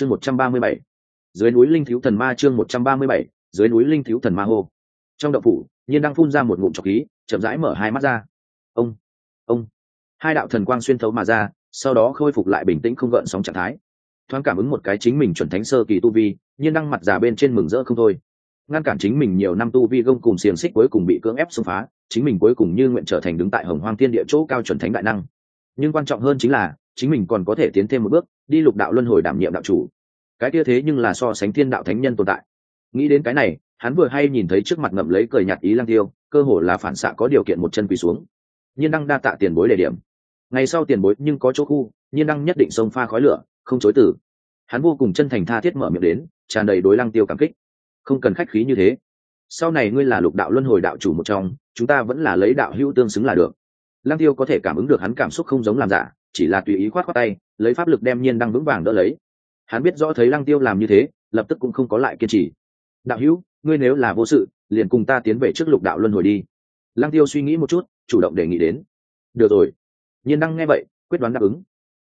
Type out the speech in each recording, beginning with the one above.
chương một trăm ba mươi bảy, dưới núi linh thiếu thần ma chương một trăm ba mươi bảy, dưới núi linh thiếu thần ma hô. Trong đậu phủ, nhiên đang phun ra một ngụm trọc khí, chậm rãi mở hai mắt ra. Ông ông. Hai đạo thần quang xuyên thấu mà ra, sau đó khôi phục lại bình tĩnh không gợn sóng trạng thái. Thoáng cảm ứng một cái chính mình chuẩn thánh sơ kỳ tu vi, nhiên đăng mặt già bên trên mừng rỡ không thôi. Ngăn cản chính mình nhiều năm tu vi gông cùng xiềng xích cuối cùng bị cưỡng ép xông phá, chính mình cuối cùng như nguyện trở thành đứng tại hồng hoang thiên địa chỗ cao chuẩn thánh đại năng. Nhưng quan trọng hơn chính là, chính mình còn có thể tiến thêm một bước đi lục đạo luân hồi đảm nhiệm đạo chủ. Cái kia thế nhưng là so sánh thiên đạo thánh nhân tồn tại. Nghĩ đến cái này, hắn vừa hay nhìn thấy trước mặt ngậm lấy cười nhạt ý lang tiêu, cơ hồ là phản xạ có điều kiện một chân quỳ xuống. Nhiên đăng đa tạ tiền bối đề điểm. Ngày sau tiền bối nhưng có chỗ khu, nhiên đăng nhất định sông pha khói lửa, không chối từ. Hắn vô cùng chân thành tha thiết mở miệng đến, tràn đầy đối lăng tiêu cảm kích. Không cần khách khí như thế. Sau này ngươi là lục đạo luân hồi đạo chủ một trong, chúng ta vẫn là lấy đạo hữu tương xứng là được. Lăng tiêu có thể cảm ứng được hắn cảm xúc không giống làm giả chỉ là tùy ý khoát khoát tay, lấy pháp lực đem nhiên đăng vững vàng đỡ lấy. Hắn biết rõ thấy lăng tiêu làm như thế, lập tức cũng không có lại kiên trì. Đạo hữu, ngươi nếu là vô sự, liền cùng ta tiến về trước lục đạo luân hồi đi. Lăng tiêu suy nghĩ một chút, chủ động đề nghị đến. Được rồi. Nhiên đăng nghe vậy, quyết đoán đáp ứng.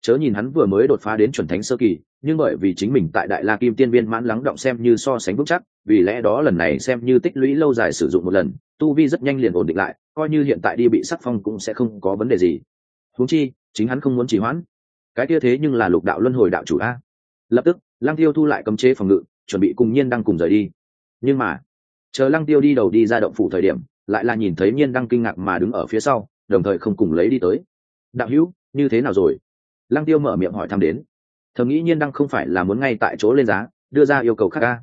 Chớ nhìn hắn vừa mới đột phá đến chuẩn thánh sơ kỳ, nhưng bởi vì chính mình tại đại la kim tiên viên mãn lắng động xem như so sánh vững chắc, vì lẽ đó lần này xem như tích lũy lâu dài sử dụng một lần, tu vi rất nhanh liền ổn định lại, coi như hiện tại đi bị sắc phong cũng sẽ không có vấn đề gì. Huống chi chính hắn không muốn trì hoãn. Cái kia thế nhưng là lục đạo luân hồi đạo chủ a. Lập tức, lăng tiêu thu lại cấm chế phòng ngự, chuẩn bị cùng nhiên đang cùng rời đi. Nhưng mà, chờ lăng tiêu đi đầu đi ra động phủ thời điểm, lại là nhìn thấy nhiên đang kinh ngạc mà đứng ở phía sau, đồng thời không cùng lấy đi tới. Đạo hữu, như thế nào rồi? Lăng tiêu mở miệng hỏi thăm đến. Thầm nghĩ nhiên đang không phải là muốn ngay tại chỗ lên giá, đưa ra yêu cầu khác ca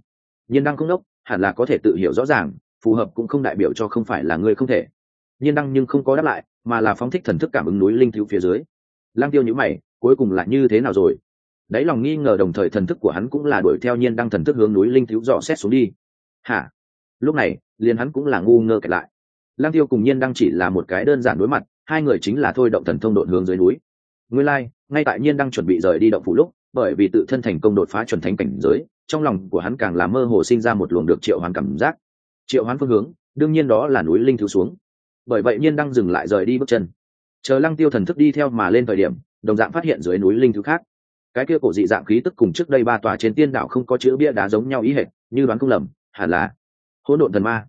nhiên đang không đốc, hẳn là có thể tự hiểu rõ ràng, phù hợp cũng không đại biểu cho không phải là người không thể. Nhiên đăng nhưng không có đáp lại, mà là phóng thích thần thức cảm ứng núi linh thiếu phía dưới. Lang tiêu nhữ mày cuối cùng là như thế nào rồi? Đáy lòng nghi ngờ đồng thời thần thức của hắn cũng là đuổi theo nhiên đăng thần thức hướng núi linh thiếu dò xét xuống đi. Hả? Lúc này liền hắn cũng là ngu ngơ kẹt lại. Lang tiêu cùng nhiên đăng chỉ là một cái đơn giản đối mặt hai người chính là thôi động thần thông độn hướng dưới núi. Nguyên lai like, ngay tại nhiên đăng chuẩn bị rời đi động phủ lúc bởi vì tự thân thành công đột phá chuẩn thánh cảnh giới trong lòng của hắn càng là mơ hồ sinh ra một luồng được triệu hoán cảm giác. Triệu hoán phương hướng đương nhiên đó là núi linh thiếu xuống. Bởi vậy nhiên đăng dừng lại rời đi bước chân chờ lăng tiêu thần thức đi theo mà lên thời điểm, đồng dạng phát hiện dưới núi linh thứ khác. Cái kia cổ dị dạng khí tức cùng trước đây ba tòa trên tiên đảo không có chữ bia đá giống nhau ý hệt, như đoán không lầm, hẳn là hỗn độn thần ma.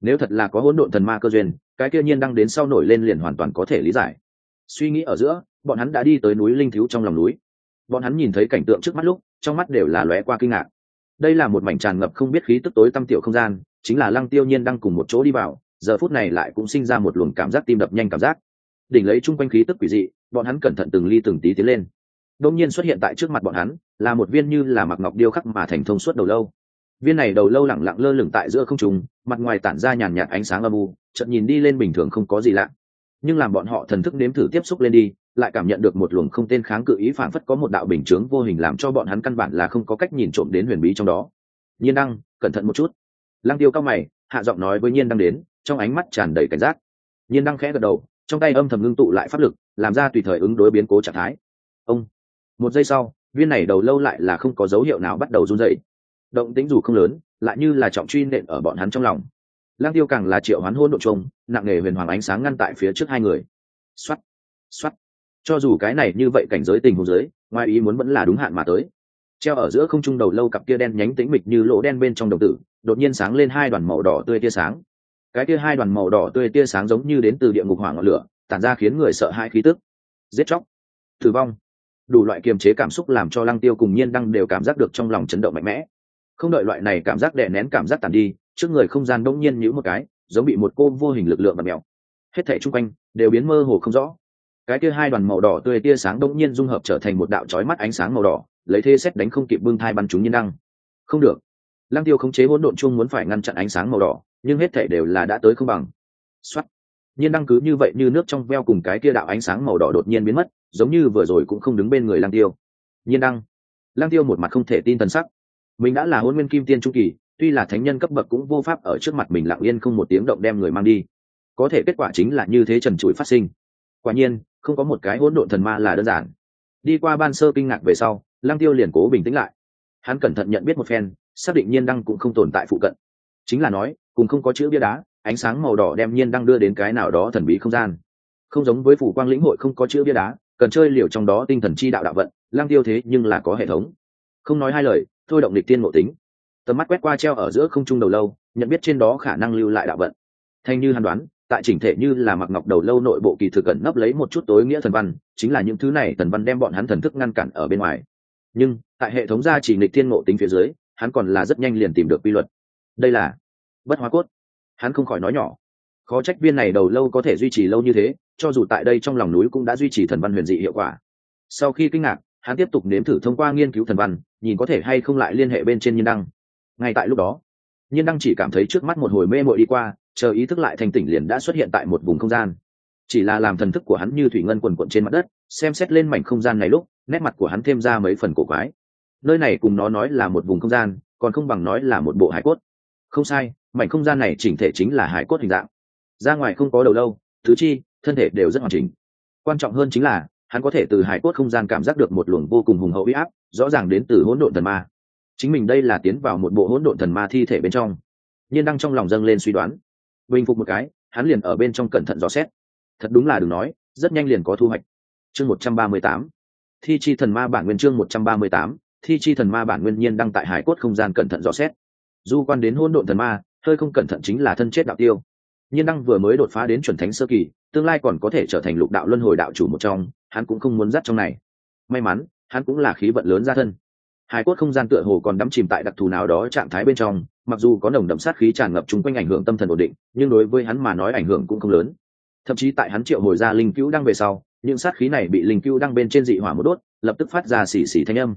Nếu thật là có hỗn độn thần ma cơ duyên, cái kia nhiên đăng đến sau nổi lên liền hoàn toàn có thể lý giải. Suy nghĩ ở giữa, bọn hắn đã đi tới núi linh thiếu trong lòng núi. Bọn hắn nhìn thấy cảnh tượng trước mắt lúc, trong mắt đều là lóe qua kinh ngạc. Đây là một mảnh tràn ngập không biết khí tức tối tăm tiểu không gian, chính là lăng tiêu nhiên đang cùng một chỗ đi vào, giờ phút này lại cũng sinh ra một luồng cảm giác tim đập nhanh cảm giác đỉnh lấy chung quanh khí tức quỷ dị, bọn hắn cẩn thận từng ly từng tí tiến lên. Đông nhiên xuất hiện tại trước mặt bọn hắn, là một viên như là mặc ngọc điêu khắc mà thành thông suốt đầu lâu. Viên này đầu lâu lẳng lặng lơ lửng tại giữa không trùng mặt ngoài tản ra nhàn nhạt ánh sáng âm u, chợt nhìn đi lên bình thường không có gì lạ. Nhưng làm bọn họ thần thức nếm thử tiếp xúc lên đi, lại cảm nhận được một luồng không tên kháng cự ý phản phất có một đạo bình chướng vô hình làm cho bọn hắn căn bản là không có cách nhìn trộm đến huyền bí trong đó. Nhiên đăng, cẩn thận một chút. Lăng tiêu cao mày, hạ giọng nói với nhiên đăng đến, trong ánh mắt tràn đầy cảnh giác. Nhiên đăng khẽ gật đầu trong tay âm thầm ngưng tụ lại pháp lực, làm ra tùy thời ứng đối biến cố trạng thái. Ông, một giây sau, viên này đầu lâu lại là không có dấu hiệu nào bắt đầu run dậy động tính dù không lớn, lại như là trọng truy nện ở bọn hắn trong lòng. Lang tiêu càng là triệu hoán hôn độ trông nặng nề huyền hoàng ánh sáng ngăn tại phía trước hai người. Xoắt xoắt cho dù cái này như vậy cảnh giới tình huống giới ngoài ý muốn vẫn là đúng hạn mà tới. Treo ở giữa không trung đầu lâu cặp kia đen nhánh tĩnh mịch như lỗ đen bên trong đồng tử, đột nhiên sáng lên hai đoàn màu đỏ tươi tia sáng cái kia hai đoàn màu đỏ tươi tia sáng giống như đến từ địa ngục hỏa ngọn lửa, tản ra khiến người sợ hãi khí tức. Giết chóc, tử vong. Đủ loại kiềm chế cảm xúc làm cho lăng tiêu cùng nhiên đăng đều cảm giác được trong lòng chấn động mạnh mẽ. Không đợi loại này cảm giác đè nén cảm giác tàn đi, trước người không gian đông nhiên nhữ một cái, giống bị một cô vô hình lực lượng bật mèo. Hết thảy chung quanh đều biến mơ hồ không rõ. Cái kia hai đoàn màu đỏ tươi tia sáng đông nhiên dung hợp trở thành một đạo chói mắt ánh sáng màu đỏ, lấy thế xét đánh không kịp bưng thai bắn chúng nhiên đăng. Không được. Lăng tiêu khống chế hỗn độn chung muốn phải ngăn chặn ánh sáng màu đỏ nhưng hết thảy đều là đã tới không bằng. Xoắt nhiên đăng cứ như vậy như nước trong veo cùng cái kia đạo ánh sáng màu đỏ đột nhiên biến mất, giống như vừa rồi cũng không đứng bên người lang tiêu. Nhiên đăng. Lang tiêu một mặt không thể tin thần sắc. Mình đã là hôn nguyên kim tiên trung kỳ, tuy là thánh nhân cấp bậc cũng vô pháp ở trước mặt mình lặng yên không một tiếng động đem người mang đi. Có thể kết quả chính là như thế trần trụi phát sinh. Quả nhiên, không có một cái hỗn độn thần ma là đơn giản. Đi qua ban sơ kinh ngạc về sau lang tiêu liền cố bình tĩnh lại. Hắn cẩn thận nhận biết một phen, xác định nhiên đăng cũng không tồn tại phụ cận. Chính là nói cùng không có chữ bia đá, ánh sáng màu đỏ đem nhiên đang đưa đến cái nào đó thần bí không gian. Không giống với phủ quang lĩnh hội không có chữ bia đá, cần chơi liều trong đó tinh thần chi đạo đạo vận, lang tiêu thế nhưng là có hệ thống. Không nói hai lời, thôi động lịch tiên ngộ tính. Tầm mắt quét qua treo ở giữa không trung đầu lâu, nhận biết trên đó khả năng lưu lại đạo vận. Thanh như hàn đoán, tại chỉnh thể như là mặc ngọc đầu lâu nội bộ kỳ thực cẩn nấp lấy một chút tối nghĩa thần văn, chính là những thứ này thần văn đem bọn hắn thần thức ngăn cản ở bên ngoài. Nhưng, tại hệ thống gia chỉ nghịch thiên ngộ tính phía dưới, hắn còn là rất nhanh liền tìm được quy luật. Đây là bất hóa cốt. Hắn không khỏi nói nhỏ, khó trách viên này đầu lâu có thể duy trì lâu như thế, cho dù tại đây trong lòng núi cũng đã duy trì thần văn huyền dị hiệu quả. Sau khi kinh ngạc, hắn tiếp tục nếm thử thông qua nghiên cứu thần văn, nhìn có thể hay không lại liên hệ bên trên nhiên đăng. Ngay tại lúc đó, nhiên đăng chỉ cảm thấy trước mắt một hồi mê mội đi qua, chờ ý thức lại thành tỉnh liền đã xuất hiện tại một vùng không gian. Chỉ là làm thần thức của hắn như thủy ngân quần quận trên mặt đất, xem xét lên mảnh không gian này lúc, nét mặt của hắn thêm ra mấy phần cổ quái. Nơi này cùng nó nói là một vùng không gian, còn không bằng nói là một bộ hải cốt. Không sai mảnh không gian này chỉnh thể chính là hải cốt hình dạng. Ra ngoài không có đầu lâu thứ chi, thân thể đều rất hoàn chỉnh. Quan trọng hơn chính là, hắn có thể từ hải cốt không gian cảm giác được một luồng vô cùng hùng hậu uy áp, rõ ràng đến từ hỗn độn thần ma. Chính mình đây là tiến vào một bộ hỗn độn thần ma thi thể bên trong. Nhiên đang trong lòng dâng lên suy đoán. Bình phục một cái, hắn liền ở bên trong cẩn thận dò xét. Thật đúng là đừng nói, rất nhanh liền có thu hoạch. Chương một trăm ba mươi tám. Thi chi thần ma bản nguyên chương một trăm ba mươi tám. Thi chi thần ma bản nguyên nhiên đăng tại hải cốt không gian cẩn thận dò xét. Du quan đến hôn độn thần ma hơi không cẩn thận chính là thân chết đạo tiêu. Nhiên đăng vừa mới đột phá đến chuẩn thánh sơ kỳ, tương lai còn có thể trở thành lục đạo luân hồi đạo chủ một trong, hắn cũng không muốn dắt trong này. May mắn, hắn cũng là khí vận lớn ra thân. Hải cốt không gian tựa hồ còn đắm chìm tại đặc thù nào đó trạng thái bên trong, mặc dù có nồng đậm sát khí tràn ngập chung quanh ảnh hưởng tâm thần ổn định, nhưng đối với hắn mà nói ảnh hưởng cũng không lớn. Thậm chí tại hắn triệu hồi ra linh cứu đang về sau, những sát khí này bị linh cứu đang bên trên dị hỏa một đốt, lập tức phát ra xì xì thanh âm.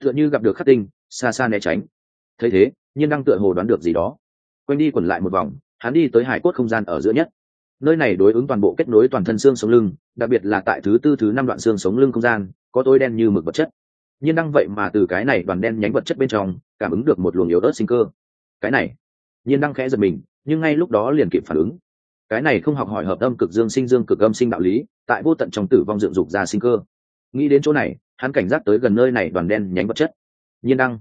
Tựa như gặp được khắc tinh, xa xa né tránh. Thấy thế, nhiên đang tựa hồ đoán được gì đó quanh đi quẩn lại một vòng, hắn đi tới hải cốt không gian ở giữa nhất. Nơi này đối ứng toàn bộ kết nối toàn thân xương sống lưng, đặc biệt là tại thứ tư, thứ năm đoạn xương sống lưng không gian, có tối đen như mực vật chất. Nhiên đăng vậy mà từ cái này đoàn đen nhánh vật chất bên trong, cảm ứng được một luồng yếu ớt sinh cơ. Cái này, nhiên đăng khẽ giật mình, nhưng ngay lúc đó liền kịp phản ứng. Cái này không học hỏi hợp âm cực dương sinh dương cực âm sinh đạo lý, tại vô tận trong tử vong dựng dục ra sinh cơ. Nghĩ đến chỗ này, hắn cảnh giác tới gần nơi này đoàn đen nhánh vật chất. Nhiên đăng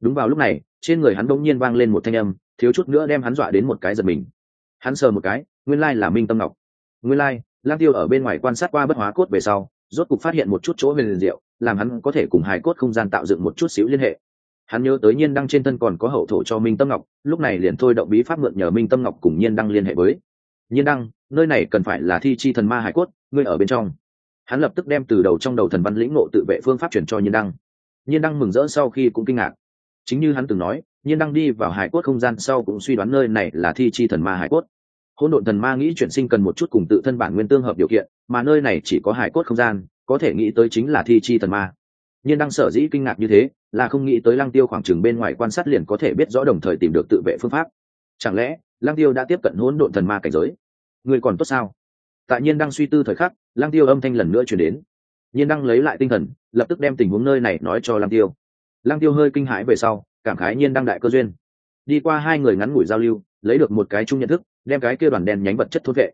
đúng vào lúc này, trên người hắn bỗng nhiên vang lên một thanh âm thiếu chút nữa đem hắn dọa đến một cái giật mình. Hắn sờ một cái, nguyên lai là minh tâm ngọc. Nguyên lai, lang tiêu ở bên ngoài quan sát qua bất hóa cốt về sau, rốt cục phát hiện một chút chỗ về liền diệu, làm hắn có thể cùng hài cốt không gian tạo dựng một chút xíu liên hệ. Hắn nhớ tới nhiên đăng trên thân còn có hậu thổ cho minh tâm ngọc, lúc này liền thôi động bí pháp mượn nhờ minh tâm ngọc cùng nhiên đăng liên hệ với. Nhiên đăng, nơi này cần phải là thi chi thần ma hải cốt, ngươi ở bên trong. Hắn lập tức đem từ đầu trong đầu thần văn lĩnh ngộ tự vệ phương pháp chuyển cho nhiên đăng. Nhiên đăng mừng rỡ sau khi cũng kinh ngạc. Chính như hắn từng nói nhiên đang đi vào hải cốt không gian sau cũng suy đoán nơi này là thi chi thần ma hải cốt. Hỗn độn thần ma nghĩ chuyển sinh cần một chút cùng tự thân bản nguyên tương hợp điều kiện, mà nơi này chỉ có hải cốt không gian, có thể nghĩ tới chính là thi chi thần ma. Nhiên đang sở dĩ kinh ngạc như thế, là không nghĩ tới lăng tiêu khoảng trừng bên ngoài quan sát liền có thể biết rõ đồng thời tìm được tự vệ phương pháp. Chẳng lẽ, lăng tiêu đã tiếp cận hỗn độn thần ma cảnh giới? Người còn tốt sao? Tại nhiên đang suy tư thời khắc, lăng tiêu âm thanh lần nữa chuyển đến. Nhiên đang lấy lại tinh thần, lập tức đem tình huống nơi này nói cho lăng tiêu. Lăng tiêu hơi kinh hãi về sau cảm khái nhiên đang đại cơ duyên. Đi qua hai người ngắn ngủi giao lưu, lấy được một cái chung nhận thức, đem cái kia đoàn đen nhánh vật chất thốt vệ.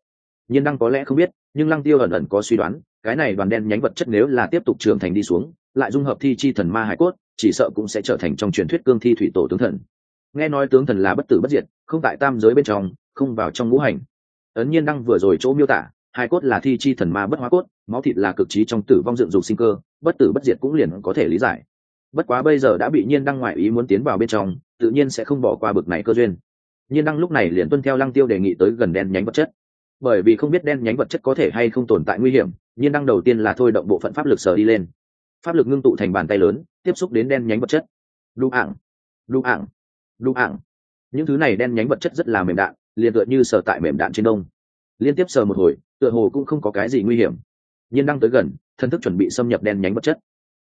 Nhiên đăng có lẽ không biết, nhưng lăng tiêu ẩn ẩn có suy đoán, cái này đoàn đen nhánh vật chất nếu là tiếp tục trưởng thành đi xuống, lại dung hợp thi chi thần ma hải cốt, chỉ sợ cũng sẽ trở thành trong truyền thuyết cương thi thủy tổ tướng thần. Nghe nói tướng thần là bất tử bất diệt, không tại tam giới bên trong, không vào trong ngũ hành. Ấn nhiên đăng vừa rồi chỗ miêu tả hai cốt là thi chi thần ma bất hóa cốt, máu thịt là cực trí trong tử vong dựng dục sinh cơ, bất tử bất diệt cũng liền có thể lý giải bất quá bây giờ đã bị nhiên đăng ngoại ý muốn tiến vào bên trong, tự nhiên sẽ không bỏ qua bực này cơ duyên. Nhiên đăng lúc này liền tuân theo lăng tiêu đề nghị tới gần đen nhánh vật chất. Bởi vì không biết đen nhánh vật chất có thể hay không tồn tại nguy hiểm, nhiên đăng đầu tiên là thôi động bộ phận pháp lực sờ đi lên. Pháp lực ngưng tụ thành bàn tay lớn, tiếp xúc đến đen nhánh vật chất. Đu ảng đu ảng đu ảng. Những thứ này đen nhánh vật chất rất là mềm đạn, liền tựa như sờ tại mềm đạn trên đông. Liên tiếp sờ một hồi, tựa hồ cũng không có cái gì nguy hiểm. Nhiên đăng tới gần thân thức chuẩn bị xâm nhập đen nhánh vật chất.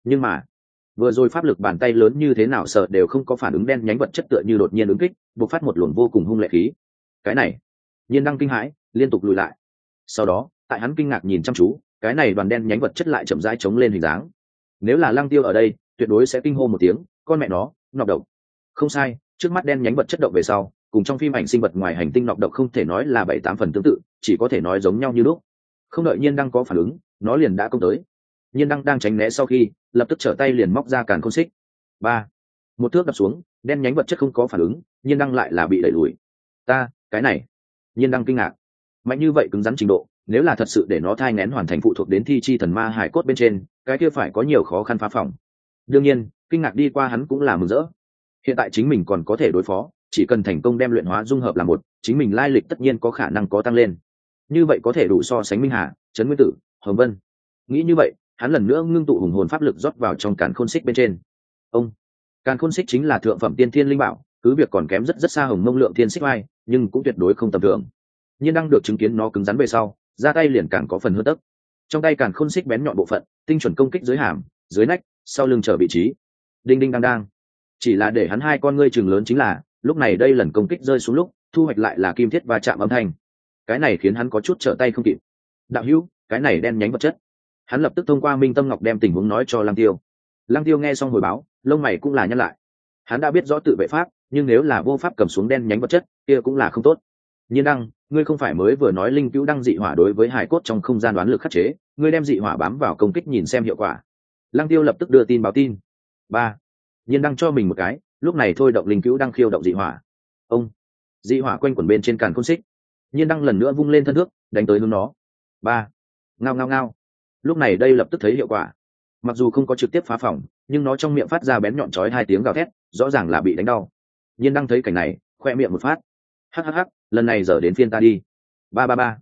Nhưng mà vừa rồi pháp lực bàn tay lớn như thế nào sợ đều không có phản ứng, đen nhánh vật chất tựa như đột nhiên ứng kích, bộc phát một luồng vô cùng hung lệ khí. Cái này, nhiên đăng kinh hãi, liên tục lùi lại. Sau đó, tại hắn kinh ngạc nhìn chăm chú, cái này đoàn đen nhánh vật chất lại chậm rãi chống lên hình dáng. Nếu là lăng tiêu ở đây, tuyệt đối sẽ kinh hô một tiếng, con mẹ nó, nọc độc. Không sai, trước mắt đen nhánh vật chất động về sau, cùng trong phim ảnh sinh vật ngoài hành tinh nọc độc không thể nói là bảy tám phần tương tự, chỉ có thể nói giống nhau như lúc. Không đợi nhiên đăng có phản ứng, nó liền đã công tới nhiên đăng đang tránh né sau khi, lập tức trở tay liền móc ra càn khôn xích. Ba. Một thước đập xuống, đen nhánh vật chất không có phản ứng, nhiên đăng lại là bị đẩy lùi. Ta, cái này. Nhiên đăng kinh ngạc. Mạnh như vậy cứng rắn trình độ, nếu là thật sự để nó thai ngén hoàn thành phụ thuộc đến thi chi thần ma hải cốt bên trên, cái kia phải có nhiều khó khăn phá phòng. Đương nhiên, kinh ngạc đi qua hắn cũng là mừng rỡ. Hiện tại chính mình còn có thể đối phó, chỉ cần thành công đem luyện hóa dung hợp là một, chính mình lai lịch tất nhiên có khả năng có tăng lên. Như vậy có thể đủ so sánh minh hà, trấn nguyên tử, hồng vân. Nghĩ như vậy hắn lần nữa ngưng tụ hùng hồn pháp lực rót vào trong càn khôn xích bên trên. Ông, càn khôn xích chính là thượng phẩm tiên thiên linh bảo, cứ việc còn kém rất rất xa hồng mông lượng thiên xích vai nhưng cũng tuyệt đối không tầm thường. Nhưng đang được chứng kiến nó cứng rắn về sau, ra tay liền càng có phần hơn tấc trong tay càng khôn xích bén nhọn bộ phận, tinh chuẩn công kích dưới hàm, dưới nách, sau lưng trở vị trí. Đinh đinh đang đang. Chỉ là để hắn hai con ngươi chừng lớn chính là, lúc này đây lần công kích rơi xuống lúc, thu hoạch lại là kim thiết và chạm âm thanh. Cái này khiến hắn có chút trở tay không kịp. Đạo hữu, cái này đen nhánh vật chất hắn lập tức thông qua minh tâm ngọc đem tình huống nói cho lăng tiêu. Lăng tiêu nghe xong hồi báo, lông mày cũng là nhăn lại. Hắn đã biết rõ tự vệ pháp, nhưng nếu là vô pháp cầm xuống đen nhánh vật chất, kia cũng là không tốt. Nhiên đăng, ngươi không phải mới vừa nói linh cứu đăng dị hỏa đối với hải cốt trong không gian đoán lực khắc chế, ngươi đem dị hỏa bám vào công kích nhìn xem hiệu quả. Lăng tiêu lập tức đưa tin báo tin. Ba. Nhiên đăng cho mình một cái, lúc này thôi động linh cứu đăng khiêu động dị hỏa. Ông. Dị hỏa quanh quẩn bên trên càn côn xích. Nhiên đăng lần nữa vung lên thân thước, đánh tới hướng nó. Ba. Ngao ngao ngao lúc này đây lập tức thấy hiệu quả. Mặc dù không có trực tiếp phá phòng, nhưng nó trong miệng phát ra bén nhọn chói hai tiếng gào thét, rõ ràng là bị đánh đau. Nhiên đang thấy cảnh này, khoe miệng một phát. Hhh lần này giờ đến phiên ta đi. Ba ba ba.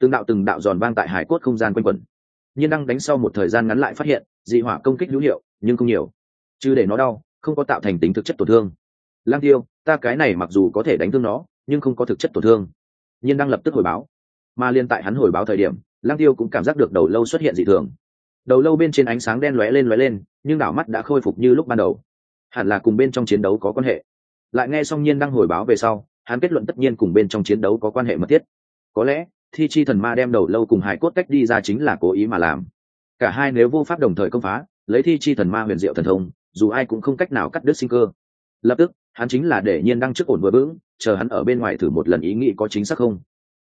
Từng đạo từng đạo giòn vang tại hải cốt không gian quanh quẩn. Nhiên đang đánh sau một thời gian ngắn lại phát hiện, dị hỏa công kích hữu hiệu, nhưng không nhiều. Chứ để nó đau, không có tạo thành tính thực chất tổn thương. Lang tiêu, ta cái này mặc dù có thể đánh thương nó, nhưng không có thực chất tổn thương. Nhiên đang lập tức hồi báo mà liên tại hắn hồi báo thời điểm lang tiêu cũng cảm giác được đầu lâu xuất hiện dị thường. Đầu lâu bên trên ánh sáng đen lóe lên lóe lên, nhưng đảo mắt đã khôi phục như lúc ban đầu. Hẳn là cùng bên trong chiến đấu có quan hệ. Lại nghe Song nhiên đăng hồi báo về sau, hắn kết luận tất nhiên cùng bên trong chiến đấu có quan hệ mật thiết. Có lẽ, thi chi thần ma đem đầu lâu cùng hải cốt cách đi ra chính là cố ý mà làm. Cả hai nếu vô pháp đồng thời công phá, lấy thi chi thần ma huyền diệu thần thông, dù ai cũng không cách nào cắt đứt sinh cơ. Lập tức, hắn chính là để nhiên đăng trước ổn vừa vững, chờ hắn ở bên ngoài thử một lần ý nghĩ có chính xác không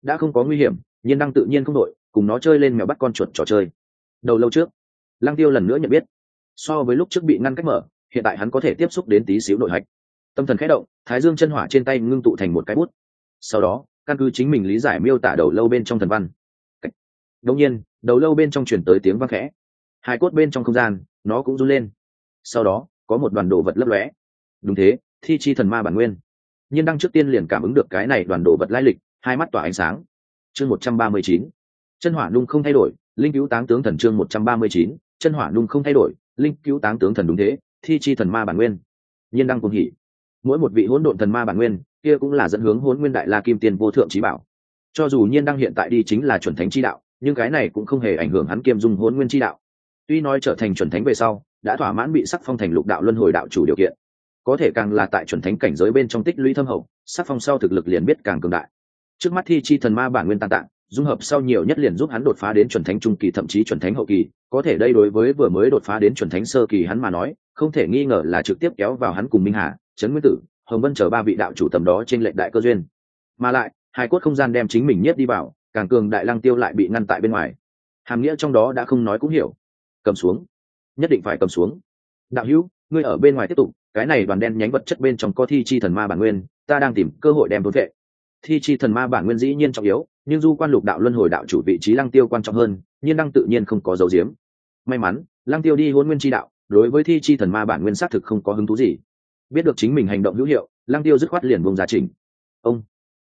đã không có nguy hiểm, nhiên đăng tự nhiên không đội cùng nó chơi lên mèo bắt con chuột trò chơi. Đầu lâu trước, lăng tiêu lần nữa nhận biết, so với lúc trước bị ngăn cách mở, hiện tại hắn có thể tiếp xúc đến tí xíu nội hạch. Tâm thần khẽ động, thái dương chân hỏa trên tay ngưng tụ thành một cái bút. Sau đó, căn cứ chính mình lý giải miêu tả đầu lâu bên trong thần văn. Đông nhiên, đầu lâu bên trong chuyển tới tiếng vang khẽ. Hai cốt bên trong không gian, nó cũng run lên. Sau đó, có một đoàn đồ vật lấp lóe. Đúng thế, thi chi thần ma bản nguyên. Nhiên đăng trước tiên liền cảm ứng được cái này đoàn đồ vật lai lịch hai mắt tỏa ánh sáng. Chương một trăm ba mươi chín. Chân hỏa nung không thay đổi, linh cứu táng tướng thần chương một trăm ba mươi chín. Chân hỏa nung không thay đổi, linh cứu táng tướng thần đúng thế, thi chi thần ma bản nguyên. Nhiên đăng cùng hỉ. Mỗi một vị hỗn độn thần ma bản nguyên, kia cũng là dẫn hướng hỗn nguyên đại la kim tiền vô thượng trí bảo. Cho dù nhiên đăng hiện tại đi chính là chuẩn thánh chi đạo, nhưng cái này cũng không hề ảnh hưởng hắn kiêm dung hỗn nguyên chi đạo. Tuy nói trở thành chuẩn thánh về sau, đã thỏa mãn bị sắc phong thành lục đạo luân hồi đạo chủ điều kiện. Có thể càng là tại chuẩn thánh cảnh giới bên trong tích lũy thâm hậu, sắc phong sau thực lực liền biết càng cường đại trước mắt thi chi thần ma bản nguyên tan tạng, dung hợp sau nhiều nhất liền giúp hắn đột phá đến chuẩn thánh trung kỳ, thậm chí chuẩn thánh hậu kỳ. Có thể đây đối với vừa mới đột phá đến chuẩn thánh sơ kỳ hắn mà nói, không thể nghi ngờ là trực tiếp kéo vào hắn cùng minh hà, trấn nguyên tử, hồng vân chờ ba vị đạo chủ tầm đó trên lệnh đại cơ duyên. Mà lại, hai cốt không gian đem chính mình nhất đi vào, càng cường đại lăng tiêu lại bị ngăn tại bên ngoài. Hàm nghĩa trong đó đã không nói cũng hiểu. Cầm xuống. Nhất định phải cầm xuống. Đạo hữu, ngươi ở bên ngoài tiếp tục, cái này đoàn đen nhánh vật chất bên trong có thi chi thần ma bản nguyên, ta đang tìm cơ hội đem đối vệ thi chi thần ma bản nguyên dĩ nhiên trọng yếu, nhưng du quan lục đạo luân hồi đạo chủ vị trí lăng tiêu quan trọng hơn, nhiên đăng tự nhiên không có dấu diếm may mắn, lăng tiêu đi hôn nguyên chi đạo, đối với thi chi thần ma bản nguyên xác thực không có hứng thú gì. Biết được chính mình hành động hữu hiệu, lăng tiêu dứt khoát liền vùng giá trình ông!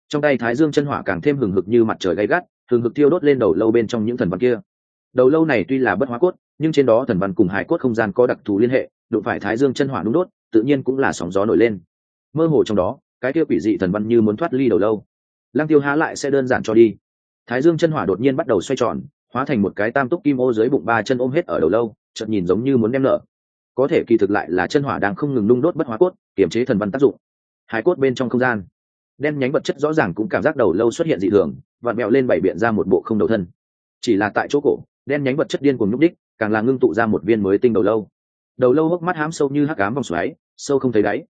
Trong tay thái dương chân hỏa càng thêm hừng hực như mặt trời gay gắt, hừng hực tiêu đốt lên đầu lâu bên trong những thần văn kia. Đầu lâu này tuy là bất hóa cốt, nhưng trên đó thần văn cùng hải cốt không gian có đặc thù liên hệ, đụng phải thái dương chân hỏa đúng đốt, tự nhiên cũng là sóng gió nổi lên. Mơ hồ trong đó cái kia quỷ dị thần văn như muốn thoát ly đầu lâu. Lăng tiêu há lại sẽ đơn giản cho đi. Thái dương chân hỏa đột nhiên bắt đầu xoay tròn, hóa thành một cái tam túc kim ô dưới bụng ba chân ôm hết ở đầu lâu, chợt nhìn giống như muốn đem nở có thể kỳ thực lại là chân hỏa đang không ngừng nung đốt bất hóa cốt, kiềm chế thần văn tác dụng. Hải cốt bên trong không gian, đen nhánh vật chất rõ ràng cũng cảm giác đầu lâu xuất hiện dị thường, vặn mẹo lên bảy biện ra một bộ không đầu thân. Chỉ là tại chỗ cổ, đen nhánh vật chất điên cùng nhúc đích càng là ngưng tụ ra một viên mới tinh đầu lâu. Đầu lâu hốc mắt hám sâu như hắc cám vòng xoáy, sâu không thấy đáy.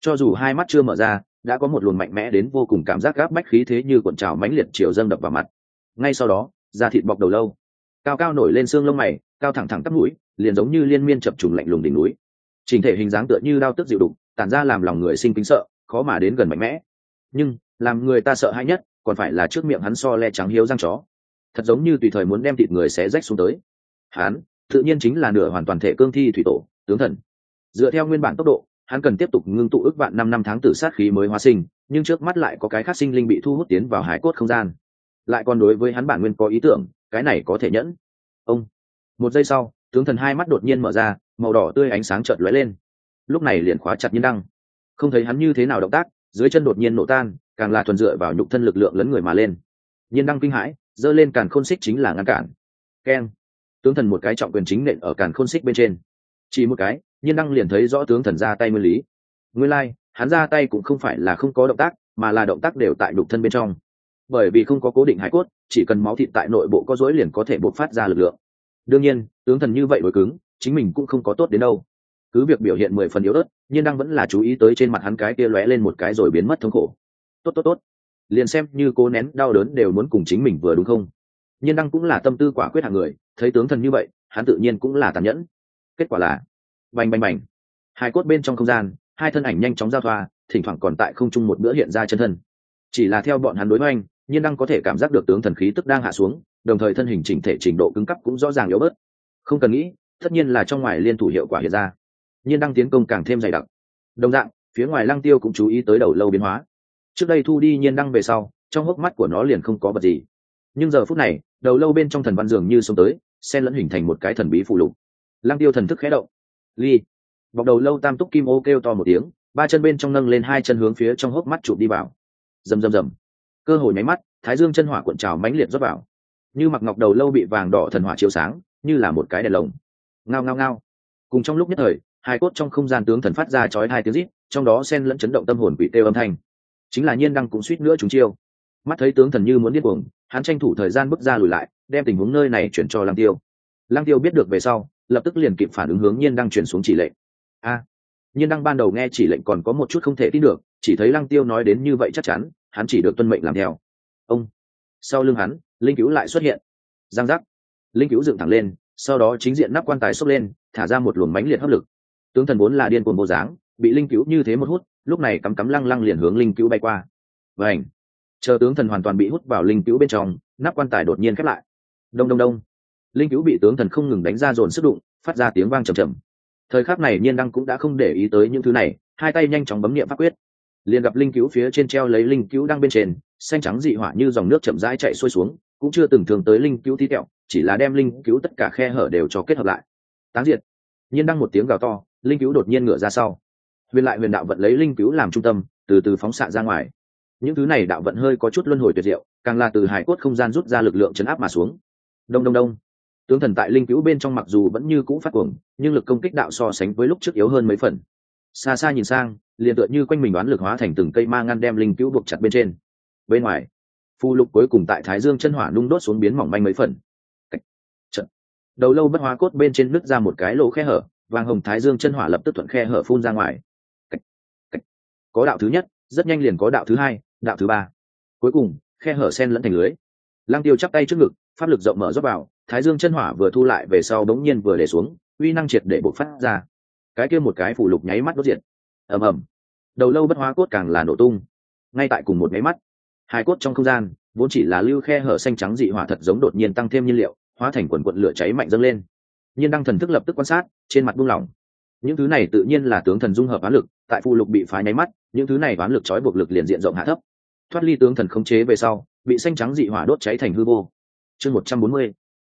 Cho dù hai mắt chưa mở ra đã có một luồng mạnh mẽ đến vô cùng cảm giác gáp bách khí thế như cuộn trào mãnh liệt chiều dâng đập vào mặt. Ngay sau đó, da thịt bọc đầu lâu. Cao cao nổi lên xương lông mày, cao thẳng thẳng tắp mũi, liền giống như liên miên chập trùng lạnh lùng đỉnh núi. Trình thể hình dáng tựa như đao tức dịu đục, tản ra làm lòng người sinh kính sợ, khó mà đến gần mạnh mẽ. Nhưng, làm người ta sợ hãi nhất, còn phải là trước miệng hắn so le trắng hiếu răng chó. Thật giống như tùy thời muốn đem thịt người xé rách xuống tới. Hắn, tự nhiên chính là nửa hoàn toàn thể cương thi thủy tổ, tướng thần. Dựa theo nguyên bản tốc độ hắn cần tiếp tục ngưng tụ ước vạn năm năm tháng tử sát khí mới hóa sinh, nhưng trước mắt lại có cái khác sinh linh bị thu hút tiến vào hải cốt không gian. Lại còn đối với hắn bản nguyên có ý tưởng, cái này có thể nhẫn. Ông. Một giây sau, tướng thần hai mắt đột nhiên mở ra, màu đỏ tươi ánh sáng chợt lóe lên. Lúc này liền khóa chặt nhiên đăng. Không thấy hắn như thế nào động tác, dưới chân đột nhiên nổ tan, càng là thuần dựa vào nhục thân lực lượng lấn người mà lên. Nhiên đăng kinh hãi, giơ lên càn khôn xích chính là ngăn cản. Keng. Tướng thần một cái trọng quyền chính nện ở càn khôn xích bên trên chỉ một cái nhiên đăng liền thấy rõ tướng thần ra tay nguyên lý. Nguyên lai、like, hắn ra tay cũng không phải là không có động tác mà là động tác đều tại đục thân bên trong. Bởi vì không có cố định hải cốt chỉ cần máu thịt tại nội bộ có dối liền có thể bộc phát ra lực lượng. Đương nhiên tướng thần như vậy đối cứng chính mình cũng không có tốt đến đâu. Cứ việc biểu hiện mười phần yếu ớt nhiên đăng vẫn là chú ý tới trên mặt hắn cái kia lóe lên một cái rồi biến mất thống khổ. Tốt tốt tốt. Liền xem như cố nén đau đớn đều muốn cùng chính mình vừa đúng không? Nhiên đăng cũng là tâm tư quả quyết hạng người thấy tướng thần như vậy hắn tự nhiên cũng là tàn nhẫn kết quả là, bành bành bành. Hai cốt bên trong không gian, hai thân ảnh nhanh chóng giao thoa, thỉnh thoảng còn tại không trung một bữa hiện ra chân thân. Chỉ là theo bọn hắn đối với anh nhiên đăng có thể cảm giác được tướng thần khí tức đang hạ xuống, đồng thời thân hình chỉnh thể trình độ cứng cấp cũng rõ ràng yếu bớt. Không cần nghĩ, tất nhiên là trong ngoài liên thủ hiệu quả hiện ra. Nhiên đăng tiến công càng thêm dày đặc. Đồng dạng, phía ngoài lăng tiêu cũng chú ý tới đầu lâu biến hóa. Trước đây thu đi nhiên đăng về sau, trong hốc mắt của nó liền không có vật gì. Nhưng giờ phút này, đầu lâu bên trong thần văn dường như xông tới, xen lẫn hình thành một cái thần bí phụ lục lăng tiêu thần thức khẽ động. Ly. Bọc đầu lâu tam túc kim ô kêu to một tiếng, ba chân bên trong nâng lên hai chân hướng phía trong hốc mắt chụp đi vào. Rầm rầm rầm. Cơ hội nháy mắt, thái dương chân hỏa cuộn trào mãnh liệt rót vào. Như mặc ngọc đầu lâu bị vàng đỏ thần hỏa chiếu sáng, như là một cái đèn lồng. Ngao ngao ngao. Cùng trong lúc nhất thời, hai cốt trong không gian tướng thần phát ra chói hai tiếng rít, trong đó xen lẫn chấn động tâm hồn bị tê âm thanh. Chính là nhiên đăng cũng suýt nữa chúng chiêu. Mắt thấy tướng thần như muốn điên cuồng, hắn tranh thủ thời gian bước ra lùi lại, đem tình huống nơi này chuyển cho lăng tiêu. Lăng tiêu biết được về sau lập tức liền kịp phản ứng hướng nhiên đăng chuyển xuống chỉ lệnh. A, nhiên đăng ban đầu nghe chỉ lệnh còn có một chút không thể tin được, chỉ thấy lăng tiêu nói đến như vậy chắc chắn, hắn chỉ được tuân mệnh làm theo. Ông, sau lưng hắn, linh cứu lại xuất hiện. Giang giác. Linh cứu dựng thẳng lên, sau đó chính diện nắp quan tài xốc lên, thả ra một luồng mánh liệt hấp lực. Tướng thần vốn là điên cuồng vô dáng, bị linh cứu như thế một hút, lúc này cắm cắm lăng lăng liền hướng linh cứu bay qua. Và ảnh chờ tướng thần hoàn toàn bị hút vào linh cứu bên trong, nắp quan tài đột nhiên khép lại. Đông đông đông linh cứu bị tướng thần không ngừng đánh ra dồn sức đụng, phát ra tiếng vang trầm trầm. Thời khắc này, nhiên đăng cũng đã không để ý tới những thứ này, hai tay nhanh chóng bấm nghiệm pháp quyết. Liền gặp linh cứu phía trên treo lấy linh cứu đăng bên trên, xanh trắng dị hỏa như dòng nước chậm rãi chạy xuôi xuống, cũng chưa từng thường tới linh cứu tí tẹo, chỉ là đem linh cứu tất cả khe hở đều cho kết hợp lại. Táng diệt. Nhiên đăng một tiếng gào to, linh cứu đột nhiên ngửa ra sau. Huyền lại huyền đạo vận lấy linh cứu làm trung tâm, từ từ phóng xạ ra ngoài. Những thứ này đạo vận hơi có chút luân hồi tuyệt diệu, càng là từ hải cốt không gian rút ra lực lượng chấn áp mà xuống. Đông đông đông tướng thần tại linh cứu bên trong mặc dù vẫn như cũ phát cuồng, nhưng lực công kích đạo so sánh với lúc trước yếu hơn mấy phần. Xa xa nhìn sang, liền tựa như quanh mình đoán lực hóa thành từng cây ma ngăn đem linh cứu buộc chặt bên trên. Bên ngoài, phù lục cuối cùng tại thái dương chân hỏa nung đốt xuống biến mỏng manh mấy phần. Trận. đầu lâu bất hóa cốt bên trên nứt ra một cái lỗ khe hở, vàng hồng thái dương chân hỏa lập tức thuận khe hở phun ra ngoài. Có đạo thứ nhất, rất nhanh liền có đạo thứ hai, đạo thứ ba. Cuối cùng, khe hở sen lẫn thành lưới. Lang tiêu chắp tay trước ngực, pháp lực rộng mở rót vào thái dương chân hỏa vừa thu lại về sau bỗng nhiên vừa để xuống, uy năng triệt để bộc phát ra. Cái kia một cái phủ lục nháy mắt đốt diện ầm ầm. Đầu lâu bất hóa cốt càng là nổ tung. Ngay tại cùng một nháy mắt, hai cốt trong không gian, vốn chỉ là lưu khe hở xanh trắng dị hỏa thật giống đột nhiên tăng thêm nhiên liệu, hóa thành quần quận lửa cháy mạnh dâng lên. Nhiên đăng thần thức lập tức quan sát, trên mặt buông lỏng. Những thứ này tự nhiên là tướng thần dung hợp á lực, tại phù lục bị phá nháy mắt, những thứ này oán lực trói buộc lực liền diện rộng hạ thấp. Thoát ly tướng thần khống chế về sau, bị xanh trắng dị hỏa đốt cháy thành hư vô. Chương một trăm bốn mươi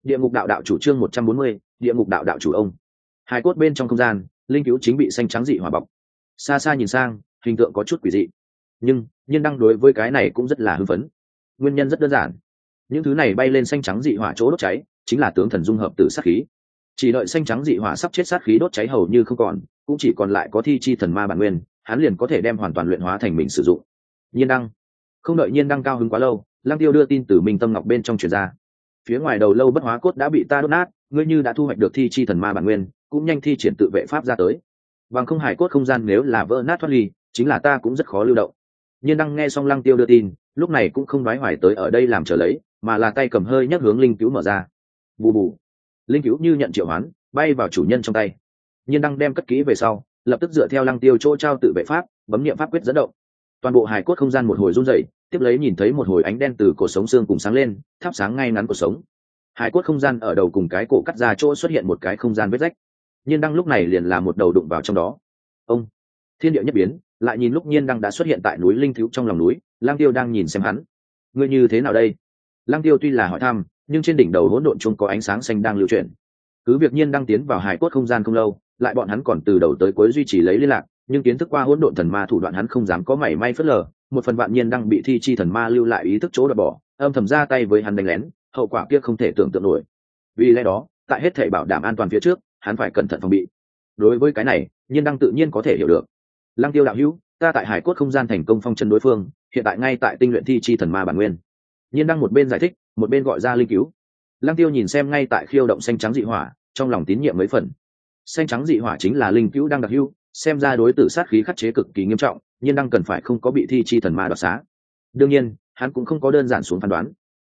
địa ngục đạo đạo chủ trương một trăm bốn mươi, địa ngục đạo đạo chủ ông. Hai cốt bên trong không gian, linh cứu chính bị xanh trắng dị hỏa bọc. Xa xa nhìn sang, hình tượng có chút quỷ dị. Nhưng, nhiên đăng đối với cái này cũng rất là hưng phấn. Nguyên nhân rất đơn giản. Những thứ này bay lên xanh trắng dị hỏa chỗ đốt cháy, chính là tướng thần dung hợp từ sát khí. Chỉ đợi xanh trắng dị hỏa sắp chết sát khí đốt cháy hầu như không còn, cũng chỉ còn lại có thi chi thần ma bản nguyên, hắn liền có thể đem hoàn toàn luyện hóa thành mình sử dụng. Nhiên đăng. Không đợi nhiên đăng cao hứng quá lâu, lăng tiêu đưa tin từ minh tâm ngọc bên trong truyền ra phía ngoài đầu lâu bất hóa cốt đã bị ta đốt nát, ngươi như đã thu hoạch được thi chi thần ma bản nguyên, cũng nhanh thi triển tự vệ pháp ra tới. Bằng không hải cốt không gian nếu là vỡ nát thoát ly, chính là ta cũng rất khó lưu động. Nhiên đăng nghe xong lăng tiêu đưa tin, lúc này cũng không nói hoài tới ở đây làm trở lấy, mà là tay cầm hơi nhắc hướng linh cứu mở ra. Bù bù. Linh cứu như nhận triệu hoán, bay vào chủ nhân trong tay. Nhiên đăng đem cất kỹ về sau, lập tức dựa theo lăng tiêu chỗ trao tự vệ pháp, bấm niệm pháp quyết dẫn động. Toàn bộ hải cốt không gian một hồi run rẩy tiếp lấy nhìn thấy một hồi ánh đen từ cổ sống xương cùng sáng lên, thắp sáng ngay ngắn cổ sống. Hải cốt không gian ở đầu cùng cái cổ cắt ra chỗ xuất hiện một cái không gian vết rách. Nhiên đăng lúc này liền là một đầu đụng vào trong đó. Ông, thiên địa nhất biến, lại nhìn lúc nhiên đăng đã xuất hiện tại núi linh thiếu trong lòng núi, lang tiêu đang nhìn xem hắn. Ngươi như thế nào đây? Lang tiêu tuy là hỏi thăm, nhưng trên đỉnh đầu hỗn độn chung có ánh sáng xanh đang lưu chuyển. Cứ việc nhiên đăng tiến vào hải cốt không gian không lâu, lại bọn hắn còn từ đầu tới cuối duy trì lấy liên lạc, nhưng kiến thức qua hỗn độn thần ma thủ đoạn hắn không dám có mảy may phớt lờ một phần vạn nhiên đang bị thi chi thần ma lưu lại ý thức chỗ đập bỏ, âm thầm ra tay với hắn đánh lén, hậu quả kia không thể tưởng tượng nổi. Vì lẽ đó, tại hết thể bảo đảm an toàn phía trước, hắn phải cẩn thận phòng bị. Đối với cái này, nhiên đăng tự nhiên có thể hiểu được. Lăng tiêu đạo hữu, ta tại hải cốt không gian thành công phong chân đối phương, hiện tại ngay tại tinh luyện thi chi thần ma bản nguyên. Nhiên đăng một bên giải thích, một bên gọi ra linh cứu. Lăng tiêu nhìn xem ngay tại khiêu động xanh trắng dị hỏa, trong lòng tín nhiệm mấy phần. Xanh trắng dị hỏa chính là linh cứu đang đặc hưu xem ra đối tử sát khí khắc chế cực kỳ nghiêm trọng nhiên đang cần phải không có bị thi chi thần ma đoạt xá. Đương nhiên hắn cũng không có đơn giản xuống phán đoán.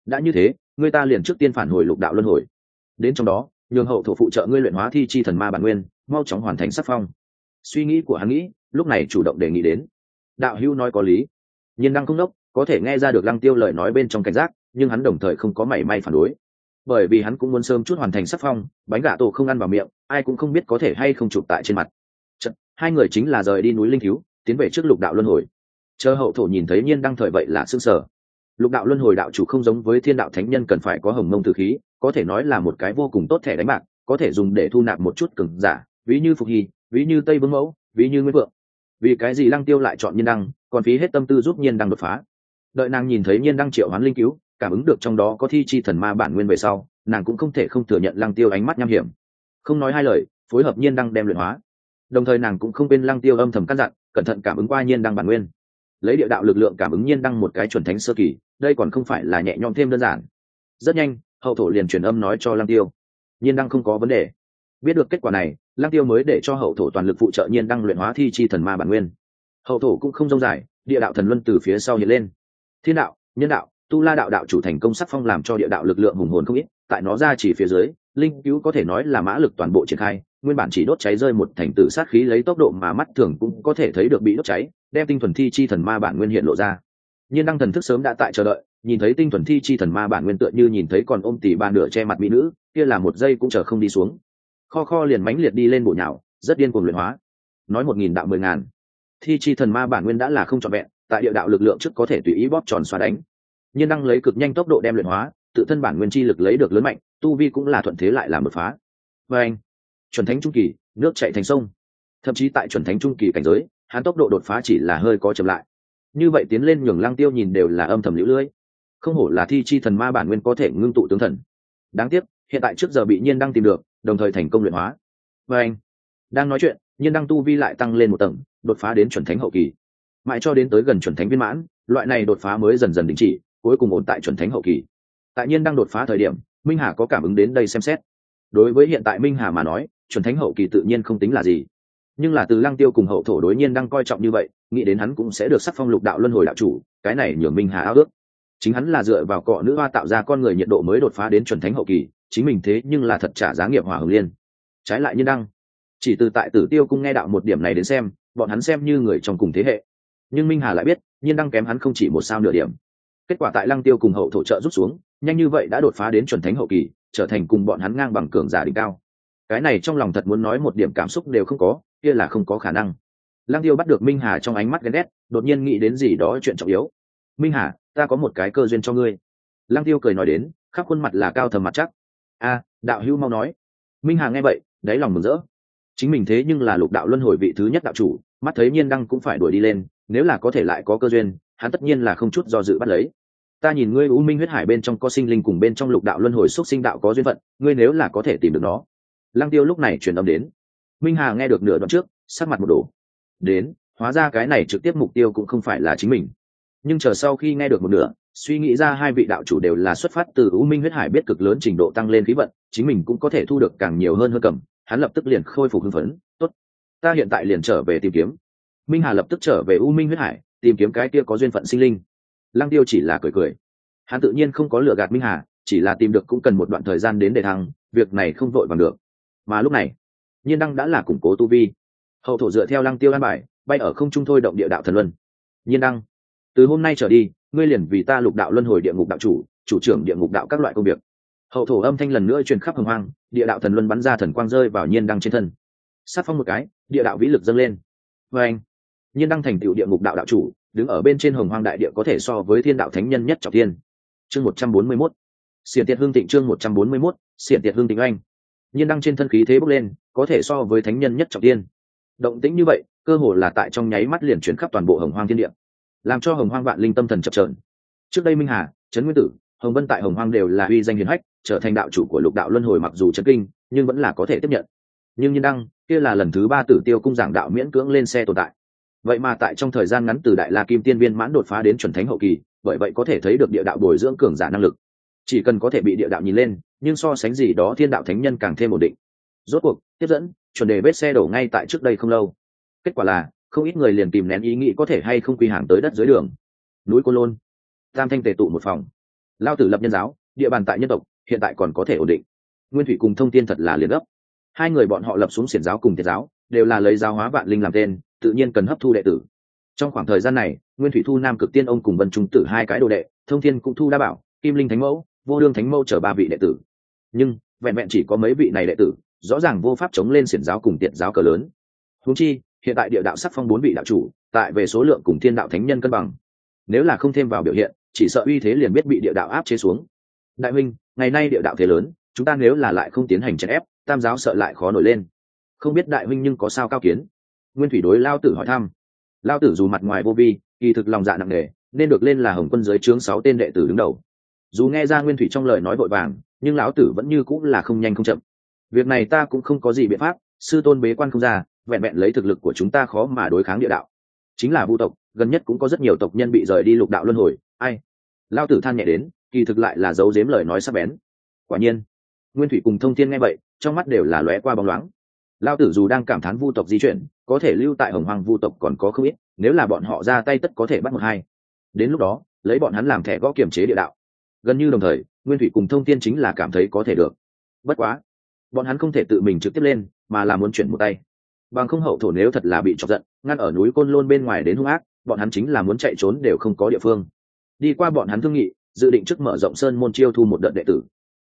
Đã như thế người ta liền trước tiên phản hồi lục đạo luân hồi. Đến trong đó nhường hậu thổ phụ trợ ngươi luyện hóa thi chi thần ma bản nguyên mau chóng hoàn thành sắc phong. Suy nghĩ của hắn nghĩ lúc này chủ động đề nghị đến. Đạo hưu nói có lý. Nhiên đăng không đốc có thể nghe ra được lăng tiêu lời nói bên trong cảnh giác nhưng hắn đồng thời không có mảy may phản đối. Bởi vì hắn cũng muốn sớm chút hoàn thành sắc phong bánh gà tổ không ăn vào miệng ai cũng không biết có thể hay không chụp tại trên mặt. Chật, hai người chính là rời đi núi linh cứu tiến về trước lục đạo luân hồi. Chờ hậu thổ nhìn thấy nhiên đăng thời vậy là s ư sở lục đạo luân hồi đạo chủ không giống với thiên đạo thánh nhân cần phải có hồng mông từ khí, có thể nói là một cái vô cùng tốt thẻ đánh bạc, có thể dùng để thu nạp một chút cừng giả, ví như phục hy, ví như tây vương mẫu, ví như nguyễn vượng. Vì cái gì lăng tiêu lại chọn nhiên đăng, còn phí hết tâm tư giúp nhiên đăng đột phá. Đợi nàng nhìn thấy nhiên đăng triệu hoán linh cứu, cảm ứng được trong đó có thi chi thần ma bản nguyên về sau, nàng cũng không thể không thừa nhận lăng tiêu ánh mắt nham hiểm. Không nói hai lời, phối hợp nhiên đăng đem luyện hóa. Đồng thời nàng cũng không quên lăng tiêu âm thầm căn dặn cẩn thận cảm ứng qua nhiên đăng bản nguyên. Lấy địa đạo lực lượng cảm ứng nhiên đăng một cái chuẩn thánh sơ kỳ, đây còn không phải là nhẹ nhõm thêm đơn giản. Rất nhanh, hậu thổ liền truyền âm nói cho lăng tiêu. Nhiên đăng không có vấn đề. Biết được kết quả này, lăng tiêu mới để cho hậu thổ toàn lực phụ trợ nhiên đăng luyện hóa thi chi thần ma bản nguyên. Hậu thổ cũng không rông dài, địa đạo thần luân từ phía sau hiện lên. Thiên đạo, nhân đạo, tu la đạo đạo chủ thành công sắc phong làm cho địa đạo lực lượng hùng hồn không ít tại nó ra chỉ phía dưới, linh cứu có thể nói là mã lực toàn bộ triển khai, nguyên bản chỉ đốt cháy rơi một thành tử sát khí lấy tốc độ mà mắt thường cũng có thể thấy được bị đốt cháy, đem tinh thuần thi chi thần ma bản nguyên hiện lộ ra. Nhiên đăng thần thức sớm đã tại chờ đợi, nhìn thấy tinh thuần thi chi thần ma bản nguyên tựa như nhìn thấy còn ôm tỷ ba nửa che mặt mỹ nữ, kia là một giây cũng chờ không đi xuống. Kho kho liền mãnh liệt đi lên bộ nhạo rất điên cuồng luyện hóa. Nói một nghìn đạo mười ngàn. Thi chi thần ma bản nguyên đã là không trọn vẹn, tại địa đạo lực lượng trước có thể tùy ý bóp tròn xóa đánh. Nhiên đăng lấy cực nhanh tốc độ đem luyện hóa tự thân bản nguyên chi lực lấy được lớn mạnh, tu vi cũng là thuận thế lại làm đột phá. Và anh, chuẩn thánh trung kỳ, nước chạy thành sông. Thậm chí tại chuẩn thánh trung kỳ cảnh giới, hắn tốc độ đột phá chỉ là hơi có chậm lại. Như vậy tiến lên nhường lang tiêu nhìn đều là âm thầm lũ lưỡi không hổ là thi chi thần ma bản nguyên có thể ngưng tụ tướng thần. Đáng tiếc, hiện tại trước giờ bị nhiên đăng tìm được, đồng thời thành công luyện hóa. Và anh, đang nói chuyện, nhiên đăng tu vi lại tăng lên một tầng, đột phá đến chuẩn thánh hậu kỳ. Mãi cho đến tới gần chuẩn thánh viên mãn, loại này đột phá mới dần dần đình chỉ, cuối cùng ổn tại chuẩn thánh hậu kỳ tại nhiên đang đột phá thời điểm, minh hà có cảm ứng đến đây xem xét. Đối với hiện tại minh hà mà nói, chuẩn thánh hậu kỳ tự nhiên không tính là gì. Nhưng là từ lăng tiêu cùng hậu thổ đối nhiên đang coi trọng như vậy, nghĩ đến hắn cũng sẽ được sắc phong lục đạo luân hồi đạo chủ, cái này nhường minh hà ao ước. Chính hắn là dựa vào cọ nữ hoa tạo ra con người nhiệt độ mới đột phá đến chuẩn thánh hậu kỳ, chính mình thế nhưng là thật trả giá nghiệp hỏa hồng liên. Trái lại nhiên đăng, chỉ từ tại tử tiêu cung nghe đạo một điểm này đến xem, bọn hắn xem như người trong cùng thế hệ. Nhưng minh hà lại biết, nhiên đăng kém hắn không chỉ một sao nửa điểm. Kết quả tại lăng tiêu cùng hậu thổ trợ rút xuống nhanh như vậy đã đột phá đến chuẩn thánh hậu kỳ, trở thành cùng bọn hắn ngang bằng cường giả đỉnh cao. Cái này trong lòng thật muốn nói một điểm cảm xúc đều không có, kia là không có khả năng. Lăng tiêu bắt được minh hà trong ánh mắt ghen ghét, đột nhiên nghĩ đến gì đó chuyện trọng yếu. Minh hà, ta có một cái cơ duyên cho ngươi. Lăng tiêu cười nói đến, khắp khuôn mặt là cao thầm mặt chắc. A, đạo hữu mau nói. Minh hà nghe vậy, đáy lòng mừng rỡ. Chính mình thế nhưng là lục đạo luân hồi vị thứ nhất đạo chủ, mắt thấy nhiên đăng cũng phải đuổi đi lên, nếu là có thể lại có cơ duyên, hắn tất nhiên là không chút do dự bắt lấy ta nhìn ngươi u minh huyết hải bên trong có sinh linh cùng bên trong lục đạo luân hồi xúc sinh đạo có duyên phận, ngươi nếu là có thể tìm được nó. Lăng tiêu lúc này truyền âm đến. Minh hà nghe được nửa đoạn trước, sắc mặt một đổ. Đến, hóa ra cái này trực tiếp mục tiêu cũng không phải là chính mình. Nhưng chờ sau khi nghe được một nửa, suy nghĩ ra hai vị đạo chủ đều là xuất phát từ u minh huyết hải biết cực lớn trình độ tăng lên khí vận, chính mình cũng có thể thu được càng nhiều hơn hơn cầm. Hắn lập tức liền khôi phục hưng phấn. Tốt, ta hiện tại liền trở về tìm kiếm. Minh hà lập tức trở về u minh huyết hải, tìm kiếm cái kia có duyên phận sinh linh lăng tiêu chỉ là cười cười. Hắn tự nhiên không có lựa gạt minh hà, chỉ là tìm được cũng cần một đoạn thời gian đến để thăng, việc này không vội bằng được. Mà lúc này, nhiên đăng đã là củng cố tu vi. Hậu thổ dựa theo lăng tiêu an bài, bay ở không trung thôi động địa đạo thần luân. Nhiên đăng, từ hôm nay trở đi, ngươi liền vì ta lục đạo luân hồi địa ngục đạo chủ chủ trưởng địa ngục đạo các loại công việc. Hậu thổ âm thanh lần nữa truyền khắp hồng hoang, địa đạo thần luân bắn ra thần quang rơi vào nhiên đăng trên thân. Sát phong một cái, địa đạo vĩ lực dâng lên. Vê anh, nhiên đăng thành tựu địa ngục đạo đạo chủ đứng ở bên trên hồng hoang đại địa có thể so với thiên đạo thánh nhân nhất trọng thiên. Chương một trăm bốn mươi mốt. Xiển tiệt hương tịnh chương một trăm bốn mươi mốt. Xiển tiệt hương tịnh anh nhiên đăng trên thân khí thế bốc lên, có thể so với thánh nhân nhất trọng thiên. Động tĩnh như vậy, cơ hồ là tại trong nháy mắt liền chuyển khắp toàn bộ hồng hoang thiên địa. Làm cho hồng hoang vạn linh tâm thần chập trờn trước đây minh hà, trấn nguyên tử, hồng vân tại hồng hoang đều là uy danh hiền hách, trở thành đạo chủ của lục đạo luân hồi mặc dù chấn kinh, nhưng vẫn là có thể tiếp nhận. Nhưng nhiên đăng, kia là lần thứ ba tử tiêu cung giảng đạo miễn cưỡng lên xe tồn tại vậy mà tại trong thời gian ngắn từ đại la kim tiên viên mãn đột phá đến chuẩn thánh hậu kỳ, bởi vậy có thể thấy được địa đạo bồi dưỡng cường giả năng lực. Chỉ cần có thể bị địa đạo nhìn lên, nhưng so sánh gì đó thiên đạo thánh nhân càng thêm ổn định. Rốt cuộc, tiếp dẫn, chuẩn đề vết xe đổ ngay tại trước đây không lâu. Kết quả là, không ít người liền tìm nén ý nghĩ có thể hay không quy hàng tới đất dưới đường. Núi cô lôn, tam thanh tề tụ một phòng. Lao tử lập nhân giáo, địa bàn tại nhân tộc, hiện tại còn có thể ổn định. Nguyên thủy cùng thông tin thật là liền gấp. Hai người bọn họ lập xuống xiển giáo cùng thiệt giáo, đều là lấy giáo hóa vạn linh làm tên tự nhiên cần hấp thu đệ tử. Trong khoảng thời gian này, nguyên thủy thu, nam cực tiên ông cùng vân trung tử hai cái đồ đệ, thông thiên cũng thu đa bảo, kim linh thánh mẫu, vô đương thánh mẫu chở ba vị đệ tử. Nhưng, vẹn vẹn chỉ có mấy vị này đệ tử, rõ ràng vô pháp chống lên xiển giáo cùng tiện giáo cờ lớn. Húng chi, hiện tại địa đạo sắc phong bốn vị đạo chủ, tại về số lượng cùng thiên đạo thánh nhân cân bằng. Nếu là không thêm vào biểu hiện, chỉ sợ uy thế liền biết bị địa đạo áp chế xuống. Đại huynh, ngày nay địa đạo thế lớn, chúng ta nếu là lại không tiến hành chèn ép, tam giáo sợ lại khó nổi lên. Không biết đại huynh nhưng có sao cao kiến? Nguyên thủy đối lao tử hỏi thăm. Lao tử dù mặt ngoài vô vi, kỳ thực lòng dạ nặng nề, nên được lên là hồng quân giới trướng sáu tên đệ tử đứng đầu. Dù nghe ra nguyên thủy trong lời nói vội vàng, nhưng lão tử vẫn như cũng là không nhanh không chậm. Việc này ta cũng không có gì biện pháp, sư tôn bế quan không ra, vẹn vẹn lấy thực lực của chúng ta khó mà đối kháng địa đạo. Chính là vu tộc, gần nhất cũng có rất nhiều tộc nhân bị rời đi lục đạo luân hồi, ai? Lao tử than nhẹ đến, kỳ thực lại là giấu giếm lời nói sắc bén. Quả nhiên, nguyên thủy cùng thông thiên nghe vậy, trong mắt đều là lóe qua bóng loáng. Lao tử dù đang cảm thán vu tộc di chuyển có thể lưu tại hồng hoàng vu tộc còn có không ít, nếu là bọn họ ra tay tất có thể bắt một hai. Đến lúc đó, lấy bọn hắn làm thẻ gõ kiểm chế địa đạo. Gần như đồng thời, nguyên thủy cùng thông thiên chính là cảm thấy có thể được. Bất quá, bọn hắn không thể tự mình trực tiếp lên, mà là muốn chuyển một tay. Bằng không hậu thổ nếu thật là bị chọc giận, ngăn ở núi côn lôn bên ngoài đến hung ác, bọn hắn chính là muốn chạy trốn đều không có địa phương. Đi qua bọn hắn thương nghị, dự định trước mở rộng sơn môn chiêu thu một đợt đệ tử.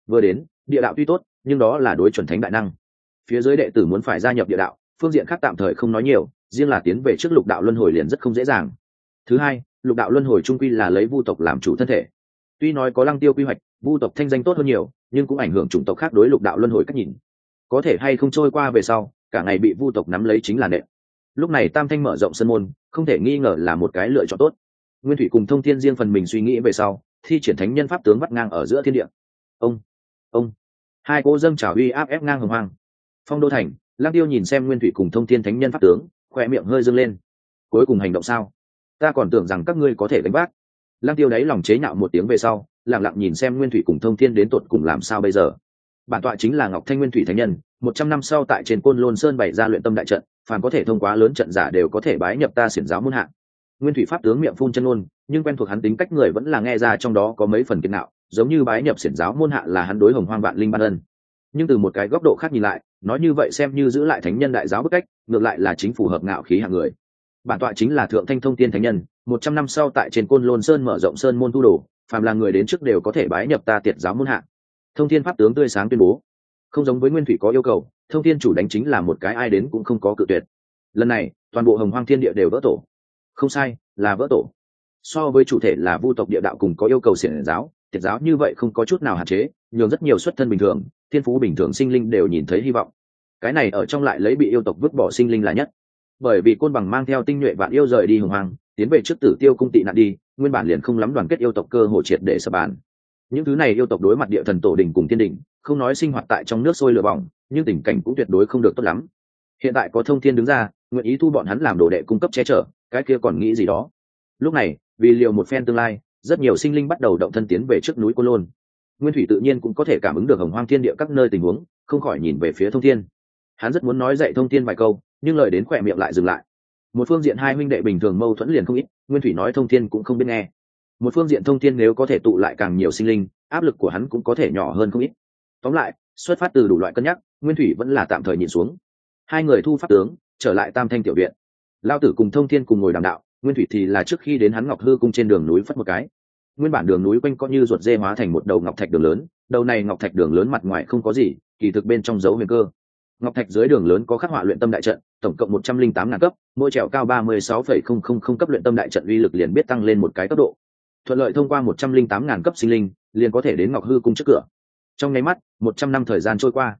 Vừa đến, địa đạo tuy tốt, nhưng đó là đối chuẩn thánh đại năng. Phía dưới đệ tử muốn phải gia nhập địa đạo phương diện khác tạm thời không nói nhiều, riêng là tiến về trước lục đạo luân hồi liền rất không dễ dàng. Thứ hai, lục đạo luân hồi trung quy là lấy vu tộc làm chủ thân thể. Tuy nói có lăng tiêu quy hoạch, vu tộc thanh danh tốt hơn nhiều, nhưng cũng ảnh hưởng chủng tộc khác đối lục đạo luân hồi cách nhìn. Có thể hay không trôi qua về sau, cả ngày bị vu tộc nắm lấy chính là nệ lúc này tam thanh mở rộng sân môn, không thể nghi ngờ là một cái lựa chọn tốt. Nguyên thủy cùng thông thiên riêng phần mình suy nghĩ về sau, thi triển thánh nhân pháp tướng vắt ngang ở giữa thiên địa. Ông ông. Hai cô dâng trào uy áp ép ngang hồng hoang. Phong đô thành lang tiêu nhìn xem nguyên thủy cùng thông thiên thánh nhân pháp tướng, khoe miệng hơi dâng lên. Cuối cùng hành động sao? Ta còn tưởng rằng các ngươi có thể đánh bác lang tiêu đáy lòng chế nhạo một tiếng về sau, lặng lặng nhìn xem nguyên thủy cùng thông thiên đến tột cùng làm sao bây giờ. Bản tọa chính là ngọc thanh nguyên thủy thánh nhân, một trăm năm sau tại trên côn lôn sơn bày ra luyện tâm đại trận, phàm có thể thông qua lớn trận giả đều có thể bái nhập ta xiển giáo muôn hạng nguyên thủy pháp tướng miệng phun chân ngôn, nhưng quen thuộc hắn tính cách người vẫn là nghe ra trong đó có mấy phần kiên nạo giống như bái nhập xiển giáo môn hạ là hắn đối hồng hoang vạn linh ban ân. Nhưng từ một cái góc độ khác nhìn lại nói như vậy xem như giữ lại thánh nhân đại giáo bức cách, ngược lại là chính phù hợp ngạo khí hạng người. Bản tọa chính là thượng thanh thông tiên thánh nhân, một trăm năm sau tại trên côn lôn sơn mở rộng sơn môn tu đồ, phàm là người đến trước đều có thể bái nhập ta tiệt giáo môn hạ. Thông thiên pháp tướng tươi sáng tuyên bố. Không giống với nguyên thủy có yêu cầu, thông thiên chủ đánh chính là một cái ai đến cũng không có cự tuyệt. Lần này, toàn bộ hồng hoang thiên địa đều vỡ tổ. Không sai, là vỡ tổ. So với chủ thể là vu tộc địa đạo cùng có yêu cầu xiển giáo, tiệt giáo như vậy không có chút nào hạn chế, nhường rất nhiều xuất thân bình thường thiên phú bình thường sinh linh đều nhìn thấy hy vọng. Cái này ở trong lại lấy bị yêu tộc vứt bỏ sinh linh là nhất. Bởi vì côn bằng mang theo tinh nhuệ vạn yêu rời đi hồng hoàng tiến về trước tử tiêu cung tị nạn đi, nguyên bản liền không lắm đoàn kết yêu tộc cơ hồ triệt để sập bàn. Những thứ này yêu tộc đối mặt địa thần tổ đình cùng thiên đình, không nói sinh hoạt tại trong nước sôi lửa bỏng, nhưng tình cảnh cũng tuyệt đối không được tốt lắm. Hiện tại có thông thiên đứng ra, nguyện ý thu bọn hắn làm đồ đệ cung cấp che chở, cái kia còn nghĩ gì đó. Lúc này, vì liệu một phen tương lai, rất nhiều sinh linh bắt đầu động thân tiến về trước núi cô lôn nguyên thủy tự nhiên cũng có thể cảm ứng được hồng hoang thiên địa các nơi tình huống, không khỏi nhìn về phía thông thiên. Hắn rất muốn nói dạy thông thiên vài câu, nhưng lời đến khỏe miệng lại dừng lại. Một phương diện hai huynh đệ bình thường mâu thuẫn liền không ít, nguyên thủy nói thông thiên cũng không biết nghe. Một phương diện thông thiên nếu có thể tụ lại càng nhiều sinh linh, áp lực của hắn cũng có thể nhỏ hơn không ít. Tóm lại, xuất phát từ đủ loại cân nhắc, nguyên thủy vẫn là tạm thời nhìn xuống. Hai người thu pháp tướng, trở lại tam thanh tiểu viện. Lao tử cùng thông thiên cùng ngồi đàm đạo, nguyên thủy thì là trước khi đến hắn ngọc hư cung trên đường núi phất một cái nguyên bản đường núi quanh co như ruột dê hóa thành một đầu ngọc thạch đường lớn, đầu này ngọc thạch đường lớn mặt ngoài không có gì, kỳ thực bên trong dấu huyền cơ. Ngọc thạch dưới đường lớn có khắc họa luyện tâm đại trận, tổng cộng một trăm linh tám ngàn cấp, mỗi trèo cao ba mươi sáu phẩy không không không cấp luyện tâm đại trận uy lực liền biết tăng lên một cái cấp độ. Thuận lợi thông qua một trăm linh tám ngàn cấp sinh linh, liền có thể đến ngọc hư cung trước cửa. Trong nháy mắt, một trăm năm thời gian trôi qua.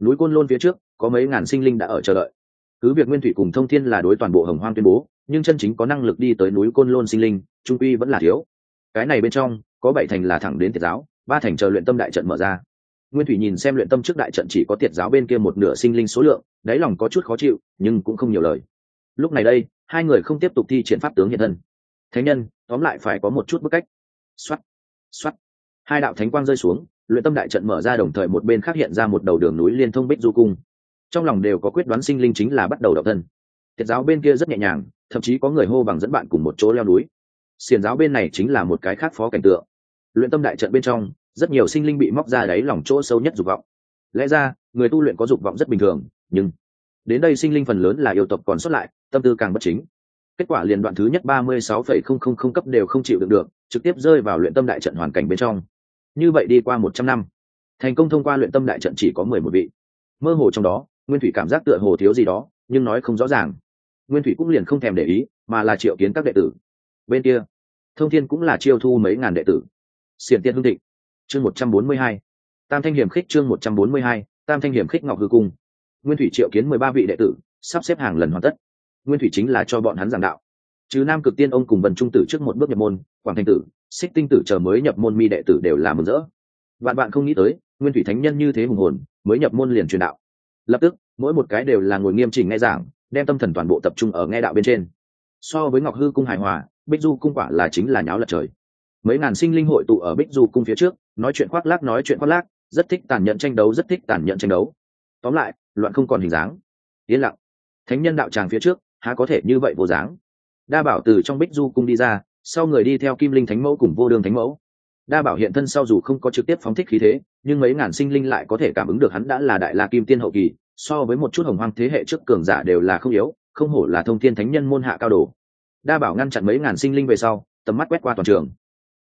Núi côn lôn phía trước, có mấy ngàn sinh linh đã ở chờ đợi. Cứ việc nguyên thủy cùng thông thiên là đối toàn bộ hồng hoang tuyên bố, nhưng chân chính có năng lực đi tới núi côn lôn sinh linh, trung quy vẫn là thiếu cái này bên trong, có bảy thành là thẳng đến tiệt giáo, ba thành chờ luyện tâm đại trận mở ra. Nguyên thủy nhìn xem luyện tâm trước đại trận chỉ có tiệt giáo bên kia một nửa sinh linh số lượng, đáy lòng có chút khó chịu, nhưng cũng không nhiều lời. Lúc này đây, hai người không tiếp tục thi triển pháp tướng hiện thân. Thánh nhân, tóm lại phải có một chút bức cách. Xoắt xoắt hai đạo thánh quang rơi xuống, luyện tâm đại trận mở ra đồng thời một bên khác hiện ra một đầu đường núi liên thông bích du cung. Trong lòng đều có quyết đoán sinh linh chính là bắt đầu độc thân. Tiết giáo bên kia rất nhẹ nhàng, thậm chí có người hô bằng dẫn bạn cùng một chỗ leo núi xiền giáo bên này chính là một cái khác phó cảnh tượng. Luyện tâm đại trận bên trong, rất nhiều sinh linh bị móc ra đáy lòng chỗ sâu nhất dục vọng. Lẽ ra, người tu luyện có dục vọng rất bình thường, nhưng đến đây sinh linh phần lớn là yêu tộc còn xuất lại, tâm tư càng bất chính. Kết quả liền đoạn thứ nhất ba mươi sáu phẩy không không không cấp đều không chịu được được, trực tiếp rơi vào luyện tâm đại trận hoàn cảnh bên trong. Như vậy đi qua một trăm năm, thành công thông qua luyện tâm đại trận chỉ có mười một vị. Mơ hồ trong đó, nguyên thủy cảm giác tựa hồ thiếu gì đó, nhưng nói không rõ ràng. Nguyên thủy cũng liền không thèm để ý, mà là triệu kiến các đệ tử bên kia, thông thiên cũng là chiêu thu mấy ngàn đệ tử. Xiển tiên hương thịnh, chương một trăm bốn mươi hai. Tam thanh hiểm khích chương một trăm bốn mươi hai, tam thanh hiểm khích ngọc hư cung. Nguyên thủy triệu kiến mười ba vị đệ tử, sắp xếp hàng lần hoàn tất. Nguyên thủy chính là cho bọn hắn giảng đạo. Chứ nam cực tiên ông cùng vần trung tử trước một bước nhập môn, quảng thanh tử, xích tinh tử chờ mới nhập môn mi đệ tử đều là mừng rỡ. Bạn bạn không nghĩ tới, nguyên thủy thánh nhân như thế hùng hồn, mới nhập môn liền truyền đạo. Lập tức, mỗi một cái đều là ngồi nghiêm chỉnh nghe giảng, đem tâm thần toàn bộ tập trung ở nghe đạo bên trên. So với ngọc hư cung hài hòa bích du cung quả là chính là nháo lật trời. Mấy ngàn sinh linh hội tụ ở bích du cung phía trước, nói chuyện khoác lác, nói chuyện khoác lác, rất thích tàn nhẫn tranh đấu, rất thích tàn nhẫn tranh đấu. Tóm lại, loạn không còn hình dáng. Yên lặng. Thánh nhân đạo tràng phía trước, há có thể như vậy vô dáng? Đa bảo từ trong bích du cung đi ra, sau người đi theo kim linh thánh mẫu cùng vô đường thánh mẫu. Đa bảo hiện thân sau dù không có trực tiếp phóng thích khí thế, nhưng mấy ngàn sinh linh lại có thể cảm ứng được hắn đã là đại la kim tiên hậu kỳ, so với một chút hồng hoang thế hệ trước cường giả đều là không yếu, không hổ là thông thiên thánh nhân môn hạ cao đồ đa bảo ngăn chặn mấy ngàn sinh linh về sau, tầm mắt quét qua toàn trường.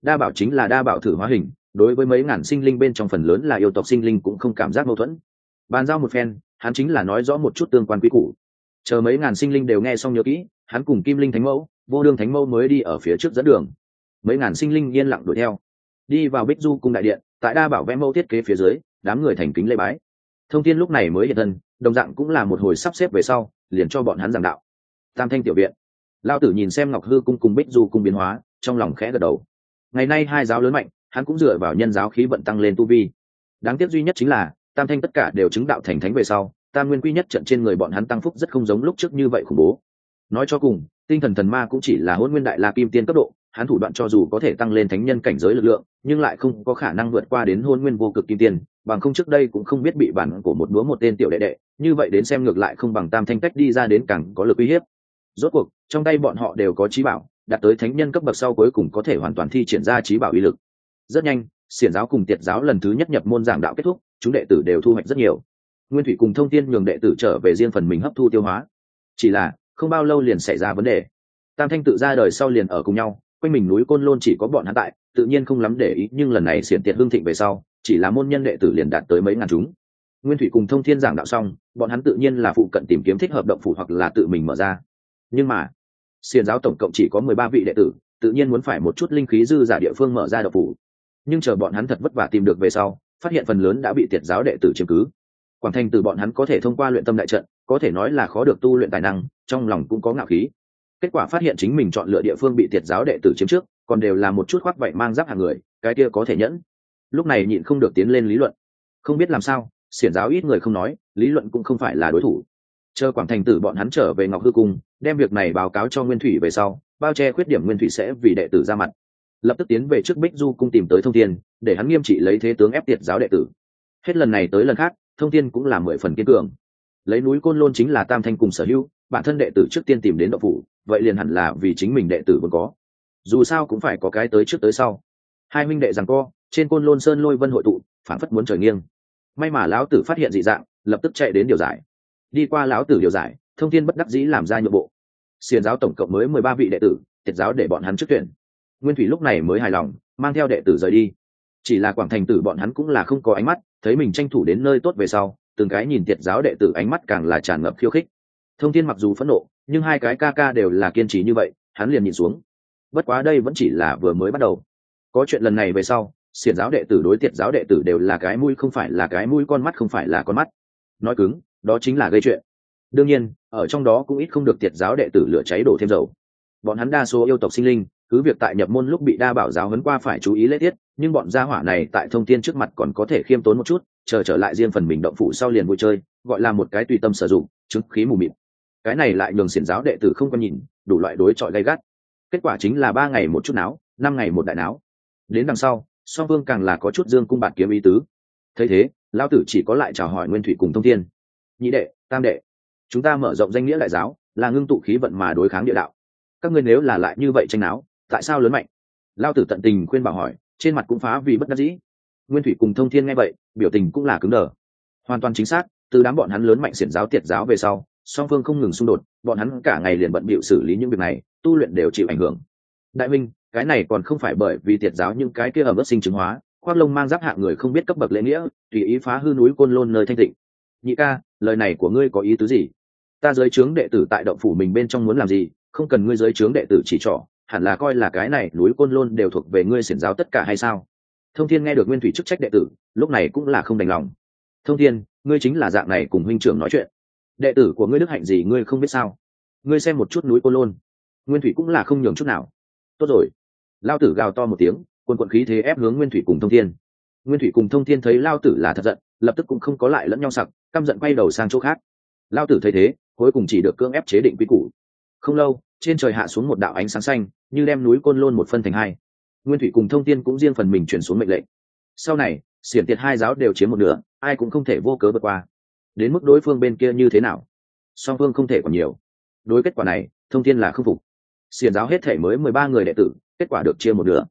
Đa bảo chính là đa bảo thử hóa hình, đối với mấy ngàn sinh linh bên trong phần lớn là yêu tộc sinh linh cũng không cảm giác mâu thuẫn. Bàn giao một phen, hắn chính là nói rõ một chút tương quan quy củ. Chờ mấy ngàn sinh linh đều nghe xong nhớ kỹ, hắn cùng kim linh thánh mẫu, vô đương thánh mẫu mới đi ở phía trước dẫn đường. Mấy ngàn sinh linh yên lặng đuổi theo. Đi vào bích du cung đại điện, tại đa bảo vẽ mẫu thiết kế phía dưới, đám người thành kính lê bái. Thông tin lúc này mới hiện thân, đồng dạng cũng là một hồi sắp xếp về sau, liền cho bọn hắn giảng đạo. Tam thanh tiểu viện lao tử nhìn xem ngọc hư cung cùng bích du cung biến hóa, trong lòng khẽ gật đầu. Ngày nay hai giáo lớn mạnh, hắn cũng dựa vào nhân giáo khí vận tăng lên tu vi. Đáng tiếc duy nhất chính là, tam thanh tất cả đều chứng đạo thành thánh về sau, tam nguyên quy nhất trận trên người bọn hắn tăng phúc rất không giống lúc trước như vậy khủng bố. Nói cho cùng, tinh thần thần ma cũng chỉ là hôn nguyên đại la kim tiên cấp độ, hắn thủ đoạn cho dù có thể tăng lên thánh nhân cảnh giới lực lượng, nhưng lại không có khả năng vượt qua đến hôn nguyên vô cực kim tiên, bằng không trước đây cũng không biết bị bản của một búa một tên tiểu đệ đệ, như vậy đến xem ngược lại không bằng tam thanh cách đi ra đến càng có lực uy hiếp rốt cuộc, trong tay bọn họ đều có trí bảo, đạt tới thánh nhân cấp bậc sau cuối cùng có thể hoàn toàn thi triển ra trí bảo uy lực. Rất nhanh, xiển giáo cùng tiệt giáo lần thứ nhất nhập môn giảng đạo kết thúc, chúng đệ tử đều thu hoạch rất nhiều. Nguyên thủy cùng thông tin nhường đệ tử trở về riêng phần mình hấp thu tiêu hóa. Chỉ là, không bao lâu liền xảy ra vấn đề. Tam thanh tự ra đời sau liền ở cùng nhau, quanh mình núi côn lôn chỉ có bọn hắn tại, tự nhiên không lắm để ý, nhưng lần này xiển tiệt hương thịnh về sau, chỉ là môn nhân đệ tử liền đạt tới mấy ngàn chúng. Nguyên thủy cùng thông thiên giảng đạo xong, bọn hắn tự nhiên là phụ cận tìm kiếm thích hợp động phủ hoặc là tự mình mở ra nhưng mà, xiền giáo tổng cộng chỉ có mười ba vị đệ tử, tự nhiên muốn phải một chút linh khí dư giả địa phương mở ra độc phủ. Nhưng chờ bọn hắn thật vất vả tìm được về sau, phát hiện phần lớn đã bị tiệt giáo đệ tử chiếm cứ. Quảng thành từ bọn hắn có thể thông qua luyện tâm đại trận, có thể nói là khó được tu luyện tài năng, trong lòng cũng có ngạo khí. Kết quả phát hiện chính mình chọn lựa địa phương bị tiệt giáo đệ tử chiếm trước, còn đều là một chút khoác vậy mang giáp hàng người, cái kia có thể nhẫn. Lúc này nhịn không được tiến lên lý luận. Không biết làm sao xiển giáo ít người không nói, lý luận cũng không phải là đối thủ chờ quảng thành tử bọn hắn trở về ngọc hư cung, đem việc này báo cáo cho nguyên thủy về sau, bao che khuyết điểm nguyên thủy sẽ vì đệ tử ra mặt. Lập tức tiến về trước bích du cung tìm tới thông thiên, để hắn nghiêm trị lấy thế tướng ép tiệt giáo đệ tử. Hết lần này tới lần khác, thông thiên cũng là mười phần kiên cường. Lấy núi côn lôn chính là tam thanh cùng sở hữu, bản thân đệ tử trước tiên tìm đến đậu phủ, vậy liền hẳn là vì chính mình đệ tử vẫn có. Dù sao cũng phải có cái tới trước tới sau. Hai minh đệ rằng co, trên côn lôn sơn lôi vân hội tụ, phản phất muốn trời nghiêng. May mà lão tử phát hiện dị dạng, lập tức chạy đến điều giải đi qua lão tử điều giải, thông thiên bất đắc dĩ làm ra nhượng bộ. Xiền giáo tổng cộng mới mười ba vị đệ tử, tiệt giáo để bọn hắn trước tuyển. Nguyên thủy lúc này mới hài lòng, mang theo đệ tử rời đi. Chỉ là quảng thành tử bọn hắn cũng là không có ánh mắt, thấy mình tranh thủ đến nơi tốt về sau, từng cái nhìn tiệt giáo đệ tử ánh mắt càng là tràn ngập khiêu khích. Thông thiên mặc dù phẫn nộ, nhưng hai cái ca ca đều là kiên trì như vậy, hắn liền nhìn xuống. Bất quá đây vẫn chỉ là vừa mới bắt đầu. Có chuyện lần này về sau xiển giáo đệ tử đối tiệt giáo đệ tử đều là cái mũi không phải là cái mũi con mắt không phải là con mắt. Nói cứng đó chính là gây chuyện. Đương nhiên, ở trong đó cũng ít không được tiệt giáo đệ tử lửa cháy đổ thêm dầu. Bọn hắn đa số yêu tộc sinh linh, cứ việc tại nhập môn lúc bị đa bảo giáo hấn qua phải chú ý lễ tiết, nhưng bọn gia hỏa này tại thông tin trước mặt còn có thể khiêm tốn một chút, chờ trở lại riêng phần mình động phủ sau liền vui chơi, gọi là một cái tùy tâm sử dụng, chứng khí mù mịt. Cái này lại nhường xiển giáo đệ tử không có nhìn, đủ loại đối chọi gay gắt. Kết quả chính là ba ngày một chút náo, năm ngày một đại náo. Đến đằng sau, song vương càng là có chút dương cung bạt kiếm ý tứ. Thấy thế lao tử chỉ có lại chào hỏi nguyên thủy cùng thông thiên nhị đệ, tam đệ. Chúng ta mở rộng danh nghĩa đại giáo, là ngưng tụ khí vận mà đối kháng địa đạo. Các ngươi nếu là lại như vậy tranh áo tại sao lớn mạnh? Lao tử tận tình khuyên bảo hỏi, trên mặt cũng phá vì bất đắc dĩ. Nguyên thủy cùng thông thiên nghe vậy, biểu tình cũng là cứng đờ. Hoàn toàn chính xác, từ đám bọn hắn lớn mạnh xiển giáo tiệt giáo về sau, song phương không ngừng xung đột, bọn hắn cả ngày liền bận bịu xử lý những việc này, tu luyện đều chịu ảnh hưởng. Đại minh, cái này còn không phải bởi vì tiệt giáo những cái kia ở mức sinh chứng hóa, khoác lông mang giáp hạng người không biết cấp bậc lễ nghĩa, tùy ý phá hư núi côn lôn nơi thanh tịnh. Nhị ca lời này của ngươi có ý tứ gì? Ta giới trướng đệ tử tại động phủ mình bên trong muốn làm gì? Không cần ngươi giới trướng đệ tử chỉ trỏ, hẳn là coi là cái này núi côn lôn đều thuộc về ngươi xiển giáo tất cả hay sao? Thông thiên nghe được nguyên thủy chức trách đệ tử, lúc này cũng là không đành lòng. Thông thiên, ngươi chính là dạng này cùng huynh trưởng nói chuyện. Đệ tử của ngươi đức hạnh gì ngươi không biết sao? Ngươi xem một chút núi côn lôn. Nguyên thủy cũng là không nhường chút nào. Tốt rồi. Lao tử gào to một tiếng, quân quận khí thế ép hướng nguyên thủy cùng thông thiên nguyên thủy cùng thông thiên thấy lao tử là thật giận, lập tức cũng không có lại lẫn nhau sặc, căm giận quay đầu sang chỗ khác. Lao tử thấy thế, cuối cùng chỉ được cưỡng ép chế định quy củ. Không lâu, trên trời hạ xuống một đạo ánh sáng xanh, như đem núi côn lôn một phân thành hai. Nguyên thủy cùng thông tin cũng riêng phần mình chuyển xuống mệnh lệnh. Sau này, xiển tiệt hai giáo đều chiếm một nửa, ai cũng không thể vô cớ vượt qua. Đến mức đối phương bên kia như thế nào? Song phương không thể còn nhiều. Đối kết quả này, thông tin là không phục. Xiển giáo hết thể mới mười ba người đệ tử, kết quả được chia một nửa.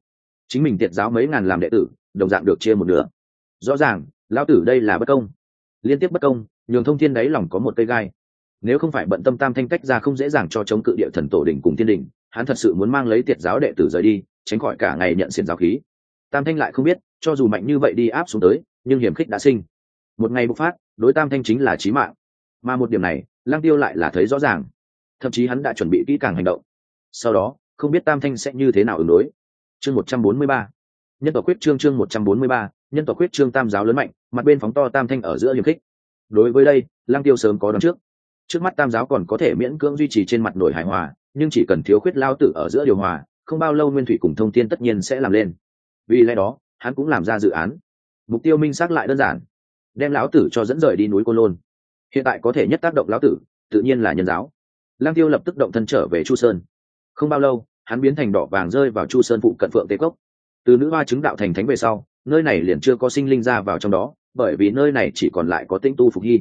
Chính mình tiệt giáo mấy ngàn làm đệ tử đồng dạng được chia một nửa. Rõ ràng, lão tử đây là bất công. Liên tiếp bất công, nhường thông thiên đáy lòng có một cây gai. Nếu không phải bận tâm tam thanh cách ra không dễ dàng cho chống cự địa thần tổ đỉnh cùng thiên đình hắn thật sự muốn mang lấy tiệt giáo đệ tử rời đi, tránh khỏi cả ngày nhận xiển giáo khí. Tam thanh lại không biết, cho dù mạnh như vậy đi áp xuống tới, nhưng hiểm khích đã sinh. Một ngày bộc phát, đối tam thanh chính là trí mạng. Mà một điểm này lang tiêu lại là thấy rõ ràng. Thậm chí hắn đã chuẩn bị kỹ càng hành động. Sau đó, không biết tam thanh sẽ như thế nào ứng đối. Chương một trăm bốn mươi ba nhân tộc quyết chương chương một trăm bốn mươi ba, nhân tộc quyết chương tam giáo lớn mạnh, mặt bên phóng to tam thanh ở giữa hiểm khích. Đối với đây lang tiêu sớm có đón trước. Trước mắt tam giáo còn có thể miễn cưỡng duy trì trên mặt nổi hài hòa, nhưng chỉ cần thiếu khuyết lao tử ở giữa điều hòa, không bao lâu nguyên thủy cùng thông tin tất nhiên sẽ làm lên. Vì lẽ đó, hắn cũng làm ra dự án. Mục tiêu minh xác lại đơn giản. Đem lão tử cho dẫn rời đi núi côn lôn. Hiện tại có thể nhất tác động lão tử, tự nhiên là nhân giáo. Lang tiêu lập tức động thân trở về chu sơn. Không bao lâu, hắn biến thành đỏ vàng rơi vào chu sơn phụ cận phượng tế cốc từ nữ hoa chứng đạo thành thánh về sau, nơi này liền chưa có sinh linh ra vào trong đó, bởi vì nơi này chỉ còn lại có tinh tu phục hy.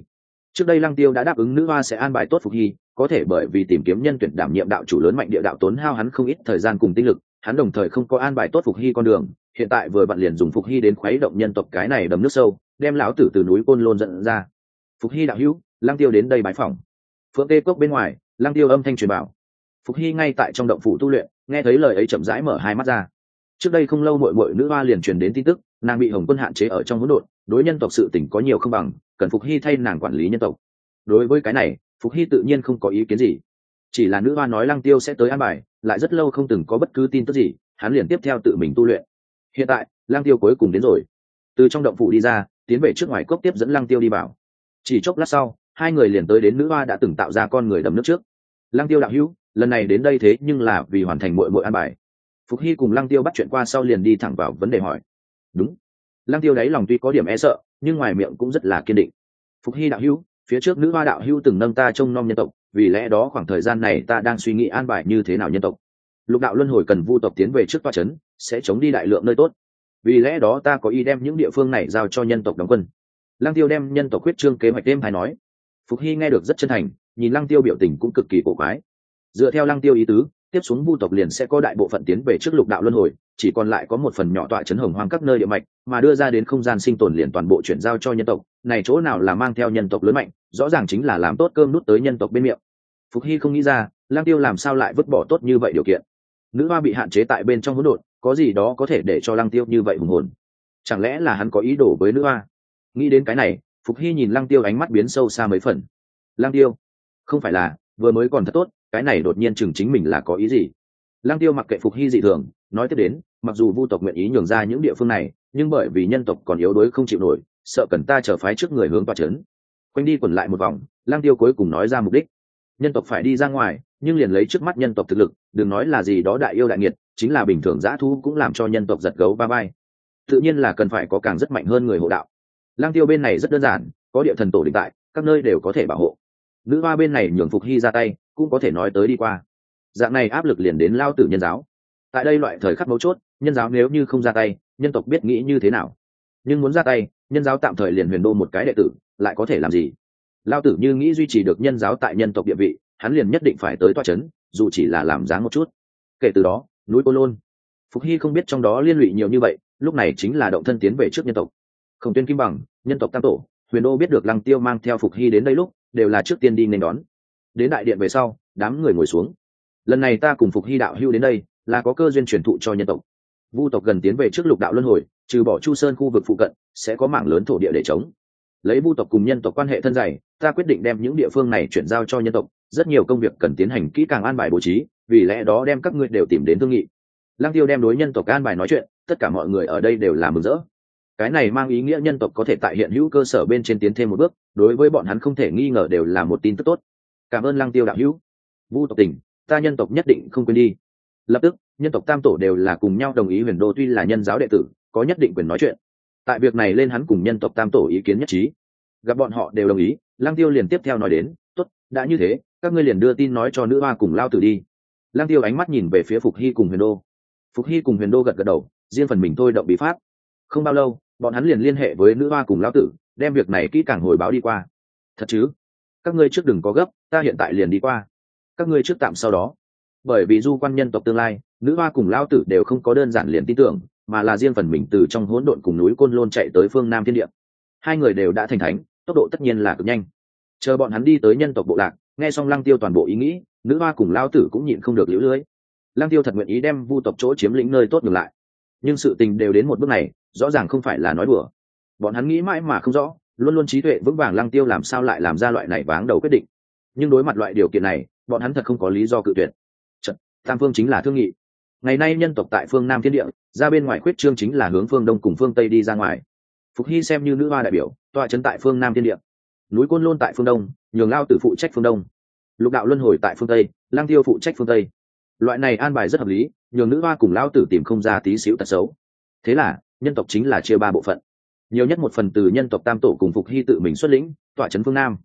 Trước đây lăng tiêu đã đáp ứng nữ hoa sẽ an bài tốt phục hy, có thể bởi vì tìm kiếm nhân tuyển đảm nhiệm đạo chủ lớn mạnh địa đạo tốn hao hắn không ít thời gian cùng tinh lực, hắn đồng thời không có an bài tốt phục hy con đường, hiện tại vừa bạn liền dùng phục hy đến khuấy động nhân tộc cái này đầm nước sâu, đem lão tử từ núi côn lôn dẫn ra. Phục hy đạo hữu, lăng tiêu đến đây bãi phòng phượng tê cốc bên ngoài, lăng tiêu âm thanh truyền bảo. Phục hy ngay tại trong động phủ tu luyện, nghe thấy lời ấy chậm rãi mở hai mắt ra trước đây không lâu mội mội nữ hoa liền truyền đến tin tức, nàng bị hồng quân hạn chế ở trong hỗn độn, đối nhân tộc sự tỉnh có nhiều không bằng, cần phục hy thay nàng quản lý nhân tộc. Đối với cái này, phục hy tự nhiên không có ý kiến gì. Chỉ là nữ hoa nói lăng tiêu sẽ tới an bài, lại rất lâu không từng có bất cứ tin tức gì, hắn liền tiếp theo tự mình tu luyện. Hiện tại, lăng tiêu cuối cùng đến rồi. Từ trong động phủ đi ra, tiến về trước ngoài cốc tiếp dẫn lăng tiêu đi vào. Chỉ chốc lát sau, hai người liền tới đến nữ hoa đã từng tạo ra con người đầm nước trước. Lăng tiêu đạo hữu, lần này đến đây thế nhưng là vì hoàn thành mội mội an bài phục hy cùng lăng tiêu bắt chuyện qua sau liền đi thẳng vào vấn đề hỏi. Đúng. Lăng tiêu đáy lòng tuy có điểm e sợ, nhưng ngoài miệng cũng rất là kiên định. Phục hy đạo hữu, phía trước nữ hoa đạo hữu từng nâng ta trông nom nhân tộc, vì lẽ đó khoảng thời gian này ta đang suy nghĩ an bài như thế nào nhân tộc. Lục đạo luân hồi cần vu tộc tiến về trước toa c h ấ n sẽ chống đi đại lượng nơi tốt. Vì lẽ đó ta có ý đem những địa phương này giao cho nhân tộc đóng quân. Lăng tiêu đem nhân tộc huyết trương kế hoạch đêm hay nói. Phục hy nghe được rất chân thành, nhìn lăng tiêu biểu tình cũng cực kỳ cổ quái. Dựa theo lăng tiêu ý tứ tiếp xuống vu tộc liền sẽ có đại bộ phận tiến về trước lục đạo luân hồi, chỉ còn lại có một phần nhỏ tọa chấn hồng hoang các nơi địa mạch, mà đưa ra đến không gian sinh tồn liền toàn bộ chuyển giao cho nhân tộc. Này chỗ nào là mang theo nhân tộc lớn mạnh, rõ ràng chính là làm tốt cơm nút tới nhân tộc bên miệng. Phục hy không nghĩ ra lang tiêu làm sao lại vứt bỏ tốt như vậy điều kiện? Nữ hoa bị hạn chế tại bên trong hỗn độn, có gì đó có thể để cho lang tiêu như vậy hùng hồn? Chẳng lẽ là hắn có ý đồ với nữ hoa? Nghĩ đến cái này, phục hy nhìn lang tiêu ánh mắt biến sâu xa mấy phần. Lang tiêu, không phải là, vừa mới còn thật tốt cái này đột nhiên chừng chính mình là có ý gì? Lăng tiêu mặc kệ phục hy dị thường, nói tiếp đến, mặc dù vu tộc nguyện ý nhường ra những địa phương này, nhưng bởi vì nhân tộc còn yếu đuối không chịu nổi, sợ cần ta trở phái trước người hướng toa c quanh đi quẩn lại một vòng lang tiêu cuối cùng nói ra mục đích. Nhân tộc phải đi ra ngoài, nhưng liền lấy trước mắt nhân tộc thực lực, đừng nói là gì đó đại yêu đại nghiệt, chính là bình thường giã thu cũng làm cho nhân tộc giật gấu ba bay tự nhiên là cần phải có càng rất mạnh hơn người hộ đạo. Lang tiêu bên này rất đơn giản, có địa thần tổ định tại, các nơi đều có thể bảo hộ nữ hoa bên này nhường phục hy ra tay, cũng có thể nói tới đi qua. Dạng này áp lực liền đến lao tử nhân giáo. Tại đây loại thời khắc mấu chốt, nhân giáo nếu như không ra tay, nhân tộc biết nghĩ như thế nào. Nhưng muốn ra tay, nhân giáo tạm thời liền huyền đô một cái đệ tử, lại có thể làm gì? Lao tử như nghĩ duy trì được nhân giáo tại nhân tộc địa vị, hắn liền nhất định phải tới toa c h ấ n dù chỉ là làm dáng một chút. Kể từ đó, núi cô lôn. Phục hy không biết trong đó liên lụy nhiều như vậy, lúc này chính là động thân tiến về trước nhân tộc. Khổng tuyên kim bằng, nhân tộc tam tổ, huyền đô biết được lăng tiêu mang theo phục hy đến đây lúc đều là trước tiên đi nên đón. Đến đại điện về sau, đám người ngồi xuống. Lần này ta cùng phục hy đạo hưu đến đây, là có cơ duyên truyền thụ cho nhân tộc. Vu tộc gần tiến về trước lục đạo luân hồi, trừ bỏ chu sơn khu vực phụ cận, sẽ có mảng lớn thổ địa để chống. Lấy vu tộc cùng nhân tộc quan hệ thân dày, ta quyết định đem những địa phương này chuyển giao cho nhân tộc, rất nhiều công việc cần tiến hành kỹ càng an bài bố trí, vì lẽ đó đem các ngươi đều tìm đến thương nghị. Lăng tiêu đem đối nhân tộc an bài nói chuyện, tất cả mọi người ở đây đều là mừng rỡ cái này mang ý nghĩa nhân tộc có thể tại hiện hữu cơ sở bên trên tiến thêm một bước, đối với bọn hắn không thể nghi ngờ đều là một tin tức tốt. Cảm ơn lăng tiêu đạo hữu. Vu tộc tỉnh, ta nhân tộc nhất định không quên đi. Lập tức, nhân tộc tam tổ đều là cùng nhau đồng ý huyền đô tuy là nhân giáo đệ tử, có nhất định quyền nói chuyện. Tại việc này lên hắn cùng nhân tộc tam tổ ý kiến nhất trí. Gặp bọn họ đều đồng ý, lăng tiêu liền tiếp theo nói đến, tốt, đã như thế, các ngươi liền đưa tin nói cho nữ hoa cùng lao tử đi. Lăng tiêu ánh mắt nhìn về phía phục hy cùng huyền đô. Phục hy cùng huyền đô gật gật đầu, riêng phần mình thôi động bí pháp. Không bao lâu bọn hắn liền liên hệ với nữ hoa cùng lão tử, đem việc này kỹ càng hồi báo đi qua. Thật chứ? Các ngươi trước đừng có gấp, ta hiện tại liền đi qua. Các ngươi trước tạm sau đó. Bởi vì du quan nhân tộc tương lai, nữ hoa cùng lão tử đều không có đơn giản liền tin tưởng, mà là riêng phần mình từ trong hỗn độn cùng núi côn lôn chạy tới phương nam thiên địa. Hai người đều đã thành thánh, tốc độ tất nhiên là cực nhanh. Chờ bọn hắn đi tới nhân tộc bộ lạc, nghe xong lăng tiêu toàn bộ ý nghĩ, nữ hoa cùng lao tử cũng nhịn không được liễu lưới. Lăng tiêu thật nguyện ý đem vu tộc chỗ chiếm lĩnh nơi tốt ngược lại. Nhưng sự tình đều đến một bước này rõ ràng không phải là nói đùa. Bọn hắn nghĩ mãi mà không rõ luôn luôn trí tuệ vững vàng lăng tiêu làm sao lại làm ra loại này váng đầu quyết định. Nhưng đối mặt loại điều kiện này bọn hắn thật không có lý do cự tuyệt. Trận, tam phương chính là thương nghị. Ngày nay nhân tộc tại phương nam thiên địa ra bên ngoài khuyết trương chính là hướng phương đông cùng phương tây đi ra ngoài. Phục hy xem như nữ hoa đại biểu tọa trấn tại phương nam thiên địa. Núi côn lôn tại phương đông nhường lao tử phụ trách phương đông. Lục đạo luân hồi tại phương tây lang tiêu phụ trách phương tây. Loại này an bài rất hợp lý nhường nữ hoa cùng lao tử tìm không ra tí xíu tật xấu. Thế là nhân tộc chính là chia ba bộ phận. Nhiều nhất một phần từ nhân tộc tam tổ cùng phục hy tự mình xuất lĩnh, tọa trấn phương nam.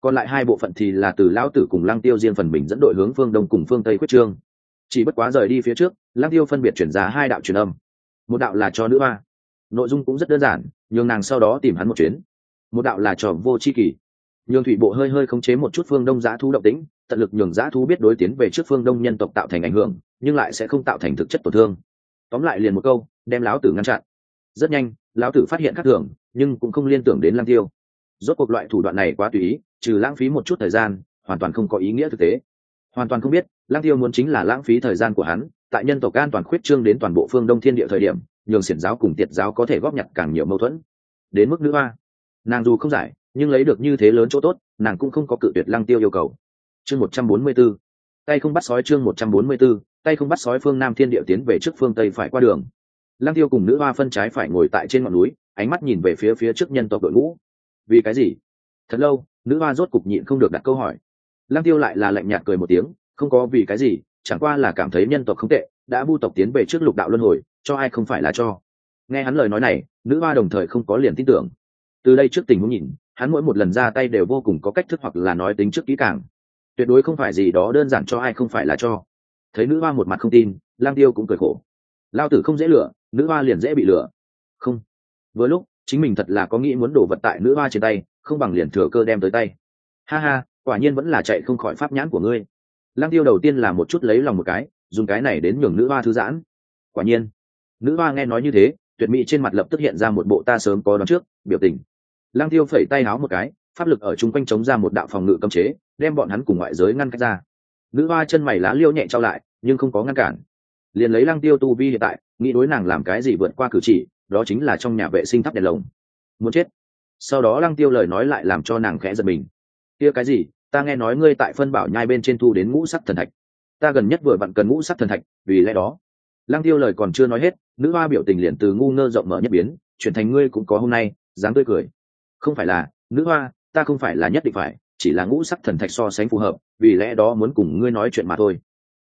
Còn lại hai bộ phận thì là từ lão tử cùng lang tiêu riêng phần mình dẫn đội hướng phương đông cùng phương tây quyết trương. Chỉ bất quá rời đi phía trước lang tiêu phân biệt chuyển ra hai đạo truyền âm. Một đạo là cho nữ hoa. Nội dung cũng rất đơn giản, nhường nàng sau đó tìm hắn một chuyến. Một đạo là trò vô c h i kỳ. Nhường thủy bộ hơi hơi khống chế một chút phương đông giã thú động tĩnh, tận lực nhường giã thú biết đối tiến về trước phương đông nhân tộc tạo thành ảnh hưởng, nhưng lại sẽ không tạo thành thực chất tổn thương. Tóm lại liền một câu, đem lão tử ngăn chặn rất nhanh, lão tử phát hiện khác thường, nhưng cũng không liên tưởng đến lăng tiêu. Rốt cuộc loại thủ đoạn này quá tùy ý, trừ lãng phí một chút thời gian, hoàn toàn không có ý nghĩa thực tế. Hoàn toàn không biết, lăng tiêu muốn chính là lãng phí thời gian của hắn, tại nhân tộc an toàn khuyết trương đến toàn bộ phương đông thiên địa thời điểm, nhường xiển giáo cùng tiệt giáo có thể góp nhặt càng nhiều mâu thuẫn. Đến mức nữ hoa, nàng dù không giải, nhưng lấy được như thế lớn chỗ tốt, nàng cũng không có cự tuyệt lăng tiêu yêu cầu. Chương một trăm bốn mươi b ố tay không bắt sói chương một trăm bốn mươi b ố tay không bắt sói phương nam thiên địa tiến về trước phương tây phải qua đường lăng tiêu cùng nữ hoa phân trái phải ngồi tại trên ngọn núi, ánh mắt nhìn về phía phía trước nhân tộc đội ngũ. Vì cái gì? Thật lâu, nữ hoa rốt cục nhịn không được đặt câu hỏi. Lăng tiêu lại là lạnh nhạt cười một tiếng, không có vì cái gì, chẳng qua là cảm thấy nhân tộc không tệ, đã bu tộc tiến về trước lục đạo luân hồi, cho ai không phải là cho. Nghe hắn lời nói này, nữ hoa đồng thời không có liền tin tưởng. Từ đây trước tình huống nhìn, hắn mỗi một lần ra tay đều vô cùng có cách thức hoặc là nói tính trước kỹ càng. Tuyệt đối không phải gì đó đơn giản cho ai không phải là cho. Thấy nữ hoa một mặt không tin lang tiêu cũng cười khổ. Lao tử không dễ lựa nữ hoa liền dễ bị lừa, không. Với lúc chính mình thật là có nghĩ muốn đổ vật tại nữ hoa trên tay không bằng liền thừa cơ đem tới tay. Ha ha quả nhiên vẫn là chạy không khỏi pháp nhãn của ngươi. Lang tiêu đầu tiên là một chút lấy lòng một cái dùng cái này đến nhường nữ hoa thư giãn. Quả nhiên. Nữ hoa nghe nói như thế tuyệt mỹ trên mặt lập tức hiện ra một bộ ta sớm có đón trước biểu tình. Lang tiêu phẩy tay háo một cái pháp lực ở chung quanh chống ra một đạo phòng ngự cấm chế đem bọn hắn cùng ngoại giới ngăn cách ra. Nữ hoa chân mày lá liêu nhẹ trao lại nhưng không có ngăn cản. Liền lấy lang tiêu tu vi hiện tại nghĩ đối nàng làm cái gì vượt qua cử chỉ, đó chính là trong nhà vệ sinh thắp đèn lồng. Muốn chết. Sau đó lăng tiêu lời nói lại làm cho nàng khẽ giật mình. Kia cái gì? Ta nghe nói ngươi tại phân bảo nhai bên trên thu đến ngũ sắc thần thạch. Ta gần nhất vừa vặn cần ngũ sắc thần thạch, vì lẽ đó. Lăng tiêu lời còn chưa nói hết, nữ hoa biểu tình liền từ ngu ngơ rộng mở nhất biến, chuyển thành ngươi cũng có hôm nay, dáng tươi cười. Không phải là, nữ hoa, ta không phải là nhất định phải, chỉ là ngũ sắc thần thạch so sánh phù hợp, vì lẽ đó muốn cùng ngươi nói chuyện mà thôi.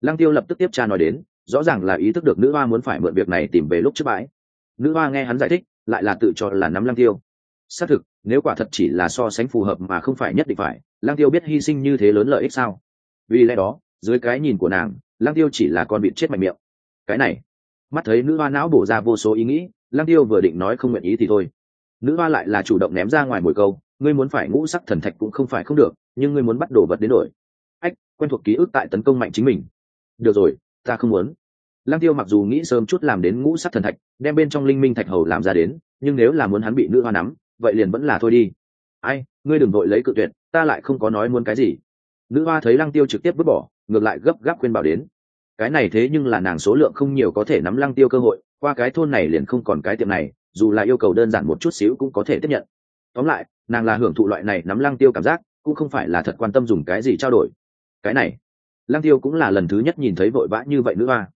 Lăng tiêu lập tức tiếp tra nói đến rõ ràng là ý thức được nữ hoa muốn phải mượn việc này tìm về lúc trước bãi. Nữ hoa nghe hắn giải thích, lại là tự cho là nắm lăng tiêu. Xác thực, nếu quả thật chỉ là so sánh phù hợp mà không phải nhất định phải, lăng tiêu biết hy sinh như thế lớn lợi ích sao? Vì lẽ đó, dưới cái nhìn của nàng, lăng tiêu chỉ là con vịt chết mạnh miệng. Cái này, mắt thấy nữ hoa não bổ ra vô số ý nghĩ, lăng tiêu vừa định nói không nguyện ý thì thôi. Nữ hoa lại là chủ động ném ra ngoài mồi câu, ngươi muốn phải ngũ sắc thần thạch cũng không phải không được, nhưng ngươi muốn bắt đồ vật đến đổi. Ách, quen thuộc ký ức tại tấn công mạnh chính mình. Được rồi, ta không muốn lăng tiêu mặc dù nghĩ sớm chút làm đến ngũ sắc thần thạch, đem bên trong linh minh thạch hầu làm ra đến, nhưng nếu là muốn hắn bị nữ hoa nắm, vậy liền vẫn là thôi đi. Ai, ngươi đừng vội lấy cự tuyệt, ta lại không có nói muốn cái gì. Nữ hoa thấy lăng tiêu trực tiếp vứt bỏ, ngược lại gấp gáp khuyên bảo đến. Cái này thế nhưng là nàng số lượng không nhiều có thể nắm lăng tiêu cơ hội, qua cái thôn này liền không còn cái tiệm này, dù là yêu cầu đơn giản một chút xíu cũng có thể tiếp nhận. Tóm lại, nàng là hưởng thụ loại này nắm lăng tiêu cảm giác, cũng không phải là thật quan tâm dùng cái gì trao đổi. Cái này, lăng tiêu cũng là lần thứ nhất nhìn thấy vội vã như vậy nữ hoa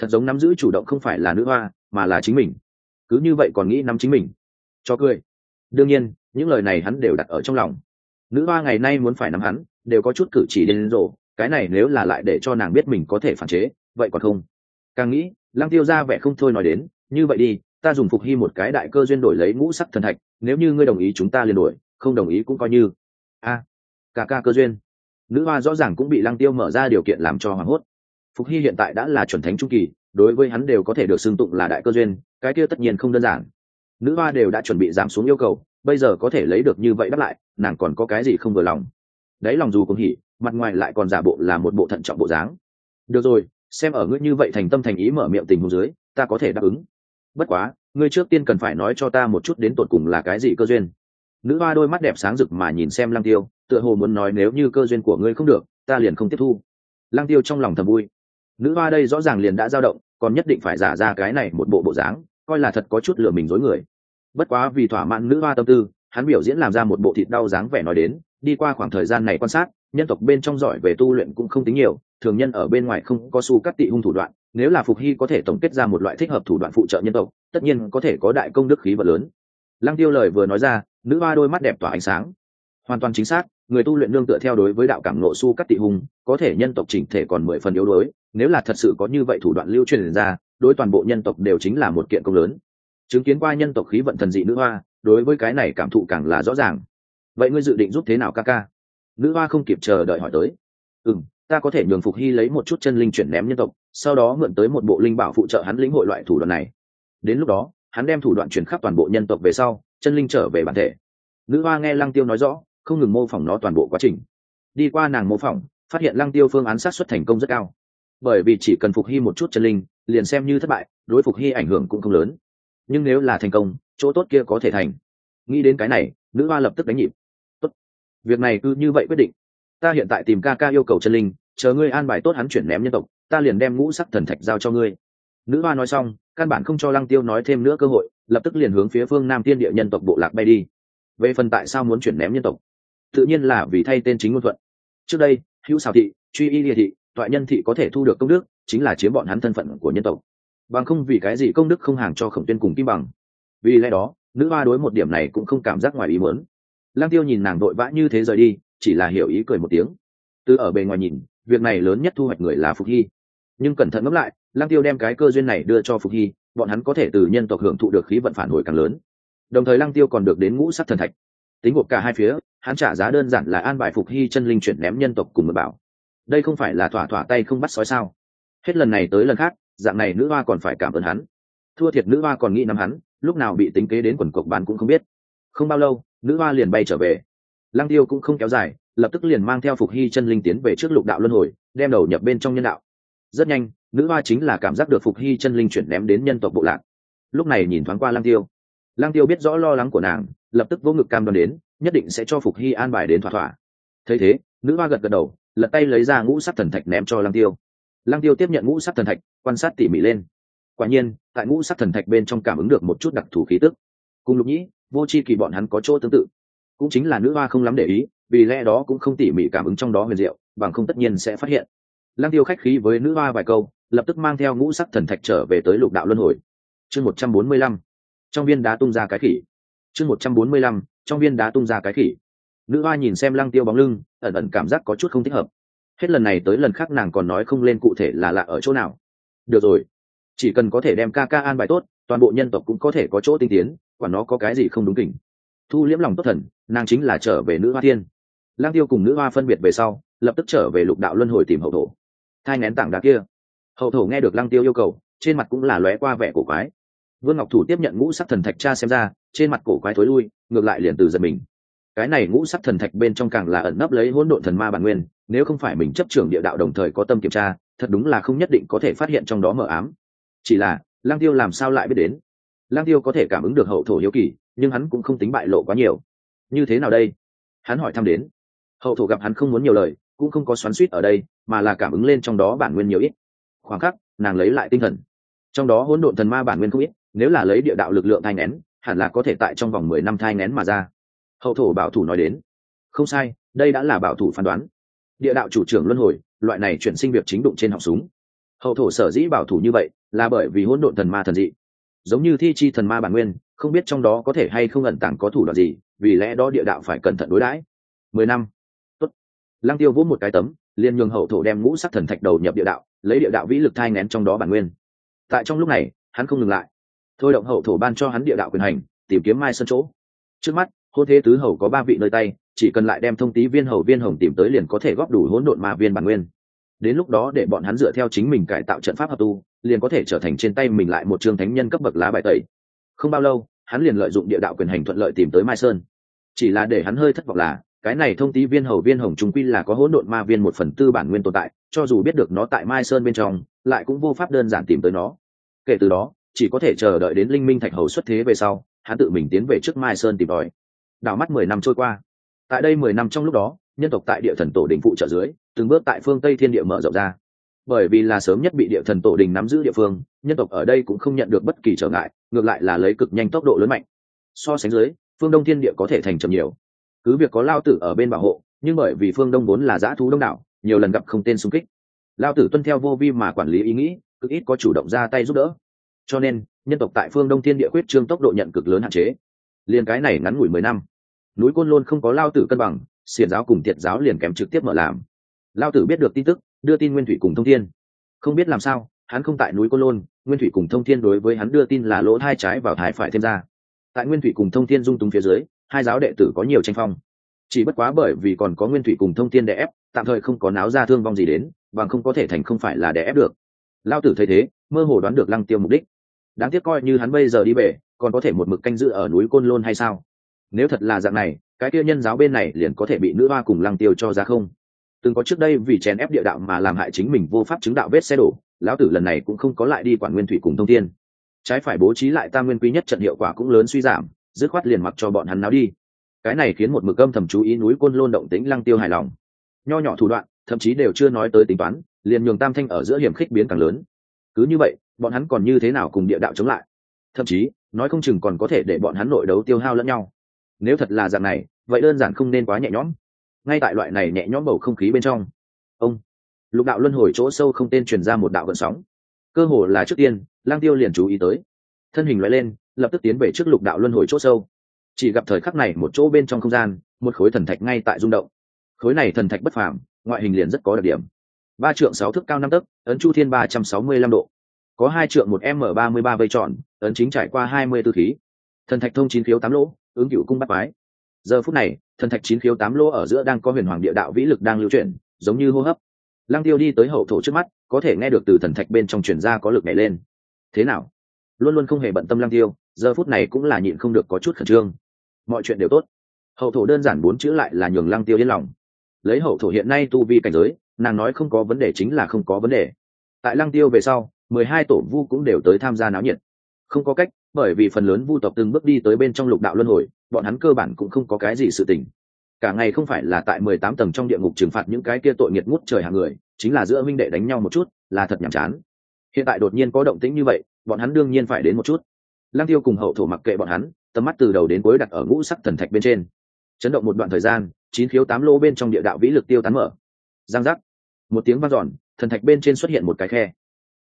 thật giống nắm giữ chủ động không phải là nữ hoa, mà là chính mình. Cứ như vậy còn nghĩ nắm chính mình. Cho cười. Đương nhiên, những lời này hắn đều đặt ở trong lòng. Nữ hoa ngày nay muốn phải nắm hắn, đều có chút cử chỉ đến rộ, cái này nếu là lại để cho nàng biết mình có thể phản chế, vậy còn không? Càng nghĩ, lăng tiêu ra vẻ không thôi nói đến, như vậy đi, ta dùng phục hy một cái đại cơ duyên đổi lấy ngũ sắc thần thạch, nếu như ngươi đồng ý chúng ta liền đổi, không đồng ý cũng coi như. A, cả ca cơ duyên. Nữ hoa rõ ràng cũng bị lăng tiêu mở ra điều kiện làm cho hoảng hốt phục hy hiện tại đã là chuẩn thánh trung kỳ, đối với hắn đều có thể được xưng tụng là đại cơ duyên, cái kia tất nhiên không đơn giản. Nữ hoa đều đã chuẩn bị giảm xuống yêu cầu, bây giờ có thể lấy được như vậy đáp lại, nàng còn có cái gì không vừa lòng. Đấy lòng dù cũng hỉ, mặt ngoài lại còn giả bộ là một bộ thận trọng bộ dáng. Được rồi, xem ở ngươi như vậy thành tâm thành ý mở miệng tình huống dưới, ta có thể đáp ứng. Bất quá, ngươi trước tiên cần phải nói cho ta một chút đến tột cùng là cái gì cơ duyên. Nữ hoa đôi mắt đẹp sáng rực mà nhìn xem lăng tiêu, tựa hồ muốn nói nếu như cơ duyên của ngươi không được, ta liền không tiếp thu. Lăng tiêu trong lòng thầm vui nữ hoa đây rõ ràng liền đã dao động, còn nhất định phải giả ra cái này một bộ bộ dáng, coi là thật có chút lừa mình dối người. Bất quá vì thỏa mãn nữ hoa tâm tư, hắn biểu diễn làm ra một bộ thịt đau dáng vẻ nói đến, đi qua khoảng thời gian này quan sát, nhân tộc bên trong giỏi về tu luyện cũng không tính nhiều, thường nhân ở bên ngoài không có su cắt tị hung thủ đoạn, nếu là phục hy có thể tổng kết ra một loại thích hợp thủ đoạn phụ trợ nhân tộc, tất nhiên có thể có đại công đức khí vật lớn. Lăng tiêu lời vừa nói ra, nữ hoa đôi mắt đẹp tỏa ánh sáng. Hoàn toàn chính xác, người tu luyện nương tựa theo đối với đạo cảm nộ su cắt tị hung, có thể nhân tộc chỉnh thể còn mười phần yếu đuối nếu là thật sự có như vậy thủ đoạn lưu truyền ra, đối toàn bộ nhân tộc đều chính là một kiện công lớn. Chứng kiến qua nhân tộc khí vận thần dị nữ hoa, đối với cái này cảm thụ càng là rõ ràng. Vậy ngươi dự định giúp thế nào ca ca? Nữ hoa không kịp chờ đợi hỏi tới. Ừ m ta có thể nhường phục hy lấy một chút chân linh chuyển ném nhân tộc, sau đó mượn tới một bộ linh bảo phụ trợ hắn lĩnh hội loại thủ đoạn này. Đến lúc đó, hắn đem thủ đoạn chuyển khắp toàn bộ nhân tộc về sau, chân linh trở về bản thể. Nữ hoa nghe lăng tiêu nói rõ, không ngừng mô phỏng nó toàn bộ quá trình. Đi qua nàng mô phỏng, phát hiện lăng tiêu phương án sát xuất thành công rất cao bởi vì chỉ cần phục hy một chút chân linh, liền xem như thất bại, đối phục hy ảnh hưởng cũng không lớn. Nhưng nếu là thành công, chỗ tốt kia có thể thành. Nghĩ đến cái này, nữ hoa lập tức đánh nhịp. Tốt. Việc này cứ như vậy quyết định. Ta hiện tại tìm ca ca yêu cầu chân linh, chờ ngươi an bài tốt hắn chuyển ném nhân tộc, ta liền đem ngũ sắc thần thạch giao cho ngươi. Nữ hoa nói xong, căn bản không cho lăng tiêu nói thêm nữa cơ hội, lập tức liền hướng phía phương nam tiên địa nhân tộc bộ lạc bay đi. Về phần tại sao muốn chuyển ném nhân tộc? Tự nhiên là vì thay tên chính ngôn thuận. Trước đây, hữu xào thị, truy y địa thị toại nhân thị có thể thu được công đức, chính là chiếm bọn hắn thân phận của nhân tộc. Bằng không vì cái gì công đức không hàng cho khổng tuyên cùng kim bằng. Vì lẽ đó, nữ hoa đối một điểm này cũng không cảm giác ngoài ý muốn. Lang tiêu nhìn nàng đội vã như thế rời đi, chỉ là hiểu ý cười một tiếng. Từ ở bề ngoài nhìn, việc này lớn nhất thu hoạch người là phục hy. Nhưng cẩn thận ngẫm lại lang tiêu đem cái cơ duyên này đưa cho phục hy, bọn hắn có thể từ nhân tộc hưởng thụ được khí vận phản hồi càng lớn. Đồng thời lang tiêu còn được đến ngũ sắc thần thạch. Tính gộp cả hai phía, hắn trả giá đơn giản là an bài phục hy chân linh chuyển ném nhân tộc cùng mật bảo đây không phải là thỏa thỏa tay không bắt sói sao? Hết lần này tới lần khác, dạng này nữ hoa còn phải cảm ơn hắn. Thua thiệt nữ hoa còn nghĩ nắm hắn, lúc nào bị tính kế đến quần cộc bán cũng không biết. Không bao lâu, nữ hoa liền bay trở về. Lăng tiêu cũng không kéo dài, lập tức liền mang theo phục hy chân linh tiến về trước lục đạo luân hồi, đem đầu nhập bên trong nhân đạo. Rất nhanh, nữ hoa chính là cảm giác được phục hy chân linh chuyển ném đến nhân tộc bộ lạc. Lúc này nhìn thoáng qua lăng tiêu. Lăng tiêu biết rõ lo lắng của nàng, lập tức vô ngực cam đoan đến, nhất định sẽ cho phục hy an bài đến thỏa thỏa. Thấy thế, nữ hoa gật gật đầu lật tay lấy ra ngũ sắc thần thạch ném cho lăng tiêu. Lăng tiêu tiếp nhận ngũ sắc thần thạch, quan sát tỉ mỉ lên. Quả nhiên, tại ngũ sắc thần thạch bên trong cảm ứng được một chút đặc thù khí tức. Cùng lục nhĩ, vô c h i kỳ bọn hắn có chỗ tương tự. Cũng chính là nữ hoa không lắm để ý, vì lẽ đó cũng không tỉ mỉ cảm ứng trong đó huyền diệu, bằng không tất nhiên sẽ phát hiện. Lăng tiêu khách khí với nữ hoa vài câu, lập tức mang theo ngũ sắc thần thạch trở về tới lục đạo luân hồi. Chương một trăm bốn mươi lăm. Trong viên đá tung ra cái khỉ. Chương một trăm bốn mươi lăm. Trong viên đá tung ra cái khỉ nữ hoa nhìn xem lăng tiêu bóng lưng, ẩn ẩn cảm giác có chút không thích hợp. Hết lần này tới lần khác nàng còn nói không lên cụ thể là lạ ở chỗ nào. Được rồi. Chỉ cần có thể đem ca ca an bài tốt, toàn bộ nhân tộc cũng có thể có chỗ tinh tiến và nó có cái gì không đúng kỉnh. Thu liễm lòng tốt thần, nàng chính là trở về nữ hoa thiên. Lang tiêu cùng nữ hoa phân biệt về sau, lập tức trở về lục đạo luân hồi tìm hậu thổ. Thai ngén tảng đá kia. Hậu thổ nghe được lăng tiêu yêu cầu, trên mặt cũng là lóe qua vẻ cổ quái. Vương ngọc thủ tiếp nhận ngũ sắc thần thạch cha xem ra, trên mặt cổ quái thối lui, ngược lại liền từ giật mình cái này ngũ sắc thần thạch bên trong càng là ẩn nấp lấy hỗn độn thần ma bản nguyên, nếu không phải mình chấp trưởng địa đạo đồng thời có tâm kiểm tra, thật đúng là không nhất định có thể phát hiện trong đó mờ ám. Chỉ là, lang tiêu làm sao lại biết đến? Lang tiêu có thể cảm ứng được hậu thổ hiếu kỳ, nhưng hắn cũng không tính bại lộ quá nhiều. Như thế nào đây? Hắn hỏi thăm đến. Hậu thổ gặp hắn không muốn nhiều lời, cũng không có xoắn suýt ở đây, mà là cảm ứng lên trong đó bản nguyên nhiều ít. Khoảng khắc, nàng lấy lại tinh thần. Trong đó hỗn độn thần ma bản nguyên không ít, nếu là lấy địa đạo lực lượng thai nén hẳn là có thể tại trong vòng mười năm thai nén mà ra hậu thổ bảo thủ nói đến. Không sai, đây đã là bảo thủ phán đoán. Địa đạo chủ trưởng luân hồi, loại này chuyển sinh việc chính đụng trên họng súng. Hậu thổ sở dĩ bảo thủ như vậy là bởi vì hỗn độn thần ma thần dị. Giống như thi chi thần ma bản nguyên, không biết trong đó có thể hay không ẩn tàng có thủ đoạn gì, vì lẽ đó địa đạo phải cẩn thận đối đãi. Mười năm. Tốt. lăng tiêu vỗ một cái tấm, liền nhường hậu thổ đem ngũ sắc thần thạch đầu nhập địa đạo, lấy địa đạo vĩ lực thai ngén trong đó bản nguyên. Tại trong lúc này, hắn không ngừng lại. Thôi động hậu thổ ban cho hắn địa đạo quyền hành, tìm kiếm mai sân chỗ. Trước mắt hôn thế tứ hầu có ba vị nơi tay, chỉ cần lại đem thông tí viên hầu viên hồng tìm tới liền có thể góp đủ hỗn độn ma viên bản nguyên. Đến lúc đó để bọn hắn dựa theo chính mình cải tạo trận pháp hợp tu, liền có thể trở thành trên tay mình lại một trường thánh nhân cấp bậc lá bài tẩy. Không bao lâu, hắn liền lợi dụng địa đạo quyền hành thuận lợi tìm tới mai sơn. Chỉ là để hắn hơi thất vọng là, cái này thông tí viên hầu viên hồng trung quy là có hỗn độn ma viên một phần tư bản nguyên tồn tại, cho dù biết được nó tại mai sơn bên trong, lại cũng vô pháp đơn giản tìm tới nó. Kể từ đó, chỉ có thể chờ đợi đến linh minh thạch hầu xuất thế về sau, hắn tự mình tiến về trước mai sơn tìm tòi đảo mắt mười năm trôi qua. Tại đây mười năm trong lúc đó, nhân tộc tại địa thần tổ đình phụ trợ dưới, từng bước tại phương tây thiên địa mở rộng ra. Bởi vì là sớm nhất bị địa thần tổ đình nắm giữ địa phương, nhân tộc ở đây cũng không nhận được bất kỳ trở ngại, ngược lại là lấy cực nhanh tốc độ lớn mạnh. So sánh dưới, phương đông thiên địa có thể thành trầm nhiều. Cứ việc có lao tử ở bên bảo hộ, nhưng bởi vì phương đông vốn là dã thú đông đảo, nhiều lần gặp không tên xung kích. Lao tử tuân theo vô vi mà quản lý ý nghĩ, cực ít có chủ động ra tay giúp đỡ. Cho nên, nhân tộc tại phương đông thiên địa quyết trương tốc độ nhận cực lớn hạn chế liền cái này ngắn ngủi mười năm. Núi côn lôn không có lao tử cân bằng, xiển giáo cùng tiệt giáo liền kém trực tiếp mở làm. Lao tử biết được tin tức, đưa tin nguyên thủy cùng thông thiên. Không biết làm sao, hắn không tại núi côn lôn, nguyên thủy cùng thông thiên đối với hắn đưa tin là lỗ hai trái vào thải phải thêm ra. Tại nguyên thủy cùng thông thiên dung túng phía dưới, hai giáo đệ tử có nhiều tranh phong. Chỉ bất quá bởi vì còn có nguyên thủy cùng thông thiên đè ép, tạm thời không có náo ra thương vong gì đến, bằng không có thể thành không phải là đè ép được. Lao tử thấy thế, mơ hồ đoán được lăng tiêu mục đích. Đáng tiếc coi như hắn bây giờ đi về còn có thể một mực canh giữ ở núi côn lôn hay sao? Nếu thật là dạng này, cái kia nhân giáo bên này liền có thể bị nữ hoa cùng lăng tiêu cho ra không? Từng có trước đây vì chèn ép địa đạo mà làm hại chính mình vô pháp chứng đạo vết xe đổ, lão tử lần này cũng không có lại đi quản nguyên thủy cùng thông thiên. Trái phải bố trí lại tam nguyên quý nhất trận hiệu quả cũng lớn suy giảm, dứt khoát liền mặc cho bọn hắn náo đi. Cái này khiến một mực âm thầm chú ý núi côn lôn động tĩnh lăng tiêu hài lòng. Nho nhỏ thủ đoạn, thậm chí đều chưa nói tới tính toán, liền nhường tam thanh ở giữa hiểm khích biến càng lớn. Cứ như vậy, bọn hắn còn như thế nào cùng địa đạo chống lại? Thậm chí, nói không chừng còn có thể để bọn hắn nội đấu tiêu hao lẫn nhau. Nếu thật là dạng này, vậy đơn giản không nên quá nhẹ nhõm. Ngay tại loại này nhẹ nhõm bầu không khí bên trong, ông lục đạo luân hồi chỗ sâu không tên truyền ra một đạo gợn sóng. Cơ hồ là trước tiên, lang tiêu liền chú ý tới. Thân hình loại lên, lập tức tiến về trước lục đạo luân hồi chỗ sâu. Chỉ gặp thời khắc này một chỗ bên trong không gian, một khối thần thạch ngay tại rung động. Khối này thần thạch bất phàm, ngoại hình liền rất có đặc điểm. Ba trượng sáu thước cao năm tấc, ấn chu thiên ba trăm sáu mươi lăm độ có hai trượng một m ba mươi ba vây tròn, ấn chính trải qua hai mươi tư khí. Thần thạch thông chín khiếu tám lỗ, ứng cựu cung bắt mái giờ phút này, thần thạch chín khiếu tám lỗ ở giữa đang có huyền hoàng địa đạo vĩ lực đang lưu chuyển, giống như hô hấp. Lăng tiêu đi tới hậu thổ trước mắt, có thể nghe được từ thần thạch bên trong truyền ra có lực nhảy lên. Thế nào? Luôn luôn không hề bận tâm lăng tiêu, giờ phút này cũng là nhịn không được có chút khẩn trương. Mọi chuyện đều tốt. Hậu thổ đơn giản bốn chữ lại là nhường lăng tiêu yên lòng. Lấy hậu thổ hiện nay tu vi cảnh giới, nàng nói không có vấn đề chính là không có vấn đề. Tại lăng tiêu về sau mười hai tổ vu cũng đều tới tham gia náo nhiệt. Không có cách, bởi vì phần lớn vu tộc từng bước đi tới bên trong lục đạo luân hồi, bọn hắn cơ bản cũng không có cái gì sự tình. Cả ngày không phải là tại mười tám tầng trong địa ngục trừng phạt những cái kia tội nghiệt ngút trời hàng người, chính là giữa minh đệ đánh nhau một chút, là thật nhàm chán. Hiện tại đột nhiên có động tĩnh như vậy, bọn hắn đương nhiên phải đến một chút. Lăng tiêu cùng hậu thổ mặc kệ bọn hắn, tầm mắt từ đầu đến cuối đặt ở ngũ sắc thần thạch bên trên. Chấn động một đoạn thời gian, chín khiếu tám lô bên trong địa đạo vĩ lực tiêu tán mở. Giang giác. Một tiếng vang dọn, thần thạch bên trên xuất hiện một cái khe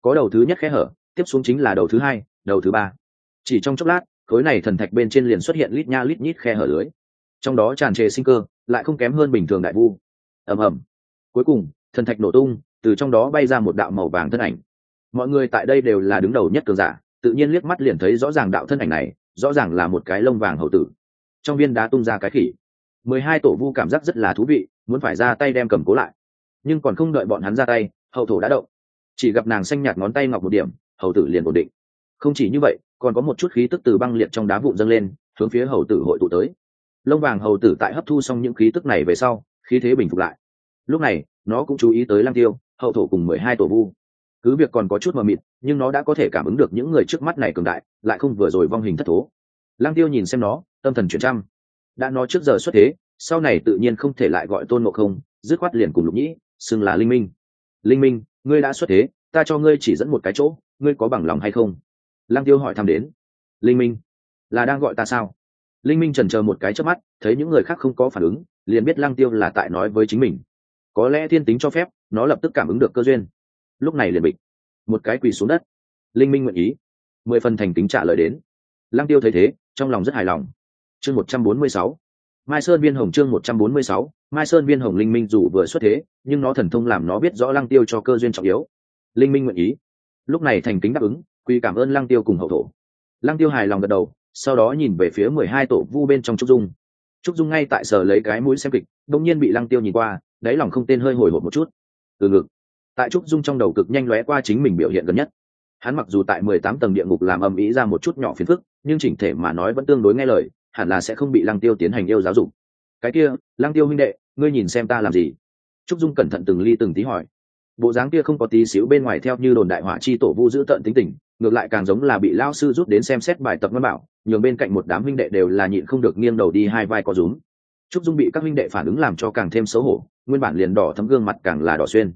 có đầu thứ nhất khe hở, tiếp xuống chính là đầu thứ hai, đầu thứ ba. Chỉ trong chốc lát, khối này thần thạch bên trên liền xuất hiện lít nha lít nhít khe hở lưới. Trong đó tràn trề sinh cơ, lại không kém hơn bình thường đại vu. Ầm ầm. Cuối cùng, thần thạch nổ tung, từ trong đó bay ra một đạo màu vàng thân ảnh. Mọi người tại đây đều là đứng đầu nhất cường giả, tự nhiên liếc mắt liền thấy rõ ràng đạo thân ảnh này, rõ ràng là một cái lông vàng hậu tử. Trong viên đá tung ra cái khỉ. Mười hai tổ vu cảm giác rất là thú vị, muốn phải ra tay đem cầm cố lại. Nhưng còn không đợi bọn hắn ra tay, hậu thổ đã động chỉ gặp nàng xanh nhạt ngón tay ngọc một điểm, hầu tử liền ổn định. Không chỉ như vậy, còn có một chút khí tức từ băng liệt trong đá vụn dâng lên, hướng phía hầu tử hội tụ tới. Lông vàng hầu tử tại hấp thu xong những khí tức này về sau, khí thế bình phục lại. Lúc này, nó cũng chú ý tới lăng tiêu, hậu thổ cùng mười hai tổ vu. Cứ việc còn có chút mờ mịt, nhưng nó đã có thể cảm ứng được những người trước mắt này cường đại, lại không vừa rồi vong hình thất thố. Lăng tiêu nhìn xem nó, tâm thần chuyển trăm. Đã nó trước giờ xuất thế, sau này tự nhiên không thể lại gọi tôn ngộ không, dứt khoát liền cùng lục nhĩ, xưng là linh minh. Linh minh ngươi đã xuất thế, ta cho ngươi chỉ dẫn một cái chỗ, ngươi có bằng lòng hay không? Lăng tiêu hỏi thăm đến. Linh minh, là đang gọi ta sao? Linh minh trần chờ một cái trước mắt, thấy những người khác không có phản ứng, liền biết lăng tiêu là tại nói với chính mình. Có lẽ thiên tính cho phép, nó lập tức cảm ứng được cơ duyên. Lúc này liền bịch. Một cái quỳ xuống đất. Linh minh nguyện ý. Mười phần thành tính trả lời đến. Lăng tiêu thấy thế, trong lòng rất hài lòng. Chương một trăm bốn mươi sáu mai sơn viên hồng chương một trăm bốn mươi sáu, mai sơn viên hồng linh minh dù vừa xuất thế, nhưng nó thần thông làm nó biết rõ lăng tiêu cho cơ duyên trọng yếu. Linh minh nguyện ý. Lúc này thành kính đáp ứng, quy cảm ơn lăng tiêu cùng hậu thổ. Lăng tiêu hài lòng gật đầu, sau đó nhìn về phía mười hai tổ vu bên trong trúc dung. Trúc dung ngay tại sở lấy cái mũi xem kịch, đột nhiên bị lăng tiêu nhìn qua, đáy lòng không tên hơi hồi hộp một chút. Từ ngực. Tại trúc dung trong đầu cực nhanh lóe qua chính mình biểu hiện gần nhất. Hắn mặc dù tại mười tám tầng địa ngục làm âm ý ra một chút nhỏ phiền phức, nhưng chỉnh thể mà nói vẫn tương đối nghe lời hẳn là sẽ không bị lăng tiêu tiến hành yêu giáo dục. Cái kia, lăng tiêu huynh đệ, ngươi nhìn xem ta làm gì? Trúc dung cẩn thận từng ly từng tí hỏi. Bộ dáng kia không có tí xíu bên ngoài theo như đồn đại hỏa chi tổ vu giữ tận tính tình, ngược lại càng giống là bị lao sư rút đến xem xét bài tập văn bảo, nhường bên cạnh một đám huynh đệ đều là nhịn không được nghiêng đầu đi hai vai có rúm. Trúc dung bị các huynh đệ phản ứng làm cho càng thêm xấu hổ, nguyên bản liền đỏ thấm gương mặt càng là đỏ xuyên.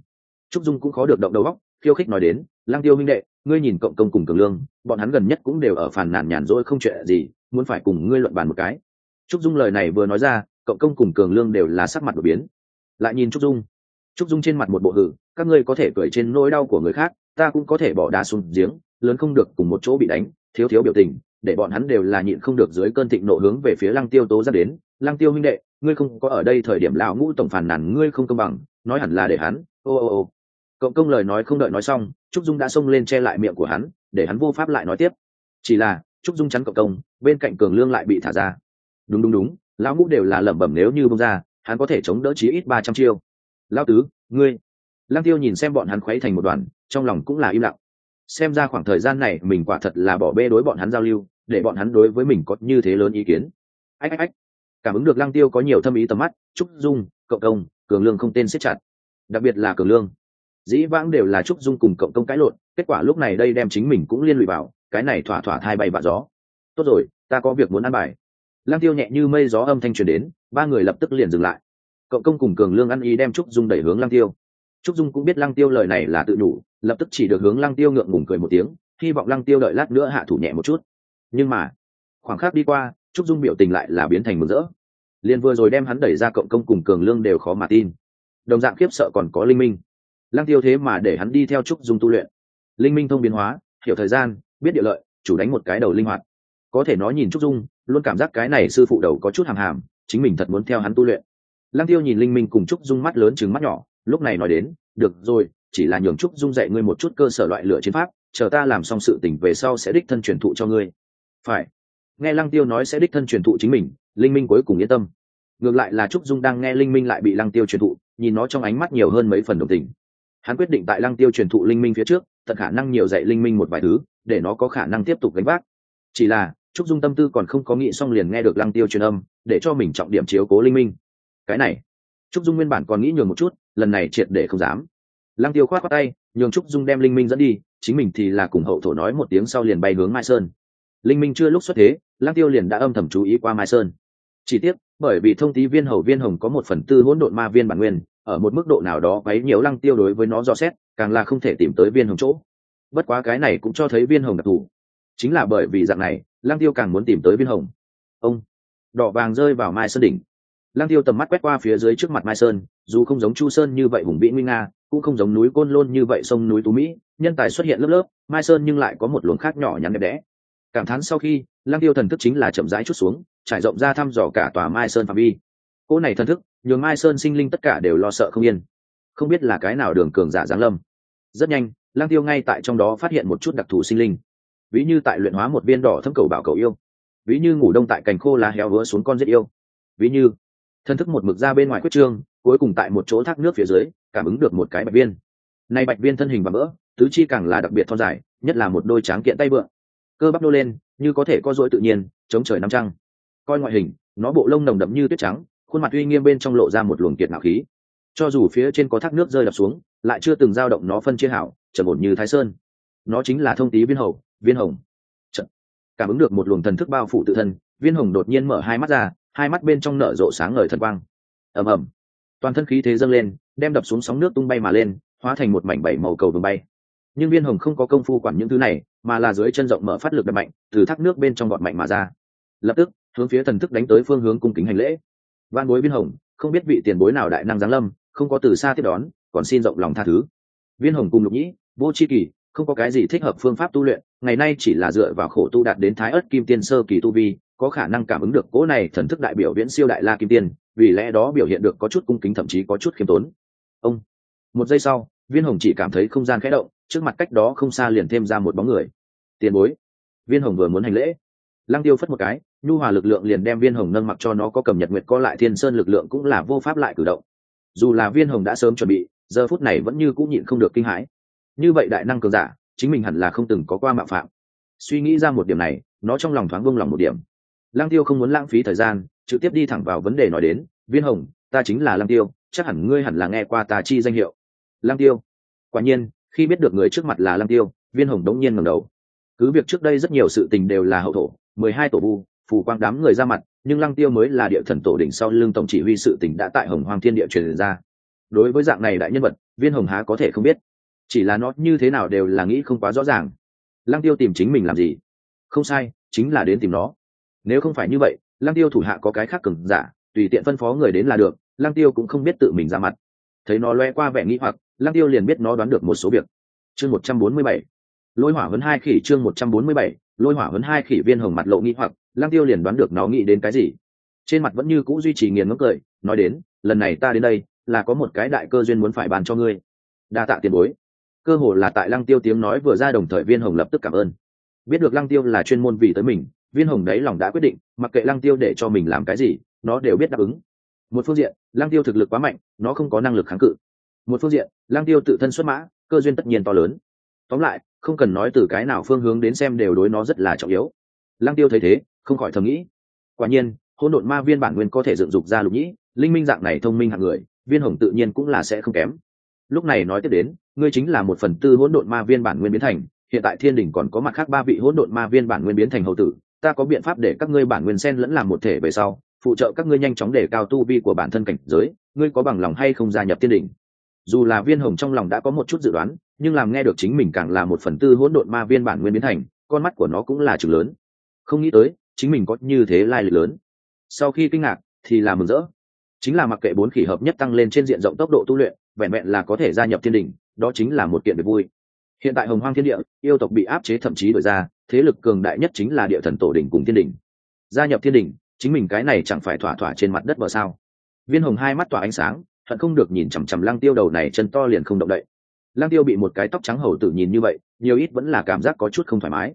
Trúc dung cũng khó được động đầu óc, khiêu khích nói đến lang tiêu huynh đệ, ngươi nhìn cộng công cùng cường lương, bọn hắn gần nhất cũng đều ở phàn nàn nhàn rỗi không chuyện gì, muốn phải cùng ngươi luận bàn một cái. Trúc dung lời này vừa nói ra, cộng công cùng cường lương đều là sắc mặt đột biến. Lại nhìn trúc dung. Trúc dung trên mặt một bộ hử, các ngươi có thể cười trên nỗi đau của người khác, ta cũng có thể bỏ đá xuống giếng, lớn không được cùng một chỗ bị đánh, thiếu thiếu biểu tình, để bọn hắn đều là nhịn không được dưới cơn thịnh nộ hướng về phía lăng tiêu tố ra đến. Lăng tiêu huynh đệ, ngươi không có ở đây thời điểm lão ngũ tổng phản nàn ngươi không công bằng, nói hẳn là để hắn. Ô ô ô. Cộng công lời nói không đợi nói xong trúc dung đã xông lên che lại miệng của hắn, để hắn vô pháp lại nói tiếp. Chỉ là, trúc dung chắn cộng công, bên cạnh cường lương lại bị thả ra. Đúng đúng đúng, lão ngũ đều là lẩm bẩm nếu như bông ra, hắn có thể chống đỡ chí ít ba trăm chiêu. Lão tứ, ngươi. Lăng tiêu nhìn xem bọn hắn khuấy thành một đoàn, trong lòng cũng là im lặng. Xem ra khoảng thời gian này mình quả thật là bỏ bê đối bọn hắn giao lưu, để bọn hắn đối với mình có như thế lớn ý kiến. Ách ách ách. Cảm ứng được lăng tiêu có nhiều thâm ý tầm mắt, trúc dung cộng công, cường lương không tên siết chặt. Đặc biệt là cường lương dĩ vãng đều là trúc dung cùng cộng công cãi lộn, kết quả lúc này đây đem chính mình cũng liên lụy vào, cái này thỏa thỏa thai bay bạ gió. Tốt rồi, ta có việc muốn ăn bài. Lang tiêu nhẹ như mây gió âm thanh truyền đến, ba người lập tức liền dừng lại. Cộng công cùng cường lương ăn ý đem trúc dung đẩy hướng lang tiêu. Trúc dung cũng biết lang tiêu lời này là tự đủ lập tức chỉ được hướng lang tiêu ngượng ngùng cười một tiếng, hy vọng lang tiêu đợi lát nữa hạ thủ nhẹ một chút. Nhưng mà, khoảng khắc đi qua trúc dung biểu tình lại là biến thành mừng rỡ. Liền vừa rồi đem hắn đẩy ra cộng công cùng cường lương đều khó mà tin. Đồng dạng khiếp sợ còn có linh minh lăng tiêu thế mà để hắn đi theo trúc dung tu luyện. Linh minh thông biến hóa, hiểu thời gian, biết địa lợi, chủ đánh một cái đầu linh hoạt. Có thể nói nhìn trúc dung, luôn cảm giác cái này sư phụ đầu có chút hàm hàm, chính mình thật muốn theo hắn tu luyện. Lăng tiêu nhìn linh minh cùng trúc dung mắt lớn chừng mắt nhỏ, lúc này nói đến, được rồi, chỉ là nhường trúc dung dạy ngươi một chút cơ sở loại lửa chiến pháp, chờ ta làm xong sự tỉnh về sau sẽ đích thân truyền thụ cho ngươi. Phải. Nghe lăng tiêu nói sẽ đích thân truyền thụ chính mình, linh minh cuối cùng yên tâm. Ngược lại là trúc dung đang nghe linh minh lại bị lăng tiêu truyền thụ, nhìn nó trong ánh mắt nhiều hơn mấy phần đồng tình hắn quyết định tại lăng tiêu truyền thụ linh minh phía trước, tận khả năng nhiều dạy linh minh một vài thứ, để nó có khả năng tiếp tục gánh vác. Chỉ là, trúc dung tâm tư còn không có nghĩ xong liền nghe được lăng tiêu truyền âm, để cho mình trọng điểm chiếu cố linh minh. Cái này, trúc dung nguyên bản còn nghĩ nhường một chút, lần này triệt để không dám. Lăng tiêu khoát khoát tay, nhường trúc dung đem linh minh dẫn đi, chính mình thì là cùng hậu thổ nói một tiếng sau liền bay hướng mai sơn. Linh minh chưa lúc xuất thế, lăng tiêu liền đã âm thầm chú ý qua mai sơn. Chỉ tiếc, bởi vì thông tí viên hầu viên hồng có một phần tư hỗn độn ma viên bản nguyên ở một mức độ nào đó quấy nhiều lăng tiêu đối với nó dò xét, càng là không thể tìm tới viên hồng chỗ. Bất quá cái này cũng cho thấy viên hồng đặc thù. Chính là bởi vì dạng này, lăng tiêu càng muốn tìm tới viên hồng. Ông, đỏ vàng rơi vào mai sơn đỉnh. Lăng tiêu tầm mắt quét qua phía dưới trước mặt mai sơn, dù không giống chu sơn như vậy hùng vĩ nguy nga, cũng không giống núi côn lôn như vậy sông núi tú mỹ, nhân tài xuất hiện lớp lớp, mai sơn nhưng lại có một luồng khác nhỏ nhắn đẹp đẽ. Cảm thán sau khi, lăng tiêu thần thức chính là chậm rãi chút xuống, trải rộng ra thăm dò cả tòa mai sơn phạm vi cỗ này thân thức, nhường mai sơn sinh linh tất cả đều lo sợ không yên. Không biết là cái nào đường cường giả giáng lâm. Rất nhanh lang tiêu ngay tại trong đó phát hiện một chút đặc thù sinh linh. Ví như tại luyện hóa một viên đỏ thâm cầu bảo cầu yêu. Ví như ngủ đông tại cành khô lá héo vỡ xuống con giết yêu. Ví như thân thức một mực ra bên ngoài quyết trương, cuối cùng tại một chỗ thác nước phía dưới, cảm ứng được một cái bạch viên. Nay bạch viên thân hình và mỡ tứ chi càng là đặc biệt thon dài, nhất là một đôi tráng kiện tay vựa cơ bắp nô lên, như có thể co dỗi tự nhiên, chống trời năm trăng. Coi ngoại hình, nó bộ lông nồng đậm như tuyết trắng khuôn mặt uy nghiêm bên trong lộ ra một luồng kiệt ngạo khí. Cho dù phía trên có thác nước rơi đập xuống, lại chưa từng dao động nó phân chia hảo, trầm ổn như thái sơn. Nó chính là thông tí viên hầu, viên hồng. Chợt, cảm ứng được một luồng thần thức bao phủ tự thân, viên hồng đột nhiên mở hai mắt ra, hai mắt bên trong nở rộ sáng ngời thần quang. Ầm ầm. Toàn thân khí thế dâng lên, đem đập xuống sóng nước tung bay mà lên, hóa thành một mảnh bảy màu cầu vừng bay. Nhưng viên hồng không có công phu quản những thứ này, mà là dưới chân rộng mở phát lực đập mạnh, từ thác nước bên trong gọn mạnh mà ra. Lập tức, hướng phía thần thức đánh tới phương hướng cung kính hành lễ van bối viên hồng, không biết vị tiền bối nào đại năng giáng lâm, không có từ xa tiếp đón, còn xin rộng lòng tha thứ. Viên hồng cùng lục nhĩ, vô c h i kỳ, không có cái gì thích hợp phương pháp tu luyện, ngày nay chỉ là dựa vào khổ tu đạt đến thái ớt kim tiên sơ kỳ tu vi, có khả năng cảm ứng được cỗ này thần thức đại biểu viễn siêu đại la kim tiên, vì lẽ đó biểu hiện được có chút cung kính thậm chí có chút khiêm tốn. Ông, một giây sau, viên hồng chỉ cảm thấy không gian khẽ động, trước mặt cách đó không xa liền thêm ra một bóng người. Tiền bối. Viên hồng vừa muốn hành lễ lăng tiêu phất một cái, nhu hòa lực lượng liền đem viên hồng nâng mặc cho nó có cầm nhật nguyệt co lại thiên sơn lực lượng cũng là vô pháp lại cử động. Dù là viên hồng đã sớm chuẩn bị, giờ phút này vẫn như cũng nhịn không được kinh hãi. Như vậy đại năng cường giả, chính mình hẳn là không từng có qua mạo phạm. Suy nghĩ ra một điểm này, nó trong lòng thoáng vung lòng một điểm. Lăng tiêu không muốn lãng phí thời gian, trực tiếp đi thẳng vào vấn đề nói đến, viên hồng, ta chính là lăng tiêu, chắc hẳn ngươi hẳn là nghe qua ta chi danh hiệu. Lăng tiêu. Quả nhiên, khi biết được người trước mặt là lăng tiêu, viên hồng đống nhiên ngẩng đầu. Cứ việc trước đây rất nhiều sự tình đều là hậu thổ mười hai tổ vu, phù quang đám người ra mặt, nhưng lăng tiêu mới là địa thần tổ đỉnh sau lưng tổng chỉ huy sự tình đã tại hồng hoàng thiên địa truyền ra. Đối với dạng này đại nhân vật, viên hồng há có thể không biết. Chỉ là nó như thế nào đều là nghĩ không quá rõ ràng. Lăng tiêu tìm chính mình làm gì? Không sai, chính là đến tìm nó. Nếu không phải như vậy, lăng tiêu thủ hạ có cái khác cứng giả, tùy tiện phân phó người đến là được, lăng tiêu cũng không biết tự mình ra mặt. Thấy nó loe qua vẻ nghĩ hoặc, lăng tiêu liền biết nó đoán được một số việc. Chương một trăm bốn mươi bảy. Lôi hỏa vấn hai khỉ chương một trăm bốn mươi bảy lôi hỏa hấn hai khỉ viên hồng mặt lộ nghĩ hoặc, lăng tiêu liền đoán được nó nghĩ đến cái gì. Trên mặt vẫn như cũ duy trì nghiền ngấm cười, nói đến, lần này ta đến đây, là có một cái đại cơ duyên muốn phải bàn cho ngươi. Đa tạ tiền bối. Cơ hồ là tại lăng tiêu tiếng nói vừa ra đồng thời viên hồng lập tức cảm ơn. Biết được lăng tiêu là chuyên môn vì tới mình, viên hồng đấy lòng đã quyết định, mặc kệ lăng tiêu để cho mình làm cái gì, nó đều biết đáp ứng. Một phương diện, lăng tiêu thực lực quá mạnh, nó không có năng lực kháng cự. Một phương diện, lăng tiêu tự thân xuất mã, cơ duyên tất nhiên to lớn. Tóm lại không cần nói từ cái nào phương hướng đến xem đều đối nó rất là trọng yếu. Lăng tiêu thấy thế, không khỏi thầm nghĩ. Quả nhiên, hỗn độn ma viên bản nguyên có thể dựng dục ra lục nhĩ, linh minh dạng này thông minh hạng người, viên hồng tự nhiên cũng là sẽ không kém. Lúc này nói tiếp đến, ngươi chính là một phần tư hỗn độn ma viên bản nguyên biến thành, hiện tại thiên đình còn có mặt khác ba vị hỗn độn ma viên bản nguyên biến thành hậu tử, ta có biện pháp để các ngươi bản nguyên sen lẫn làm một thể về sau, phụ trợ các ngươi nhanh chóng để cao tu vi của bản thân cảnh giới, ngươi có bằng lòng hay không gia nhập thiên đình? Dù là viên hồng trong lòng đã có một chút dự đoán, nhưng làm nghe được chính mình càng là một phần tư hỗn độn ma viên bản nguyên biến thành, con mắt của nó cũng là chừng lớn. Không nghĩ tới, chính mình có như thế lai lịch lớn. Sau khi kinh ngạc, thì là mừng rỡ. Chính là mặc kệ bốn khỉ hợp nhất tăng lên trên diện rộng tốc độ tu luyện, vẹn vẹn là có thể gia nhập thiên đình, đó chính là một kiện việc vui. Hiện tại hồng hoang thiên địa, yêu tộc bị áp chế thậm chí đổi ra, thế lực cường đại nhất chính là địa thần tổ đình cùng thiên đình. Gia nhập thiên đình, chính mình cái này chẳng phải thỏa thỏa trên mặt đất vợ sao? Viên hồng hai mắt tỏa ánh sáng hận không được nhìn chằm chằm lăng tiêu đầu này chân to liền không động đậy. Lăng tiêu bị một cái tóc trắng hầu tử nhìn như vậy, nhiều ít vẫn là cảm giác có chút không thoải mái.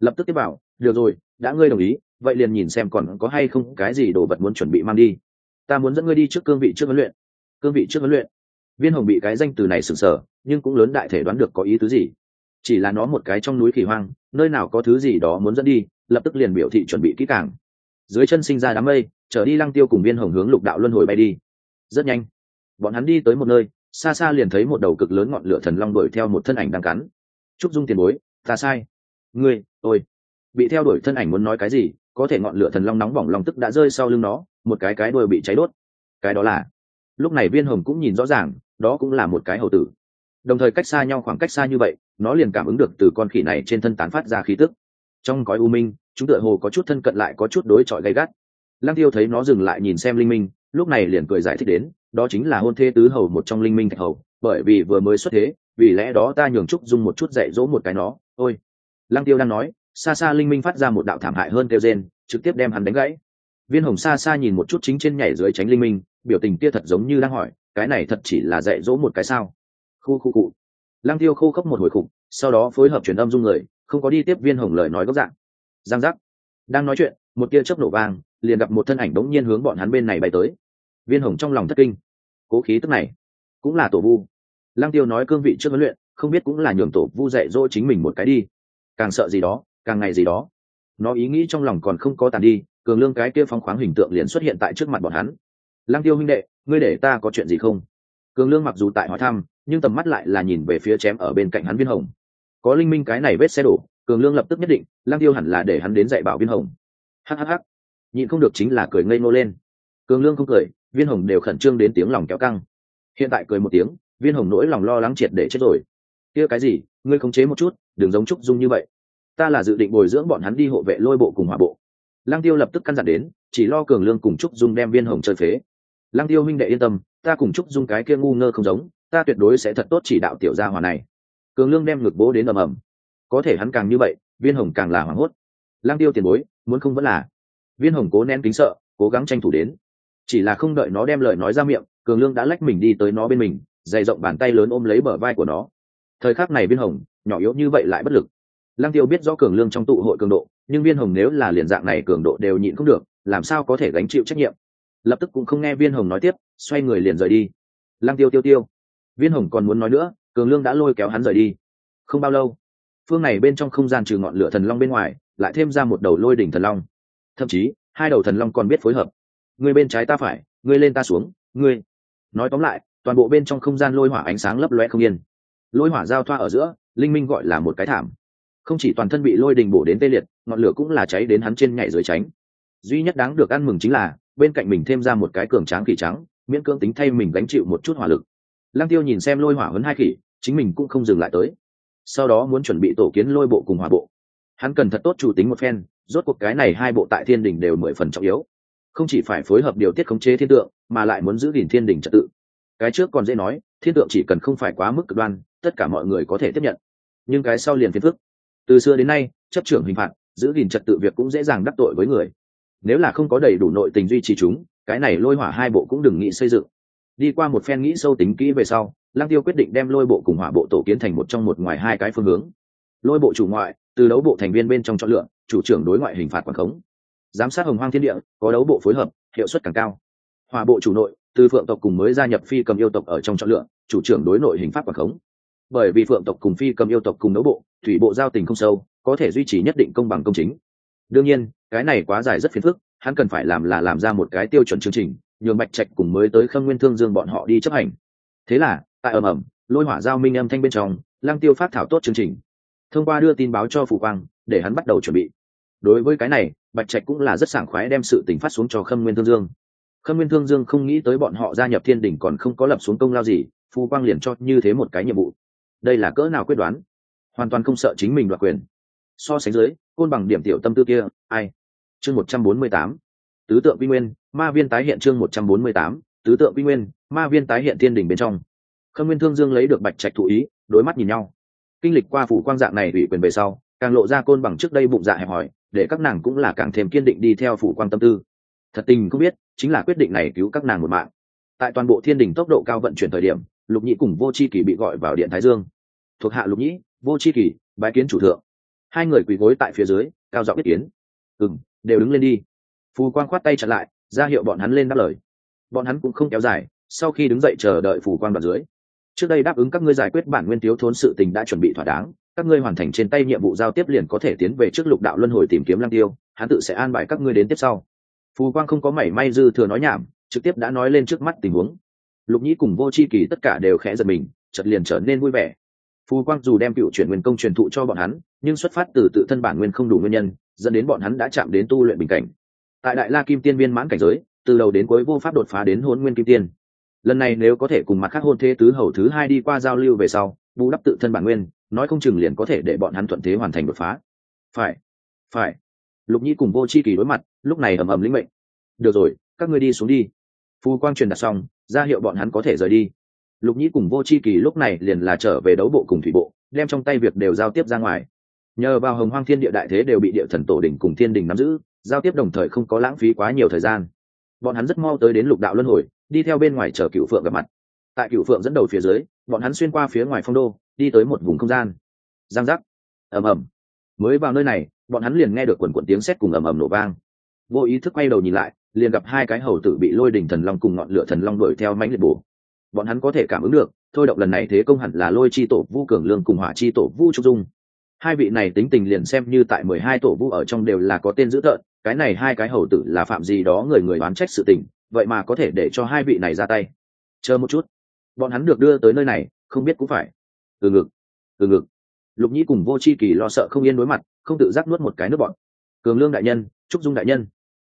Lập tức tiếp bảo, được rồi, đã ngươi đồng ý, vậy liền nhìn xem còn có hay không cái gì đồ vật muốn chuẩn bị mang đi. Ta muốn dẫn ngươi đi trước cương vị trước huấn luyện. Cương vị trước huấn luyện. Viên hồng bị cái danh từ này sừng sờ nhưng cũng lớn đại thể đoán được có ý tứ gì. Chỉ là nó một cái trong núi khỉ hoang, nơi nào có thứ gì đó muốn dẫn đi, lập tức liền biểu thị chuẩn bị kỹ càng. Dưới chân sinh ra đám mây, trở đi lăng tiêu cùng viên hồng hướng lục đạo luân hồi bay đi. Rất nhanh bọn hắn đi tới một nơi xa xa liền thấy một đầu cực lớn ngọn lửa thần long đuổi theo một thân ảnh đang cắn. Trúc dung tiền bối ta sai. Ngươi ôi, bị theo đuổi thân ảnh muốn nói cái gì có thể ngọn lửa thần long nóng bỏng lòng tức đã rơi sau lưng nó một cái cái đuôi bị cháy đốt. Cái đó là lúc này viên hồng cũng nhìn rõ ràng đó cũng là một cái hầu tử. Đồng thời cách xa nhau khoảng cách xa như vậy nó liền cảm ứng được từ con khỉ này trên thân tán phát ra khí tức. Trong gói u minh chúng tựa hồ có chút thân cận lại có chút đối chọi gay gắt. Lăng tiêu thấy nó dừng lại nhìn xem linh minh lúc này liền cười giải thích đến, đó chính là hôn thê tứ hầu một trong linh minh thạch hầu, bởi vì vừa mới xuất thế, vì lẽ đó ta nhường trúc dung một chút dạy dỗ một cái nó. Ôi! Lăng tiêu đang nói, xa xa linh minh phát ra một đạo thảm hại hơn kêu gen trực tiếp đem hắn đánh gãy. Viên hồng xa xa nhìn một chút chính trên nhảy dưới tránh linh minh, biểu tình kia thật giống như đang hỏi, cái này thật chỉ là dạy dỗ một cái sao? Khu khu cụ. Lăng tiêu khô khốc một hồi khủng sau đó phối hợp truyền âm dung người, không có đi tiếp viên hồng lời nói gốc dạng. Giang giác. Đang nói chuyện, một tia chớp nổ vang liền gặp một thân ảnh đống nhiên hướng bọn hắn bên này bay tới. Viên hồng trong lòng thất kinh. Cố khí tức này cũng là tổ vu. Lăng tiêu nói cương vị trước huấn luyện, không biết cũng là nhường tổ vu dạy dỗ chính mình một cái đi. Càng sợ gì đó, càng ngày gì đó. Nó ý nghĩ trong lòng còn không có tàn đi, cường lương cái kia phóng khoáng hình tượng liền xuất hiện tại trước mặt bọn hắn. Lăng tiêu huynh đệ, ngươi để ta có chuyện gì không? Cường lương mặc dù tại hỏi thăm, nhưng tầm mắt lại là nhìn về phía chém ở bên cạnh hắn viên hồng. Có linh minh cái này vết xe đổ, cường lương lập tức nhất định, lăng tiêu hẳn là để hắn đến dạy bảo viên hồng. Hhh nhịn không được chính là cười ngây ngô lên. Cường lương không cười, viên hồng đều khẩn trương đến tiếng lòng kéo căng. Hiện tại cười một tiếng, viên hồng nỗi lòng lo lắng triệt để chết rồi. Kia cái gì, ngươi khống chế một chút, đừng giống trúc dung như vậy. Ta là dự định bồi dưỡng bọn hắn đi hộ vệ lôi bộ cùng hỏa bộ. Lăng tiêu lập tức căn dặn đến, chỉ lo cường lương cùng trúc dung đem viên hồng chơi phế. Lăng tiêu huynh đệ yên tâm, ta cùng trúc dung cái kia ngu ngơ không giống, ta tuyệt đối sẽ thật tốt chỉ đạo tiểu gia hòa này. Cường lương đem ngực bố đến ầm ầm. Có thể hắn càng như vậy, viên hồng càng là hoảng hốt. Lang tiêu tiền bối, muốn không vẫn là viên hồng cố nén kính sợ, cố gắng tranh thủ đến. Chỉ là không đợi nó đem lời nói ra miệng, cường lương đã lách mình đi tới nó bên mình, dày rộng bàn tay lớn ôm lấy bờ vai của nó. Thời khắc này viên hồng, nhỏ yếu như vậy lại bất lực. Lăng tiêu biết rõ cường lương trong tụ hội cường độ, nhưng viên hồng nếu là liền dạng này cường độ đều nhịn không được, làm sao có thể gánh chịu trách nhiệm? Lập tức cũng không nghe viên hồng nói tiếp, xoay người liền rời đi. Lăng tiêu tiêu tiêu. Viên hồng còn muốn nói nữa, cường lương đã lôi kéo hắn rời đi. Không bao lâu, phương này bên trong không gian trừ ngọn lửa thần long bên ngoài, lại thêm ra một đầu lôi đỉnh thần long thậm chí, hai đầu thần long còn biết phối hợp. Người bên trái ta phải, người lên ta xuống ngươi nói tóm lại, toàn bộ bên trong không gian lôi hỏa ánh sáng lấp loe không yên. Lôi hỏa giao thoa ở giữa, linh minh gọi là một cái thảm. Không chỉ toàn thân bị lôi đình bổ đến tê liệt, ngọn lửa cũng là cháy đến hắn trên nhảy dưới tránh. Duy nhất đáng được ăn mừng chính là, bên cạnh mình thêm ra một cái cường tráng khỉ trắng, miễn cưỡng tính thay mình gánh chịu một chút hỏa lực. Lăng tiêu nhìn xem lôi hỏa hấn hai khỉ, chính mình cũng không dừng lại tới. Sau đó muốn chuẩn bị tổ kiến lôi bộ cùng hỏa bộ. Hắn cần thật tốt chủ tính một phen rốt cuộc cái này hai bộ tại thiên đình đều mười phần trọng yếu. Không chỉ phải phối hợp điều tiết khống chế thiên tượng, mà lại muốn giữ gìn thiên đình trật tự. Cái trước còn dễ nói, thiên tượng chỉ cần không phải quá mức cực đoan, tất cả mọi người có thể tiếp nhận. Nhưng cái sau liền phiền phức. Từ xưa đến nay, chấp trưởng hình phạt, giữ gìn trật tự việc cũng dễ dàng đắc tội với người. Nếu là không có đầy đủ nội tình duy trì chúng, cái này lôi hỏa hai bộ cũng đừng nghĩ xây dựng. Đi qua một phen nghĩ sâu tính kỹ về sau lang tiêu quyết định đem lôi bộ cùng hỏa bộ tổ kiến thành một trong một ngoài hai cái phương hướng. Lôi bộ chủ ngoại, từ đấu bộ thành viên bên trong chọn lựa chủ trưởng đối ngoại hình phạt quản khống. Giám sát hồng hoang thiên địa, có đấu bộ phối hợp, hiệu suất càng cao. Hòa bộ chủ nội, từ phượng tộc cùng mới gia nhập phi cầm yêu tộc ở trong chọn lựa, chủ trưởng đối nội hình pháp quản khống. Bởi vì phượng tộc cùng phi cầm yêu tộc cùng đấu bộ, thủy bộ giao tình không sâu, có thể duy trì nhất định công bằng công chính. Đương nhiên, cái này quá dài rất phiền phức, hắn cần phải làm là làm ra một cái tiêu chuẩn chương trình, nhường bạch trạch cùng mới tới khâm nguyên thương dương bọn họ đi chấp hành. Thế là, tại ầm ầm, lôi hỏa giao minh âm thanh bên trong lang tiêu phát thảo tốt chương trình. Thông qua đưa tin báo cho phủ quang, để hắn bắt đầu chuẩn bị đối với cái này, bạch trạch cũng là rất sảng khoái đem sự tình phát xuống cho khâm nguyên thương dương. Khâm nguyên thương dương không nghĩ tới bọn họ gia nhập thiên đình còn không có lập xuống công lao gì phù quang liền cho như thế một cái nhiệm vụ. Đây là cỡ nào quyết đoán? Hoàn toàn không sợ chính mình đoạt quyền. So sánh dưới, côn bằng điểm tiểu tâm tư kia, ai? Chương một trăm bốn mươi tám. Tứ tượng quy nguyên, ma viên tái hiện chương một trăm bốn mươi tám. Tứ tượng quy nguyên, ma viên tái hiện thiên đình bên trong. Khâm nguyên thương dương lấy được bạch trạch thụ ý, đối mắt nhìn nhau. Kinh lịch qua phủ quang dạng này ủy quyền về sau, càng lộ ra côn bằng trước đây bụng dạ hẹp hòi để các nàng cũng là càng thêm kiên định đi theo phủ quan tâm tư. Thật tình không biết, chính là quyết định này cứu các nàng một mạng. Tại toàn bộ thiên đình tốc độ cao vận chuyển thời điểm, lục nhĩ cùng vô c h i kỳ bị gọi vào điện thái dương. Thuộc hạ lục nhĩ, vô c h i kỳ, bái kiến chủ thượng. Hai người quỳ gối tại phía dưới, cao giọng biết kiến. Ừ m đều đứng lên đi. Phù quang khoát tay chặn lại, ra hiệu bọn hắn lên đáp lời. Bọn hắn cũng không kéo dài, sau khi đứng dậy chờ đợi phù quang đoạn dưới. Trước đây đáp ứng các ngươi giải quyết bản nguyên thiếu thốn sự tình đã chuẩn bị thỏa đáng các ngươi hoàn thành trên tay nhiệm vụ giao tiếp liền có thể tiến về trước lục đạo luân hồi tìm kiếm lăng tiêu, hắn tự sẽ an bài các ngươi đến tiếp sau. Phù quang không có mảy may dư thừa nói nhảm, trực tiếp đã nói lên trước mắt tình huống. Lục nhĩ cùng vô c h i kỳ tất cả đều khẽ giật mình chật liền trở nên vui vẻ. Phù quang dù đem cựu chuyển nguyên công truyền thụ cho bọn hắn, nhưng xuất phát từ tự thân bản nguyên không đủ nguyên nhân, dẫn đến bọn hắn đã chạm đến tu luyện bình cảnh. Tại đại la kim tiên viên mãn cảnh giới, từ đầu đến cuối vô pháp đột phá đến hôn nguyên kim tiên. Lần này nếu có thể cùng mặt khác hôn thế tứ hầu thứ hai đi qua giao lưu về sau, bù đắp tự thân bản nguyên nói không chừng liền có thể để bọn hắn thuận thế hoàn thành đột phá. Phải phải. Lục nhĩ cùng vô c h i kỳ đối mặt, lúc này ầm ầm lĩnh mệnh. Được rồi, các ngươi đi xuống đi. Phù quang truyền đặt xong, ra hiệu bọn hắn có thể rời đi. Lục nhĩ cùng vô c h i kỳ lúc này liền là trở về đấu bộ cùng thủy bộ, đem trong tay việc đều giao tiếp ra ngoài. Nhờ vào hồng hoang thiên địa đại thế đều bị địa thần tổ đỉnh cùng thiên đình nắm giữ, giao tiếp đồng thời không có lãng phí quá nhiều thời gian. Bọn hắn rất mau tới đến lục đạo luân hồi, đi theo bên ngoài chờ cựu phượng gặp mặt. Tại cựu phượng dẫn đầu phía dưới, bọn hắn xuyên qua phía ngoài phong đô đi tới một vùng không gian. Giang giác. Ầm ầm. Mới vào nơi này, bọn hắn liền nghe được quần quần tiếng sét cùng ầm ầm nổ vang. Vô ý thức quay đầu nhìn lại, liền gặp hai cái hầu tử bị lôi đỉnh thần long cùng ngọn lửa thần long đuổi theo mãnh liệt bổ. Bọn hắn có thể cảm ứng được, thôi động lần này thế công hẳn là lôi chi tổ vu cường lương cùng hỏa chi tổ vu trúc dung. Hai vị này tính tình liền xem như tại mười hai tổ vu ở trong đều là có tên dữ tợn, cái này hai cái hầu tử là phạm gì đó người người đoán trách sự tình, vậy mà có thể để cho hai vị này ra tay. Chờ một chút. Bọn hắn được đưa tới nơi này, không biết cũng phải từ ngực từ ngực. Lục nhĩ cùng vô c h i kỳ lo sợ không yên đối mặt, không tự giác nuốt một cái nước bọn cường lương đại nhân, trúc dung đại nhân.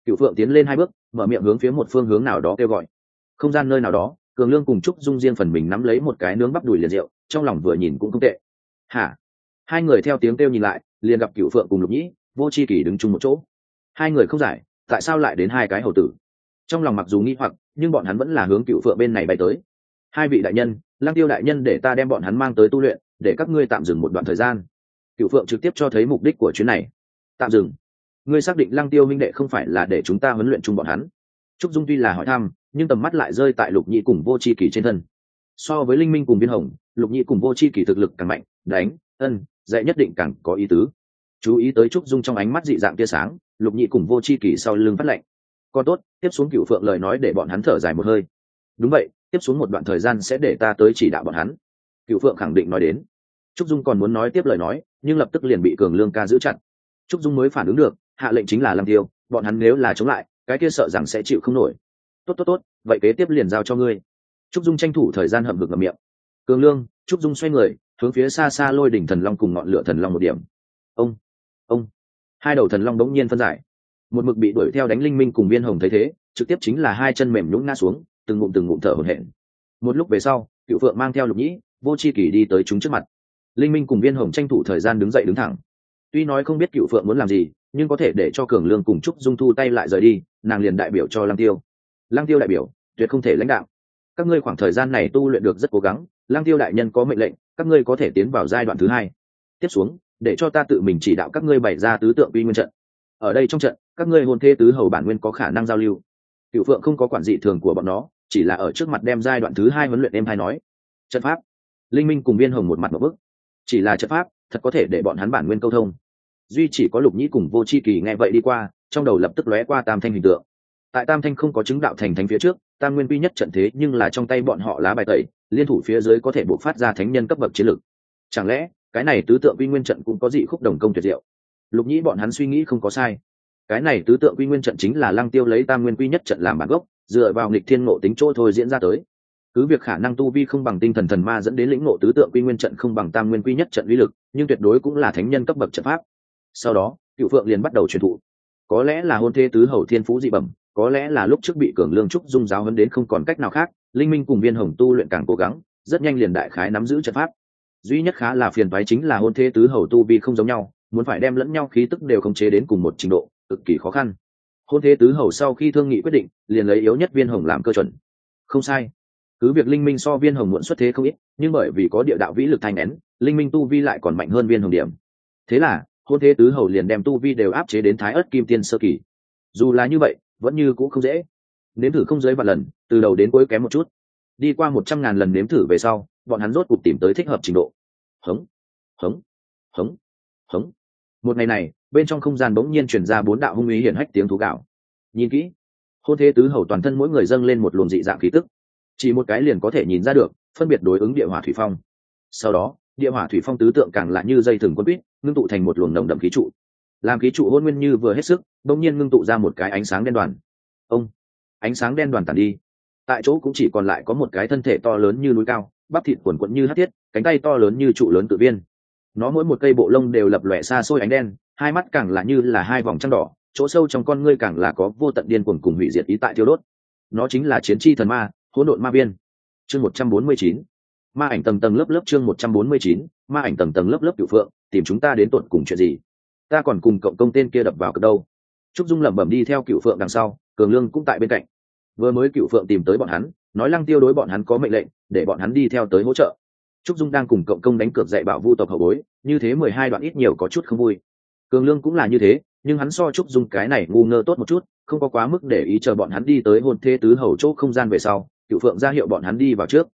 Cựu phượng tiến lên hai bước, mở miệng hướng phía một phương hướng nào đó kêu gọi. Không gian nơi nào đó, cường lương cùng trúc dung riêng phần mình nắm lấy một cái nướng bắp đùi liền rượu, trong lòng vừa nhìn cũng không tệ. Hả? Hai người theo tiếng kêu nhìn lại, liền gặp cựu phượng cùng lục nhĩ, vô c h i kỳ đứng chung một chỗ. Hai người không giải, tại sao lại đến hai cái hầu tử? Trong lòng mặc dù nghi hoặc, nhưng bọn hắn vẫn là hướng cựu phượng bên này bay tới. Hai vị đại nhân lang tiêu đại nhân để ta đem bọn hắn mang tới tu luyện, để các ngươi tạm dừng một đoạn thời gian. Cựu phượng trực tiếp cho thấy mục đích của chuyến này. Tạm dừng? Ngươi xác định lăng tiêu minh đệ không phải là để chúng ta huấn luyện chung bọn hắn? Trúc dung tuy là hỏi thăm, nhưng tầm mắt lại rơi tại lục nhị cùng vô c h i kỳ trên thân. So với linh minh cùng biên hồng, lục nhị cùng vô c h i kỳ thực lực càng mạnh, đánh, ân, dạy nhất định càng có ý tứ. Chú ý tới trúc dung trong ánh mắt dị dạng tia sáng, lục nhị cùng vô c h i kỳ sau lưng phát lệnh. Còn tốt, tiếp xuống cựu phượng lời nói để bọn hắn thở dài một hơi. Đúng vậy tiếp xuống một đoạn thời gian sẽ để ta tới chỉ đạo bọn hắn. Cựu phượng khẳng định nói đến. Trúc dung còn muốn nói tiếp lời nói, nhưng lập tức liền bị cường lương ca giữ chặt. Trúc dung mới phản ứng được, hạ lệnh chính là làm tiêu, bọn hắn nếu là chống lại, cái kia sợ rằng sẽ chịu không nổi. Tốt tốt tốt, vậy kế tiếp liền giao cho ngươi. Trúc dung tranh thủ thời gian hậm hực ngậm miệng. Cường lương, trúc dung xoay người, hướng phía xa xa lôi đỉnh thần long cùng ngọn lửa thần long một điểm. Ông ông. Hai đầu thần long đống nhiên phân giải. Một mực bị đuổi theo đánh linh minh cùng viên hồng thấy thế, trực tiếp chính là hai chân mềm nhũng ngã xuống từng ngụm từng ngụm thở hổn hển. Một lúc về sau, cựu phượng mang theo lục nhĩ, vô c h i kỳ đi tới chúng trước mặt. Linh minh cùng viên hồng tranh thủ thời gian đứng dậy đứng thẳng. Tuy nói không biết cựu phượng muốn làm gì, nhưng có thể để cho cường lương cùng trúc dung thu tay lại rời đi, nàng liền đại biểu cho lăng tiêu. Lăng tiêu đại biểu, tuyệt không thể lãnh đạo. Các ngươi khoảng thời gian này tu luyện được rất cố gắng, lăng tiêu đại nhân có mệnh lệnh, các ngươi có thể tiến vào giai đoạn thứ hai. Tiếp xuống, để cho ta tự mình chỉ đạo các ngươi bày ra tứ tượng uy nguyên trận. Ở đây trong trận, các ngươi hôn thế tứ hầu bản nguyên có khả năng giao lưu cựu phượng không có quản dị thường của bọn nó, chỉ là ở trước mặt đem giai đoạn thứ hai huấn luyện em hai nói. Trận pháp. Linh minh cùng viên hồng một mặt một bức. Chỉ là trận pháp, thật có thể để bọn hắn bản nguyên câu thông. Duy chỉ có lục nhĩ cùng vô c h i kỳ nghe vậy đi qua, trong đầu lập tức lóe qua tam thanh hình tượng. Tại tam thanh không có chứng đạo thành thánh phía trước, tam nguyên vi nhất trận thế nhưng là trong tay bọn họ lá bài tẩy, liên thủ phía dưới có thể buộc phát ra thánh nhân cấp bậc chiến lược chẳng lẽ, cái này tứ tượng vi nguyên trận cũng có dị khúc đồng công tuyệt diệu? Lục nhĩ bọn hắn suy nghĩ không có sai cái này tứ tượng quy nguyên trận chính là lăng tiêu lấy tam nguyên quy nhất trận làm bản gốc, dựa vào nghịch thiên ngộ tính chỗ thôi diễn ra tới. Cứ việc khả năng tu vi không bằng tinh thần thần ma dẫn đến lĩnh ngộ tứ tượng quy nguyên trận không bằng tam nguyên quy nhất trận uy lực, nhưng tuyệt đối cũng là thánh nhân cấp bậc trận pháp. Sau đó, cựu phượng liền bắt đầu truyền thụ. Có lẽ là hôn thê tứ hầu thiên phú dị bẩm, có lẽ là lúc trước bị cường lương trúc dung giáo hấn đến không còn cách nào khác, linh minh cùng viên hồng tu luyện càng cố gắng, rất nhanh liền đại khái nắm giữ trận pháp. Duy nhất khá là phiền toái chính là hôn thê tứ hầu tu vi không giống nhau, muốn phải đem lẫn nhau khí tức đều khống chế đến cùng một trình độ cực kỳ khó khăn. Hôn thế tứ hầu sau khi thương nghị quyết định, liền lấy yếu nhất viên hồng làm cơ chuẩn. Không sai. Cứ việc linh minh so viên hồng muộn xuất thế không ít, nhưng bởi vì có địa đạo vĩ lực thanh nén, linh minh tu vi lại còn mạnh hơn viên hồng điểm. Thế là, hôn thế tứ hầu liền đem tu vi đều áp chế đến thái ớt kim tiên sơ kỳ. Dù là như vậy, vẫn như cũng không dễ. Nếm thử không dưới vài lần, từ đầu đến cuối kém một chút. Đi qua một trăm ngàn lần nếm thử về sau, bọn hắn rốt cuộc tìm tới thích hợp trình độ. Hống hống hống hống. Một ngày này bên trong không gian bỗng nhiên chuyển ra bốn đạo hung ý hiển hách tiếng thú gạo. Nhìn kỹ, hôn thế tứ hầu toàn thân mỗi người dâng lên một luồng dị dạng khí tức. Chỉ một cái liền có thể nhìn ra được, phân biệt đối ứng địa hỏa thủy phong. Sau đó, địa hỏa thủy phong tứ tượng càng lại như dây thừng quân quýt, ngưng tụ thành một luồng nồng đậm khí trụ. Làm khí trụ hôn nguyên như vừa hết sức, bỗng nhiên ngưng tụ ra một cái ánh sáng đen đoàn. Ông, ánh sáng đen đoàn tàn đi. Tại chỗ cũng chỉ còn lại có một cái thân thể to lớn như núi cao, bắp thịt quần quẫn như hát thiết, cánh tay to lớn như trụ lớn tự viên nó mỗi một cây bộ lông đều lập lòe xa xôi ánh đen hai mắt càng là như là hai vòng trăng đỏ, chỗ sâu trong con ngươi càng là có vô tận điên cuồng cùng hủy diệt ý tại thiêu đốt. Nó chính là chiến tri thần ma, hỗn độn ma viên. Chương một trăm bốn mươi chín. Ma ảnh tầng tầng lớp lớp chương một trăm bốn mươi chín. Ma ảnh tầng tầng lớp lớp cựu phượng, tìm chúng ta đến tột cùng chuyện gì? Ta còn cùng cộng công tên kia đập vào cực đâu. Trúc dung lẩm bẩm đi theo cựu phượng đằng sau, cường lương cũng tại bên cạnh. Vừa mới cựu phượng tìm tới bọn hắn, nói lăng tiêu đối bọn hắn có mệnh lệnh, để bọn hắn đi theo tới hỗ trợ. Trúc dung đang cùng cộng công đánh cược dạy bảo vu tộc hậu bối, như thế mười hai đoạn ít nhiều có chút không vui cường lương cũng là như thế, nhưng hắn so trúc dung cái này ngu ngơ tốt một chút, không có quá mức để ý chờ bọn hắn đi tới hôn thế tứ hầu chỗ không gian về sau, cựu phượng ra hiệu bọn hắn đi vào trước.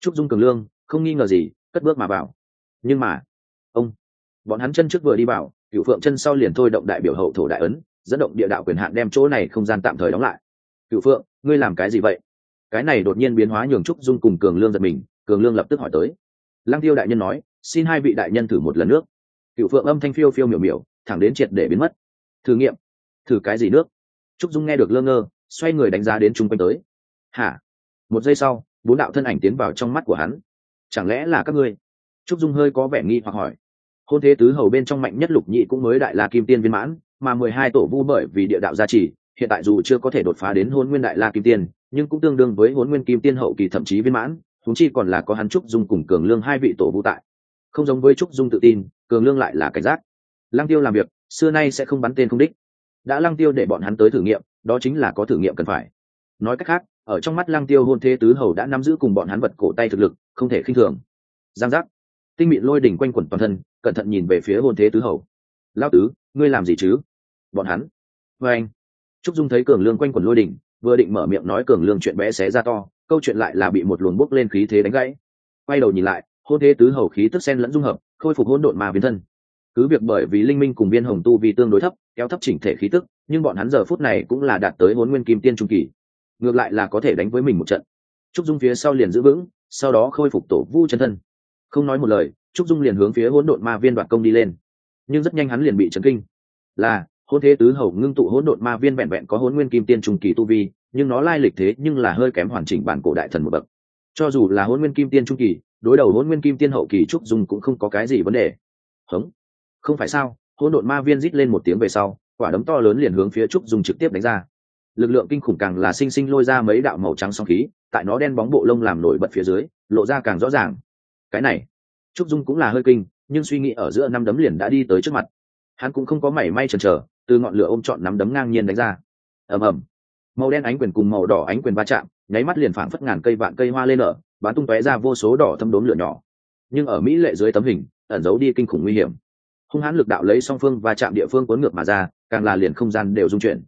Trúc dung cường lương, không nghi ngờ gì, cất bước mà vào. Nhưng mà, ông, bọn hắn chân trước vừa đi vào, cựu phượng chân sau liền thôi động đại biểu hậu thổ đại ấn, dẫn động địa đạo quyền hạn đem chỗ này không gian tạm thời đóng lại. Cựu phượng, ngươi làm cái gì vậy? Cái này đột nhiên biến hóa nhường trúc dung cùng cường lương giật mình, cường lương lập tức hỏi tới. Lăng tiêu đại nhân nói, xin hai vị đại nhân thử một lần nước. Cựu phượng âm thanh phiêu phiêu miểu miểu thẳng đến triệt để biến mất. Thử nghiệm. Thử cái gì nước? Trúc dung nghe được lơ ngơ, xoay người đánh giá đến chung quanh tới. Hả? Một giây sau, bốn đạo thân ảnh tiến vào trong mắt của hắn. Chẳng lẽ là các ngươi? Trúc dung hơi có vẻ nghi hoặc hỏi. Hôn thế tứ hầu bên trong mạnh nhất lục nhị cũng mới đại la kim tiên viên mãn, mà mười hai tổ vu bởi vì địa đạo gia trì, hiện tại dù chưa có thể đột phá đến hôn nguyên đại la kim tiên, nhưng cũng tương đương với hôn nguyên kim tiên hậu kỳ thậm chí viên mãn thúng chi còn là có hắn trúc dung cùng cường lương hai vị tổ vu tại. Không giống với trúc dung tự tin, cường lương lại là cảnh giác lăng tiêu làm việc, xưa nay sẽ không bắn tên không đích. Đã lăng tiêu để bọn hắn tới thử nghiệm, đó chính là có thử nghiệm cần phải. Nói cách khác, ở trong mắt lăng tiêu hôn thế tứ hầu đã nắm giữ cùng bọn hắn vật cổ tay thực lực, không thể khinh thường. Giang giác. Tinh mịn lôi đỉnh quanh quẩn toàn thân, cẩn thận nhìn về phía hôn thế tứ hầu. Lao tứ, ngươi làm gì chứ? Bọn hắn. Vê anh. Trúc dung thấy cường lương quanh quẩn lôi đỉnh, vừa định mở miệng nói cường lương chuyện bé xé ra to, câu chuyện lại là bị một luồng bốc lên khí thế đánh gãy. Quay đầu nhìn lại, hôn thế tứ hầu khí tức sen lẫn dung hợp, khôi phục hôn độn mà biến thân cứ việc bởi vì linh minh cùng viên hồng tu vì tương đối thấp, kéo thấp chỉnh thể khí tức, nhưng bọn hắn giờ phút này cũng là đạt tới hôn nguyên kim tiên trung kỳ. Ngược lại là có thể đánh với mình một trận. Trúc dung phía sau liền giữ vững, sau đó khôi phục tổ vu chân thân. Không nói một lời, trúc dung liền hướng phía hỗn độn ma viên đoạt công đi lên. Nhưng rất nhanh hắn liền bị chấn kinh. Là hôn thế tứ hầu ngưng tụ hỗn độn ma viên vẹn vẹn có hôn nguyên kim tiên trung kỳ tu vi, nhưng nó lai lịch thế nhưng là hơi kém hoàn chỉnh bản cổ đại thần một bậc. Cho dù là hôn nguyên kim tiên trung kỳ, đối đầu hôn nguyên kim tiên hậu kỳ trúc dung cũng không có cái gì vấn đề. Hống không phải sao? Hỗn độn ma viên rít lên một tiếng về sau, quả đấm to lớn liền hướng phía trúc dung trực tiếp đánh ra. Lực lượng kinh khủng càng là sinh sinh lôi ra mấy đạo màu trắng song khí, tại nó đen bóng bộ lông làm nổi bật phía dưới, lộ ra càng rõ ràng. Cái này, trúc dung cũng là hơi kinh, nhưng suy nghĩ ở giữa năm đấm liền đã đi tới trước mặt. Hắn cũng không có mảy may chần chờ, từ ngọn lửa ôm trọn nắm đấm ngang nhiên đánh ra. Ầm ầm. Màu đen ánh quyền cùng màu đỏ ánh quyền va chạm, nháy mắt liền phảng phất ngàn cây vạn cây hoa lên nở bán tung tóe ra vô số đỏ thâm đốm lửa nhỏ. Nhưng ở mỹ lệ dưới tấm hình, ẩn giấu đi kinh khủng nguy hiểm hung hãn lực đạo lấy song phương và chạm địa phương cuốn ngược mà ra, càng là liền không gian đều dung chuyển.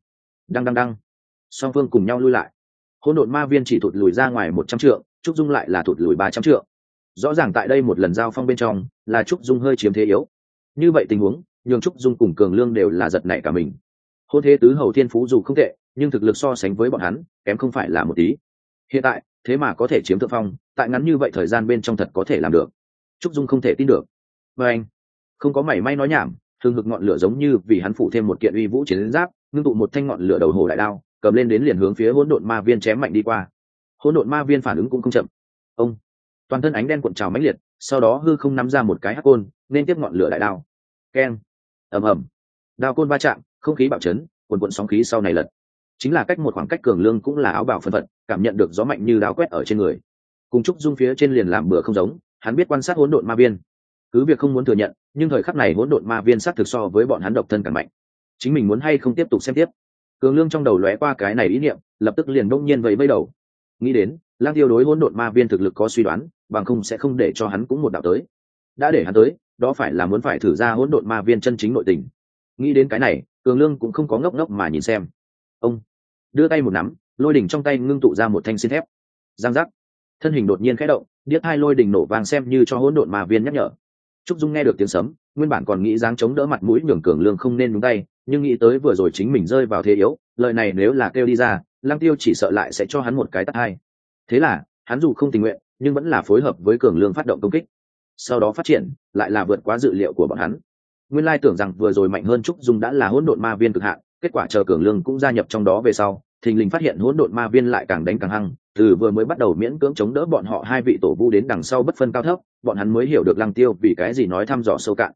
Đăng đăng đăng. Song phương cùng nhau lui lại. Hỗn độn ma viên chỉ thụt lùi ra ngoài một trăm trượng, trúc dung lại là thụt lùi ba trăm trượng. Rõ ràng tại đây một lần giao phong bên trong, là trúc dung hơi chiếm thế yếu. Như vậy tình huống, nhường trúc dung cùng cường lương đều là giật nảy cả mình. Hôn thế tứ hầu thiên phú dù không tệ, nhưng thực lực so sánh với bọn hắn, kém không phải là một tí. Hiện tại, thế mà có thể chiếm thượng phong, tại ngắn như vậy thời gian bên trong thật có thể làm được. Trúc dung không thể tin được. Và anh không có mảy may nói nhảm thường hực ngọn lửa giống như vì hắn phụ thêm một kiện uy vũ chiến giáp, ngưng tụ một thanh ngọn lửa đầu hồ đại đao, cầm lên đến liền hướng phía hỗn độn ma viên chém mạnh đi qua. Hỗn độn ma viên phản ứng cũng không chậm. Ông, toàn thân ánh đen cuộn trào mãnh liệt, sau đó hư không nắm ra một cái hắc côn, nên tiếp ngọn lửa đại đao. Keng. Ầm ầm. Đao côn va chạm, không khí bạo chấn, cuồn cuộn sóng khí sau này lật. Chính là cách một khoảng cách cường lương cũng là áo bảo phân phận cảm nhận được gió mạnh như đao quét ở trên người. Cùng trúc dung phía trên liền làm bừa không giống, hắn biết quan sát hỗn độn ma viên cứ việc không muốn thừa nhận, nhưng thời khắc này hỗn độn ma viên sát thực so với bọn hắn độc thân càng mạnh. Chính mình muốn hay không tiếp tục xem tiếp. Cường lương trong đầu lóe qua cái này ý niệm, lập tức liền đông nhiên vẫy vẫy đầu. Nghĩ đến, lang tiêu đối hỗn độn ma viên thực lực có suy đoán, bằng không sẽ không để cho hắn cũng một đạo tới. Đã để hắn tới, đó phải là muốn phải thử ra hỗn độn ma viên chân chính nội tình. Nghĩ đến cái này, cường lương cũng không có ngốc ngốc mà nhìn xem. Ông, đưa tay một nắm, lôi đỉnh trong tay ngưng tụ ra một thanh xin thép. Giang giác. Thân hình đột nhiên khẽ động, điếc hai lôi đỉnh nổ vàng xem như cho hỗn độn ma viên nhắc nhở trúc dung nghe được tiếng sấm, nguyên bản còn nghĩ dáng chống đỡ mặt mũi nhường cường lương không nên đúng tay, nhưng nghĩ tới vừa rồi chính mình rơi vào thế yếu, lời này nếu là kêu đi ra, lăng tiêu chỉ sợ lại sẽ cho hắn một cái tắt hai. Thế là, hắn dù không tình nguyện, nhưng vẫn là phối hợp với cường lương phát động công kích. Sau đó phát triển, lại là vượt quá dự liệu của bọn hắn. Nguyên lai tưởng rằng vừa rồi mạnh hơn trúc dung đã là hỗn độn ma viên cực hạn, kết quả chờ cường lương cũng gia nhập trong đó về sau, thình lình phát hiện hỗn độn ma viên lại càng đánh càng hăng từ vừa mới bắt đầu miễn cưỡng chống đỡ bọn họ hai vị tổ vu đến đằng sau bất phân cao thấp, bọn hắn mới hiểu được lăng tiêu vì cái gì nói thăm dò sâu cạn.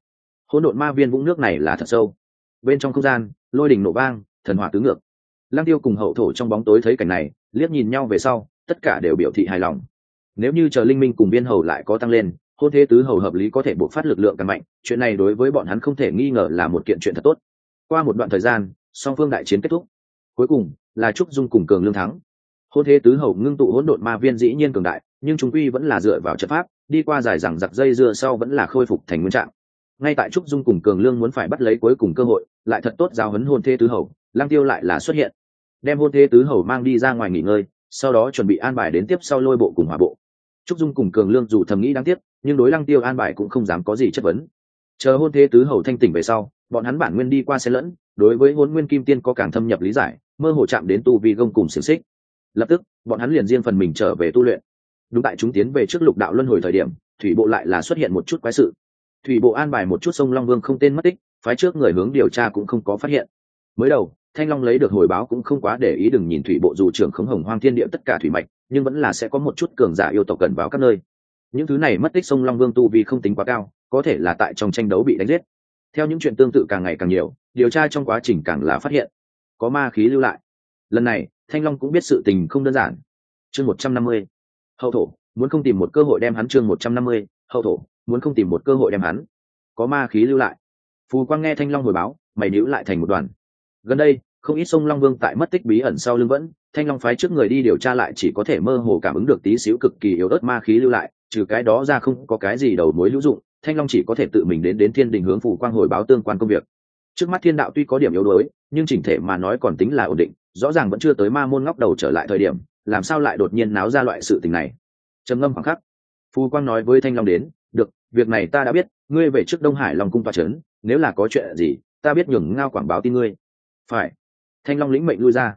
Hỗn độn ma viên vũng nước này là thật sâu. Bên trong không gian, lôi đỉnh nổ vang, thần hỏa tứ ngược. Lăng tiêu cùng hậu thổ trong bóng tối thấy cảnh này, liếc nhìn nhau về sau, tất cả đều biểu thị hài lòng. Nếu như chờ linh minh cùng viên hầu lại có tăng lên, hôn thế tứ hầu hợp lý có thể buộc phát lực lượng càng mạnh, chuyện này đối với bọn hắn không thể nghi ngờ là một kiện chuyện thật tốt. Qua một đoạn thời gian, song phương đại chiến kết thúc. Cuối cùng, là trúc dung cùng cường lương thắng hôn thế tứ hầu ngưng tụ hỗn độn ma viên dĩ nhiên cường đại, nhưng chúng quy vẫn là dựa vào trận pháp, đi qua dài rằng giặc dây dưa sau vẫn là khôi phục thành nguyên trạng. Ngay tại trúc dung cùng cường lương muốn phải bắt lấy cuối cùng cơ hội, lại thật tốt giao hấn hôn thế tứ hầu lang tiêu lại là xuất hiện. Đem hôn thế tứ hầu mang đi ra ngoài nghỉ ngơi, sau đó chuẩn bị an bài đến tiếp sau lôi bộ cùng hòa bộ. Trúc dung cùng cường lương dù thầm nghĩ đáng tiếc, nhưng đối lăng tiêu an bài cũng không dám có gì chất vấn. Chờ hôn thế tứ hầu thanh tỉnh về sau, bọn hắn bản nguyên đi qua xe lẫn, đối với hôn nguyên kim tiên có càng thâm nhập lý giải, mơ hồ chạm đến tu vi gông cùng xiềng xích lập tức, bọn hắn liền riêng phần mình trở về tu luyện. Đúng tại chúng tiến về trước lục đạo luân hồi thời điểm, thủy bộ lại là xuất hiện một chút quái sự. Thủy bộ an bài một chút sông long vương không tên mất tích, phái trước người hướng điều tra cũng không có phát hiện. Mới đầu, thanh long lấy được hồi báo cũng không quá để ý đừng nhìn thủy bộ dù trưởng khống hồng hoang thiên địa tất cả thủy mạch, nhưng vẫn là sẽ có một chút cường giả yêu tộc cần vào các nơi. Những thứ này mất tích sông long vương tu vì không tính quá cao, có thể là tại trong tranh đấu bị đánh giết. Theo những chuyện tương tự càng ngày càng nhiều, điều tra trong quá trình càng là phát hiện, có ma khí lưu lại. Lần này thanh long cũng biết sự tình không đơn giản. Chương một trăm năm mươi. Hậu thổ, muốn không tìm một cơ hội đem hắn chương một trăm năm mươi. Hậu thổ, muốn không tìm một cơ hội đem hắn. Có ma khí lưu lại. Phù quang nghe thanh long hồi báo, mày níu lại thành một đoàn. Gần đây, không ít sông long vương tại mất tích bí ẩn sau lưng vẫn, thanh long phái trước người đi điều tra lại chỉ có thể mơ hồ cảm ứng được tí xíu cực kỳ yếu ớt ma khí lưu lại, trừ cái đó ra không có cái gì đầu mối hữu dụng. Thanh long chỉ có thể tự mình đến đến thiên đình hướng Phù quang hồi báo tương quan công việc trước mắt thiên đạo tuy có điểm yếu đuối, nhưng chỉnh thể mà nói còn tính là ổn định, rõ ràng vẫn chưa tới ma môn ngóc đầu trở lại thời điểm, làm sao lại đột nhiên náo ra loại sự tình này? Trầm ngâm khoảng khắc, phù quang nói với thanh long đến, được, việc này ta đã biết, ngươi về trước đông hải lòng cung toa trấn nếu là có chuyện gì, ta biết nhường ngao quảng báo tin ngươi. Phải. Thanh long lĩnh mệnh lui ra.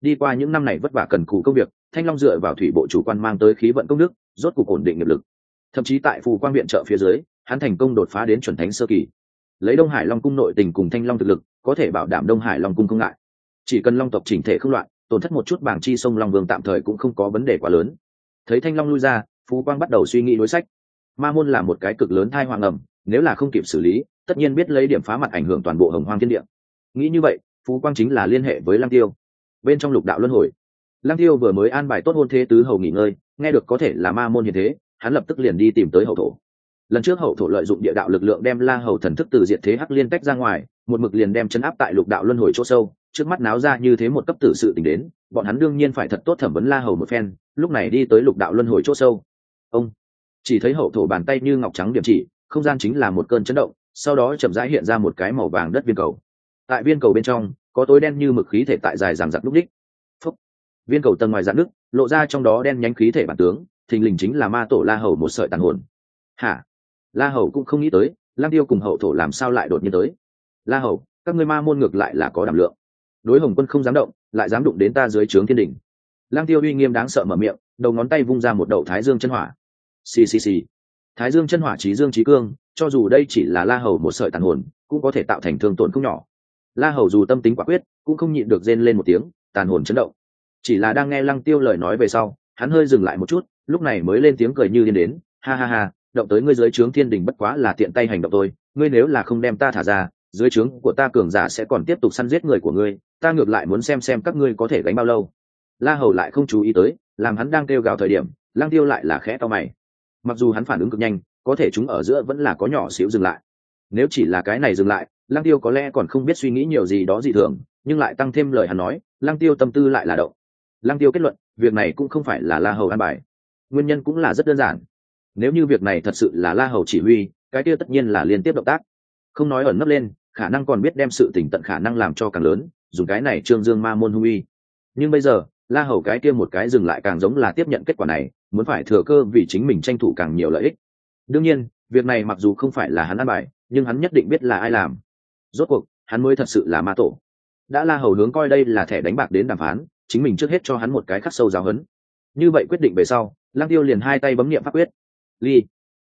Đi qua những năm này vất vả cần cù công việc, thanh long dựa vào thủy bộ chủ quan mang tới khí vận công đức, rốt cuộc ổn định nghiệp lực. Thậm chí tại phù quang viện trợ phía dưới, hắn thành công đột phá đến chuẩn thánh sơ kỳ lấy đông hải long cung nội tình cùng thanh long thực lực, có thể bảo đảm đông hải long cung không ngại. Chỉ cần long tộc chỉnh thể không loạn, tổn thất một chút bảng chi sông long vương tạm thời cũng không có vấn đề quá lớn. Thấy thanh long lui ra, phú quang bắt đầu suy nghĩ đối sách. Ma môn là một cái cực lớn thai hoàng ẩm, nếu là không kịp xử lý, tất nhiên biết lấy điểm phá mặt ảnh hưởng toàn bộ hồng hoang thiên địa. Nghĩ như vậy, phú quang chính là liên hệ với lăng tiêu. Bên trong lục đạo luân hồi, lăng tiêu vừa mới an bài tốt hôn thế tứ hầu nghỉ ngơi, nghe được có thể là ma môn như thế, hắn lập tức liền đi tìm tới hậu thổ lần trước hậu thổ lợi dụng địa đạo lực lượng đem la hầu thần thức từ diệt thế hắc liên tách ra ngoài, một mực liền đem chấn áp tại lục đạo luân hồi chỗ sâu, trước mắt náo ra như thế một cấp tử sự tình đến, bọn hắn đương nhiên phải thật tốt thẩm vấn la hầu một phen, lúc này đi tới lục đạo luân hồi chỗ sâu. Ông, chỉ thấy hậu thổ bàn tay như ngọc trắng điểm chỉ, không gian chính là một cơn chấn động, sau đó chậm rãi hiện ra một cái màu vàng đất viên cầu. Tại viên cầu bên trong, có tối đen như mực khí thể tại dài ràng giặc lúc đích. Phúc. viên cầu tầng ngoài dạn nước, lộ ra trong đó đen nhánh khí thể bản tướng, thình lình chính là ma tổ la hầu một sợi tàn hồn. Hả? La hầu cũng không nghĩ tới lang tiêu cùng hậu thổ làm sao lại đột nhiên tới. La hầu, các ngươi ma môn ngược lại là có đảm lượng. Đối hồng quân không dám động, lại dám đụng đến ta dưới trướng thiên đình. Lang tiêu uy nghiêm đáng sợ mở miệng, đầu ngón tay vung ra một đầu thái dương chân hỏa. Xì xì xì. Thái dương chân hỏa trí dương trí cương, cho dù đây chỉ là la hầu một sợi tàn hồn, cũng có thể tạo thành thương tổn không nhỏ. La hầu dù tâm tính quả quyết, cũng không nhịn được rên lên một tiếng, tàn hồn chấn động. Chỉ là đang nghe lăng tiêu lời nói về sau, hắn hơi dừng lại một chút, lúc này mới lên tiếng cười như điên đến, ha ha ha động tới ngươi dưới trướng thiên đình bất quá là tiện tay hành động tôi ngươi nếu là không đem ta thả ra, dưới trướng của ta cường giả sẽ còn tiếp tục săn giết người của ngươi, ta ngược lại muốn xem xem các ngươi có thể gánh bao lâu. La hầu lại không chú ý tới, làm hắn đang kêu gào thời điểm lang tiêu lại là khẽ to mày. Mặc dù hắn phản ứng cực nhanh, có thể chúng ở giữa vẫn là có nhỏ xíu dừng lại. Nếu chỉ là cái này dừng lại lang tiêu có lẽ còn không biết suy nghĩ nhiều gì đó gì thường, nhưng lại tăng thêm lời hắn nói lang tiêu tâm tư lại là động. Lang tiêu kết luận, việc này cũng không phải là la hầu an bài. Nguyên nhân cũng là rất đơn giản nếu như việc này thật sự là la hầu chỉ huy, cái kia tất nhiên là liên tiếp động tác. Không nói ẩn nấp lên, khả năng còn biết đem sự tỉnh tận khả năng làm cho càng lớn, dùng cái này trương dương ma môn hung uy. Nhưng bây giờ, la hầu cái kia một cái dừng lại càng giống là tiếp nhận kết quả này, muốn phải thừa cơ vì chính mình tranh thủ càng nhiều lợi ích. Đương nhiên, việc này mặc dù không phải là hắn ăn bài, nhưng hắn nhất định biết là ai làm. Rốt cuộc, hắn mới thật sự là ma tổ. Đã la hầu hướng coi đây là thẻ đánh bạc đến đàm phán, chính mình trước hết cho hắn một cái khắc sâu giáo hấn như vậy quyết định về sau lang tiêu liền hai tay bấm nghiệm pháp quyết ly.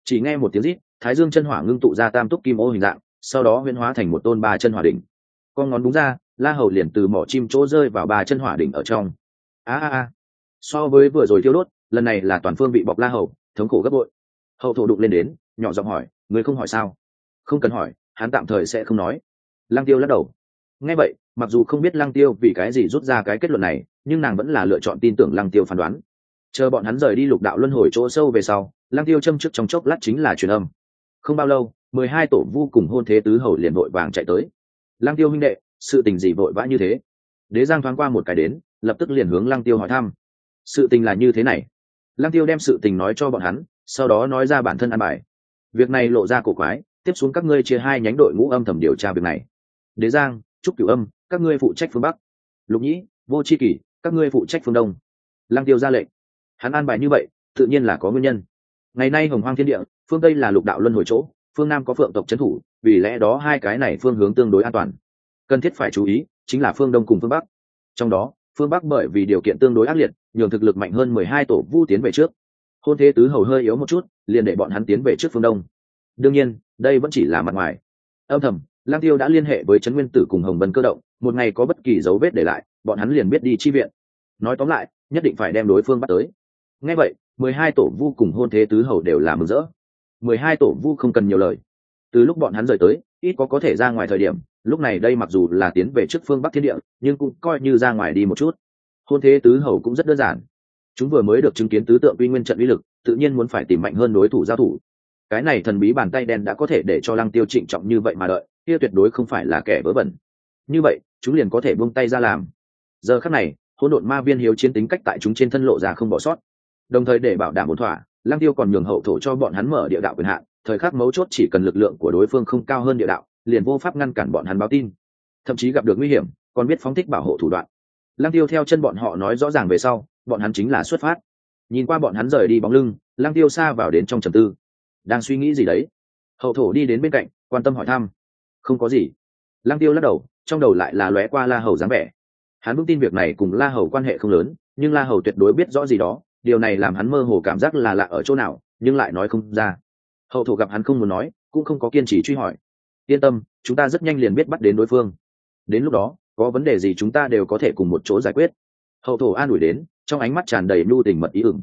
Chỉ nghe một tiếng rít, thái dương chân hỏa ngưng tụ ra tam túc kim ô hình dạng, sau đó huyễn hóa thành một tôn ba chân hỏa đỉnh. Con ngón đúng ra, la hầu liền từ mỏ chim chỗ rơi vào ba chân hỏa đỉnh ở trong. A a a. So với vừa rồi thiêu đốt, lần này là toàn phương bị bọc la hầu, thống khổ gấp bội. Hậu thổ đụng lên đến, nhỏ giọng hỏi, người không hỏi sao? Không cần hỏi, hắn tạm thời sẽ không nói. Lăng tiêu lắc đầu. Nghe vậy, mặc dù không biết lăng tiêu vì cái gì rút ra cái kết luận này, nhưng nàng vẫn là lựa chọn tin tưởng lăng tiêu phán đoán. Chờ bọn hắn rời đi lục đạo luân hồi chỗ sâu về sau lang tiêu châm trước trong chốc lát chính là truyền âm. Không bao lâu, mười hai tổ vu cùng hôn thế tứ hầu liền vội vàng chạy tới. Lang tiêu huynh đệ, sự tình gì vội vã như thế? Đế giang thoáng qua một cái đến, lập tức liền hướng lang tiêu hỏi thăm. Sự tình là như thế này. Lang tiêu đem sự tình nói cho bọn hắn, sau đó nói ra bản thân ăn bài. Việc này lộ ra cổ quái, tiếp xuống các ngươi chia hai nhánh đội ngũ âm thầm điều tra việc này. Đế giang, trúc cửu âm, các ngươi phụ trách phương bắc. Lục nhĩ, vô c h i kỷ, các ngươi phụ trách phương đông. Lang tiêu ra lệnh. Hắn an bài như vậy, tự nhiên là có nguyên nhân ngày nay hồng hoang thiên địa, phương tây là lục đạo luân hồi chỗ, phương nam có phượng tộc trấn thủ, vì lẽ đó hai cái này phương hướng tương đối an toàn. Cần thiết phải chú ý, chính là phương đông cùng phương bắc. Trong đó, phương bắc bởi vì điều kiện tương đối ác liệt, nhường thực lực mạnh hơn mười hai tổ vu tiến về trước. Hôn thế tứ hầu hơi yếu một chút, liền để bọn hắn tiến về trước phương đông. Đương nhiên, đây vẫn chỉ là mặt ngoài. Âm thầm lang tiêu đã liên hệ với trấn nguyên tử cùng hồng vân cơ động, một ngày có bất kỳ dấu vết để lại, bọn hắn liền biết đi chi viện. Nói tóm lại, nhất định phải đem đối phương bắt tới. Ngay vậy mười hai tổ vu cùng hôn thế tứ hầu đều là mừng rỡ. mười hai tổ vu không cần nhiều lời. Từ lúc bọn hắn rời tới, ít có có thể ra ngoài thời điểm, lúc này đây mặc dù là tiến về trước phương bắc thiên địa, nhưng cũng coi như ra ngoài đi một chút. Hôn thế tứ hầu cũng rất đơn giản. Chúng vừa mới được chứng kiến tứ tượng uy nguyên trận uy lực, tự nhiên muốn phải tìm mạnh hơn đối thủ giao thủ. Cái này thần bí bàn tay đen đã có thể để cho lăng tiêu trịnh trọng như vậy mà đợi, kia tuyệt đối không phải là kẻ vớ vẩn. Như vậy, chúng liền có thể buông tay ra làm. Giờ khắc này, hỗn độn ma viên hiếu chiến tính cách tại chúng trên thân lộ ra không bỏ sót đồng thời để bảo đảm ổn thỏa, lăng tiêu còn nhường hậu thổ cho bọn hắn mở địa đạo quyền hạn, thời khắc mấu chốt chỉ cần lực lượng của đối phương không cao hơn địa đạo, liền vô pháp ngăn cản bọn hắn báo tin. Thậm chí gặp được nguy hiểm, còn biết phóng thích bảo hộ thủ đoạn. Lăng tiêu theo chân bọn họ nói rõ ràng về sau, bọn hắn chính là xuất phát. Nhìn qua bọn hắn rời đi bóng lưng, lăng tiêu xa vào đến trong trầm tư. Đang suy nghĩ gì đấy? Hậu thổ đi đến bên cạnh, quan tâm hỏi thăm. Không có gì. Lăng tiêu lắc đầu, trong đầu lại là lóe qua la hầu dáng vẻ. Hắn vững tin việc này cùng la hầu quan hệ không lớn, nhưng la hầu tuyệt đối biết rõ gì đó điều này làm hắn mơ hồ cảm giác là lạ ở chỗ nào, nhưng lại nói không ra. Hậu thổ gặp hắn không muốn nói, cũng không có kiên trì truy hỏi. Yên tâm, chúng ta rất nhanh liền biết bắt đến đối phương. Đến lúc đó, có vấn đề gì chúng ta đều có thể cùng một chỗ giải quyết. Hậu thổ an ủi đến, trong ánh mắt tràn đầy nhu tình mật ý ửng.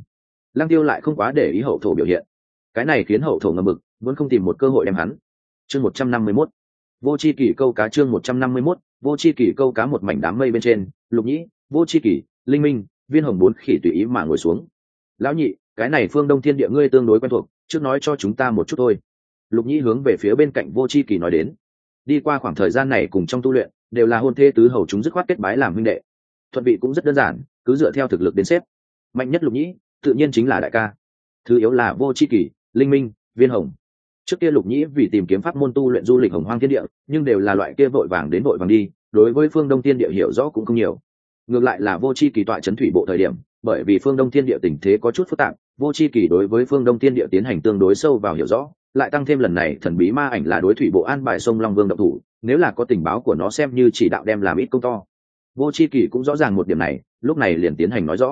Lăng tiêu lại không quá để ý hậu thổ biểu hiện. Cái này khiến hậu thổ ngầm mực, vẫn không tìm một cơ hội đem hắn. Chương một trăm năm mươi mốt. Vô c h i kỷ câu cá chương một trăm năm mươi mốt. Vô c h i kỷ câu cá một mảnh đám mây bên trên. Lục nhĩ, vô c h i kỷ, linh minh viên hồng bốn khỉ tùy ý mà ngồi xuống. Lão nhị, cái này phương đông thiên địa ngươi tương đối quen thuộc, trước nói cho chúng ta một chút thôi. Lục nhĩ hướng về phía bên cạnh vô c h i kỳ nói đến. Đi qua khoảng thời gian này cùng trong tu luyện, đều là hôn thê tứ hầu chúng dứt khoát kết bái làm huynh đệ. Thuận vị cũng rất đơn giản, cứ dựa theo thực lực đến xếp. Mạnh nhất lục nhĩ, tự nhiên chính là đại ca. Thứ yếu là vô c h i kỳ, linh minh, viên hồng. Trước kia lục nhĩ vì tìm kiếm pháp môn tu luyện du lịch hồng hoang thiên địa, nhưng đều là loại kia vội vàng đến vội vàng đi, đối với phương đông thiên địa hiểu rõ cũng không nhiều ngược lại là vô c h i kỳ tọa c h ấ n thủy bộ thời điểm, bởi vì phương đông thiên địa tình thế có chút phức tạp, vô c h i kỳ đối với phương đông thiên địa tiến hành tương đối sâu vào hiểu rõ, lại tăng thêm lần này thần bí ma ảnh là đối thủy bộ an bài sông long vương độc thủ, nếu là có tình báo của nó xem như chỉ đạo đem làm ít công to. Vô c h i kỳ cũng rõ ràng một điểm này, lúc này liền tiến hành nói rõ.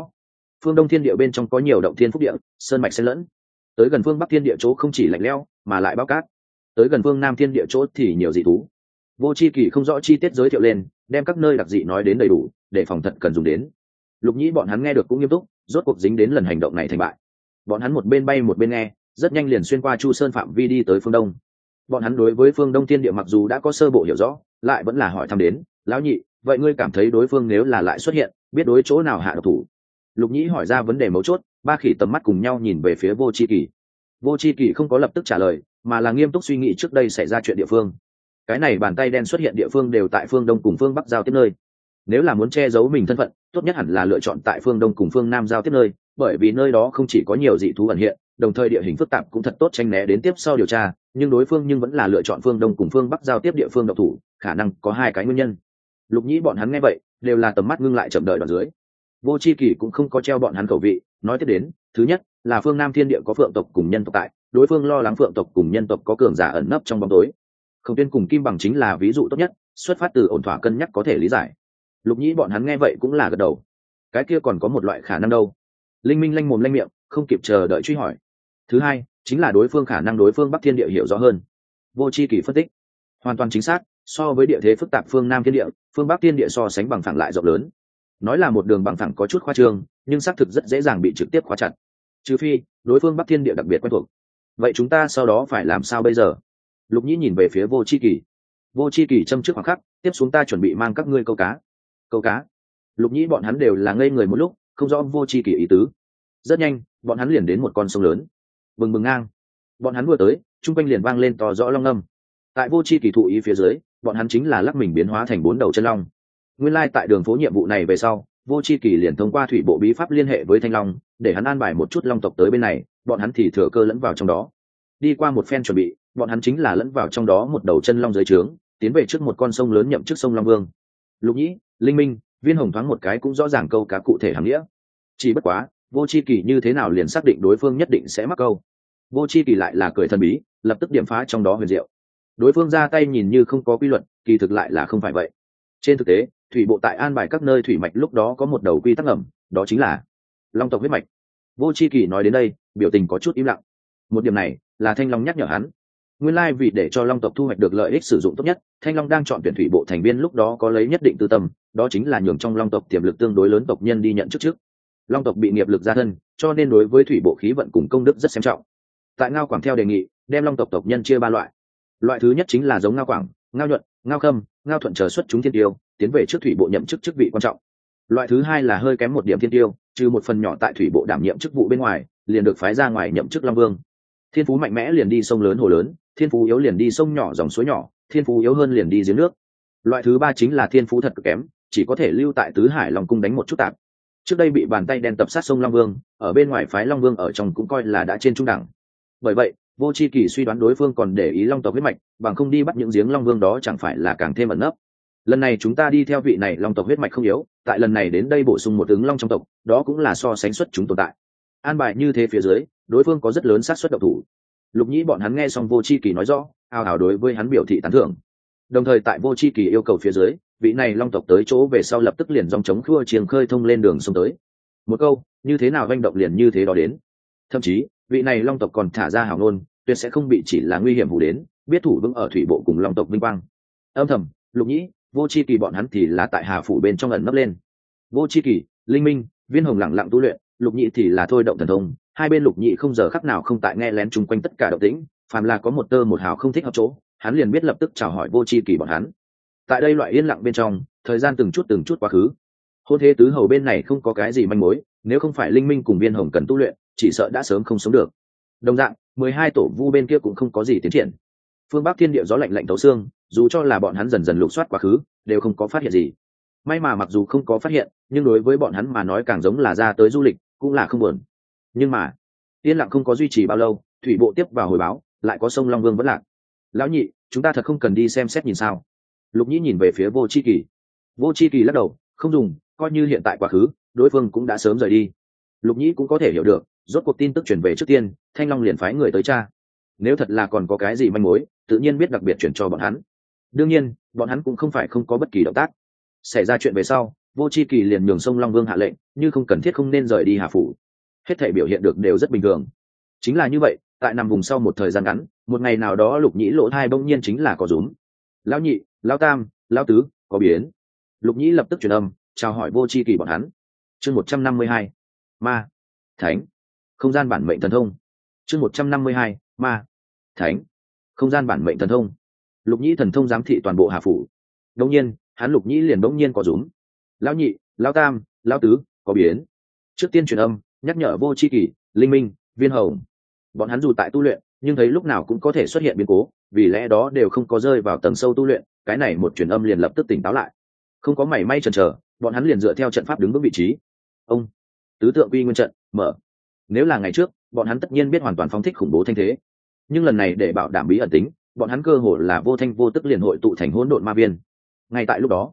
Phương đông thiên địa bên trong có nhiều động thiên phúc địa, sơn mạch xen lẫn. Tới gần phương bắc thiên địa chỗ không chỉ lạnh leo mà lại bao cát. Tới gần phương nam thiên địa chỗ thì nhiều dị thú vô c h i kỳ không rõ chi tiết giới thiệu lên, đem các nơi đặc dị nói đến đầy đủ, để phòng thật cần dùng đến. Lục nhĩ bọn hắn nghe được cũng nghiêm túc, rốt cuộc dính đến lần hành động này thành bại. Bọn hắn một bên bay một bên nghe, rất nhanh liền xuyên qua chu sơn phạm vi đi tới phương đông. Bọn hắn đối với phương đông thiên địa mặc dù đã có sơ bộ hiểu rõ, lại vẫn là hỏi thăm đến, lão nhị, vậy ngươi cảm thấy đối phương nếu là lại xuất hiện, biết đối chỗ nào hạ độc thủ? Lục nhĩ hỏi ra vấn đề mấu chốt, ba khỉ tầm mắt cùng nhau nhìn về phía vô c h i kỳ. Vô c h i kỳ không có lập tức trả lời, mà là nghiêm túc suy nghĩ trước đây xảy ra chuyện địa phương cái này bàn tay đen xuất hiện địa phương đều tại phương đông cùng phương bắc giao tiếp nơi. Nếu là muốn che giấu mình thân phận, tốt nhất hẳn là lựa chọn tại phương đông cùng phương nam giao tiếp nơi, bởi vì nơi đó không chỉ có nhiều dị thú ẩn hiện, đồng thời địa hình phức tạp cũng thật tốt tranh né đến tiếp sau điều tra, nhưng đối phương nhưng vẫn là lựa chọn phương đông cùng phương bắc giao tiếp địa phương độc thủ, khả năng có hai cái nguyên nhân. Lục nhĩ bọn hắn nghe vậy, đều là tầm mắt ngưng lại chậm đợi đoạn dưới. Vô c h i kỳ cũng không có treo bọn hắn khẩu vị, nói tiếp đến, thứ nhất, là phương nam thiên địa có phượng tộc cùng nhân tộc tại, đối phương lo lắng phượng tộc cùng nhân tộc có cường giả ẩn nấp trong bóng tối không tiên cùng kim bằng chính là ví dụ tốt nhất, xuất phát từ ổn thỏa cân nhắc có thể lý giải. Lục nhĩ bọn hắn nghe vậy cũng là gật đầu. Cái kia còn có một loại khả năng đâu? Linh minh lanh mồm lanh miệng, không kịp chờ đợi truy hỏi. Thứ hai, chính là đối phương khả năng đối phương bắc thiên địa hiểu rõ hơn. Vô c h i kỳ phân tích. Hoàn toàn chính xác, so với địa thế phức tạp phương nam thiên địa, phương bắc thiên địa so sánh bằng phẳng lại rộng lớn. Nói là một đường bằng phẳng có chút khoa trương, nhưng xác thực rất dễ dàng bị trực tiếp khóa chặt. Trừ phi, đối phương bắc thiên địa đặc biệt quen thuộc. Vậy chúng ta sau đó phải làm sao bây giờ? Lục nhĩ nhìn về phía vô c h i kỳ. vô c h i kỳ châm trước khoảng khắc, tiếp xuống ta chuẩn bị mang các ngươi câu cá. câu cá? lục nhĩ bọn hắn đều là ngây người một lúc, không rõ vô c h i kỳ ý tứ. rất nhanh, bọn hắn liền đến một con sông lớn. bừng bừng ngang. bọn hắn vừa tới, chung quanh liền vang lên to rõ long âm. tại vô c h i kỳ thụ ý phía dưới, bọn hắn chính là lắc mình biến hóa thành bốn đầu chân long. nguyên lai、like、tại đường phố nhiệm vụ này về sau, vô c h i kỳ liền thông qua thủy bộ bí pháp liên hệ với thanh long, để hắn an bài một chút long tộc tới bên này, bọn hắn thì thừa cơ lẫn vào trong đó. đi qua một phen chuẩn bị bọn hắn chính là lẫn vào trong đó một đầu chân long dưới trướng, tiến về trước một con sông lớn nhậm trước sông long vương. Lục nhĩ, linh minh, viên hồng thoáng một cái cũng rõ ràng câu cá cụ thể hàm nghĩa. Chỉ bất quá, vô c h i kỳ như thế nào liền xác định đối phương nhất định sẽ mắc câu. Vô c h i kỳ lại là cười thần bí, lập tức điểm phá trong đó huyền diệu. Đối phương ra tay nhìn như không có quy luật, kỳ thực lại là không phải vậy. Trên thực tế, thủy bộ tại an bài các nơi thủy mạch lúc đó có một đầu quy tắc ẩm đó chính là long tộc huyết mạch. Vô c h i kỳ nói đến đây, biểu tình có chút im lặng. Một điểm này là thanh long nhắc nhở hắn nguyên lai vì để cho long tộc thu hoạch được lợi ích sử dụng tốt nhất, thanh long đang chọn tuyển thủy bộ thành viên lúc đó có lấy nhất định tư tâm, đó chính là nhường trong long tộc tiềm lực tương đối lớn tộc nhân đi nhận chức trước. Long tộc bị nghiệp lực gia thân, cho nên đối với thủy bộ khí vận cùng công đức rất xem trọng. Tại ngao quảng theo đề nghị, đem long tộc tộc nhân chia ba loại. Loại thứ nhất chính là giống ngao quảng, ngao nhuận, ngao khâm, ngao thuận chờ xuất chúng thiên tiêu, tiến về trước thủy bộ nhậm chức chức vị quan trọng. Loại thứ hai là hơi kém một điểm thiên tiêu, trừ một phần nhỏ tại thủy bộ đảm nhiệm chức vụ bên ngoài, liền được phái ra ngoài nhậm chức long vương. Thiên phú mạnh mẽ liền đi sông lớn hồ lớn thiên phú yếu liền đi sông nhỏ dòng suối nhỏ, thiên phú yếu hơn liền đi giếng nước. Loại thứ ba chính là thiên phú thật cực kém, chỉ có thể lưu tại tứ hải long cung đánh một chút tạp trước đây bị bàn tay đen tập sát sông long vương, ở bên ngoài phái long vương ở trong cũng coi là đã trên trung đẳng. Bởi vậy, vô c h i kỳ suy đoán đối phương còn để ý long tộc huyết mạch, bằng không đi bắt những giếng long vương đó chẳng phải là càng thêm ẩn nấp. Lần này chúng ta đi theo vị này long tộc huyết mạch không yếu, tại lần này đến đây bổ sung một ứng long trong tộc, đó cũng là so sánh xuất chúng tồn tại. An bài như thế phía dưới, đối phương có rất lớn xác suất độc thủ lục nhĩ bọn hắn nghe xong vô c h i kỳ nói rõ, ao ào đối với hắn biểu thị tán thưởng. Đồng thời tại vô c h i kỳ yêu cầu phía dưới, vị này long tộc tới chỗ về sau lập tức liền dòng chống khua chiềng khơi thông lên đường sông tới. Một câu, như thế nào manh động liền như thế đó đến. Thậm chí, vị này long tộc còn thả ra hảo nôn tuyệt sẽ không bị chỉ là nguy hiểm hủ đến, biết thủ vững ở thủy bộ cùng long tộc vinh quang. Âm thầm, lục nhĩ, vô c h i kỳ bọn hắn thì là tại hà phủ bên trong ẩn nấp lên. Vô c h i kỳ, linh minh, viên hồng lẳng lặng tu luyện, lục nhĩ thì là thôi động thần thông hai bên lục nhị không giờ khắc nào không tại nghe lén chung quanh tất cả động tĩnh, phàm là có một tơ một hào không thích hợp chỗ, hắn liền biết lập tức chào hỏi vô c h i kỳ bọn hắn. Tại đây loại yên lặng bên trong, thời gian từng chút từng chút quá khứ. Hôn thế tứ hầu bên này không có cái gì manh mối, nếu không phải linh minh cùng viên hồng cần tu luyện, chỉ sợ đã sớm không sống được. Đồng dạng, mười hai tổ vu bên kia cũng không có gì tiến triển. Phương bắc thiên địa gió lạnh lạnh tấu xương, dù cho là bọn hắn dần dần lục soát quá khứ, đều không có phát hiện gì. May mà mặc dù không có phát hiện, nhưng đối với bọn hắn mà nói càng giống là ra tới du lịch, cũng là không buồn nhưng mà, yên lặng không có duy trì bao lâu, thủy bộ tiếp vào hồi báo, lại có sông long vương vẫn lạc. Lão nhị, chúng ta thật không cần đi xem xét nhìn sao? Lục nhĩ nhìn về phía vô c h i kỳ. Vô c h i kỳ lắc đầu, không dùng, coi như hiện tại quá khứ, đối phương cũng đã sớm rời đi. Lục nhĩ cũng có thể hiểu được, rốt cuộc tin tức chuyển về trước tiên, thanh long liền phái người tới cha nếu thật là còn có cái gì manh mối, tự nhiên biết đặc biệt chuyển cho bọn hắn. Đương nhiên, bọn hắn cũng không phải không có bất kỳ động tác. Xảy ra chuyện về sau, vô c h i kỳ liền nhường sông long vương hạ lệnh, như không cần thiết không nên rời đi hà phủ hết thể biểu hiện được đều rất bình thường. Chính là như vậy, tại nằm vùng sau một thời gian ngắn, một ngày nào đó lục nhĩ lỗ thai bỗng nhiên chính là có rúm. Lão nhị, lão tam, lão tứ, có biến. Lục nhĩ lập tức truyền âm, chào hỏi vô c h i kỳ bọn hắn. Chương một trăm năm mươi hai, ma, thánh. Không gian bản mệnh thần thông. Chương một trăm năm mươi hai, ma, thánh. Không gian bản mệnh thần thông. Lục nhĩ thần thông giám thị toàn bộ hà phủ. Đông nhiên, hắn lục nhĩ liền bỗng nhiên có rúm. Lão nhị, lão tam, lão tứ, có biến. Trước tiên truyền âm nhắc nhở vô c h i kỳ linh minh, viên hồng. Bọn hắn dù tại tu luyện, nhưng thấy lúc nào cũng có thể xuất hiện biến cố, vì lẽ đó đều không có rơi vào tầng sâu tu luyện, cái này một truyền âm liền lập tức tỉnh táo lại. Không có mảy may chần chờ, bọn hắn liền dựa theo trận pháp đứng vững vị trí. Ông, tứ tượng quy nguyên trận, mở. Nếu là ngày trước, bọn hắn tất nhiên biết hoàn toàn phóng thích khủng bố thanh thế. Nhưng lần này để bảo đảm bí ẩn tính, bọn hắn cơ hồ là vô thanh vô tức liền hội tụ thành hỗn độn ma viên. Ngay tại lúc đó,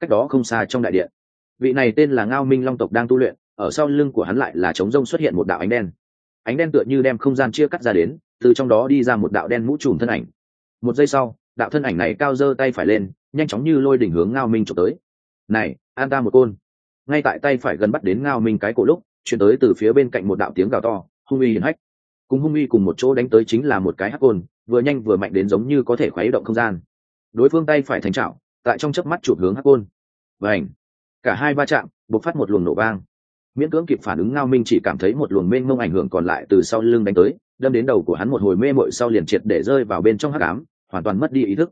cách đó không xa trong đại điện vị này tên là ngao minh long tộc đang tu luyện ở sau lưng của hắn lại là trống rông xuất hiện một đạo ánh đen. Ánh đen tựa như đem không gian chia cắt ra đến, từ trong đó đi ra một đạo đen mũ trùm thân ảnh. Một giây sau, đạo thân ảnh này cao giơ tay phải lên, nhanh chóng như lôi đỉnh hướng ngao minh trộm tới. Này, an ta một côn. Ngay tại tay phải gần bắt đến ngao minh cái cổ lúc, chuyển tới từ phía bên cạnh một đạo tiếng gào to, hung uy hiển hách. Cùng hung uy cùng một chỗ đánh tới chính là một cái hắc côn, vừa nhanh vừa mạnh đến giống như có thể khuấy động không gian. Đối phương tay phải thành trạo tại trong chớp mắt chụp hướng hắc côn. Và ảnh cả hai va chạm, bộc phát một luồng nổ vang miễn cưỡng kịp phản ứng ngao minh chỉ cảm thấy một luồng mênh mông ảnh hưởng còn lại từ sau lưng đánh tới, đâm đến đầu của hắn một hồi mê mội sau liền triệt để rơi vào bên trong hắc ám, hoàn toàn mất đi ý thức.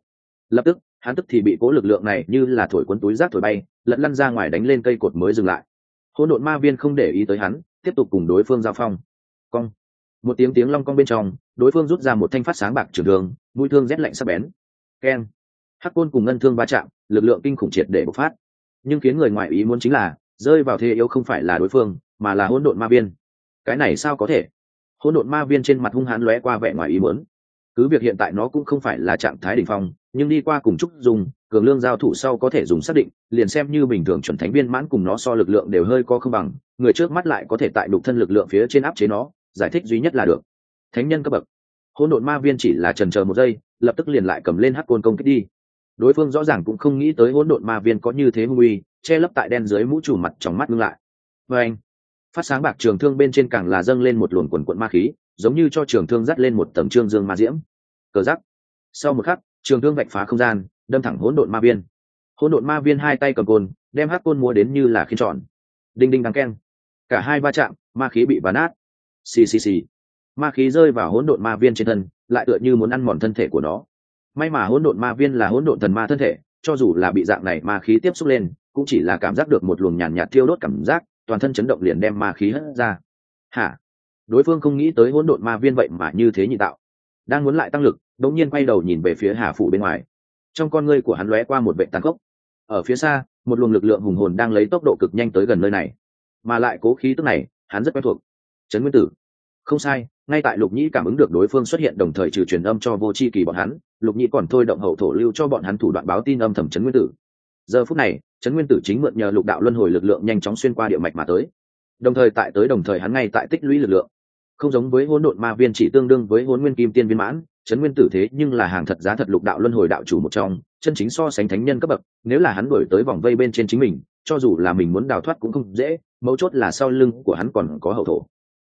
Lập tức, hắn tức thì bị cố lực lượng này như là thổi cuốn túi rác thổi bay lẫn lăn ra ngoài đánh lên cây cột mới dừng lại. Hỗn độn ma viên không để ý tới hắn, tiếp tục cùng đối phương giao phong. Cong. Một tiếng tiếng long cong bên trong, đối phương rút ra một thanh phát sáng bạc trường đường mũi thương rét lạnh sắc bén. Keng. Hắc côn cùng ngân thương va chạm, lực lượng kinh khủng triệt để bộc phát. Nhưng khiến người ngoài ý muốn chính là rơi vào thế yếu không phải là đối phương, mà là hỗn độn ma viên. Cái này sao có thể? Hỗn độn ma viên trên mặt hung hãn lóe qua vẻ ngoài ý muốn. Cứ việc hiện tại nó cũng không phải là trạng thái đỉnh phong, nhưng đi qua cùng trúc dùng, cường lương giao thủ sau có thể dùng xác định, liền xem như bình thường chuẩn thánh viên mãn cùng nó so lực lượng đều hơi có không bằng, người trước mắt lại có thể tại đục thân lực lượng phía trên áp chế nó, giải thích duy nhất là được. Thánh nhân cấp bậc. Hỗn độn ma viên chỉ là trần chờ một giây, lập tức liền lại cầm lên hắc côn công kích đi. Đối phương rõ ràng cũng không nghĩ tới hỗn độn ma viên có như thế hung uy che lấp tại đen dưới mũ trùm mặt trong mắt ngưng lại. Và anh, phát sáng bạc trường thương bên trên càng là dâng lên một luồn quần quận ma khí, giống như cho trường thương dắt lên một tầng trương dương ma diễm. Cờ giắc sau một khắc, trường thương vạch phá không gian, đâm thẳng hỗn độn ma viên. Hỗn độn ma viên hai tay cầm côn, đem hắc côn múa đến như là khiên tròn. Đinh đinh đắng keng. Cả hai va chạm, ma khí bị bắn nát. Xì xì xì. Ma khí rơi vào hỗn độn ma viên trên thân, lại tựa như muốn ăn mòn thân thể của nó. May mà hỗn độn ma viên là hỗn độn thần ma thân thể, cho dù là bị dạng này ma khí tiếp xúc lên cũng chỉ là cảm giác được một luồng nhàn nhạt, thiêu đốt cảm giác toàn thân chấn động liền đem ma khí hất ra. Hả? Đối phương không nghĩ tới hỗn độn ma viên vậy mà như thế nhị tạo. Đang muốn lại tăng lực đống nhiên quay đầu nhìn về phía hà phủ bên ngoài. Trong con ngươi của hắn lóe qua một vệ tàn khốc. Ở phía xa một luồng lực lượng hùng hồn đang lấy tốc độ cực nhanh tới gần nơi này. Mà lại cố khí tức này hắn rất quen thuộc. Trấn nguyên tử. Không sai ngay tại lục nhĩ cảm ứng được đối phương xuất hiện đồng thời trừ truyền âm cho vô c h i kỳ bọn hắn lục nhĩ còn thôi động hậu thổ lưu cho bọn hắn thủ đoạn báo tin âm thầm trấn nguyên tử giờ phút này, trấn nguyên tử chính mượn nhờ lục đạo luân hồi lực lượng nhanh chóng xuyên qua địa mạch mà tới. Đồng thời tại tới đồng thời hắn ngay tại tích lũy lực lượng. Không giống với hỗn độn ma viên chỉ tương đương với hỗn nguyên kim tiên viên mãn, trấn nguyên tử thế nhưng là hàng thật giá thật lục đạo luân hồi đạo chủ một trong, chân chính so sánh thánh nhân cấp bậc, nếu là hắn đổi tới vòng vây bên trên chính mình, cho dù là mình muốn đào thoát cũng không dễ, mấu chốt là sau lưng của hắn còn có hậu thổ.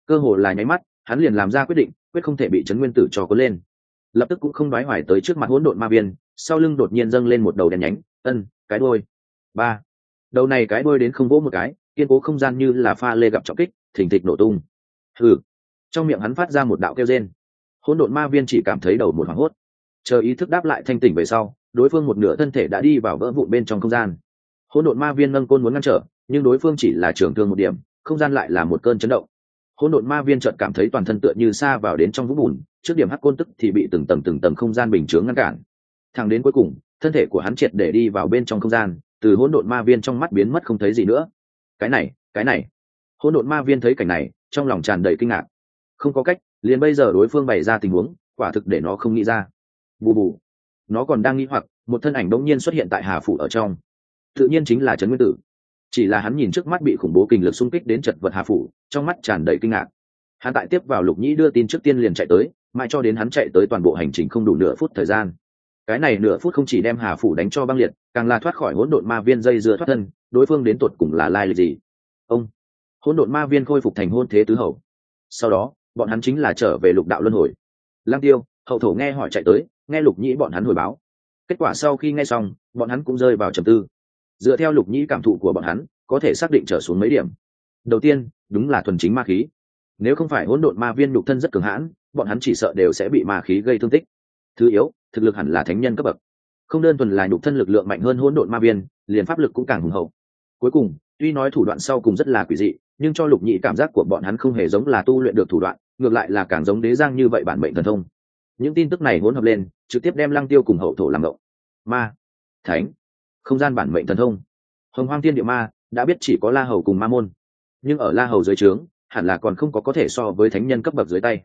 Cơ hồ là nháy mắt, hắn liền làm ra quyết định, quyết không thể bị trấn nguyên tử cho có lên. Lập tức cũng không đoái hoài tới trước mặt hỗn độn ma viên, sau lưng đột nhiên dâng lên một đầu đèn nhánh ân, cái đôi ba. Đầu này cái đôi đến không vỗ một cái, kiên cố không gian như là pha lê gặp trọng kích, thình thịch nổ tung. Hừ. Trong miệng hắn phát ra một đạo kêu rên. Hỗn độn ma viên chỉ cảm thấy đầu một hoảng hốt. Chờ ý thức đáp lại thanh tỉnh về sau, đối phương một nửa thân thể đã đi vào vỡ vụn bên trong không gian. Hỗn độn ma viên nâng côn muốn ngăn trở, nhưng đối phương chỉ là trường thương một điểm, không gian lại là một cơn chấn động. Hỗn độn ma viên chợt cảm thấy toàn thân tựa như xa vào đến trong vũng bùn, trước điểm hắc côn tức thì bị từng tầng từng tầng không gian bình chướng ngăn cản. Thẳng đến cuối cùng thân thể của hắn triệt để đi vào bên trong không gian, từ hỗn độn ma viên trong mắt biến mất không thấy gì nữa. Cái này cái này. Hỗn độn ma viên thấy cảnh này, trong lòng tràn đầy kinh ngạc. Không có cách, liền bây giờ đối phương bày ra tình huống, quả thực để nó không nghĩ ra. Bù bù. Nó còn đang nghĩ hoặc, một thân ảnh bỗng nhiên xuất hiện tại hà phủ ở trong. Tự nhiên chính là trấn nguyên tử. Chỉ là hắn nhìn trước mắt bị khủng bố kinh lực xung kích đến chật vật hà phủ, trong mắt tràn đầy kinh ngạc. Hắn tại tiếp vào lục nhĩ đưa tin trước tiên liền chạy tới, mãi cho đến hắn chạy tới toàn bộ hành trình không đủ nửa phút thời gian cái này nửa phút không chỉ đem hà phủ đánh cho băng liệt, càng là thoát khỏi hỗn độn ma viên dây dưa thoát thân, đối phương đến tột cùng là lai lịch gì? Ông, hỗn độn ma viên khôi phục thành hôn thế tứ hậu sau đó, bọn hắn chính là trở về lục đạo luân hồi. Lang tiêu, hậu thổ nghe hỏi chạy tới, nghe lục nhĩ bọn hắn hồi báo. Kết quả sau khi nghe xong, bọn hắn cũng rơi vào trầm tư. Dựa theo lục nhĩ cảm thụ của bọn hắn, có thể xác định trở xuống mấy điểm. Đầu tiên, đúng là thuần chính ma khí. Nếu không phải hỗn độn ma viên nhục thân rất cường hãn, bọn hắn chỉ sợ đều sẽ bị ma khí gây thương tích thứ yếu, thực lực hẳn là thánh nhân cấp bậc. Không đơn thuần là nhục thân lực lượng mạnh hơn hỗn độn ma viên, liền pháp lực cũng càng hùng hậu. Cuối cùng, tuy nói thủ đoạn sau cùng rất là quỷ dị, nhưng cho lục nhị cảm giác của bọn hắn không hề giống là tu luyện được thủ đoạn, ngược lại là càng giống đế giang như vậy bản mệnh thần thông. Những tin tức này hỗn hợp lên, trực tiếp đem lăng tiêu cùng hậu thổ làm động. Ma, thánh, không gian bản mệnh thần thông. Hồng hoang thiên địa ma, đã biết chỉ có la hầu cùng ma môn. Nhưng ở la hầu dưới trướng, hẳn là còn không có có thể so với thánh nhân cấp bậc dưới tay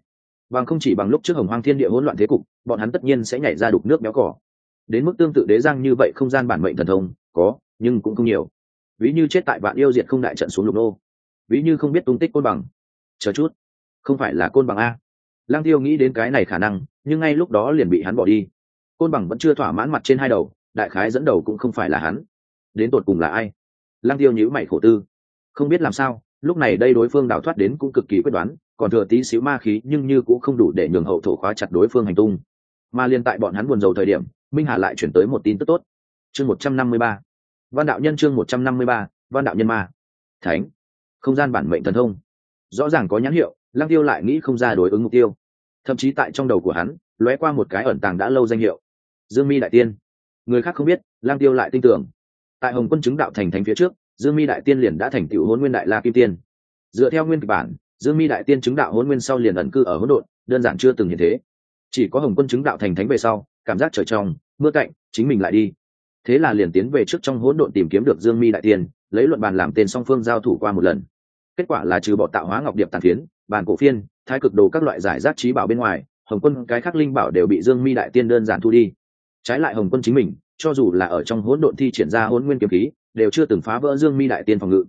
bằng không chỉ bằng lúc trước hồng hoang thiên địa hỗn loạn thế cục, bọn hắn tất nhiên sẽ nhảy ra đục nước béo cỏ đến mức tương tự đế giang như vậy, không gian bản mệnh thần thông, có, nhưng cũng không nhiều. Ví như chết tại vạn yêu diệt không đại trận xuống lục nô. Ví như không biết tung tích côn bằng. Chờ chút. Không phải là côn bằng a. Lang tiêu nghĩ đến cái này khả năng, nhưng ngay lúc đó liền bị hắn bỏ đi. Côn bằng vẫn chưa thỏa mãn mặt trên hai đầu, đại khái dẫn đầu cũng không phải là hắn. Đến tột cùng là ai? Lang tiêu nhíu mày khổ tư. Không biết làm sao lúc này đây đối phương đào thoát đến cũng cực kỳ quyết đoán, còn thừa tí xíu ma khí nhưng như cũng không đủ để nhường hậu thổ khóa chặt đối phương hành tung. Mà liên tại bọn hắn buồn rầu thời điểm, minh hà lại chuyển tới một tin tức tốt. Chương một trăm năm mươi ba. Văn đạo nhân chương một trăm năm mươi ba, văn đạo nhân ma. Thánh. Không gian bản mệnh thần thông. Rõ ràng có nhãn hiệu, lăng tiêu lại nghĩ không ra đối ứng mục tiêu. Thậm chí tại trong đầu của hắn, lóe qua một cái ẩn tàng đã lâu danh hiệu. Dương mi đại tiên. Người khác không biết lang tiêu lại tin tưởng. Tại hồng quân chứng đạo thành thánh phía trước dương mi đại tiên liền đã thành tựu hôn nguyên đại la kim tiên. Dựa theo nguyên kịch bản, dương mi đại tiên chứng đạo hôn nguyên sau liền ẩn cư ở hỗn độn, đơn giản chưa từng hiện thế. Chỉ có hồng quân chứng đạo thành thánh về sau, cảm giác trời trong, mưa cạnh, chính mình lại đi. Thế là liền tiến về trước trong hỗn độn tìm kiếm được dương mi đại tiên, lấy luận bàn làm tên song phương giao thủ qua một lần. Kết quả là trừ bỏ tạo hóa ngọc điệp tàn phiến, bàn cổ phiên, thái cực đồ các loại giải rác trí bảo bên ngoài, hồng quân, cái khắc linh bảo đều bị dương mi đại tiên đơn giản thu đi. Trái lại hồng quân chính mình, cho dù là ở trong hỗn độn thi triển ra hỗn nguyên kiếm khí đều chưa từng phá vỡ dương mi đại tiên phòng ngự.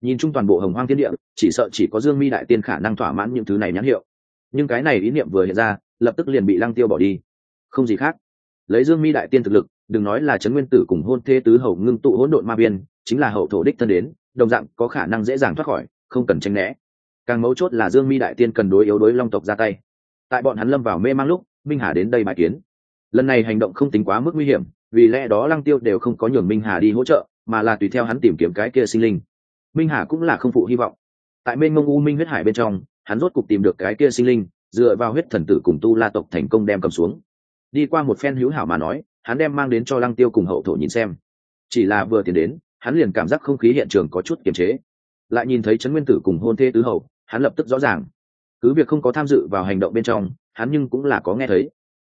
Nhìn chung toàn bộ hồng hoang thiên địa, chỉ sợ chỉ có dương mi đại tiên khả năng thỏa mãn những thứ này nhãn hiệu. Nhưng cái này ý niệm vừa hiện ra, lập tức liền bị lăng tiêu bỏ đi. Không gì khác. Lấy dương mi đại tiên thực lực, đừng nói là trấn nguyên tử cùng hôn thê tứ hầu ngưng tụ hỗn độn ma biên chính là hậu thổ đích thân đến, đồng dạng có khả năng dễ dàng thoát khỏi, không cần tranh né. Càng mấu chốt là dương mi đại tiên cần đối yếu đối long tộc ra tay. Tại bọn hắn lâm vào mê mang lúc, minh hà đến đây bài kiến. Lần này hành động không tính quá mức nguy hiểm, vì lẽ đó lăng tiêu đều không có nhường minh hà đi hỗ trợ mà là tùy theo hắn tìm kiếm cái kia sinh linh. Minh hà cũng là không phụ hy vọng. Tại bên ngông u minh huyết hải bên trong, hắn rốt cục tìm được cái kia sinh linh, dựa vào huyết thần tử cùng tu la tộc thành công đem cầm xuống. Đi qua một phen hữu hảo mà nói, hắn đem mang đến cho lăng tiêu cùng hậu thổ nhìn xem. Chỉ là vừa tiến đến, hắn liền cảm giác không khí hiện trường có chút kiềm chế. Lại nhìn thấy trấn nguyên tử cùng hôn thê tứ hậu hắn lập tức rõ ràng. Cứ việc không có tham dự vào hành động bên trong, hắn nhưng cũng là có nghe thấy.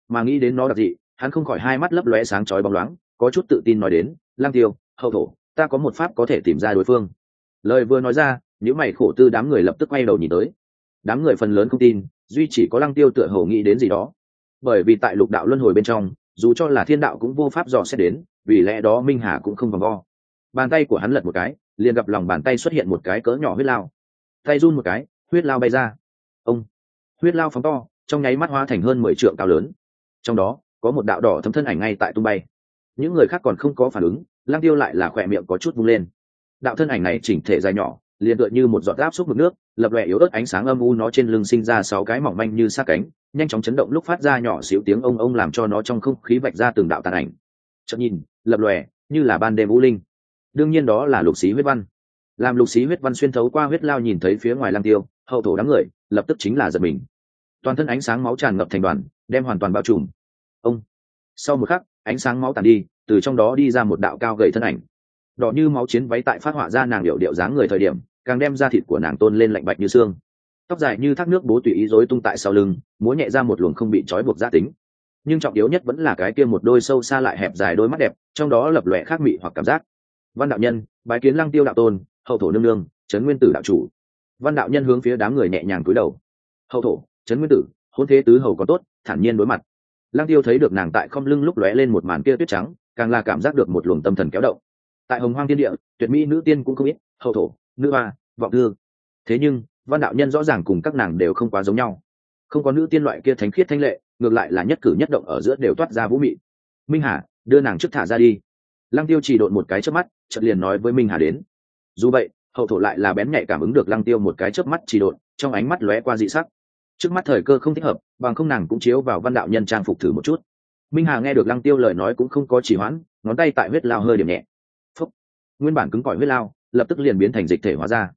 Mà nghĩ đến nó đặc dị, hắn không khỏi hai mắt lấp lóe sáng chói bóng loáng, có chút tự tin nói đến lang tiêu hậu thổ, ta có một pháp có thể tìm ra đối phương. Lời vừa nói ra, những mày khổ tư đám người lập tức quay đầu nhìn tới. Đám người phần lớn không tin, duy chỉ có lăng tiêu tựa hồ nghĩ đến gì đó. Bởi vì tại lục đạo luân hồi bên trong, dù cho là thiên đạo cũng vô pháp dò xét đến, vì lẽ đó minh hà cũng không vòng vo. Bàn tay của hắn lật một cái, liền gặp lòng bàn tay xuất hiện một cái cỡ nhỏ huyết lao. Tay run một cái, huyết lao bay ra. Ông! Huyết lao phóng to, trong nháy mắt hóa thành hơn mười trượng cao lớn. Trong đó, có một đạo đỏ thấm thân ảnh ngay tại tung bay. Những người khác còn không có phản ứng lang tiêu lại là khỏe miệng có chút vung lên. Đạo thân ảnh này chỉnh thể dài nhỏ, liền tựa như một giọt áp xúc mực nước, lập lòe yếu ớt ánh sáng âm u nó trên lưng sinh ra sáu cái mỏng manh như sát cánh, nhanh chóng chấn động lúc phát ra nhỏ xíu tiếng ông ông làm cho nó trong không khí vạch ra từng đạo tàn ảnh. Chợt nhìn, lập lòe, như là ban đêm vũ linh. Đương nhiên đó là lục xí huyết văn. Làm lục xí huyết văn xuyên thấu qua huyết lao nhìn thấy phía ngoài lang tiêu, hậu thổ đám người, lập tức chính là giật mình. Toàn thân ánh sáng máu tràn ngập thành đoàn, đem hoàn toàn bao trùm. Ông, sau một khắc, ánh sáng máu tàn đi từ trong đó đi ra một đạo cao gầy thân ảnh. Đỏ như máu chiến váy tại phát họa ra nàng điệu điệu dáng người thời điểm, càng đem ra thịt của nàng tôn lên lạnh bạch như xương. Tóc dài như thác nước bố tùy ý rối tung tại sau lưng, múa nhẹ ra một luồng không bị trói buộc gia tính. Nhưng trọng yếu nhất vẫn là cái kia một đôi sâu xa lại hẹp dài đôi mắt đẹp, trong đó lập lòe khác mị hoặc cảm giác. Văn đạo nhân, bái kiến lăng tiêu đạo tôn, hậu thổ nương nương trấn nguyên tử đạo chủ. Văn đạo nhân hướng phía đám người nhẹ nhàng cúi đầu. Hậu thổ trấn nguyên tử, hôn thế tứ hầu có tốt, thản nhiên đối mặt. Lăng tiêu thấy được nàng tại không lưng lúc lóe lên một màn kia tuyết trắng càng là cảm giác được một luồng tâm thần kéo động. Tại hồng hoang thiên địa, tuyệt mỹ nữ tiên cũng không ít, hậu thổ, nữ hoa, vọng thương thế nhưng, văn đạo nhân rõ ràng cùng các nàng đều không quá giống nhau. Không có nữ tiên loại kia thánh khiết thanh lệ, ngược lại là nhất cử nhất động ở giữa đều toát ra vũ mị. Minh hà, đưa nàng trước thả ra đi. Lăng tiêu chỉ độn một cái chớp mắt, chợt liền nói với minh hà đến. Dù vậy, hậu thổ lại là bén nhạy cảm ứng được lăng tiêu một cái chớp mắt chỉ độn, trong ánh mắt lóe qua dị sắc. Trước mắt thời cơ không thích hợp, bằng không nàng cũng chiếu vào văn đạo nhân trang phục thử một chút minh hà nghe được lăng tiêu lời nói cũng không có chỉ hoãn, ngón tay tại huyết lao hơi điểm nhẹ. Phúc. nguyên bản cứng cỏi huyết lao, lập tức liền biến thành dịch thể hóa ra.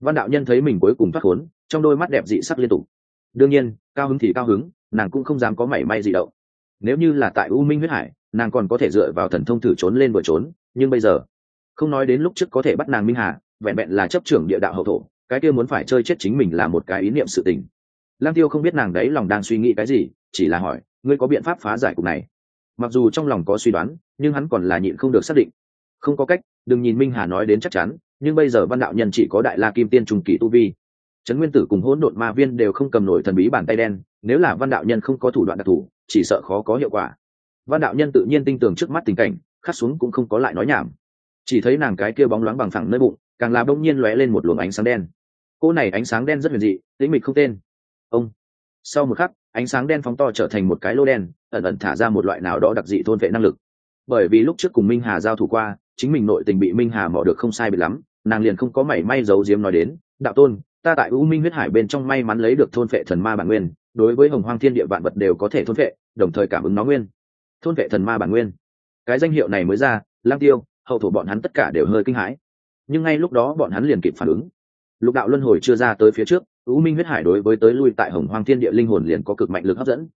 Văn đạo nhân thấy mình cuối cùng thoát khốn, trong đôi mắt đẹp dị sắc liên tục. Đương nhiên, cao hứng thì cao hứng, nàng cũng không dám có mảy may gì đậu nếu như là tại u minh huyết hải, nàng còn có thể dựa vào thần thông thử trốn lên vừa trốn, nhưng bây giờ, không nói đến lúc trước có thể bắt nàng minh hà, vẹn vẹn là chấp trưởng địa đạo hậu thổ, cái kia muốn phải chơi chết chính mình là một cái ý niệm sự tình. Lang tiêu không biết nàng đấy lòng đang suy nghĩ cái gì, chỉ là hỏi ngươi có biện pháp phá giải cục này. Mặc dù trong lòng có suy đoán, nhưng hắn còn là nhịn không được xác định. Không có cách, đừng nhìn minh hà nói đến chắc chắn, nhưng bây giờ văn đạo nhân chỉ có đại la kim tiên trung kỳ tu vi. Trấn nguyên tử cùng hỗn độn ma viên đều không cầm nổi thần bí bàn tay đen, nếu là văn đạo nhân không có thủ đoạn đặc thù, chỉ sợ khó có hiệu quả. Văn đạo nhân tự nhiên tin tưởng trước mắt tình cảnh, khắc xuống cũng không có lại nói nhảm. Chỉ thấy nàng cái kia bóng loáng bằng phẳng nơi bụng, càng là bỗng nhiên lóe lên một luồng ánh sáng đen. Cô này ánh sáng đen rất huyền dị, tĩnh mịch không tên. Ông. Sau một khắc ánh sáng đen phóng to trở thành một cái lô đen, ẩn ẩn thả ra một loại nào đó đặc dị thôn vệ năng lực. Bởi vì lúc trước cùng minh hà giao thủ qua, chính mình nội tình bị minh hà mò được không sai bị lắm, nàng liền không có mảy may giấu giếm nói đến, đạo tôn, ta tại u minh huyết hải bên trong may mắn lấy được thôn vệ thần ma bản nguyên, đối với hồng hoang thiên địa vạn vật đều có thể thôn vệ, đồng thời cảm ứng nó nguyên. Thôn vệ thần ma bản nguyên. Cái danh hiệu này mới ra, lang tiêu, hậu thủ bọn hắn tất cả đều hơi kinh hãi. Nhưng ngay lúc đó bọn hắn liền kịp phản ứng. Lục đạo luân hồi chưa ra tới phía trước u minh huyết hải đối với tới lui tại hồng hoang thiên địa linh hồn liền có cực mạnh lực hấp dẫn.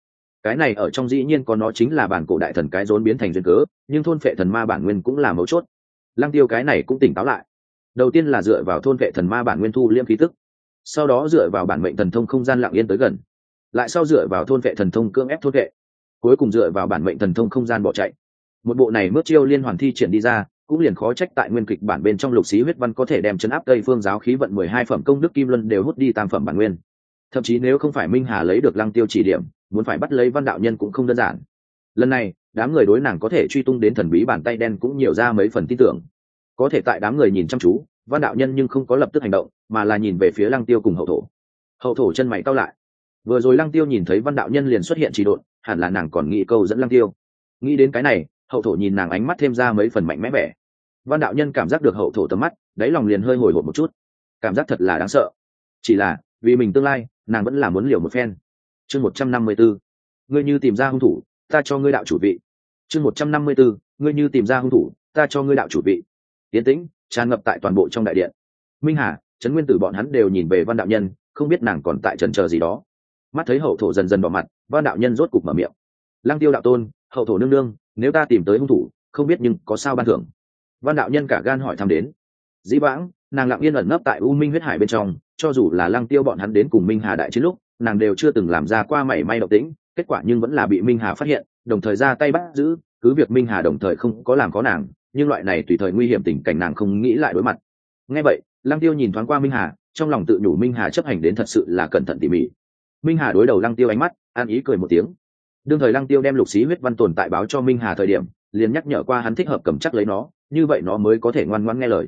Cái này ở trong dĩ nhiên có nó chính là bản cổ đại thần cái rốn biến thành duyên cớ, nhưng thôn phệ thần ma bản nguyên cũng là mấu chốt. Lăng tiêu cái này cũng tỉnh táo lại. Đầu tiên là dựa vào thôn vệ thần ma bản nguyên thu liêm khí tức, sau đó dựa vào bản mệnh thần thông không gian lặng yên tới gần, lại sau dựa vào thôn vệ thần thông cưỡng ép thôn vệ cuối cùng dựa vào bản mệnh thần thông không gian bỏ chạy. Một bộ này mướt chiêu liên hoàn thi triển đi ra cũng liền khó trách tại nguyên kịch bản bên trong lục xí huyết văn có thể đem chấn áp tây phương giáo khí vận mười hai phẩm công đức kim luân đều hút đi tam phẩm bản nguyên. Thậm chí nếu không phải minh hà lấy được lăng tiêu chỉ điểm, muốn phải bắt lấy văn đạo nhân cũng không đơn giản. Lần này, đám người đối nàng có thể truy tung đến thần bí bàn tay đen cũng nhiều ra mấy phần tin tưởng. Có thể tại đám người nhìn chăm chú, văn đạo nhân nhưng không có lập tức hành động, mà là nhìn về phía lăng tiêu cùng hậu thổ. Hậu thổ chân mày cao lại. Vừa rồi lăng tiêu nhìn thấy văn đạo nhân liền xuất hiện chỉ độn, hẳn là nàng còn nghĩ câu dẫn lăng tiêu. Nghĩ đến cái này hậu thổ nhìn nàng ánh mắt thêm ra mấy phần mạnh mẽ vẻ. Văn đạo nhân cảm giác được hậu thổ tầm mắt, đáy lòng liền hơi hồi hộp một chút. Cảm giác thật là đáng sợ. Chỉ là, vì mình tương lai, nàng vẫn là muốn liều một phen. Chương một trăm năm mươi b ngươi như tìm ra hung thủ, ta cho ngươi đạo chủ vị. Chương một trăm năm mươi b ngươi như tìm ra hung thủ, ta cho ngươi đạo chủ vị. Tiến tĩnh, tràn ngập tại toàn bộ trong đại điện. Minh hà, trấn nguyên tử bọn hắn đều nhìn về văn đạo nhân, không biết nàng còn tại trần chờ gì đó. Mắt thấy hậu thổ dần dần bỏ mặt, văn đạo nhân rốt cục mở miệng. Lăng tiêu đạo tôn, hậu thổ nương nương nếu ta tìm tới hung thủ, không biết nhưng có sao ban thưởng. Văn đạo nhân cả gan hỏi thăm đến. Dĩ vãng, nàng lặng yên ẩn nấp tại u minh huyết hải bên trong, cho dù là lăng tiêu bọn hắn đến cùng minh hà đại chiến lúc, nàng đều chưa từng làm ra qua mảy may độc tĩnh, kết quả nhưng vẫn là bị minh hà phát hiện, đồng thời ra tay bắt giữ, cứ việc minh hà đồng thời không có làm có nàng, nhưng loại này tùy thời nguy hiểm tình cảnh nàng không nghĩ lại đối mặt. Nghe vậy, lăng tiêu nhìn thoáng qua minh hà, trong lòng tự nhủ minh hà chấp hành đến thật sự là cẩn thận tỉ mỉ. Minh hà đối đầu lăng tiêu ánh mắt, an ý cười một tiếng đương thời lăng tiêu đem lục xí huyết văn tồn tại báo cho minh hà thời điểm, liền nhắc nhở qua hắn thích hợp cầm chắc lấy nó, như vậy nó mới có thể ngoan ngoãn nghe lời.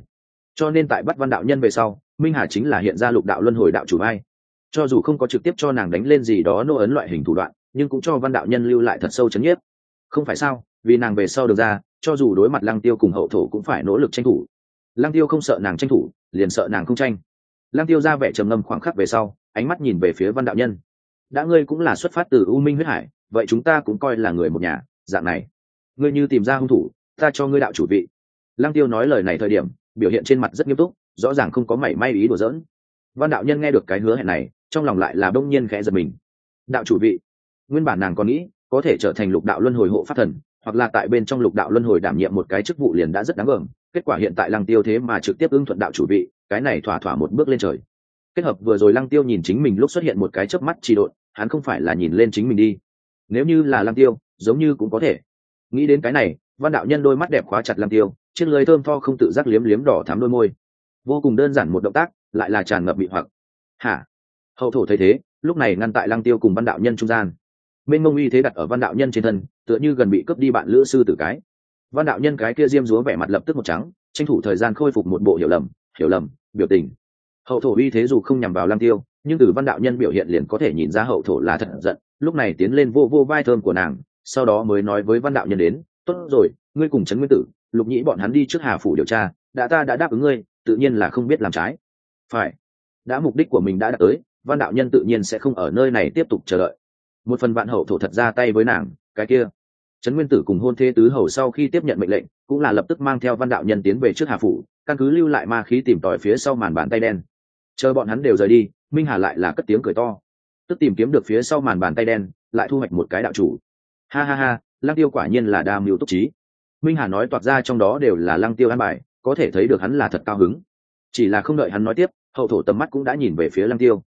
Cho nên tại bắt văn đạo nhân về sau, minh hà chính là hiện ra lục đạo luân hồi đạo chủ ai cho dù không có trực tiếp cho nàng đánh lên gì đó nô ấn loại hình thủ đoạn, nhưng cũng cho văn đạo nhân lưu lại thật sâu chấn nhiếp. Không phải sao, vì nàng về sau được ra, cho dù đối mặt lăng tiêu cùng hậu thổ cũng phải nỗ lực tranh thủ. Lăng tiêu không sợ nàng tranh thủ, liền sợ nàng không tranh. Lăng tiêu ra vẻ trầm ngâm khoảng khắc về sau, ánh mắt nhìn về phía văn đạo nhân. Đã ngươi cũng là xuất phát từ u minh huyết hải vậy chúng ta cũng coi là người một nhà, dạng này. Ngươi như tìm ra hung thủ, ta cho ngươi đạo chủ vị. Lăng tiêu nói lời này thời điểm, biểu hiện trên mặt rất nghiêm túc, rõ ràng không có mảy may ý đùa giỡn. Văn đạo nhân nghe được cái hứa hẹn này, trong lòng lại là đông nhiên khẽ giật mình. Đạo chủ vị. Nguyên bản nàng còn nghĩ, có thể trở thành lục đạo luân hồi hộ pháp thần, hoặc là tại bên trong lục đạo luân hồi đảm nhiệm một cái chức vụ liền đã rất đáng ngờ. Kết quả hiện tại lăng tiêu thế mà trực tiếp ứng thuận đạo chủ vị, cái này thỏa thỏa một bước lên trời. Kết hợp vừa rồi lăng tiêu nhìn chính mình lúc xuất hiện một cái chớp mắt trì độn, hắn không phải là nhìn lên chính mình đi nếu như là lăng tiêu, giống như cũng có thể. Nghĩ đến cái này, văn đạo nhân đôi mắt đẹp khóa chặt lăng tiêu trên lưới thơm tho không tự giác liếm liếm đỏ thắm đôi môi. Vô cùng đơn giản một động tác, lại là tràn ngập bị hoặc. Hả? Hậu thổ thấy thế, lúc này ngăn tại lăng tiêu cùng văn đạo nhân trung gian. Bên mông uy thế đặt ở văn đạo nhân trên thân, tựa như gần bị cướp đi bạn lữ sư tử cái. Văn đạo nhân cái kia diêm dúa vẻ mặt lập tức một trắng, tranh thủ thời gian khôi phục một bộ hiểu lầm hiểu lầm, biểu tình. Hậu thổ uy thế dù không nhằm vào lăng tiêu nhưng từ văn đạo nhân biểu hiện liền có thể nhìn ra hậu thổ là thật giận, lúc này tiến lên vô vô vai thơm của nàng, sau đó mới nói với văn đạo nhân đến, tốt rồi, ngươi cùng trấn nguyên tử, lục nhĩ bọn hắn đi trước hà phủ điều tra, đã ta đã đáp ứng ngươi, tự nhiên là không biết làm trái. Phải, đã mục đích của mình đã đạt tới, văn đạo nhân tự nhiên sẽ không ở nơi này tiếp tục chờ đợi. Một phần vạn hậu thổ thật ra tay với nàng, cái kia. Trấn nguyên tử cùng hôn thế tứ hầu sau khi tiếp nhận mệnh lệnh, cũng là lập tức mang theo văn đạo nhân tiến về trước hà phủ, căn cứ lưu lại ma khí tìm tòi phía sau màn bàn tay đen. Chờ bọn hắn đều rời đi minh hà lại là cất tiếng cười to. Tức tìm kiếm được phía sau màn bàn tay đen, lại thu hoạch một cái đạo chủ. Ha ha ha, lăng tiêu quả nhiên là đa mưu túc trí. Minh hà nói toạc ra trong đó đều là lăng tiêu an bài, có thể thấy được hắn là thật cao hứng. Chỉ là không đợi hắn nói tiếp, hậu thổ tầm mắt cũng đã nhìn về phía lăng tiêu.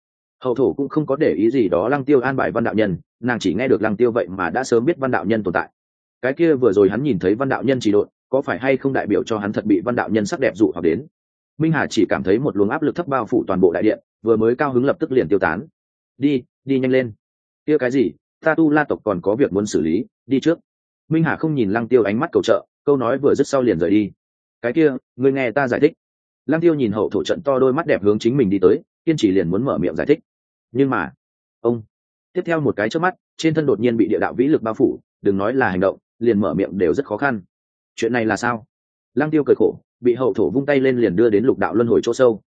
Hậu thổ cũng không có để ý gì đó, lăng tiêu an bài văn đạo nhân, nàng chỉ nghe được lăng tiêu vậy mà đã sớm biết văn đạo nhân tồn tại. Cái kia vừa rồi hắn nhìn thấy văn đạo nhân chỉ độn, có phải hay không đại biểu cho hắn thật bị văn đạo nhân sắc đẹp dụ hoặc đến? Minh hà chỉ cảm thấy một luồng áp lực thấp bao phủ toàn bộ đại điện vừa mới cao hứng lập tức liền tiêu tán. Đi đi nhanh lên. Kia cái gì? Ta tu la tộc còn có việc muốn xử lý, đi trước. Minh hà không nhìn lăng tiêu ánh mắt cầu trợ, câu nói vừa dứt sau liền rời đi. Cái kia người nghe ta giải thích. Lăng tiêu nhìn hậu thổ trận to đôi mắt đẹp hướng chính mình đi tới, kiên trì liền muốn mở miệng giải thích. Nhưng mà, ông, tiếp theo một cái trước mắt, trên thân đột nhiên bị địa đạo vĩ lực bao phủ, đừng nói là hành động, liền mở miệng đều rất khó khăn. Chuyện này là sao? Lăng tiêu cười khổ, bị hậu thổ vung tay lên liền đưa đến lục đạo luân hồi chỗ sâu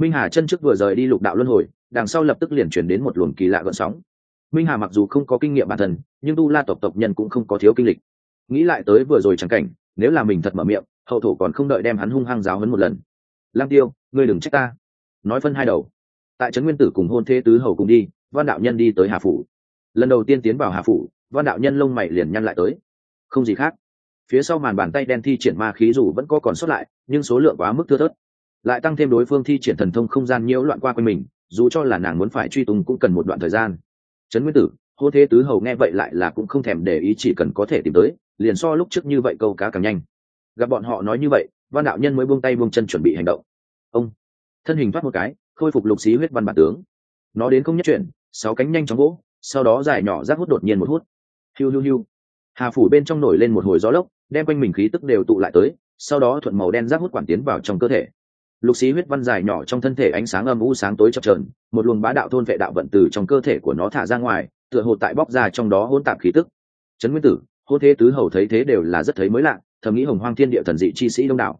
minh hà chân trước vừa rời đi lục đạo luân hồi, đằng sau lập tức liền chuyển đến một luồng kỳ lạ gợn sóng. Minh hà mặc dù không có kinh nghiệm bản thân, nhưng tu la tộc tộc nhân cũng không có thiếu kinh lịch. Nghĩ lại tới vừa rồi chẳng cảnh, nếu là mình thật mở miệng, hậu thổ còn không đợi đem hắn hung hăng giáo hấn một lần. Lang tiêu, ngươi đừng trách ta. Nói phân hai đầu. Tại trấn nguyên tử cùng hôn thế tứ hầu cùng đi, văn đạo nhân đi tới hà phủ. Lần đầu tiên tiến vào hà phủ, văn đạo nhân lông mày liền nhăn lại tới. Không gì khác. Phía sau màn bàn tay đen thi triển ma khí dù vẫn có còn sót lại, nhưng số lượng quá mức thưa thớt lại tăng thêm đối phương thi triển thần thông không gian nhiễu loạn qua quanh mình, dù cho là nàng muốn phải truy tung cũng cần một đoạn thời gian. Trấn nguyên tử, hô thế tứ hầu nghe vậy lại là cũng không thèm để ý chỉ cần có thể tìm tới, liền so lúc trước như vậy câu cá càng nhanh. Gặp bọn họ nói như vậy, văn đạo nhân mới buông tay buông chân chuẩn bị hành động. Ông, thân hình thoát một cái, khôi phục lục xí huyết văn bản tướng. Nó đến không nhất chuyển, sáu cánh nhanh chóng gỗ sau đó dài nhỏ rác hút đột nhiên một hút. Hiu hiu hiu. Hà phủ bên trong nổi lên một hồi gió lốc, đem quanh mình khí tức đều tụ lại tới, sau đó thuận màu đen rác hút quản tiến vào trong cơ thể lục xí huyết văn dài nhỏ trong thân thể ánh sáng âm u sáng tối chập trờn một luồng bá đạo thôn vệ đạo vận từ trong cơ thể của nó thả ra ngoài, tựa hồ tại bóc ra trong đó hỗn tạp khí tức. Trấn nguyên tử, hôn thế tứ hầu thấy thế đều là rất thấy mới lạ, thầm nghĩ hồng hoang thiên địa thần dị chi sĩ đông đảo.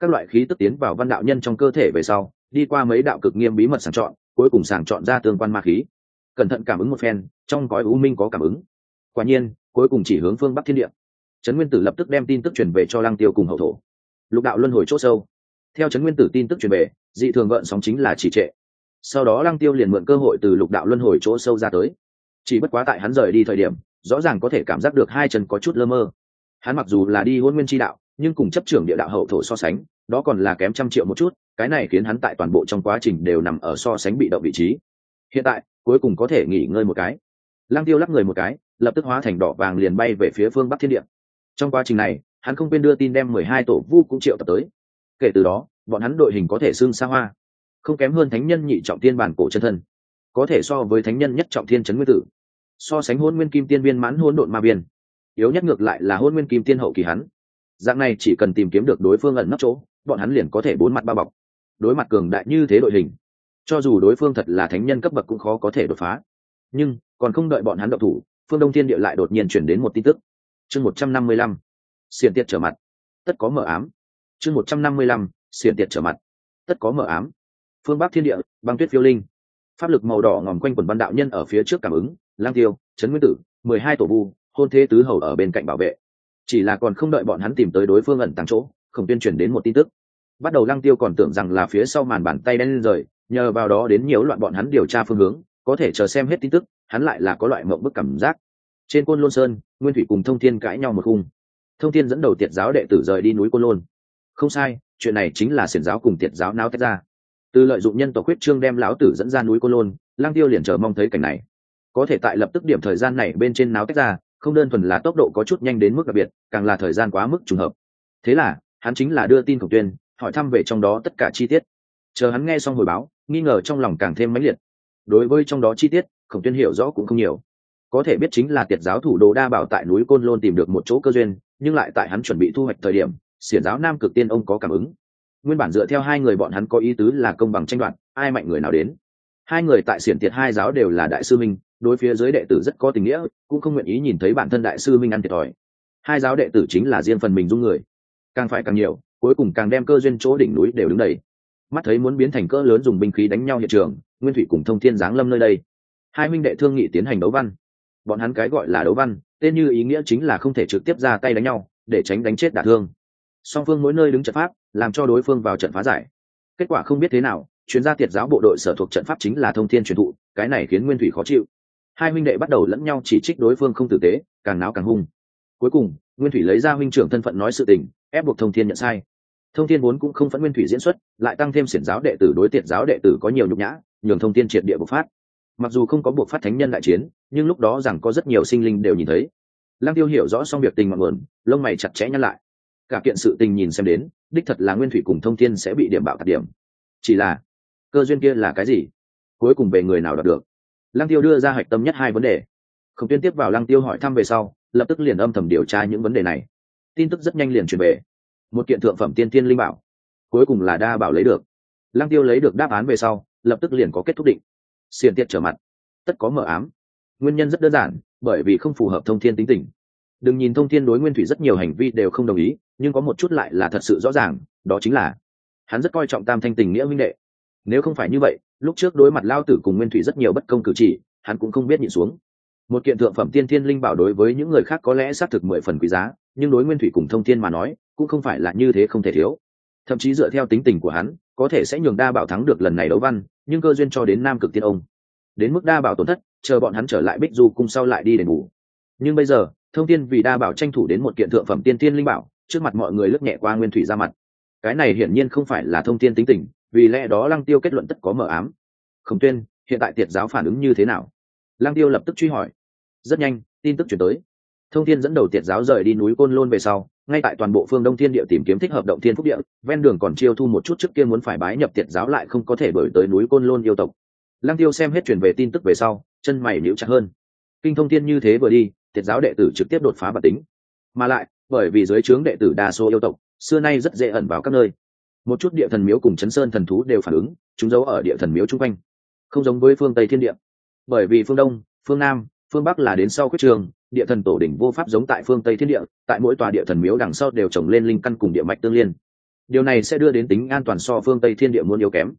Các loại khí tức tiến vào văn đạo nhân trong cơ thể về sau, đi qua mấy đạo cực nghiêm bí mật sàng chọn, cuối cùng sàng chọn ra tương quan ma khí. Cẩn thận cảm ứng một phen, trong gói u minh có cảm ứng. Quả nhiên, cuối cùng chỉ hướng phương bắc thiên địa. Trấn nguyên tử lập tức đem tin tức truyền về cho lăng tiêu cùng hậu thổ. Lục đạo luân hồi c h ỗ sâu theo trấn nguyên tử tin tức truyền về, dị thường gợn sóng chính là chỉ trệ. Sau đó lăng tiêu liền mượn cơ hội từ lục đạo luân hồi chỗ sâu ra tới. Chỉ bất quá tại hắn rời đi thời điểm, rõ ràng có thể cảm giác được hai chân có chút lơ mơ. Hắn mặc dù là đi hôn nguyên tri đạo, nhưng cùng chấp trưởng địa đạo hậu thổ so sánh, đó còn là kém trăm triệu một chút, cái này khiến hắn tại toàn bộ trong quá trình đều nằm ở so sánh bị động vị trí. Hiện tại, cuối cùng có thể nghỉ ngơi một cái. Lăng tiêu lắp người một cái, lập tức hóa thành đỏ vàng liền bay về phía phương bắc thiên địa. Trong quá trình này, hắn không quên đưa tin đem mười hai tổ vu cũng triệu tập tới kể từ đó, bọn hắn đội hình có thể xưng xa hoa, không kém hơn thánh nhân nhị trọng tiên bản cổ chân thân, có thể so với thánh nhân nhất trọng thiên trấn nguyên tử. So sánh hôn nguyên kim tiên viên mãn hôn độn ma biên yếu nhất ngược lại là hôn nguyên kim tiên hậu kỳ hắn. Dạng này chỉ cần tìm kiếm được đối phương ẩn nấp chỗ, bọn hắn liền có thể bốn mặt bao bọc, đối mặt cường đại như thế đội hình. Cho dù đối phương thật là thánh nhân cấp bậc cũng khó có thể đột phá. Nhưng, còn không đợi bọn hắn độc thủ, phương đông thiên địa lại đột nhiên chuyển đến một tin tức. Chương một trăm năm mươi lăm xiền tiệt trở mặt. Tất có mở ám chương một trăm năm mươi lăm, xiển tiệt trở mặt. Tất có mở ám. Phương bắc thiên địa, băng tuyết phiêu linh. Pháp lực màu đỏ ngòm quanh quần văn đạo nhân ở phía trước cảm ứng, lang tiêu, trấn nguyên tử, mười hai tổ vu, hôn thế tứ hầu ở bên cạnh bảo vệ. Chỉ là còn không đợi bọn hắn tìm tới đối phương ẩn tàng chỗ không tuyên truyền đến một tin tức. Bắt đầu lăng tiêu còn tưởng rằng là phía sau màn bàn tay đen lên rời, nhờ vào đó đến nhiều loạn bọn hắn điều tra phương hướng, có thể chờ xem hết tin tức, hắn lại là có loại mộng bức cảm giác. Trên côn lôn sơn, nguyên thủy cùng thông thiên cãi nhau một khung. Thông thiên dẫn đầu tiệt giáo đệ tử rời đi núi côn lôn không sai, chuyện này chính là xiển giáo cùng tiệt giáo náo tách ra. Từ lợi dụng nhân tộc huyết trương đem lão tử dẫn ra núi côn lôn lang tiêu liền chờ mong thấy cảnh này. Có thể tại lập tức điểm thời gian này bên trên náo tách ra, không đơn thuần là tốc độ có chút nhanh đến mức đặc biệt, càng là thời gian quá mức trùng hợp. Thế là, hắn chính là đưa tin khổng tuyên, hỏi thăm về trong đó tất cả chi tiết. Chờ hắn nghe xong hồi báo, nghi ngờ trong lòng càng thêm mãnh liệt. Đối với trong đó chi tiết, khổng tuyên hiểu rõ cũng không nhiều. Có thể biết chính là tiệt giáo thủ đô đa bảo tại núi côn lôn tìm được một chỗ cơ duyên, nhưng lại tại hắn chuẩn bị thu hoạch thời điểm xiển giáo nam cực tiên ông có cảm ứng. Nguyên bản dựa theo hai người bọn hắn có ý tứ là công bằng tranh đoạt, ai mạnh người nào đến. Hai người tại xiển tiệt hai giáo đều là đại sư minh, đối phía dưới đệ tử rất có tình nghĩa, cũng không nguyện ý nhìn thấy bản thân đại sư minh ăn thiệt thòi. Hai giáo đệ tử chính là riêng phần mình dung người. Càng phải càng nhiều, cuối cùng càng đem cơ duyên chỗ đỉnh núi đều đứng đầy. Mắt thấy muốn biến thành cỡ lớn dùng binh khí đánh nhau hiện trường, nguyên thủy cùng thông thiên giáng lâm nơi đây. Hai minh đệ thương nghị tiến hành đấu văn. Bọn hắn cái gọi là đấu văn, tên như ý nghĩa chính là không thể trực tiếp ra tay đánh nhau, để tránh đánh chết đả thương song phương mỗi nơi đứng trận pháp, làm cho đối phương vào trận phá giải. Kết quả không biết thế nào, chuyên gia tiệt giáo bộ đội sở thuộc trận pháp chính là thông thiên truyền thụ, cái này khiến nguyên thủy khó chịu. Hai huynh đệ bắt đầu lẫn nhau chỉ trích đối phương không tử tế, càng náo càng hung. Cuối cùng, nguyên thủy lấy ra huynh trưởng thân phận nói sự tình, ép buộc thông thiên nhận sai. Thông thiên vốn cũng không phẫn nguyên thủy diễn xuất, lại tăng thêm xiển giáo đệ tử đối tiệt giáo đệ tử có nhiều nhục nhã, nhường thông thiên triệt địa bộc phát. Mặc dù không có buộc phát thánh nhân đại chiến, nhưng lúc đó rằng có rất nhiều sinh linh đều nhìn thấy. Lăng tiêu hiểu rõ xong việc tình mọi nguồn, lông mày chặt chẽ nhăn lại cả kiện sự tình nhìn xem đến, đích thật là nguyên thủy cùng thông thiên sẽ bị điểm bạo tạc điểm. Chỉ là, cơ duyên kia là cái gì? Cuối cùng về người nào đạt được? Lăng tiêu đưa ra hạch tâm nhất hai vấn đề. Không tiên tiếp vào lăng tiêu hỏi thăm về sau, lập tức liền âm thầm điều tra những vấn đề này. Tin tức rất nhanh liền truyền về. Một kiện thượng phẩm tiên tiên linh bảo. Cuối cùng là đa bảo lấy được. Lăng tiêu lấy được đáp án về sau, lập tức liền có kết thúc định. Xiền tiết trở mặt. Tất có mở ám. Nguyên nhân rất đơn giản, bởi vì không phù hợp thông thiên tính tình. Đừng nhìn thông thiên đối nguyên thủy rất nhiều hành vi đều không đồng ý nhưng có một chút lại là thật sự rõ ràng, đó chính là, hắn rất coi trọng tam thanh tình nghĩa minh đệ. Nếu không phải như vậy, lúc trước đối mặt lao tử cùng nguyên thủy rất nhiều bất công cử chỉ, hắn cũng không biết nhịn xuống. Một kiện thượng phẩm tiên thiên linh bảo đối với những người khác có lẽ xác thực mười phần quý giá, nhưng đối nguyên thủy cùng thông thiên mà nói, cũng không phải là như thế không thể thiếu. Thậm chí dựa theo tính tình của hắn, có thể sẽ nhường đa bảo thắng được lần này đấu văn, nhưng cơ duyên cho đến nam cực tiên ông. Đến mức đa bảo tổn thất, chờ bọn hắn trở lại bích du cung sau lại đi đền bù. Nhưng bây giờ, thông tin vì đa bảo tranh thủ đến một kiện thượng phẩm tiên tiên linh bảo trước mặt mọi người lướt nhẹ qua nguyên thủy ra mặt. Cái này hiển nhiên không phải là thông tin tính tình, vì lẽ đó lăng tiêu kết luận tất có mở ám. Khổng tuyên, hiện tại tiệt giáo phản ứng như thế nào? Lang tiêu lập tức truy hỏi. Rất nhanh, tin tức chuyển tới. Thông thiên dẫn đầu tiệt giáo rời đi núi côn lôn về sau, ngay tại toàn bộ phương đông thiên địa tìm kiếm thích hợp động thiên phúc địa, ven đường còn chiêu thu một chút trước kia muốn phải bái nhập tiệt giáo lại không có thể đổi tới núi côn lôn yêu tộc. Lăng tiêu xem hết chuyển về tin tức về sau, chân mày níu chặt hơn. Kinh thông thiên như thế vừa đi, tiệt giáo đệ tử trực tiếp đột phá bản tính. Mà lại bởi vì dưới trướng đệ tử đa số yêu tộc, xưa nay rất dễ ẩn vào các nơi. Một chút địa thần miếu cùng chấn sơn thần thú đều phản ứng, chúng giấu ở địa thần miếu chung quanh. Không giống với phương tây thiên địa. Bởi vì phương đông, phương nam, phương bắc là đến sau quyết trường, địa thần tổ đỉnh vô pháp giống tại phương tây thiên địa, tại mỗi tòa địa thần miếu đằng sau đều trồng lên linh căn cùng địa mạch tương liên. Điều này sẽ đưa đến tính an toàn so phương tây thiên địa muốn yếu kém.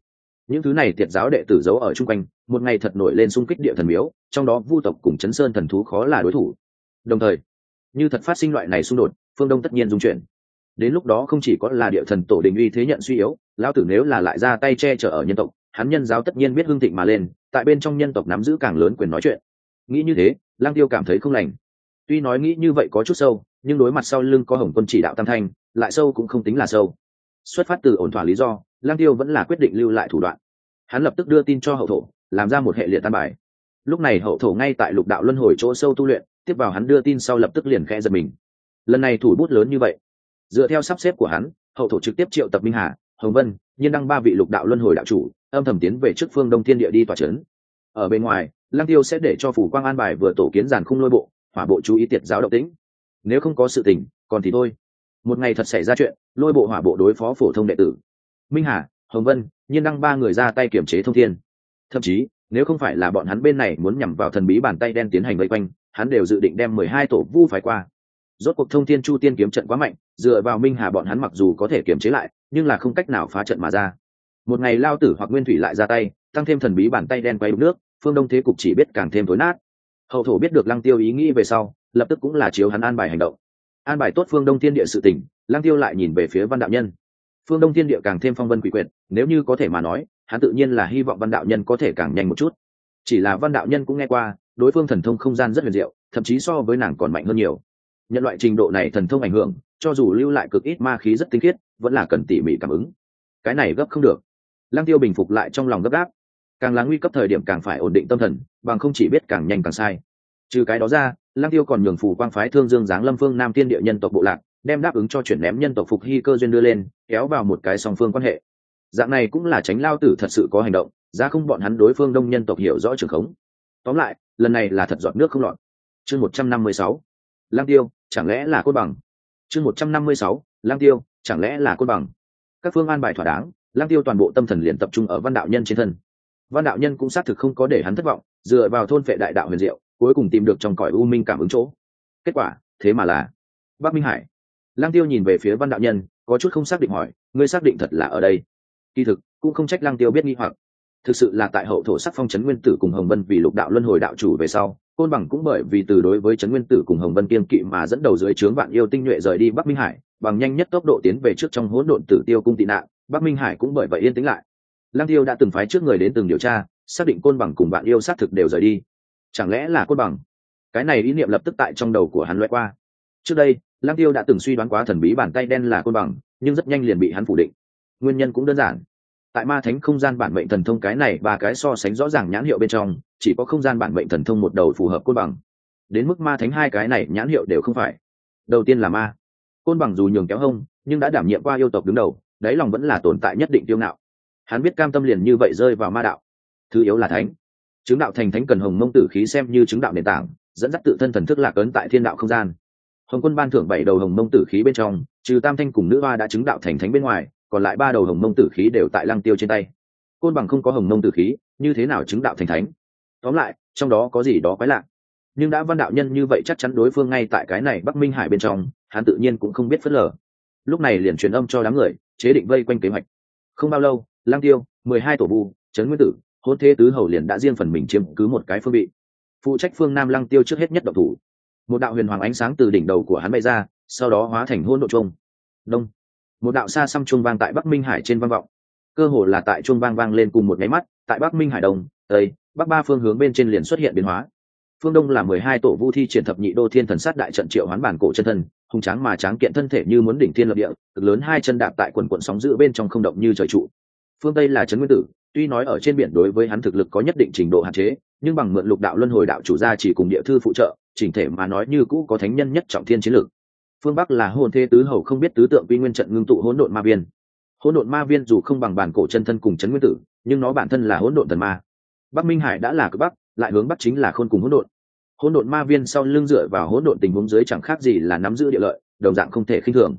Những thứ này tiệt giáo đệ tử giấu ở chung quanh, một ngày thật nổi lên xung kích địa thần miếu, trong đó vu tộc cùng chấn sơn thần thú khó là đối thủ. Đồng thời, như thật phát sinh loại này xung đột phương đông tất nhiên dung chuyển. Đến lúc đó không chỉ có là địa thần tổ đình uy thế nhận suy yếu, lão tử nếu là lại ra tay che chở ở nhân tộc, hắn nhân giáo tất nhiên biết hương thịnh mà lên, tại bên trong nhân tộc nắm giữ càng lớn quyền nói chuyện. Nghĩ như thế lang tiêu cảm thấy không lành. Tuy nói nghĩ như vậy có chút sâu, nhưng đối mặt sau lưng có hồng quân chỉ đạo tam thanh, lại sâu cũng không tính là sâu. Xuất phát từ ổn thỏa lý do lang tiêu vẫn là quyết định lưu lại thủ đoạn. Hắn lập tức đưa tin cho hậu thổ, làm ra một hệ liệt tan bài. Lúc này hậu thổ ngay tại lục đạo luân hồi chỗ sâu tu luyện, tiếp vào hắn đưa tin sau lập tức liền khẽ giật mình lần này thủ bút lớn như vậy. Dựa theo sắp xếp của hắn, hậu thổ trực tiếp triệu tập minh hà, hồng vân, nhiên đăng ba vị lục đạo luân hồi đạo chủ, âm thầm tiến về trước phương đông thiên địa đi tòa c ở bên ngoài, lăng tiêu sẽ để cho phủ quang an bài vừa tổ kiến giàn khung lôi bộ, hỏa bộ chú ý tiệt giáo động tĩnh. Nếu không có sự tình, còn thì thôi. Một ngày thật xảy ra chuyện, lôi bộ hỏa bộ đối phó phổ thông đệ tử. Minh hà, hồng vân, nhiên đăng ba người ra tay kiểm chế thông thiên. Thậm chí, nếu không phải là bọn hắn bên này muốn nhằm vào thần bí bàn tay đen tiến hành vây quanh, hắn đều dự định đem mười hai tổ vu phái qua rốt cuộc thông thiên chu tiên kiếm trận quá mạnh, dựa vào minh hà bọn hắn mặc dù có thể kiềm chế lại, nhưng là không cách nào phá trận mà ra. Một ngày lao tử hoặc nguyên thủy lại ra tay, tăng thêm thần bí bàn tay đen quay nước, phương đông thế cục chỉ biết càng thêm tối nát. Hậu thổ biết được lăng tiêu ý nghĩ về sau, lập tức cũng là chiếu hắn an bài hành động. An bài tốt phương đông thiên địa sự tỉnh lăng tiêu lại nhìn về phía văn đạo nhân. Phương đông thiên địa càng thêm phong vân quỷ quyệt, nếu như có thể mà nói, hắn tự nhiên là hy vọng văn đạo nhân có thể càng nhanh một chút. Chỉ là văn đạo nhân cũng nghe qua, đối phương thần thông không gian rất huyền diệu, thậm chí so với nàng còn mạnh hơn nhiều nhận loại trình độ này thần thông ảnh hưởng, cho dù lưu lại cực ít ma khí rất tinh khiết, vẫn là cần tỉ mỉ cảm ứng. Cái này gấp không được. Lăng tiêu bình phục lại trong lòng gấp gáp. Càng là nguy cấp thời điểm càng phải ổn định tâm thần, bằng không chỉ biết càng nhanh càng sai. Trừ cái đó ra, lăng tiêu còn nhường phù quang phái thương dương giáng lâm phương nam tiên địa nhân tộc bộ lạc, đem đáp ứng cho chuyển ném nhân tộc phục hy cơ duyên đưa lên, kéo vào một cái song phương quan hệ. Dạng này cũng là tránh lao tử thật sự có hành động ra không bọn hắn đối phương đông nhân tộc hiểu rõ trường khống. Tóm lại, lần này là thật dọn nước không lọt. Chương một trăm năm mươi sáu. Lang tiêu chẳng lẽ là côn bằng? Chương một trăm năm mươi sáu, lang tiêu, chẳng lẽ là côn bằng? Các phương an bài thỏa đáng, lang tiêu toàn bộ tâm thần liền tập trung ở văn đạo nhân trên thân. Văn đạo nhân cũng xác thực không có để hắn thất vọng, dựa vào thôn vệ đại đạo huyền diệu, cuối cùng tìm được trong cõi u minh cảm ứng chỗ. Kết quả, thế mà là bắc minh hải. Lang tiêu nhìn về phía văn đạo nhân, có chút không xác định hỏi, ngươi xác định thật là ở đây? Kỳ thực, cũng không trách lang tiêu biết nghi hoặc. Thực sự là tại hậu thổ sắc phong trấn nguyên tử cùng hồng vân vì lục đạo luân hồi đạo chủ về sau côn bằng cũng bởi vì từ đối với trấn nguyên tử cùng hồng vân kiên kỵ mà dẫn đầu dưới trướng vạn yêu tinh nhuệ rời đi bắc minh hải, bằng nhanh nhất tốc độ tiến về trước trong hỗn độn tử tiêu cung tị nạn, bắc minh hải cũng bởi vậy yên tĩnh lại. Lăng tiêu đã từng phái trước người đến từng điều tra, xác định côn bằng cùng bạn yêu xác thực đều rời đi. Chẳng lẽ là côn bằng? Cái này ý niệm lập tức tại trong đầu của hắn loại qua. Trước đây, lăng tiêu đã từng suy đoán quá thần bí bàn tay đen là côn bằng, nhưng rất nhanh liền bị hắn phủ định. Nguyên nhân cũng đơn giản tại ma thánh không gian bản mệnh thần thông cái này và cái so sánh rõ ràng nhãn hiệu bên trong, chỉ có không gian bản mệnh thần thông một đầu phù hợp côn bằng. Đến mức ma thánh hai cái này nhãn hiệu đều không phải. Đầu tiên là ma. Côn bằng dù nhường kéo hông, nhưng đã đảm nhiệm qua yêu tộc đứng đầu, đáy lòng vẫn là tồn tại nhất định tiêu ngạo. Hắn biết cam tâm liền như vậy rơi vào ma đạo. Thứ yếu là thánh. Chứng đạo thành thánh cần hồng mông tử khí xem như chứng đạo nền tảng, dẫn dắt tự thân thần thức lạc ấn tại thiên đạo không gian. Hồng quân ban thưởng bảy đầu hồng mông tử khí bên trong, trừ tam thanh cùng nữ hoa đã chứng đạo thành thánh bên ngoài còn lại ba đầu hồng mông tử khí đều tại lăng tiêu trên tay. Côn bằng không có hồng mông tử khí, như thế nào chứng đạo thành thánh? Tóm lại, trong đó có gì đó quái lạ? Nhưng đã văn đạo nhân như vậy chắc chắn đối phương ngay tại cái này bắc minh hải bên trong, hắn tự nhiên cũng không biết phớt lờ. Lúc này liền truyền âm cho đám người, chế định vây quanh kế hoạch. Không bao lâu lang tiêu, mười hai tổ vu, trấn nguyên tử, hôn thế tứ hầu liền đã riêng phần mình chiếm cứ một cái phương vị. Phụ trách phương nam lăng tiêu trước hết nhất độc thủ. Một đạo huyền hoàng ánh sáng từ đỉnh đầu của hắn bay ra, sau đó hóa thành hôn độ trung đông một đạo xa xăm chuông vang tại bắc minh hải trên vang vọng. Cơ hồ là tại chuông vang vang lên cùng một nháy mắt, tại bắc minh hải đông, tây, bắc ba phương hướng bên trên liền xuất hiện biến hóa. Phương đông là mười hai tổ vu thi triển thập nhị đô thiên thần sát đại trận triệu hoán bản cổ chân thân hùng tráng mà tráng kiện thân thể như muốn đỉnh thiên lập địa, cực lớn hai chân đạp tại quần quận sóng giữ bên trong không động như trời trụ. Phương tây là trấn nguyên tử, tuy nói ở trên biển đối với hắn thực lực có nhất định trình độ hạn chế, nhưng bằng mượn lục đạo luân hồi đạo chủ gia chỉ cùng địa thư phụ trợ, chỉnh thể mà nói như cũ có thánh nhân nhất trọng thiên chiến lược phương bắc là hôn thế tứ hầu không biết tứ tượng quy nguyên trận ngưng tụ hỗn độn ma viên. Hỗn độn ma viên dù không bằng bản cổ chân thân cùng chấn nguyên tử, nhưng nó bản thân là hỗn độn thần ma. Bắc minh hải đã là cực bắc, lại hướng bắc chính là khôn cùng hỗn độn. Hỗn độn ma viên sau lưng dựa vào hỗn độn tình huống dưới chẳng khác gì là nắm giữ địa lợi, đồng dạng không thể khinh thường.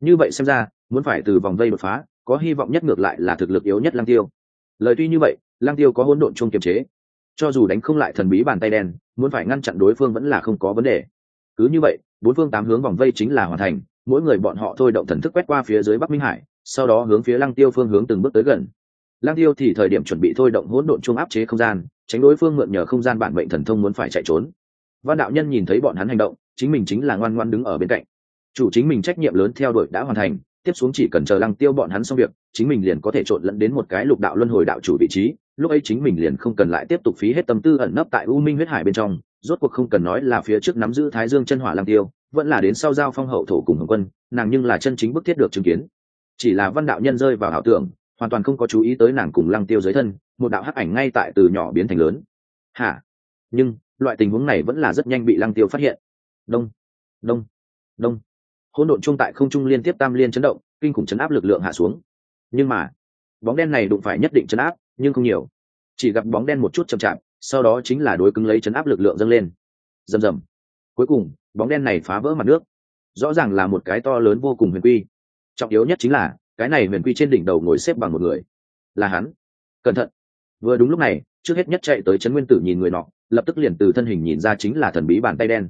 Như vậy xem ra, muốn phải từ vòng vây đột phá, có hy vọng nhất ngược lại là thực lực yếu nhất lang tiêu. Lời tuy như vậy lang tiêu có hỗn độn chung kiềm chế. Cho dù đánh không lại thần bí bàn tay đen, muốn phải ngăn chặn đối phương vẫn là không có vấn đề. Cứ như vậy bốn phương tám hướng vòng vây chính là hoàn thành, mỗi người bọn họ thôi động thần thức quét qua phía dưới bắc minh hải, sau đó hướng phía lăng tiêu phương hướng từng bước tới gần. Lăng tiêu thì thời điểm chuẩn bị thôi động hỗn độn chung áp chế không gian, tránh đối phương mượn nhờ không gian bản mệnh thần thông muốn phải chạy trốn. Văn đạo nhân nhìn thấy bọn hắn hành động, chính mình chính là ngoan ngoan đứng ở bên cạnh. Chủ chính mình trách nhiệm lớn theo đuổi đã hoàn thành, tiếp xuống chỉ cần chờ lăng tiêu bọn hắn xong việc, chính mình liền có thể trộn lẫn đến một cái lục đạo luân hồi đạo chủ vị trí, lúc ấy chính mình liền không cần lại tiếp tục phí hết tâm tư ẩn nấp tại u minh huyết hải bên trong rốt cuộc không cần nói là phía trước nắm giữ thái dương chân hỏa Lang tiêu, vẫn là đến sau giao phong hậu thổ cùng hồng quân, nàng nhưng là chân chính bức thiết được chứng kiến. Chỉ là văn đạo nhân rơi vào ảo tưởng, hoàn toàn không có chú ý tới nàng cùng lăng tiêu dưới thân, một đạo hắc ảnh ngay tại từ nhỏ biến thành lớn. Hả? Nhưng, loại tình huống này vẫn là rất nhanh bị lăng tiêu phát hiện. Đông đông đông. Hỗn độn chung tại không trung liên tiếp tam liên chấn động, kinh khủng chấn áp lực lượng hạ xuống. Nhưng mà, bóng đen này đụng phải nhất định chấn áp, nhưng không nhiều. Chỉ gặp bóng đen một chút chậm chạp sau đó chính là đối cứng lấy chấn áp lực lượng dâng lên. Rầm rầm. Cuối cùng, bóng đen này phá vỡ mặt nước. Rõ ràng là một cái to lớn vô cùng huyền quy. Trọng yếu nhất chính là, cái này huyền quy trên đỉnh đầu ngồi xếp bằng một người. Là hắn. Cẩn thận. Vừa đúng lúc này, trước hết nhất chạy tới trấn nguyên tử nhìn người nọ, lập tức liền từ thân hình nhìn ra chính là thần bí bàn tay đen.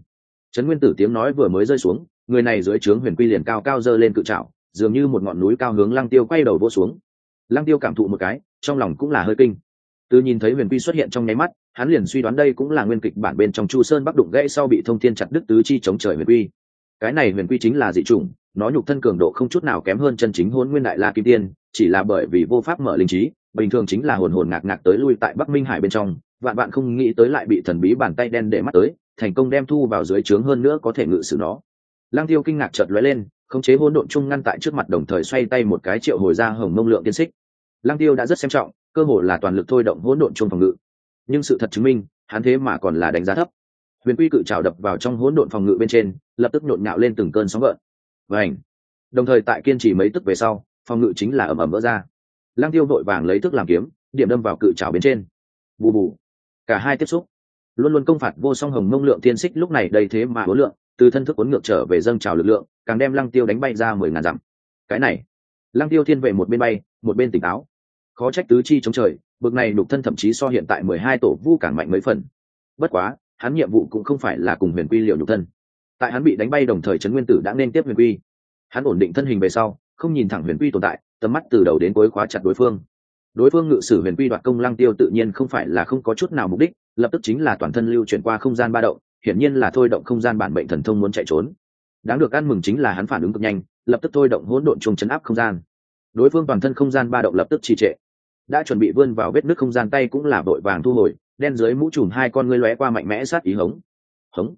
Trấn nguyên tử tiếng nói vừa mới rơi xuống, người này dưới trướng huyền quy liền cao cao dơ lên cự trạo dường như một ngọn núi cao hướng lăng tiêu quay đầu vô xuống. Lăng tiêu cảm thụ một cái, trong lòng cũng là hơi kinh từ nhìn thấy huyền quy xuất hiện trong nháy mắt, hắn liền suy đoán đây cũng là nguyên kịch bản bên trong chu sơn bắc đụng gãy sau bị thông thiên chặt đức tứ chi chống trời huyền quy. Cái này huyền quy chính là dị chủng, nó nhục thân cường độ không chút nào kém hơn chân chính hôn nguyên đại la kim tiên, chỉ là bởi vì vô pháp mở linh trí, bình thường chính là hồn hồn ngạc ngạc tới lui tại bắc minh hải bên trong, vạn bạn không nghĩ tới lại bị thần bí bàn tay đen để mắt tới, thành công đem thu vào dưới trướng hơn nữa có thể ngự sử nó. Lang tiêu kinh ngạc chợt lóe lên, khống chế hỗn độn chung ngăn tại trước mặt đồng thời xoay tay một cái triệu hồi ra hồng mông lượng tiên xích lang tiêu đã rất xem trọng, cơ hồ là toàn lực thôi động hỗn độn chung phòng ngự. Nhưng sự thật chứng minh, hắn thế mà còn là đánh giá thấp. Huyền quy cự trào đập vào trong hỗn độn phòng ngự bên trên, lập tức nhộn nhạo lên từng cơn sóng gợn. Vảnh đồng thời tại kiên trì mấy tức về sau, phòng ngự chính là ẩm ẩm vỡ ra. Lang tiêu vội vàng lấy thức làm kiếm, điểm đâm vào cự trào bên trên. Bù bù! Cả hai tiếp xúc. Luôn luôn công phạt vô song hồng mông lượng tiên xích lúc này đầy thế mà hối lượng, từ thân thức cuốn ngược trở về dâng trào lực lượng, càng đem lăng tiêu đánh bay ra mười ngàn dặm. Cái này! Lăng tiêu thiên về một bên bay, một bên tỉnh táo khó trách tứ chi chống trời, bực này đục thân thậm chí so hiện tại mười hai tổ vu càng mạnh mấy phần. Bất quá, hắn nhiệm vụ cũng không phải là cùng huyền quy liệu nhục thân. Tại hắn bị đánh bay đồng thời trấn nguyên tử đã nên tiếp huyền quy. Hắn ổn định thân hình về sau, không nhìn thẳng huyền quy tồn tại, tầm mắt từ đầu đến cuối khóa chặt đối phương. Đối phương ngự sử huyền quy đoạt công lăng tiêu tự nhiên không phải là không có chút nào mục đích, lập tức chính là toàn thân lưu chuyển qua không gian ba động, hiển nhiên là thôi động không gian bản bệnh thần thông muốn chạy trốn. Đáng được ăn mừng chính là hắn phản ứng cực nhanh, lập tức thôi động hỗn độn chung chấn áp không gian. Đối phương toàn thân không gian ba động lập tức trì trệ đã chuẩn bị vươn vào vết nước không gian tay cũng là vội vàng thu hồi, đen dưới mũ trùm hai con ngươi lóe qua mạnh mẽ sát ý hống. Hống.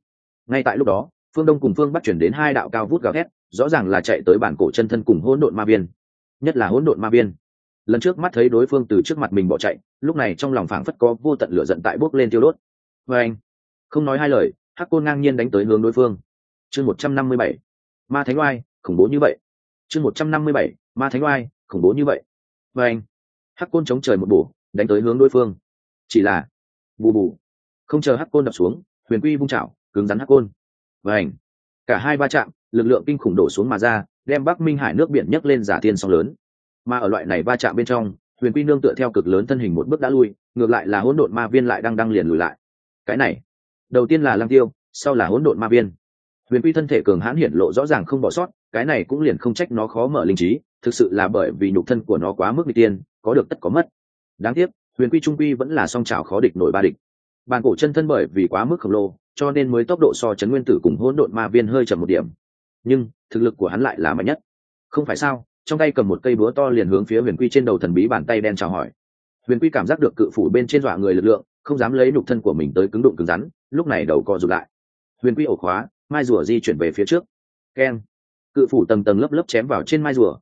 Ngay tại lúc đó, phương đông cùng phương bắt chuyển đến hai đạo cao vút gào thét, rõ ràng là chạy tới bản cổ chân thân cùng hỗn độn ma viên. Nhất là hỗn độn ma viên. Lần trước mắt thấy đối phương từ trước mặt mình bỏ chạy, lúc này trong lòng phảng phất có vô tận lửa giận tại bốc lên tiêu đốt. Và anh, không nói hai lời, hắc côn ngang nhiên đánh tới hướng đối phương. Chương một trăm năm mươi bảy, ma thánh oai, khủng bố như vậy. Chương một trăm năm mươi bảy, ma thánh oai, khủng bố như vậy. Và anh hắc côn chống trời một bổ, đánh tới hướng đối phương. Chỉ là, bù bù. Không chờ hắc côn đập xuống, huyền quy vung chảo, cứng rắn hắc côn. Và ảnh cả hai va chạm, lực lượng kinh khủng đổ xuống mà ra, đem bắc minh hải nước biển nhấc lên giả thiên sóng lớn. Mà ở loại này va chạm bên trong, huyền quy nương tựa theo cực lớn thân hình một bước đã lui, ngược lại là hỗn độn ma viên lại đang đang liền lùi lại. Cái này, đầu tiên là lăng tiêu, sau là hỗn độn ma viên. Huyền quy thân thể cường hãn hiển lộ rõ ràng không bỏ sót, cái này cũng liền không trách nó khó mở linh trí thực sự là bởi vì nhục thân của nó quá mức bị tiên, có được tất có mất. Đáng tiếc, huyền quy trung quy vẫn là song trào khó địch nổi ba địch. Bàn cổ chân thân bởi vì quá mức khổng lồ, cho nên mới tốc độ so chấn nguyên tử cùng hỗn độn ma viên hơi chậm một điểm. Nhưng, thực lực của hắn lại là mạnh nhất. Không phải sao, trong tay cầm một cây búa to liền hướng phía huyền quy trên đầu thần bí bàn tay đen chào hỏi. Huyền quy cảm giác được cự phủ bên trên dọa người lực lượng, không dám lấy nhục thân của mình tới cứng đụng cứng rắn, lúc này đầu co rụt lại. Huyền quy ổ khóa, mai rùa di chuyển về phía trước. Keng. Cự phủ tầng tầng lớp lớp chém vào trên mai rùa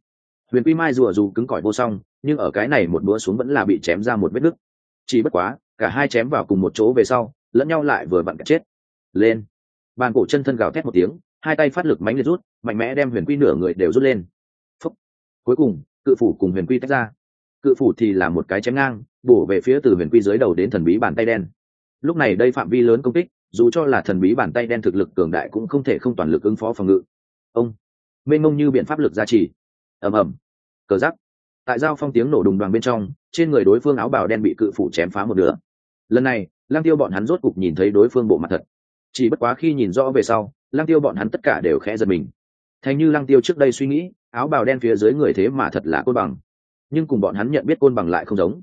huyền quy mai rùa dù cứng cỏi vô song, nhưng ở cái này một búa xuống vẫn là bị chém ra một vết nứt. Chỉ bất quá, cả hai chém vào cùng một chỗ về sau, lẫn nhau lại vừa vặn cả chết. Lên. Bàn cổ chân thân gào thét một tiếng, hai tay phát lực mánh liệt rút, mạnh mẽ đem huyền quy nửa người đều rút lên. Phúc. cuối cùng, cự phủ cùng huyền quy tách ra. Cự phủ thì là một cái chém ngang, bổ về phía từ huyền quy dưới đầu đến thần bí bàn tay đen. Lúc này đây phạm vi lớn công kích, dù cho là thần bí bàn tay đen thực lực cường đại cũng không thể không toàn lực ứng phó phòng ngự. Ông. Mênh mông như biện pháp lực gia trì ầm ầm. Cờ giắc tại giao phong tiếng nổ đùng đoàn bên trong, trên người đối phương áo bào đen bị cự phủ chém phá một nửa. Lần này lang tiêu bọn hắn rốt cục nhìn thấy đối phương bộ mặt thật. Chỉ bất quá khi nhìn rõ về sau lang tiêu bọn hắn tất cả đều khẽ giật mình. Thành như lang tiêu trước đây suy nghĩ, áo bào đen phía dưới người thế mà thật là côn bằng. Nhưng cùng bọn hắn nhận biết côn bằng lại không giống.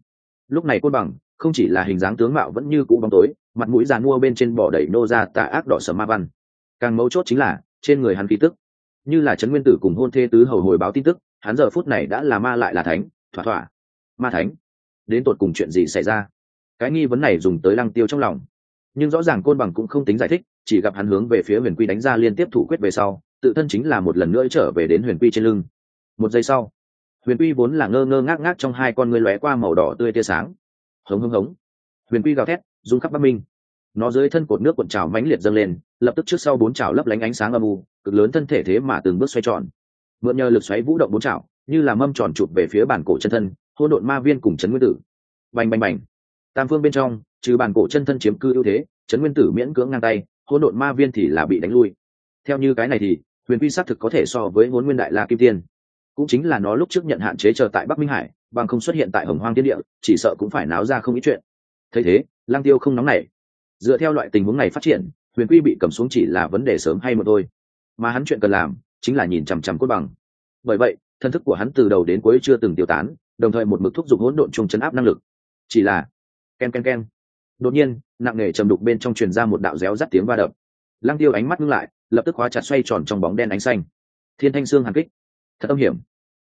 Lúc này côn bằng, không chỉ là hình dáng tướng mạo vẫn như cũ bóng tối, mặt mũi giàn mua bên trên bỏ đẩy nô ra tà ác đỏ sầm ma văn. Càng mấu chốt chính là, trên người hắn khí tức. Như là trấn nguyên tử cùng hôn thê tứ hầu hồi báo tin tức hắn giờ phút này đã là ma lại là thánh, thỏa thỏa. Ma thánh? Đến tột cùng chuyện gì xảy ra? Cái nghi vấn này dùng tới lăng tiêu trong lòng. Nhưng rõ ràng côn bằng cũng không tính giải thích, chỉ gặp hắn hướng về phía huyền quy đánh ra liên tiếp thủ quyết về sau, tự thân chính là một lần nữa trở về đến huyền quy trên lưng. Một giây sau, huyền quy vốn là ngơ ngơ ngác ngác trong hai con ngươi lóe qua màu đỏ tươi tia sáng. Hống hống hống. Huyền quy gào thét, rung khắp bắc minh. Nó dưới thân cột nước cuộn trào mãnh liệt dâng lên, lập tức trước sau bốn trào lấp lánh ánh sáng âm u, cực lớn thân thể thế mà từng bước xoay tròn mượn nhờ lực xoáy vũ động bốn chảo, như là mâm tròn chụp về phía bản cổ chân thân hôn độn ma viên cùng trấn nguyên tử. Bành bành bành. Tam phương bên trong, trừ bản cổ chân thân chiếm cư ưu thế trấn nguyên tử miễn cưỡng ngang tay hôn độn ma viên thì là bị đánh lui. Theo như cái này thì, huyền quy xác thực có thể so với hôn nguyên đại la kim tiên. Cũng chính là nó lúc trước nhận hạn chế chờ tại bắc minh hải, bằng không xuất hiện tại hồng hoang thiên địa, chỉ sợ cũng phải náo ra không ít chuyện. Thấy thế lang tiêu không nóng nảy. Dựa theo loại tình huống này phát triển, huyền quy bị cầm xuống chỉ là vấn đề sớm hay một thôi. Mà hắn chuyện cần làm chính là nhìn chằm chằm cốt bằng. Bởi vậy, thân thức của hắn từ đầu đến cuối chưa từng tiêu tán, đồng thời một mực thúc giục hỗn độn chung chấn áp năng lực. Chỉ là, ken ken ken. Đột nhiên, nặng nề trầm đục bên trong truyền ra một đạo réo rắt tiếng va đập. Lăng tiêu ánh mắt ngưng lại, lập tức hóa chặt xoay tròn trong bóng đen ánh xanh. Thiên thanh xương hàn kích. Thật âm hiểm.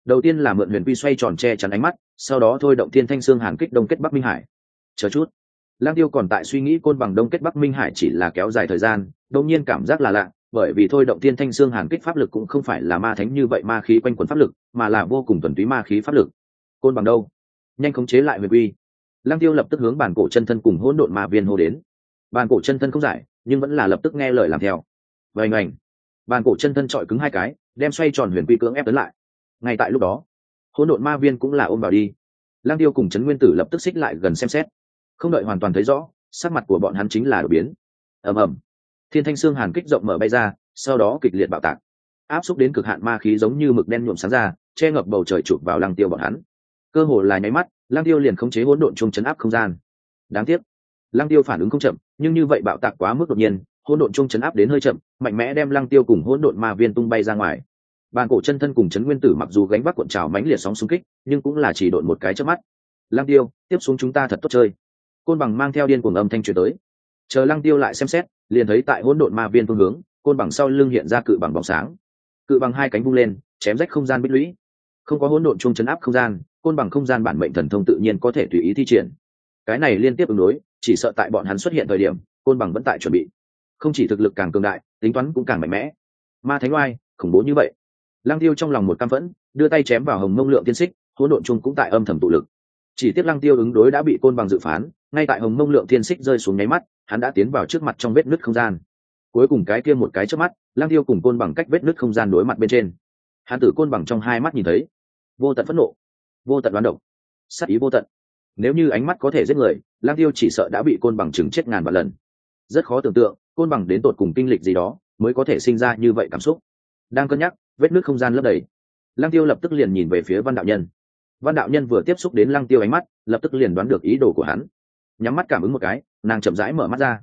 Đầu tiên là mượn huyền quy xoay tròn che chắn ánh mắt, sau đó thôi động thiên thanh xương hàn kích đông kết bắc minh hải. Chờ chút. Lang tiêu còn tại suy nghĩ côn bằng đông kết bắc minh hải chỉ là kéo dài thời gian, đột nhiên cảm giác là lạ bởi vì thôi động tiên thanh xương hàn kích pháp lực cũng không phải là ma thánh như vậy ma khí quanh quẩn pháp lực, mà là vô cùng thuần túy ma khí pháp lực. Côn bằng đâu? Nhanh khống chế lại huyền quy. Lang tiêu lập tức hướng bàn cổ chân thân cùng hỗn độn ma viên hô đến. Bàn cổ chân thân không giải, nhưng vẫn là lập tức nghe lời làm theo. Vành ảnh bàn cổ chân thân trọi cứng hai cái, đem xoay tròn huyền quy cưỡng ép tấn lại. Ngay tại lúc đó, hỗn độn ma viên cũng là ôm vào đi. Lang tiêu cùng trấn nguyên tử lập tức xích lại gần xem xét. Không đợi hoàn toàn thấy rõ, sắc mặt của bọn hắn chính là đột biến. Ầm ầm thiên thanh xương hàn kích rộng mở bay ra, sau đó kịch liệt bạo tạc. Áp xúc đến cực hạn ma khí giống như mực đen nhuộm sáng ra, che ngập bầu trời chụp vào lăng tiêu bọn hắn. Cơ hồ là nháy mắt, lăng tiêu liền khống chế hỗn độn chung chấn áp không gian. Đáng tiếc, lăng tiêu phản ứng không chậm, nhưng như vậy bạo tạc quá mức đột nhiên, hỗn độn chung chấn áp đến hơi chậm, mạnh mẽ đem lăng tiêu cùng hỗn độn ma viên tung bay ra ngoài. Bàn cổ chân thân cùng chấn nguyên tử mặc dù gánh vác cuộn trào mãnh liệt sóng xung kích, nhưng cũng là chỉ độn một cái trước mắt. Lăng tiêu, tiếp xuống chúng ta thật tốt chơi. Côn bằng mang theo điên cuồng âm thanh truyền tới. Chờ lăng tiêu lại xem xét liền thấy tại hỗn độn ma viên phương hướng, côn bằng sau lưng hiện ra cự bằng bóng sáng. Cự bằng hai cánh vung lên, chém rách không gian bích lũy. Không có hỗn độn chung chấn áp không gian, côn bằng không gian bản mệnh thần thông tự nhiên có thể tùy ý thi triển. Cái này liên tiếp ứng đối, chỉ sợ tại bọn hắn xuất hiện thời điểm, côn bằng vẫn tại chuẩn bị. Không chỉ thực lực càng cường đại, tính toán cũng càng mạnh mẽ. Ma thánh oai, khủng bố như vậy. Lang tiêu trong lòng một cam phẫn, đưa tay chém vào hồng mông lượng tiên xích, hỗn độn chung cũng tại âm thầm tụ lực chỉ tiếc lăng tiêu ứng đối đã bị côn bằng dự phán, ngay tại hồng mông lượng thiên xích rơi xuống nháy mắt, hắn đã tiến vào trước mặt trong vết nứt không gian. Cuối cùng cái kia một cái trước mắt lang tiêu cùng côn bằng cách vết nứt không gian đối mặt bên trên. Hắn tử côn bằng trong hai mắt nhìn thấy, vô tận phẫn nộ, vô tận đoán độc, sát ý vô tận. Nếu như ánh mắt có thể giết người lang tiêu chỉ sợ đã bị côn bằng chừng chết ngàn vạn lần. Rất khó tưởng tượng, côn bằng đến tột cùng kinh lịch gì đó, mới có thể sinh ra như vậy cảm xúc. Đang cân nhắc, vết nứt không gian lấp đầy. Lang tiêu lập tức liền nhìn về phía văn đạo nhân văn đạo nhân vừa tiếp xúc đến lăng tiêu ánh mắt, lập tức liền đoán được ý đồ của hắn. Nhắm mắt cảm ứng một cái, nàng chậm rãi mở mắt ra.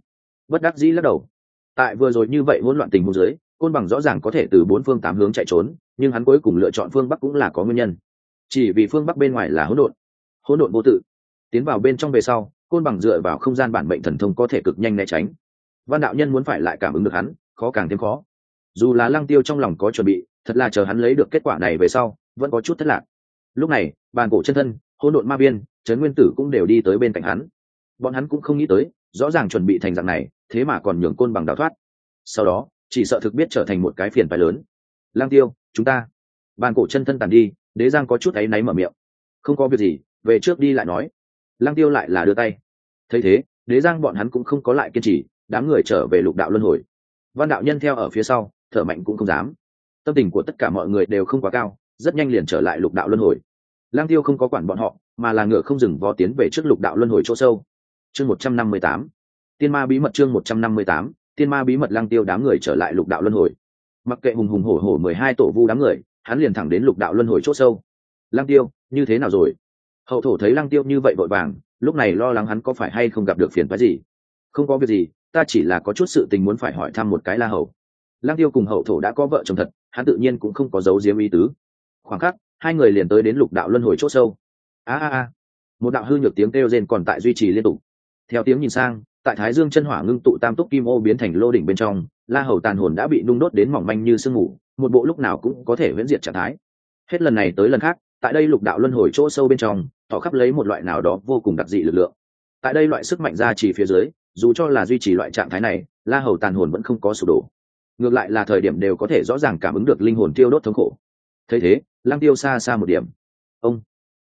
Bất đắc dĩ lắc đầu. Tại vừa rồi như vậy hỗn loạn tình huống dưới, côn bằng rõ ràng có thể từ bốn phương tám hướng chạy trốn, nhưng hắn cuối cùng lựa chọn phương bắc cũng là có nguyên nhân. Chỉ vì phương bắc bên ngoài là hỗn độn hỗn độn vô tự. Tiến vào bên trong về sau, côn bằng dựa vào không gian bản mệnh thần thông có thể cực nhanh né tránh. Văn đạo nhân muốn phải lại cảm ứng được hắn, khó càng thêm khó. Dù là lăng tiêu trong lòng có chuẩn bị, thật là chờ hắn lấy được kết quả này về sau, vẫn có chút thất lạc lúc này, bàn cổ chân thân, hỗn độn ma viên, trấn nguyên tử cũng đều đi tới bên cạnh hắn. Bọn hắn cũng không nghĩ tới, rõ ràng chuẩn bị thành dạng này, thế mà còn nhường côn bằng đào thoát. Sau đó, chỉ sợ thực biết trở thành một cái phiền phái lớn. Lang tiêu, chúng ta. Bàn cổ chân thân tàn đi, đế giang có chút áy náy mở miệng. Không có việc gì, về trước đi lại nói. Lang tiêu lại là đưa tay. Thấy thế, đế giang bọn hắn cũng không có lại kiên trì, đám người trở về lục đạo luân hồi. Văn đạo nhân theo ở phía sau, thở mạnh cũng không dám. Tâm tình của tất cả mọi người đều không quá cao rất nhanh liền trở lại lục đạo luân hồi. Lang tiêu không có quản bọn họ, mà là ngựa không dừng vó tiến về trước lục đạo luân hồi chỗ sâu. Chương một trăm năm mươi tám. Tiên ma bí mật chương một trăm năm mươi tám. Tiên ma bí mật lang tiêu đám người trở lại lục đạo luân hồi. Mặc kệ hùng hùng hổ hổ mười hai tổ vu đám người, hắn liền thẳng đến lục đạo luân hồi chỗ sâu. Lang tiêu, như thế nào rồi? Hậu thổ thấy lang tiêu như vậy vội vàng, lúc này lo lắng hắn có phải hay không gặp được phiền phái gì? Không có việc gì, ta chỉ là có chút sự tình muốn phải hỏi thăm một cái la hầu. Lang tiêu cùng hậu thổ đã có vợ chồng thật, hắn tự nhiên cũng không có dấu diếm ý tứ khoảng khắc, hai người liền tới đến lục đạo luân hồi c h ỗ sâu. A a a. Một đạo hư nhược tiếng kêu rên còn tại duy trì liên tục. Theo tiếng nhìn sang, tại thái dương chân hỏa ngưng tụ tam túc kim ô biến thành lô đỉnh bên trong, la hầu tàn hồn đã bị nung đốt đến mỏng manh như sương mù, một bộ lúc nào cũng có thể viễn diệt trạng thái. Hết lần này tới lần khác, tại đây lục đạo luân hồi chỗ sâu bên trong thọ khắp lấy một loại nào đó vô cùng đặc dị lực lượng. Tại đây loại sức mạnh ra chỉ phía dưới, dù cho là duy trì loại trạng thái này, la hầu tàn hồn vẫn không có sụp đổ. Ngược lại là thời điểm đều có thể rõ ràng cảm ứng được linh hồn tiêu đốt thống khổ. Thấy thế lang tiêu xa xa một điểm. Ông.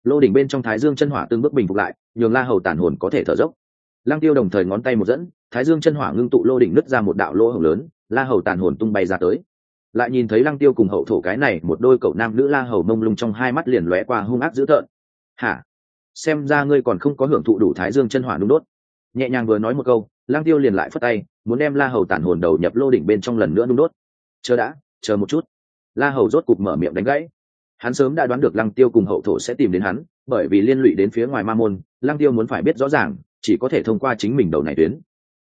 Lô đỉnh bên trong thái dương chân hỏa tương bước bình phục lại, nhường la hầu tàn hồn có thể thở dốc. Lang tiêu đồng thời ngón tay một dẫn, thái dương chân hỏa ngưng tụ lô đỉnh nứt ra một đạo lỗ hồng lớn, la hầu tàn hồn tung bay ra tới. Lại nhìn thấy lăng tiêu cùng hậu thổ cái này một đôi cậu nam nữ la hầu mông lung trong hai mắt liền lóe qua hung ác dữ tợn. Hả? Xem ra ngươi còn không có hưởng thụ đủ thái dương chân hỏa nung đốt. Nhẹ nhàng vừa nói một câu lăng tiêu liền lại phất tay, muốn đem la hầu tản hồn đầu nhập lô đỉnh bên trong lần nữa nung đốt. Chờ đã, chờ một chút. La hầu rốt cục mở miệng đánh gãy hắn sớm đã đoán được lăng tiêu cùng hậu thổ sẽ tìm đến hắn, bởi vì liên lụy đến phía ngoài ma môn, lăng tiêu muốn phải biết rõ ràng, chỉ có thể thông qua chính mình đầu này tuyến.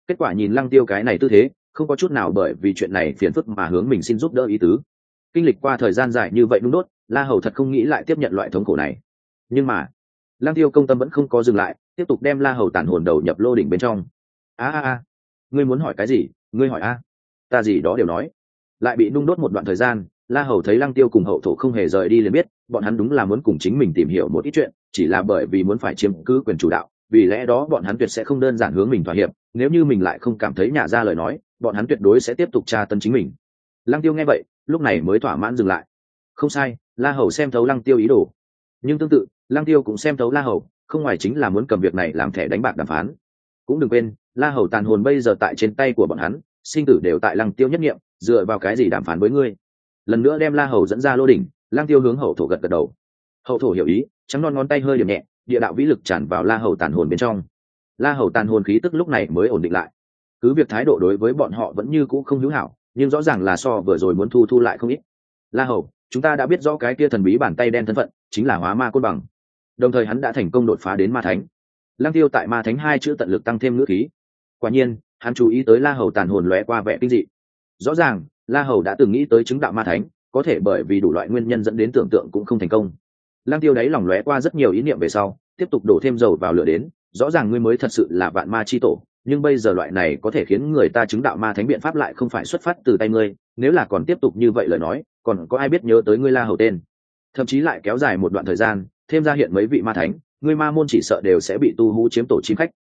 Kết quả nhìn lăng tiêu cái này tư thế, không có chút nào bởi vì chuyện này phiền phức mà hướng mình xin giúp đỡ ý tứ. Kinh lịch qua thời gian dài như vậy nung đốt, la hầu thật không nghĩ lại tiếp nhận loại thống khổ này. Nhưng mà, lăng tiêu công tâm vẫn không có dừng lại, tiếp tục đem la hầu tản hồn đầu nhập lô đỉnh bên trong. A a a, ngươi muốn hỏi cái gì? Ngươi hỏi a. Ta gì đó đều nói. Lại bị nung đốt một đoạn thời gian la hầu thấy lăng tiêu cùng hậu thổ không hề rời đi liền biết, bọn hắn đúng là muốn cùng chính mình tìm hiểu một ít chuyện, chỉ là bởi vì muốn phải chiếm cứ quyền chủ đạo, vì lẽ đó bọn hắn tuyệt sẽ không đơn giản hướng mình thỏa hiệp, nếu như mình lại không cảm thấy nhả ra lời nói, bọn hắn tuyệt đối sẽ tiếp tục tra tấn chính mình. Lăng tiêu nghe vậy, lúc này mới thỏa mãn dừng lại. Không sai, la hầu xem thấu lăng tiêu ý đồ. Nhưng tương tự, lăng tiêu cũng xem thấu la hầu, không ngoài chính là muốn cầm việc này làm thẻ đánh bạc đàm phán. Cũng đừng quên, la hầu tàn hồn bây giờ tại trên tay của bọn hắn, sinh tử đều tại lăng tiêu nhất nghiệm, dựa vào cái gì đàm phán với ngươi? Lần nữa đem la hầu dẫn ra lô đỉnh, Lang tiêu hướng hậu thổ gật gật đầu. Hậu thổ hiểu ý, trắng non ngón tay hơi điểm nhẹ, địa đạo vĩ lực tràn vào la hầu tàn hồn bên trong. La hầu tàn hồn khí tức lúc này mới ổn định lại. Cứ việc thái độ đối với bọn họ vẫn như cũ không hữu hảo, nhưng rõ ràng là so vừa rồi muốn thu thu lại không ít. La hầu, chúng ta đã biết rõ cái kia thần bí bàn tay đen thân phận, chính là hóa ma côn bằng. Đồng thời hắn đã thành công đột phá đến ma thánh. Lang tiêu tại ma thánh hai chữ tận lực tăng thêm ngữ khí. Quả nhiên, hắn chú ý tới la hầu tàn hồn lóe qua vẻ kinh dị. Rõ ràng la hầu đã từng nghĩ tới chứng đạo ma thánh, có thể bởi vì đủ loại nguyên nhân dẫn đến tưởng tượng cũng không thành công. Lang tiêu đáy lòng lóe qua rất nhiều ý niệm về sau, tiếp tục đổ thêm dầu vào lửa đến, rõ ràng ngươi mới thật sự là vạn ma chi tổ, nhưng bây giờ loại này có thể khiến người ta chứng đạo ma thánh biện pháp lại không phải xuất phát từ tay ngươi, nếu là còn tiếp tục như vậy lời nói, còn có ai biết nhớ tới ngươi la hầu tên? Thậm chí lại kéo dài một đoạn thời gian, thêm ra hiện mấy vị ma thánh, ngươi ma môn chỉ sợ đều sẽ bị tu hú chiếm tổ chim khách.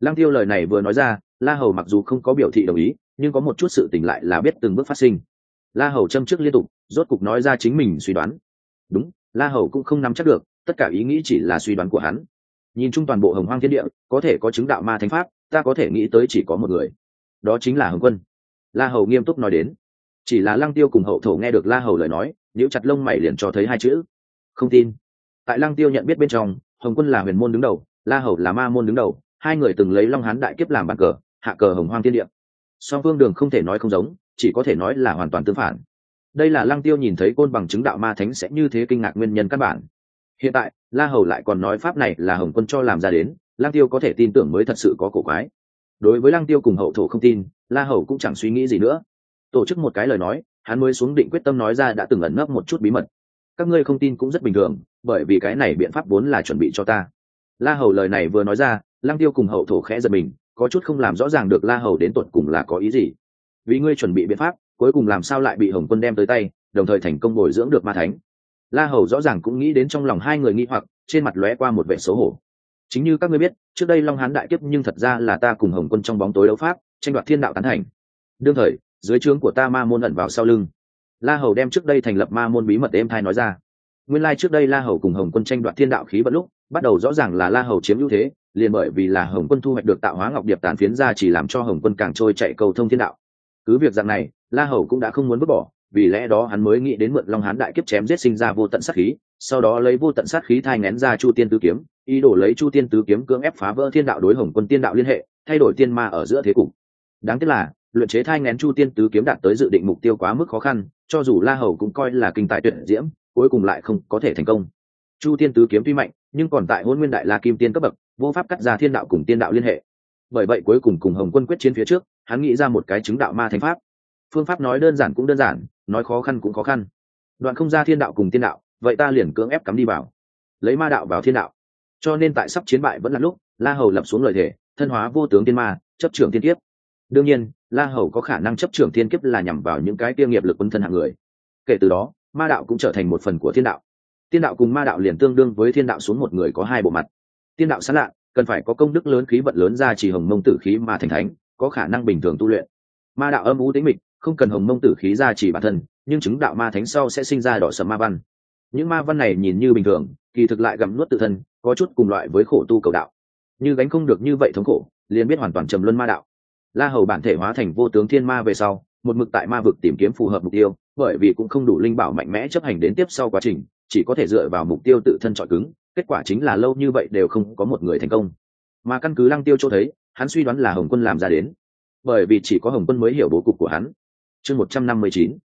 Lăng tiêu lời này vừa nói ra, la hầu mặc dù không có biểu thị đồng ý nhưng có một chút sự tình lại là biết từng bước phát sinh. La hầu châm trước liên tục, rốt cục nói ra chính mình suy đoán. Đúng, la hầu cũng không nắm chắc được, tất cả ý nghĩ chỉ là suy đoán của hắn. Nhìn chung toàn bộ hồng hoang thiên địa, có thể có chứng đạo ma thánh pháp, ta có thể nghĩ tới chỉ có một người. Đó chính là hồng quân. La hầu nghiêm túc nói đến. Chỉ là lăng tiêu cùng hậu thổ nghe được la hầu lời nói nếu chặt lông mày liền cho thấy hai chữ. Không tin. Tại lăng tiêu nhận biết bên trong, hồng quân là huyền môn đứng đầu, la hầu là ma môn đứng đầu, hai người từng lấy long hán đại kiếp làm bàn cờ, hạ cờ hồng hoang thiên địa song phương đường không thể nói không giống, chỉ có thể nói là hoàn toàn tương phản. Đây là lăng tiêu nhìn thấy côn bằng chứng đạo ma thánh sẽ như thế kinh ngạc nguyên nhân căn bản. Hiện tại, la hầu lại còn nói pháp này là hồng quân cho làm ra đến, lăng tiêu có thể tin tưởng mới thật sự có cổ quái. Đối với lăng tiêu cùng hậu thổ không tin, la hầu cũng chẳng suy nghĩ gì nữa. Tổ chức một cái lời nói, hắn mới xuống định quyết tâm nói ra đã từng ẩn nấp một chút bí mật. Các ngươi không tin cũng rất bình thường, bởi vì cái này biện pháp vốn là chuẩn bị cho ta. La hầu lời này vừa nói ra, lăng tiêu cùng hậu thổ khẽ giật mình có chút không làm rõ ràng được la hầu đến tột cùng là có ý gì. Vì ngươi chuẩn bị biện pháp, cuối cùng làm sao lại bị hồng quân đem tới tay, đồng thời thành công bồi dưỡng được ma thánh. La hầu rõ ràng cũng nghĩ đến trong lòng hai người nghi hoặc, trên mặt lóe qua một vẻ xấu hổ. Chính như các ngươi biết, trước đây long hán đại kiếp nhưng thật ra là ta cùng hồng quân trong bóng tối đấu pháp, tranh đoạt thiên đạo tán thành. Đương thời, dưới trướng của ta ma môn ẩn vào sau lưng. La hầu đem trước đây thành lập ma môn bí mật êm thai nói ra. Nguyên lai trước đây la hầu cùng hồng quân tranh đoạt thiên đạo khí vận lúc bắt đầu rõ ràng là la hầu chiếm ưu thế, liền bởi vì là hồng quân thu hoạch được tạo hóa ngọc điệp tàn phiến ra chỉ làm cho hồng quân càng trôi chạy cầu thông thiên đạo. Cứ việc dạng này, la hầu cũng đã không muốn vứt bỏ, vì lẽ đó hắn mới nghĩ đến mượn long hán đại kiếp chém giết sinh ra vô tận sát khí, sau đó lấy vô tận sát khí thai ngén ra chu tiên tứ kiếm, ý đồ lấy chu tiên tứ kiếm cưỡng ép phá vỡ thiên đạo đối hồng quân tiên đạo liên hệ, thay đổi tiên ma ở giữa thế cục. Đáng tiếc là, luyện chế thai ngén chu tiên tứ kiếm đạt tới dự định mục tiêu quá mức khó khăn, cho dù la hầu cũng coi là kinh tài tuyệt diễm, cuối cùng lại không có thể thành công. Chu tiên tứ kiếm tuy mạnh nhưng còn tại hôn nguyên đại la kim tiên cấp bậc, vô pháp cắt ra thiên đạo cùng tiên đạo liên hệ. Bởi vậy cuối cùng cùng hồng quân quyết chiến phía trước, hắn nghĩ ra một cái chứng đạo ma thánh pháp. Phương pháp nói đơn giản cũng đơn giản, nói khó khăn cũng khó khăn. Đoạn không ra thiên đạo cùng tiên đạo, vậy ta liền cưỡng ép cắm đi vào. Lấy ma đạo vào thiên đạo. Cho nên tại sắp chiến bại vẫn là lúc, la hầu lập xuống lời thề, thân hóa vô tướng tiên ma, chấp trưởng tiên kiếp. Đương nhiên, la hầu có khả năng chấp trưởng tiên kiếp là nhằm vào những cái tiêu nghiệp lực quân thân hạng người. Kể từ đó, ma đạo cũng trở thành một phần của thiên đạo tiên đạo cùng ma đạo liền tương đương với thiên đạo xuống một người có hai bộ mặt. Tiên đạo sán lạ, cần phải có công đức lớn khí vận lớn ra chỉ hồng mông tử khí mà thành thánh, có khả năng bình thường tu luyện. Ma đạo âm u tính mịch, không cần hồng mông tử khí ra chỉ bản thân, nhưng chứng đạo ma thánh sau sẽ sinh ra đỏ sầm ma văn. Những ma văn này nhìn như bình thường, kỳ thực lại gặm nuốt tự thân, có chút cùng loại với khổ tu cầu đạo. Như gánh không được như vậy thống khổ, liền biết hoàn toàn trầm luân ma đạo. La hầu bản thể hóa thành vô tướng thiên ma về sau, một mực tại ma vực tìm kiếm phù hợp mục tiêu, bởi vì cũng không đủ linh bảo mạnh mẽ chấp hành đến tiếp sau quá trình chỉ có thể dựa vào mục tiêu tự thân chọi cứng, kết quả chính là lâu như vậy đều không có một người thành công. Mà căn cứ lăng tiêu cho thấy, hắn suy đoán là hồng quân làm ra đến. Bởi vì chỉ có hồng quân mới hiểu bố cục của hắn. Chương một trăm năm mươi chín.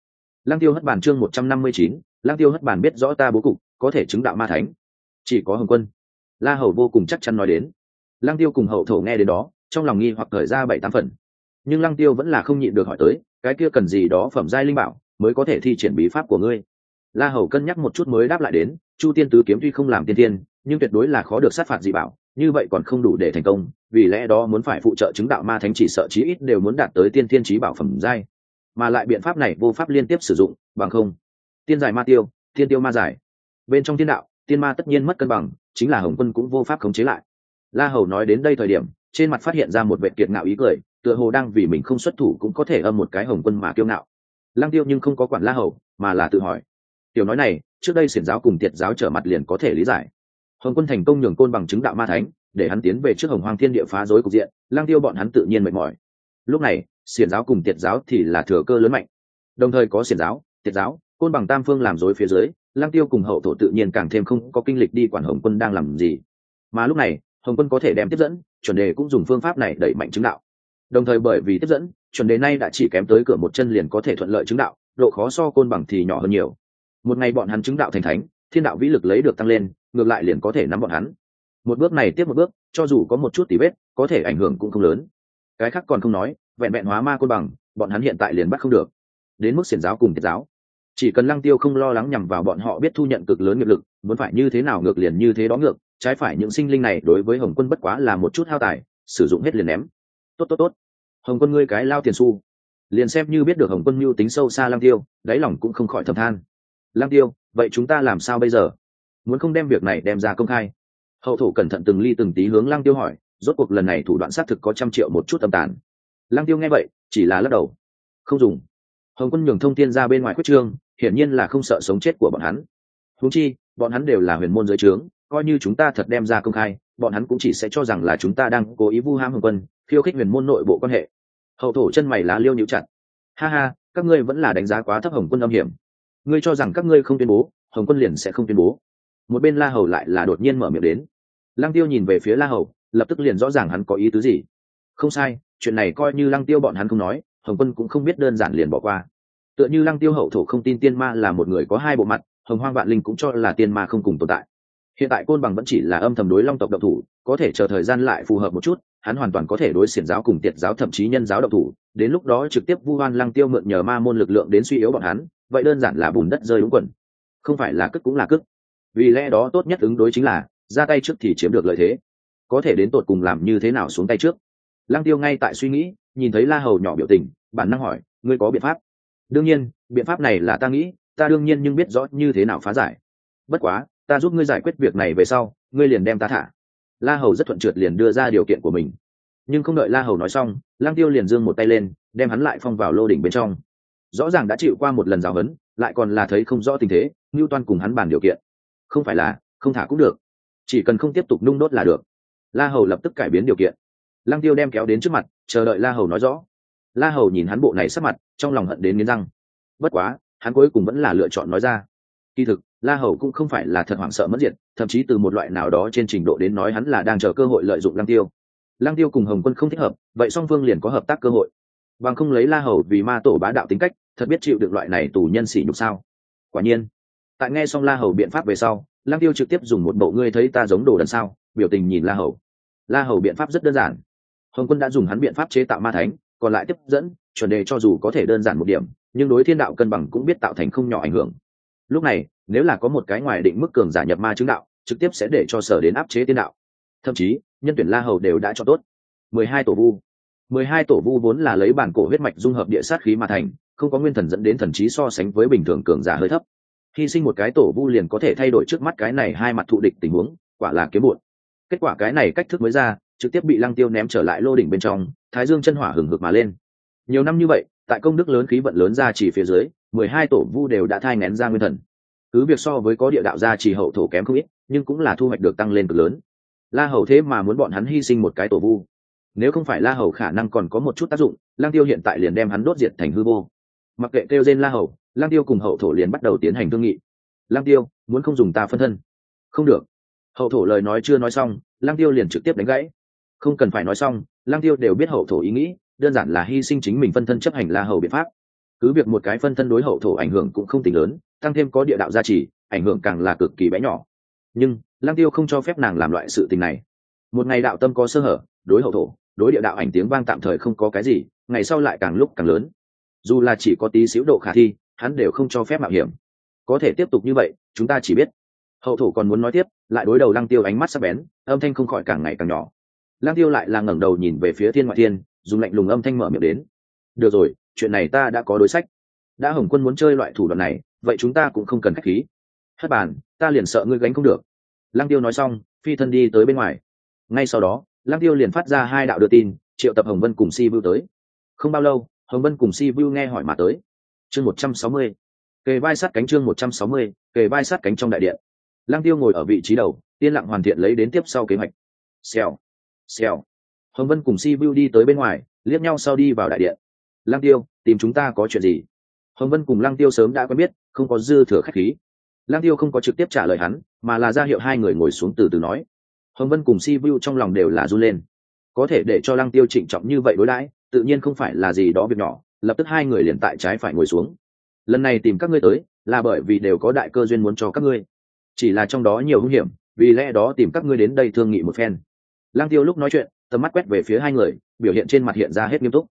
Lăng tiêu hất bản chương một trăm năm mươi chín, lăng tiêu hất bản biết rõ ta bố cục, có thể chứng đạo ma thánh. Chỉ có hồng quân. La hầu vô cùng chắc chắn nói đến. Lăng tiêu cùng hậu thổ nghe đến đó, trong lòng nghi hoặc thời ra bảy tám phần. Nhưng lăng tiêu vẫn là không nhịn được hỏi tới, cái kia cần gì đó phẩm giai linh bảo mới có thể thi triển bí pháp của ngươi? La hầu cân nhắc một chút mới đáp lại đến, chu tiên tứ kiếm tuy không làm tiên tiên nhưng tuyệt đối là khó được sát phạt dị bảo, như vậy còn không đủ để thành công, vì lẽ đó muốn phải phụ trợ chứng đạo ma thánh chỉ sợ chí ít đều muốn đạt tới tiên thiên trí bảo phẩm giai. Mà lại biện pháp này vô pháp liên tiếp sử dụng, bằng không. Tiên giải ma tiêu, tiên tiêu ma giải. Bên trong tiên đạo, tiên ma tất nhiên mất cân bằng, chính là hồng quân cũng vô pháp khống chế lại. La hầu nói đến đây thời điểm, trên mặt phát hiện ra một vệ kiệt ngạo ý cười, tựa hồ đang vì mình không xuất thủ cũng có thể âm một cái hồng quân mà kiêu ngạo. Lăng tiêu nhưng không có quản la hầu, mà là tự hỏi tiểu nói này, trước đây xiển giáo cùng tiệt giáo trở mặt liền có thể lý giải. Hồng quân thành công nhường côn bằng chứng đạo ma thánh, để hắn tiến về trước hồng hoàng thiên địa phá rối cục diện, lang tiêu bọn hắn tự nhiên mệt mỏi. Lúc này, xiển giáo cùng tiệt giáo thì là thừa cơ lớn mạnh. Đồng thời có xiển giáo, tiệt giáo, côn bằng tam phương làm rối phía dưới, lang tiêu cùng hậu thổ tự nhiên càng thêm không có kinh lịch đi quản hồng quân đang làm gì. Mà lúc này, hồng quân có thể đem tiếp dẫn, chuẩn đề cũng dùng phương pháp này đẩy mạnh chứng đạo. Đồng thời bởi vì tiếp dẫn, chuẩn đề nay đã chỉ kém tới cửa một chân liền có thể thuận lợi chứng đạo, độ khó so côn bằng thì nhỏ hơn nhiều một ngày bọn hắn chứng đạo thành thánh, thiên đạo vĩ lực lấy được tăng lên, ngược lại liền có thể nắm bọn hắn. Một bước này tiếp một bước, cho dù có một chút tí vết, có thể ảnh hưởng cũng không lớn. Cái khác còn không nói, vẹn vẹn hóa ma côn bằng, bọn hắn hiện tại liền bắt không được. Đến mức xiển giáo cùng tiết giáo. Chỉ cần lăng tiêu không lo lắng nhằm vào bọn họ biết thu nhận cực lớn nghiệp lực, muốn phải như thế nào ngược liền như thế đó ngược, trái phải những sinh linh này đối với hồng quân bất quá là một chút hao tài, sử dụng hết liền ném. Tốt tốt tốt. Hồng quân ngươi cái lao tiền su liền xem như biết được hồng quân mưu tính sâu xa lăng tiêu, đáy lòng cũng không khỏi thầm than lăng tiêu, vậy chúng ta làm sao bây giờ? Muốn không đem việc này đem ra công khai? Hậu thổ cẩn thận từng ly từng tí hướng lăng tiêu hỏi, rốt cuộc lần này thủ đoạn xác thực có trăm triệu một chút tâm tàn. Lăng tiêu nghe vậy, chỉ là lắc đầu. Không dùng. Hồng quân nhường thông tin ra bên ngoài quyết trương, hiển nhiên là không sợ sống chết của bọn hắn. Huống chi, bọn hắn đều là huyền môn giới trướng, coi như chúng ta thật đem ra công khai, bọn hắn cũng chỉ sẽ cho rằng là chúng ta đang cố ý vu ham hồng quân, khiêu khích huyền môn nội bộ quan hệ. Hậu thổ chân mày lá liêu nhịu chặt. Ha ha, các ngươi vẫn là đánh giá quá thấp hồng quân âm hiểm ngươi cho rằng các ngươi không tuyên bố, hồng quân liền sẽ không tuyên bố. Một bên la hầu lại là đột nhiên mở miệng đến. Lăng tiêu nhìn về phía la hầu, lập tức liền rõ ràng hắn có ý tứ gì. Không sai, chuyện này coi như lăng tiêu bọn hắn không nói, hồng quân cũng không biết đơn giản liền bỏ qua. Tựa như lăng tiêu hậu thổ không tin tiên ma là một người có hai bộ mặt, hồng hoang vạn linh cũng cho là tiên ma không cùng tồn tại hiện tại côn bằng vẫn chỉ là âm thầm đối long tộc độc thủ, có thể chờ thời gian lại phù hợp một chút, hắn hoàn toàn có thể đối xiển giáo cùng tiệt giáo thậm chí nhân giáo độc thủ. Đến lúc đó trực tiếp vu hoan lăng tiêu mượn nhờ ma môn lực lượng đến suy yếu bọn hắn, vậy đơn giản là bùn đất rơi đúng quần. Không phải là cức cũng là cức vì lẽ đó tốt nhất ứng đối chính là, ra tay trước thì chiếm được lợi thế. Có thể đến tột cùng làm như thế nào xuống tay trước? Lăng tiêu ngay tại suy nghĩ, nhìn thấy la hầu nhỏ biểu tình, bản năng hỏi, ngươi có biện pháp? Đương nhiên, biện pháp này là ta nghĩ, ta đương nhiên nhưng biết rõ như thế nào phá giải. Bất quá ta giúp ngươi giải quyết việc này về sau, ngươi liền đem ta thả. La hầu rất thuận trượt liền đưa ra điều kiện của mình. Nhưng không đợi la hầu nói xong lang tiêu liền giương một tay lên, đem hắn lại phong vào lô đỉnh bên trong. Rõ ràng đã chịu qua một lần giáo huấn, lại còn là thấy không rõ tình thế, ngưu toan cùng hắn bàn điều kiện. Không phải là, không thả cũng được. Chỉ cần không tiếp tục nung đốt là được. La hầu lập tức cải biến điều kiện. Lăng tiêu đem kéo đến trước mặt, chờ đợi la hầu nói rõ. La hầu nhìn hắn bộ này sắc mặt, trong lòng hận đến nghiến răng. Bất quá, hắn cuối cùng vẫn là lựa chọn nói ra. Kỳ thực la hầu cũng không phải là thật hoảng sợ mất diệt, thậm chí từ một loại nào đó trên trình độ đến nói hắn là đang chờ cơ hội lợi dụng lăng tiêu. Lăng tiêu cùng hồng quân không thích hợp, vậy song phương liền có hợp tác cơ hội. Bằng không lấy la hầu vì ma tổ bá đạo tính cách, thật biết chịu được loại này tù nhân sỉ nhục sao? Quả nhiên, tại nghe xong la hầu biện pháp về sau, lăng tiêu trực tiếp dùng một bộ ngươi thấy ta giống đồ đần sao, biểu tình nhìn la hầu. La hầu biện pháp rất đơn giản. Hồng quân đã dùng hắn biện pháp chế tạo ma thánh, còn lại tiếp dẫn, chuẩn đề cho dù có thể đơn giản một điểm, nhưng đối thiên đạo cân bằng cũng biết tạo thành không nhỏ ảnh hưởng. Lúc này nếu là có một cái ngoài định mức cường giả nhập ma chứng đạo, trực tiếp sẽ để cho sở đến áp chế tiên đạo. Thậm chí, nhân tuyển la hầu đều đã cho tốt. Mười hai tổ vu. Mười hai tổ vu vốn là lấy bản cổ huyết mạch dung hợp địa sát khí mà thành, không có nguyên thần dẫn đến thần trí so sánh với bình thường cường giả hơi thấp. Hy sinh một cái tổ vu liền có thể thay đổi trước mắt cái này hai mặt thụ địch tình huống, quả là kiếm bụn kết quả cái này cách thức mới ra, trực tiếp bị lăng tiêu ném trở lại lô đỉnh bên trong, thái dương chân hỏa hừng hực mà lên. Nhiều năm như vậy, tại công đức lớn khí vận lớn ra chỉ phía dưới, mười hai tổ vu đều đã thai ngén ra nguyên thần cứ việc so với có địa đạo gia chỉ hậu thổ kém không ít, nhưng cũng là thu hoạch được tăng lên cực lớn. La hầu thế mà muốn bọn hắn hy sinh một cái tổ vu. Nếu không phải la hầu khả năng còn có một chút tác dụng lang tiêu hiện tại liền đem hắn đốt diệt thành hư vô. Mặc kệ kêu trên la hầu lang tiêu cùng hậu thổ liền bắt đầu tiến hành thương nghị. Lang tiêu, muốn không dùng ta phân thân? Không được. Hậu thổ lời nói chưa nói xong lang tiêu liền trực tiếp đánh gãy. Không cần phải nói xong lang tiêu đều biết hậu thổ ý nghĩ, đơn giản là hy sinh chính mình phân thân chấp hành la hầu biện pháp. Cứ việc một cái phân thân đối hậu thổ ảnh hưởng cũng không tính lớn tăng thêm có địa đạo gia trì, ảnh hưởng càng là cực kỳ bé nhỏ. Nhưng lang tiêu không cho phép nàng làm loại sự tình này. Một ngày đạo tâm có sơ hở, đối hậu thổ, đối địa đạo ảnh tiếng vang tạm thời không có cái gì, ngày sau lại càng lúc càng lớn. Dù là chỉ có tí xíu độ khả thi, hắn đều không cho phép mạo hiểm. Có thể tiếp tục như vậy, chúng ta chỉ biết. Hậu thổ còn muốn nói tiếp, lại đối đầu lăng tiêu ánh mắt sắc bén, âm thanh không khỏi càng ngày càng nhỏ. Lăng tiêu lại là ngẩng đầu nhìn về phía thiên ngoại thiên, dùng lạnh lùng âm thanh mở miệng đến. Được rồi, chuyện này ta đã có đối sách. Đã hồng quân muốn chơi loại thủ đoạn này vậy chúng ta cũng không cần khách khí. Hất bàn ta liền sợ ngươi gánh không được. Lăng tiêu nói xong, phi thân đi tới bên ngoài. Ngay sau đó, lăng tiêu liền phát ra hai đạo đưa tin, triệu tập hồng vân cùng si vưu tới. Không bao lâu, hồng vân cùng si vưu nghe hỏi mà tới. Chương một trăm sáu mươi. Kề vai sát cánh chương một trăm sáu mươi, kề vai sát cánh trong đại điện. Lăng tiêu ngồi ở vị trí đầu, yên lặng hoàn thiện lấy đến tiếp sau kế hoạch. Xèo xèo. Hồng vân cùng si vưu đi tới bên ngoài, liếc nhau sau đi vào đại điện. Lăng tiêu, tìm chúng ta có chuyện gì? Hồng vân cùng lăng tiêu sớm đã quen biết, không có dư thừa khách khí. Lăng tiêu không có trực tiếp trả lời hắn, mà là ra hiệu hai người ngồi xuống từ từ nói. Hồng vân cùng si vu trong lòng đều là run lên. Có thể để cho lăng tiêu trịnh trọng như vậy đối đãi, tự nhiên không phải là gì đó việc nhỏ, lập tức hai người liền tại trái phải ngồi xuống. Lần này tìm các ngươi tới, là bởi vì đều có đại cơ duyên muốn cho các ngươi. Chỉ là trong đó nhiều hung hiểm, vì lẽ đó tìm các ngươi đến đây thương nghị một phen. Lăng tiêu lúc nói chuyện, tầm mắt quét về phía hai người, biểu hiện trên mặt hiện ra hết nghiêm túc.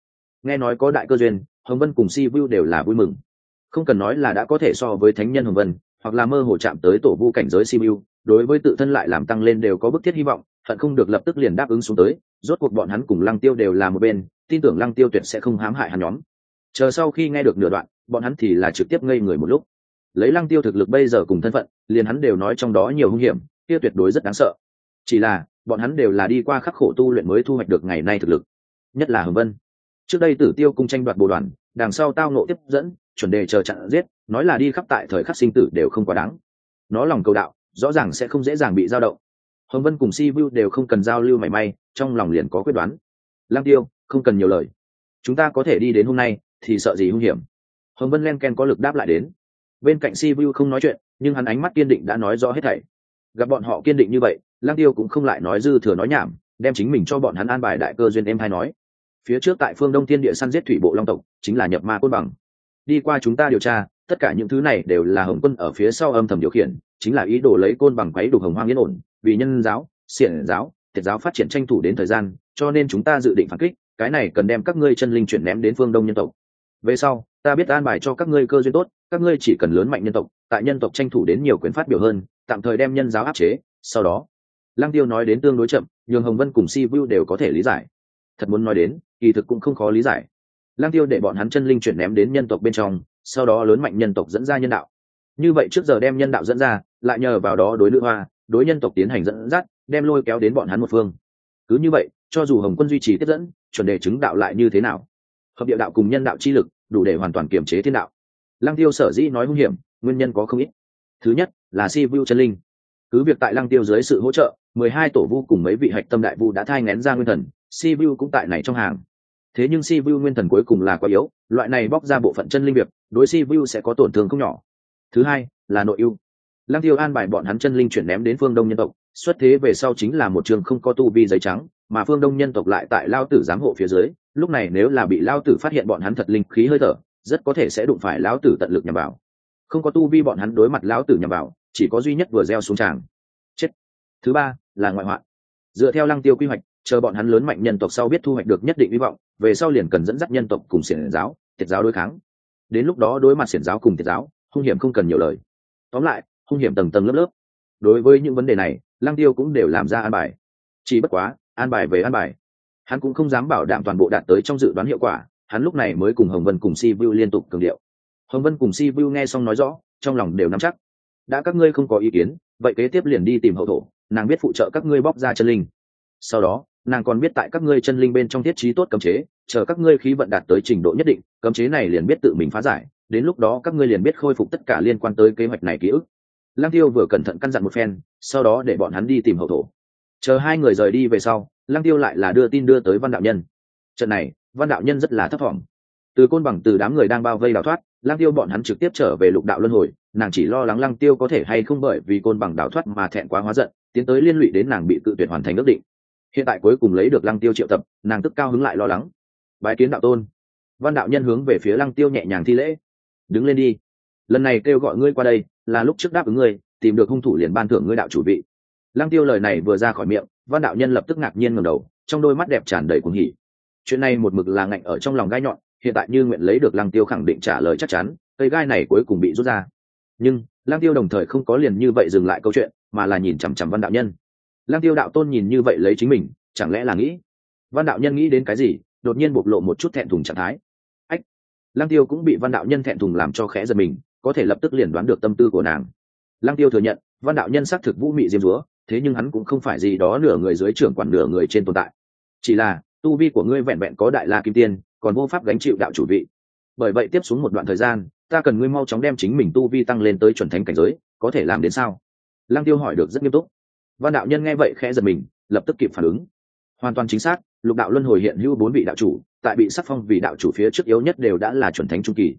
Nghe nói có đại cơ duyên hồng vân cùng si vu đều là vui mừng. Không cần nói là đã có thể so với thánh nhân hồng vân, hoặc là mơ hồ chạm tới tổ vu cảnh giới si vu đối với tự thân lại làm tăng lên đều có bức thiết hy vọng, hận không được lập tức liền đáp ứng xuống tới, rốt cuộc bọn hắn cùng lăng tiêu đều là một bên, tin tưởng lăng tiêu tuyệt sẽ không hãm hại hắn nhóm. Chờ sau khi nghe được nửa đoạn, bọn hắn thì là trực tiếp ngây người một lúc. Lấy lăng tiêu thực lực bây giờ cùng thân phận, liền hắn đều nói trong đó nhiều hung hiểm, kia tuyệt đối rất đáng sợ. Chỉ là, bọn hắn đều là đi qua khắc khổ tu luyện mới thu hoạch được ngày nay thực lực, nhất là hồng vân trước đây tử tiêu cung tranh đoạt bồ đoàn, đằng sau tao nộ tiếp dẫn, chuẩn đề chờ chặn giết, nói là đi khắp tại thời khắc sinh tử đều không quá đáng. Nó lòng cầu đạo, rõ ràng sẽ không dễ dàng bị dao động. Hồng vân cùng si vu đều không cần giao lưu mảy may, trong lòng liền có quyết đoán. Lang tiêu, không cần nhiều lời. Chúng ta có thể đi đến hôm nay, thì sợ gì hung hiểm. Hồng vân len ken có lực đáp lại đến. Bên cạnh si vu không nói chuyện, nhưng hắn ánh mắt kiên định đã nói rõ hết thảy. Gặp bọn họ kiên định như vậy lang tiêu cũng không lại nói dư thừa nói nhảm, đem chính mình cho bọn hắn an bài đại cơ duyên em hay nói phía trước tại phương đông thiên địa săn giết thủy bộ long tộc, chính là nhập ma côn bằng. Đi qua chúng ta điều tra, tất cả những thứ này đều là hồng quân ở phía sau âm thầm điều khiển, chính là ý đồ lấy côn bằng quấy đục hồng hoang yên ổn, vì nhân giáo, xiển giáo thiệt giáo phát triển tranh thủ đến thời gian, cho nên chúng ta dự định phản kích, cái này cần đem các ngươi chân linh chuyển ném đến phương đông nhân tộc. Về sau, ta biết an bài cho các ngươi cơ duyên tốt, các ngươi chỉ cần lớn mạnh nhân tộc, tại nhân tộc tranh thủ đến nhiều quyền phát biểu hơn, tạm thời đem nhân giáo áp chế, sau đó, lăng tiêu nói đến tương đối chậm, nhường hồng vân cùng si vu đều có thể lý giải. Thật muốn nói đến kỳ thực cũng không khó lý giải. Lang tiêu để bọn hắn chân linh chuyển ném đến nhân tộc bên trong, sau đó lớn mạnh nhân tộc dẫn ra nhân đạo. Như vậy trước giờ đem nhân đạo dẫn ra, lại nhờ vào đó đối nữ hoa, đối nhân tộc tiến hành dẫn dắt, đem lôi kéo đến bọn hắn một phương. Cứ như vậy, cho dù hồng quân duy trì tiếp dẫn, chuẩn đề chứng đạo lại như thế nào? Hợp địa đạo cùng nhân đạo chi lực, đủ để hoàn toàn kiềm chế thiên đạo. Lăng tiêu sở dĩ nói hung hiểm, nguyên nhân có không ít. Thứ nhất, là si vu chân linh. Cứ việc tại lăng tiêu dưới sự hỗ trợ, mười hai tổ vu cùng mấy vị hạch tâm đại vu đã thai ngén ra nguyên thần, si vu cũng tại này trong hàng thế nhưng si vu nguyên thần cuối cùng là quá yếu, loại này bóc ra bộ phận chân linh việc, đối si vu sẽ có tổn thương không nhỏ. Thứ hai, là nội ưu. Lăng tiêu an bài bọn hắn chân linh chuyển ném đến phương đông nhân tộc, xuất thế về sau chính là một trường không có tu vi giấy trắng, mà phương đông nhân tộc lại tại lao tử giám hộ phía dưới, lúc này nếu là bị lao tử phát hiện bọn hắn thật linh khí hơi thở, rất có thể sẽ đụng phải lão tử tận lực nhằm vào. Không có tu vi bọn hắn đối mặt lão tử nhằm vào, chỉ có duy nhất vừa gieo xuống tràng. Chết. Thứ ba, là ngoại hoạn. Dựa theo lăng tiêu quy hoạch chờ bọn hắn lớn mạnh nhân tộc sau biết thu hoạch được nhất định hy vọng, về sau liền cần dẫn dắt nhân tộc cùng xiển giáo thiệt giáo đối kháng. Đến lúc đó đối mặt xiển giáo cùng thiệt giáo, hung hiểm không cần nhiều lời. Tóm lại, hung hiểm tầng tầng lớp lớp. Đối với những vấn đề này, lăng tiêu cũng đều làm ra an bài. Chỉ bất quá, an bài về an bài. Hắn cũng không dám bảo đảm toàn bộ đạt tới trong dự đoán hiệu quả, hắn lúc này mới cùng hồng vân cùng si vu liên tục cường điệu. Hồng vân cùng si vu nghe xong nói rõ, trong lòng đều nắm chắc. Đã các ngươi không có ý kiến, vậy kế tiếp liền đi tìm hậu thổ, nàng biết phụ trợ các ngươi bóc ra chân linh. Sau đó nàng còn biết tại các ngươi chân linh bên trong thiết trí tốt cấm chế chờ các ngươi khí vận đạt tới trình độ nhất định cấm chế này liền biết tự mình phá giải đến lúc đó các ngươi liền biết khôi phục tất cả liên quan tới kế hoạch này ký ức Lăng Tiêu vừa cẩn thận căn dặn một phen, sau đó để bọn hắn đi tìm hậu thổ. Chờ hai người rời đi về sau, Lăng Tiêu lại là đưa tin đưa tới Văn đạo nhân. Trận này, Văn đạo nhân rất là thất vọng. Từ côn bằng từ đám người đang bao vây đào thoát, Lăng Tiêu bọn hắn trực tiếp trở về lục đạo luân hồi, nàng chỉ lo lắng Lăng Tiêu có thể hay không bởi vì côn bằng đào thoát mà thẹn quá hóa giận, tiến tới liên lụy đến nàng bị tự tuyệt hoàn thành ước định. Hiện tại cuối cùng lấy được Lăng Tiêu triệu tập, nàng tức cao hứng lại lo lắng. Bái kiến đạo tôn. Văn đạo nhân hướng về phía Lăng Tiêu nhẹ nhàng thi lễ. Đứng lên đi. Lần này kêu gọi ngươi qua đây, là lúc trước đáp ứng ngươi tìm được hung thủ liền ban thưởng ngươi đạo chủ vị lăng tiêu lời này vừa ra khỏi miệng văn đạo nhân lập tức ngạc nhiên ngầm đầu trong đôi mắt đẹp tràn đầy cuồng hỉ chuyện này một mực là ngạnh ở trong lòng gai nhọn hiện tại như nguyện lấy được lăng tiêu khẳng định trả lời chắc chắn cây gai này cuối cùng bị rút ra nhưng lăng tiêu đồng thời không có liền như vậy dừng lại câu chuyện mà là nhìn chằm chằm văn đạo nhân lăng tiêu đạo tôn nhìn như vậy lấy chính mình, chẳng lẽ là nghĩ? Văn đạo nhân nghĩ đến cái gì, đột nhiên bộc lộ một chút thẹn thùng trạng thái. Ách! Lăng tiêu cũng bị văn đạo nhân thẹn thùng làm cho khẽ giật mình, có thể lập tức liền đoán được tâm tư của nàng. Lăng tiêu thừa nhận, văn đạo nhân xác thực vũ mị diêm dúa, thế nhưng hắn cũng không phải gì đó nửa người dưới trưởng quản nửa người trên tồn tại. Chỉ là, tu vi của ngươi vẹn vẹn có đại la kim tiên, còn vô pháp gánh chịu đạo chủ vị. Bởi vậy tiếp xuống một đoạn thời gian, ta cần ngươi mau chóng đem chính mình tu vi tăng lên tới chuẩn thánh cảnh giới, có thể làm đến sao? Lăng tiêu hỏi được rất nghiêm túc văn đạo nhân nghe vậy khẽ giật mình, lập tức kịp phản ứng. Hoàn toàn chính xác, lục đạo luân hồi hiện hữu bốn vị đạo chủ, tại bị sắc phong vì đạo chủ phía trước yếu nhất đều đã là chuẩn thánh trung kỳ.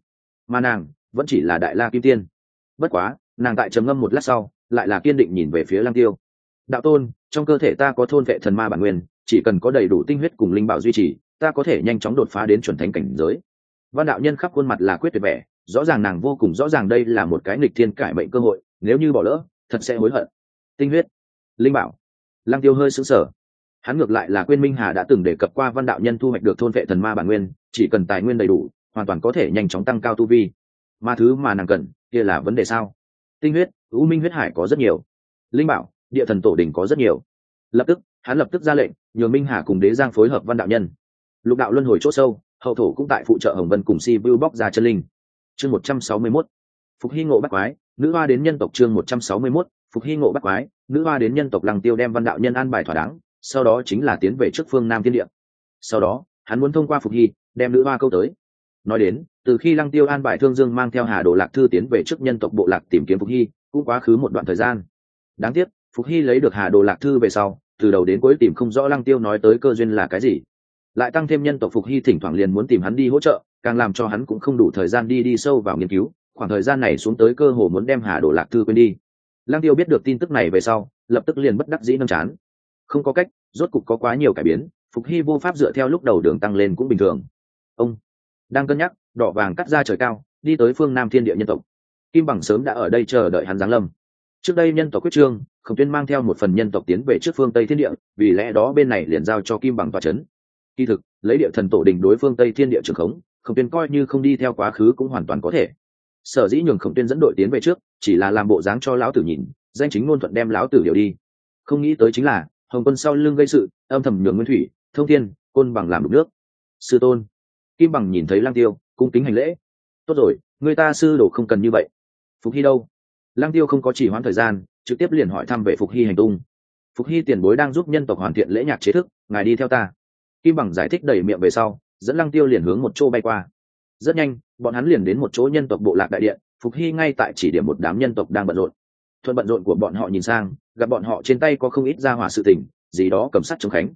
Mà nàng, vẫn chỉ là đại la kim tiên. Bất quá, nàng tại trầm ngâm một lát sau, lại là kiên định nhìn về phía lăng tiêu. Đạo tôn, trong cơ thể ta có thôn vệ thần ma bản nguyên, chỉ cần có đầy đủ tinh huyết cùng linh bảo duy trì, ta có thể nhanh chóng đột phá đến chuẩn thánh cảnh giới. Văn đạo nhân khắp khuôn mặt là quyết tuyệt vẻ, rõ ràng nàng vô cùng rõ ràng đây là một cái nghịch thiên cải mệnh cơ hội, nếu như bỏ lỡ, thật sẽ hối hận. Tinh huyết linh bảo. Lăng tiêu hơi sững sờ. Hắn ngược lại là quên minh hà đã từng đề cập qua văn đạo nhân thu hoạch được thôn vệ thần ma bản nguyên, chỉ cần tài nguyên đầy đủ, hoàn toàn có thể nhanh chóng tăng cao tu vi. Mà thứ mà nàng cần, kia là vấn đề sao? Tinh huyết, u minh huyết hải có rất nhiều. Linh bảo, địa thần tổ đình có rất nhiều. Lập tức, hắn lập tức ra lệnh, nhường minh hà cùng đế giang phối hợp văn đạo nhân. Lục đạo luân hồi c h ỗ sâu, hậu thổ cũng tại phụ trợ hồng vân cùng si bưu bóc ra chân linh. Chương một trăm sáu mươi mốt. Phục hy ngộ bắt quái, nữ hoa đến nhân tộc chương một trăm sáu mươi mốt phục hy ngộ bắt quái, nữ hoa đến nhân tộc lăng tiêu đem văn đạo nhân an bài thỏa đáng, sau đó chính là tiến về trước phương nam thiên địa. Sau đó, hắn muốn thông qua phục hy, đem nữ hoa câu tới. Nói đến, từ khi lăng tiêu an bài thương dương mang theo hà đồ lạc thư tiến về trước nhân tộc bộ lạc tìm kiếm phục hy, cũng quá khứ một đoạn thời gian. Đáng tiếc, phục hy lấy được hà đồ lạc thư về sau, từ đầu đến cuối tìm không rõ lăng tiêu nói tới cơ duyên là cái gì. Lại tăng thêm nhân tộc phục hy thỉnh thoảng liền muốn tìm hắn đi hỗ trợ, càng làm cho hắn cũng không đủ thời gian đi đi sâu vào nghiên cứu, khoảng thời gian này xuống tới cơ hồ muốn đem hà đồ lạc thư quên đi lăng tiêu biết được tin tức này về sau, lập tức liền bất đắc dĩ nâng chán. Không có cách, rốt cục có quá nhiều cải biến, phục hy vô pháp dựa theo lúc đầu đường tăng lên cũng bình thường. Ông đang cân nhắc, đỏ vàng cắt ra trời cao, đi tới phương nam thiên địa nhân tộc. Kim bằng sớm đã ở đây chờ đợi hắn giáng lâm. Trước đây nhân tộc quyết trương, khổng tuyên mang theo một phần nhân tộc tiến về trước phương tây thiên địa, vì lẽ đó bên này liền giao cho kim bằng tòa c h ấ n kỳ thực, lấy địa thần tổ đình đối phương tây thiên địa trường khống, khổng tuyên coi như không đi theo quá khứ cũng hoàn toàn có thể sở dĩ nhường khổng tuyên dẫn đội tiến về trước, chỉ là làm bộ dáng cho lão tử nhìn, danh chính ngôn thuận đem lão tử điều đi. Không nghĩ tới chính là, hồng quân sau lưng gây sự, âm thầm nhường nguyên thủy, thông thiên, côn bằng làm đục nước. Sư tôn. Kim bằng nhìn thấy lang tiêu, cung kính hành lễ. Tốt rồi, người ta sư đồ không cần như vậy. Phục hy đâu? Lang tiêu không có chỉ hoãn thời gian, trực tiếp liền hỏi thăm về phục hy hành tung. Phục hy tiền bối đang giúp nhân tộc hoàn thiện lễ nhạc chế thức, ngài đi theo ta. Kim bằng giải thích đẩy miệng về sau, dẫn lăng tiêu liền hướng một chỗ bay qua rất nhanh, bọn hắn liền đến một chỗ nhân tộc bộ lạc đại điện, phục hy ngay tại chỉ điểm một đám nhân tộc đang bận rộn. Thuận bận rộn của bọn họ nhìn sang, gặp bọn họ trên tay có không ít ra hỏa sự tình, gì đó cầm sắt chống khánh.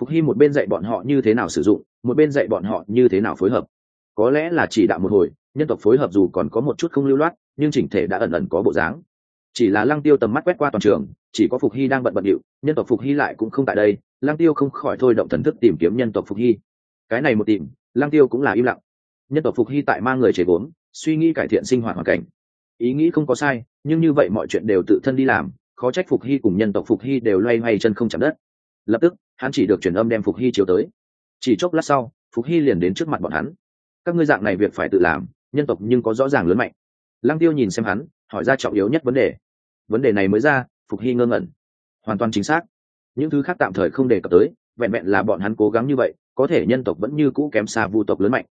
Phục hy một bên dạy bọn họ như thế nào sử dụng, một bên dạy bọn họ như thế nào phối hợp. Có lẽ là chỉ đạo một hồi, nhân tộc phối hợp dù còn có một chút không lưu loát, nhưng chỉnh thể đã ẩn ẩn có bộ dáng. Chỉ là lăng tiêu tầm mắt quét qua toàn trường, chỉ có phục hy đang bận bận điệu, nhân tộc phục hy lại cũng không tại đây, lăng tiêu không khỏi thôi động thần thức tìm kiếm nhân tộc phục hy. Cái này một tìm, lăng tiêu cũng là im lặng nhân tộc phục hy tại mang người chế gốm, suy nghĩ cải thiện sinh hoạt hoàn cảnh. Ý nghĩ không có sai, nhưng như vậy mọi chuyện đều tự thân đi làm, khó trách phục hy cùng nhân tộc phục hy đều loay hoay chân không chạm đất. Lập tức, hắn chỉ được truyền âm đem phục hy chiếu tới. Chỉ chốc lát sau, phục hy liền đến trước mặt bọn hắn. Các ngươi dạng này việc phải tự làm, nhân tộc nhưng có rõ ràng lớn mạnh. Lăng tiêu nhìn xem hắn, hỏi ra trọng yếu nhất vấn đề. Vấn đề này mới ra, phục hy ngơ ngẩn. Hoàn toàn chính xác. Những thứ khác tạm thời không đề cập tới, vẹn vẹn là bọn hắn cố gắng như vậy, có thể nhân tộc vẫn như cũ kém xa vu tộc lớn mạnh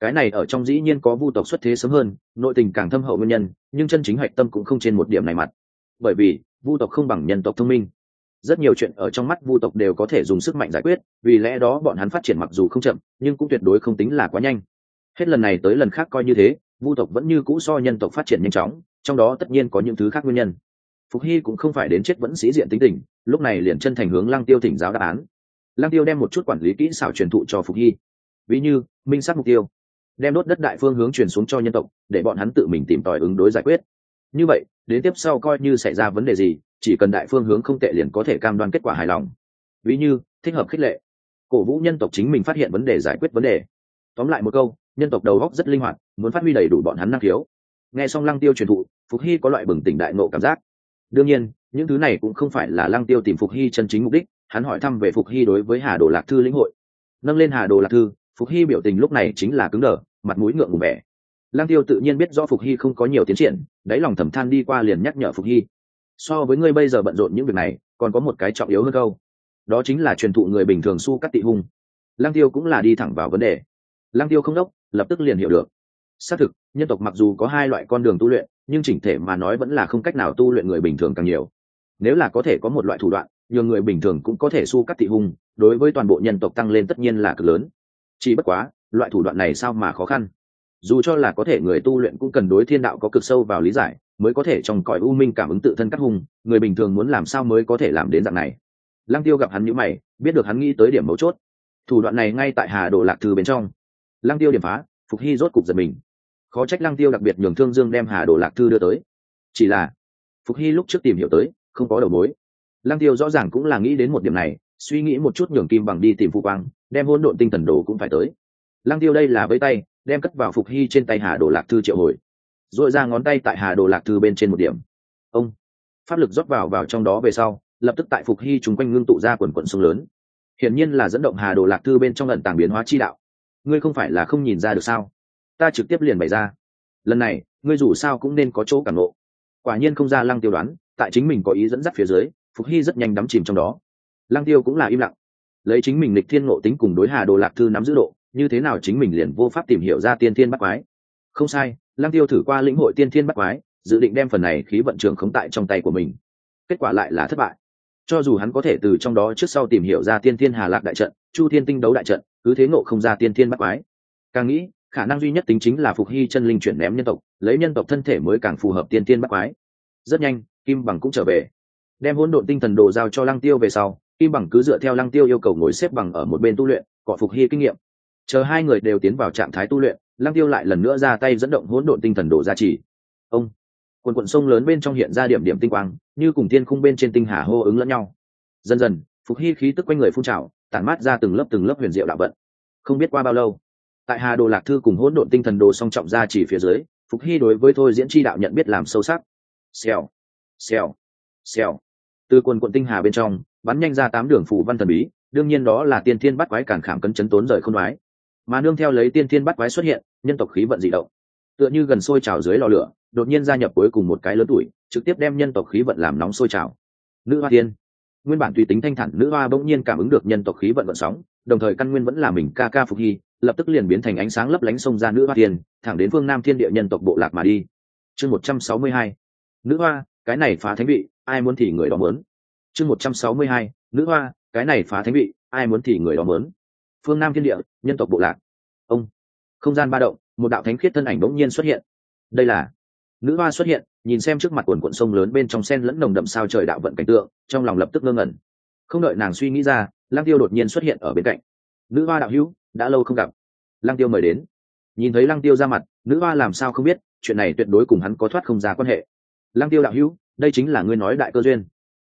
cái này ở trong dĩ nhiên có vu tộc xuất thế sớm hơn, nội tình càng thâm hậu nguyên nhân, nhưng chân chính hạch tâm cũng không trên một điểm này mặt. Bởi vì, vu tộc không bằng nhân tộc thông minh. Rất nhiều chuyện ở trong mắt vu tộc đều có thể dùng sức mạnh giải quyết, vì lẽ đó bọn hắn phát triển mặc dù không chậm, nhưng cũng tuyệt đối không tính là quá nhanh. Hết lần này tới lần khác coi như thế, vu tộc vẫn như cũ so nhân tộc phát triển nhanh chóng, trong đó tất nhiên có những thứ khác nguyên nhân. Phục hy cũng không phải đến chết vẫn sĩ diện tính tình, lúc này liền chân thành hướng lăng tiêu thỉnh giáo đáp án. Lăng tiêu đem một chút quản lý kỹ xảo truyền thụ cho phục hy. Ví như, minh sát mục tiêu đem đốt đất đại phương hướng truyền xuống cho nhân tộc, để bọn hắn tự mình tìm tòi ứng đối giải quyết. Như vậy, đến tiếp sau coi như xảy ra vấn đề gì, chỉ cần đại phương hướng không tệ liền có thể cam đoan kết quả hài lòng. Ví như, thích hợp khích lệ. Cổ vũ nhân tộc chính mình phát hiện vấn đề giải quyết vấn đề. Tóm lại một câu, nhân tộc đầu góc rất linh hoạt, muốn phát huy đầy đủ bọn hắn năng khiếu. Nghe xong lăng tiêu truyền thụ, phục hy có loại bừng tỉnh đại nộ cảm giác. Đương nhiên, những thứ này cũng không phải là lăng tiêu tìm phục hy chân chính mục đích, hắn hỏi thăm về phục hy đối với hà đồ lạc thư lĩnh hội. Nâng lên hà đồ lạc thư phục hy biểu tình lúc này chính là cứng đờ, mặt mũi ngượng ngùng vẻ. Lang tiêu tự nhiên biết do phục hy không có nhiều tiến triển, đáy lòng thầm than đi qua liền nhắc nhở phục hy. So với ngươi bây giờ bận rộn những việc này, còn có một cái trọng yếu hơn câu. Đó chính là truyền thụ người bình thường su cắt tị hung. Lang tiêu cũng là đi thẳng vào vấn đề. Lang tiêu không đốc, lập tức liền hiểu được. Xác thực, nhân tộc mặc dù có hai loại con đường tu luyện, nhưng chỉnh thể mà nói vẫn là không cách nào tu luyện người bình thường càng nhiều. Nếu là có thể có một loại thủ đoạn nhường người bình thường cũng có thể su cắt tị hung, đối với toàn bộ nhân tộc tăng lên tất nhiên là cực lớn chỉ bất quá, loại thủ đoạn này sao mà khó khăn? Dù cho là có thể người tu luyện cũng cần đối thiên đạo có cực sâu vào lý giải, mới có thể trong cõi u minh cảm ứng tự thân cắt hùng người bình thường muốn làm sao mới có thể làm đến dạng này? Lăng tiêu gặp hắn nhữ mày, biết được hắn nghĩ tới điểm mấu chốt. Thủ đoạn này ngay tại hà đồ lạc thư bên trong. Lăng tiêu điểm phá, phục hy rốt cục giật mình. Khó trách lăng tiêu đặc biệt nhường thương dương đem hà đồ lạc thư đưa tới. Chỉ là, phục hy lúc trước tìm hiểu tới, không có đầu mối. Lăng tiêu rõ ràng cũng là nghĩ đến một điểm này, suy nghĩ một chút nhường kim bằng đi tìm phụ quang đem hôn độn tinh thần đồ cũng phải tới. Lăng tiêu đây là với tay, đem cất vào phục hy trên tay hà đồ lạc thư triệu hồi. Dội ra ngón tay tại hà đồ lạc thư bên trên một điểm. Ông! Pháp lực rót vào vào trong đó về sau, lập tức tại phục hy chúng quanh ngưng tụ ra quần quận sông lớn. Hiển nhiên là dẫn động hà đồ lạc thư bên trong lần tàng biến hóa chi đạo. Ngươi không phải là không nhìn ra được sao? Ta trực tiếp liền bày ra. Lần này, ngươi dù sao cũng nên có chỗ cảm ngộ. Quả nhiên không ra lăng tiêu đoán, tại chính mình có ý dẫn dắt phía dưới, phục hy rất nhanh đắm chìm trong đó. Lăng tiêu cũng là im lặng lấy chính mình lịch thiên ngộ tính cùng đối hà đồ lạc thư nắm giữ độ, như thế nào chính mình liền vô pháp tìm hiểu ra tiên thiên bắt quái. Không sai, lăng tiêu thử qua lĩnh hội tiên thiên bắt quái, dự định đem phần này khí vận trường khống tại trong tay của mình. Kết quả lại là thất bại. Cho dù hắn có thể từ trong đó trước sau tìm hiểu ra tiên thiên hà lạc đại trận, chu thiên tinh đấu đại trận, cứ thế ngộ không ra tiên thiên bắt quái. Càng nghĩ, khả năng duy nhất tính chính là phục hy chân linh chuyển ném nhân tộc, lấy nhân tộc thân thể mới càng phù hợp tiên tiên bắt quái. Rất nhanh, kim bằng cũng trở về. Đem hỗn độn tinh thần đồ giao cho lăng tiêu về sau kim bằng cứ dựa theo lăng tiêu yêu cầu ngồi xếp bằng ở một bên tu luyện, cọ phục hy kinh nghiệm. Chờ hai người đều tiến vào trạng thái tu luyện, lăng tiêu lại lần nữa ra tay dẫn động hỗn độn tinh thần đồ ra chỉ. Ông, quần quận sông lớn bên trong hiện ra điểm điểm tinh quang, như cùng thiên khung bên trên tinh hà hô ứng lẫn nhau. Dần dần, phục hy khí tức quanh người phun trào, tản mát ra từng lớp từng lớp huyền diệu đạo vận. Không biết qua bao lâu, tại hà đồ lạc thư cùng hỗn độn tinh thần đồ song trọng ra chỉ phía dưới, phục hy đối với thôi diễn tri đạo nhận biết làm sâu sắc. Xèo xèo xèo. Từ quần quận tinh hà bên trong bắn nhanh ra tám đường phủ văn thần bí, đương nhiên đó là tiên thiên bắt quái cản khảm cấn chấn tốn rời không đoái. Mà nương theo lấy tiên thiên bắt quái xuất hiện, nhân tộc khí vận dị động. Tựa như gần sôi trào dưới lò lửa, đột nhiên gia nhập cuối cùng một cái lớn tuổi, trực tiếp đem nhân tộc khí vận làm nóng sôi trào. Nữ hoa tiên. Nguyên bản tùy tính thanh thản, nữ hoa bỗng nhiên cảm ứng được nhân tộc khí vận vận sóng, đồng thời căn nguyên vẫn là mình ca ca phục hy, lập tức liền biến thành ánh sáng lấp lánh sông ra nữ hoa tiên, thẳng đến phương nam thiên địa nhân tộc bộ lạc mà đi. Chương một trăm sáu mươi hai. Nữ hoa, cái này phá thánh vị, ai muốn thì người đó muốn chương một trăm sáu mươi hai, nữ hoa, cái này phá thánh vị, ai muốn thì người đó muốn. Phương nam thiên địa, nhân tộc bộ lạc. Ông, không gian ba động, một đạo thánh khiết thân ảnh bỗng nhiên xuất hiện. Đây là, nữ hoa xuất hiện, nhìn xem trước mặt quần quận sông lớn bên trong sen lẫn nồng đậm sao trời đạo vận cảnh tượng, trong lòng lập tức ngơ ngẩn. Không đợi nàng suy nghĩ ra lang tiêu đột nhiên xuất hiện ở bên cạnh. Nữ hoa đạo hữu, đã lâu không gặp. Lang tiêu mời đến. Nhìn thấy lang tiêu ra mặt, nữ hoa làm sao không biết, chuyện này tuyệt đối cùng hắn có thoát không ra quan hệ. Lang tiêu đạo hữu, đây chính là ngươi nói đại cơ duyên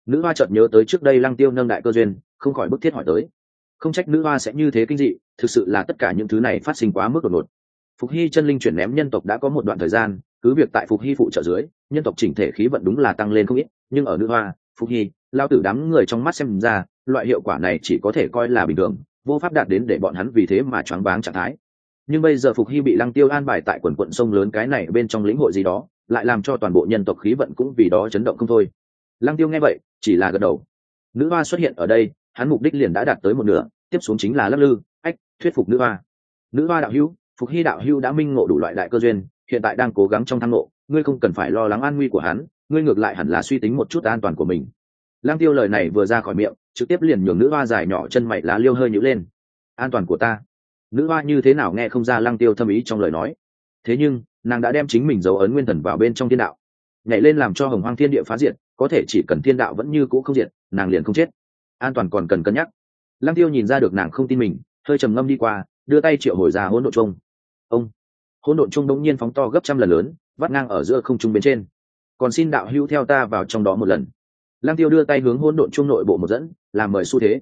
nữ hoa chợt nhớ tới trước đây lang tiêu nâng đại cơ duyên, không khỏi bức thiết hỏi tới. Không trách nữ hoa sẽ như thế kinh dị, thực sự là tất cả những thứ này phát sinh quá mức đột ngột. Phục hy chân linh chuyển ném nhân tộc đã có một đoạn thời gian, cứ việc tại phục hy phụ trợ dưới, nhân tộc chỉnh thể khí vận đúng là tăng lên không ít, nhưng ở nữ hoa, phục hy lao tử đám người trong mắt xem ra, loại hiệu quả này chỉ có thể coi là bình thường, vô pháp đạt đến để bọn hắn vì thế mà choáng váng trạng thái. Nhưng bây giờ phục hy bị lăng tiêu an bài tại quần quận sông lớn cái này bên trong lĩnh hội gì đó, lại làm cho toàn bộ nhân tộc khí vận cũng vì đó chấn động không thôi lăng tiêu nghe vậy, chỉ là gật đầu. Nữ hoa xuất hiện ở đây, hắn mục đích liền đã đạt tới một nửa, tiếp xuống chính là lắc lư, ách, thuyết phục nữ hoa. Nữ hoa đạo hữu, phục hy đạo hữu đã minh ngộ đủ loại đại cơ duyên, hiện tại đang cố gắng trong thăng ngộ, ngươi không cần phải lo lắng an nguy của hắn, ngươi ngược lại hẳn là suy tính một chút an toàn của mình. Lang tiêu lời này vừa ra khỏi miệng, trực tiếp liền nhường nữ hoa dài nhỏ chân mày lá liêu hơi nhữ lên. An toàn của ta. Nữ hoa như thế nào nghe không ra lang tiêu thâm ý trong lời nói. Thế nhưng, nàng đã đem chính mình dấu ấn nguyên thần vào bên trong thiên đạo. Nhảy lên làm cho hồng hoang thiên địa phá diệt có thể chỉ cần thiên đạo vẫn như cũ không diệt, nàng liền không chết. An toàn còn cần cân nhắc. Lăng tiêu nhìn ra được nàng không tin mình, hơi trầm ngâm đi qua, đưa tay triệu hồi ra hỗn độn trung ông, hỗn độn trung đống nhiên phóng to gấp trăm lần lớn, vắt ngang ở giữa không trung bên trên. Còn xin đạo hữu theo ta vào trong đó một lần. Lăng tiêu đưa tay hướng hỗn độn trung nội bộ một dẫn, làm mời xu thế.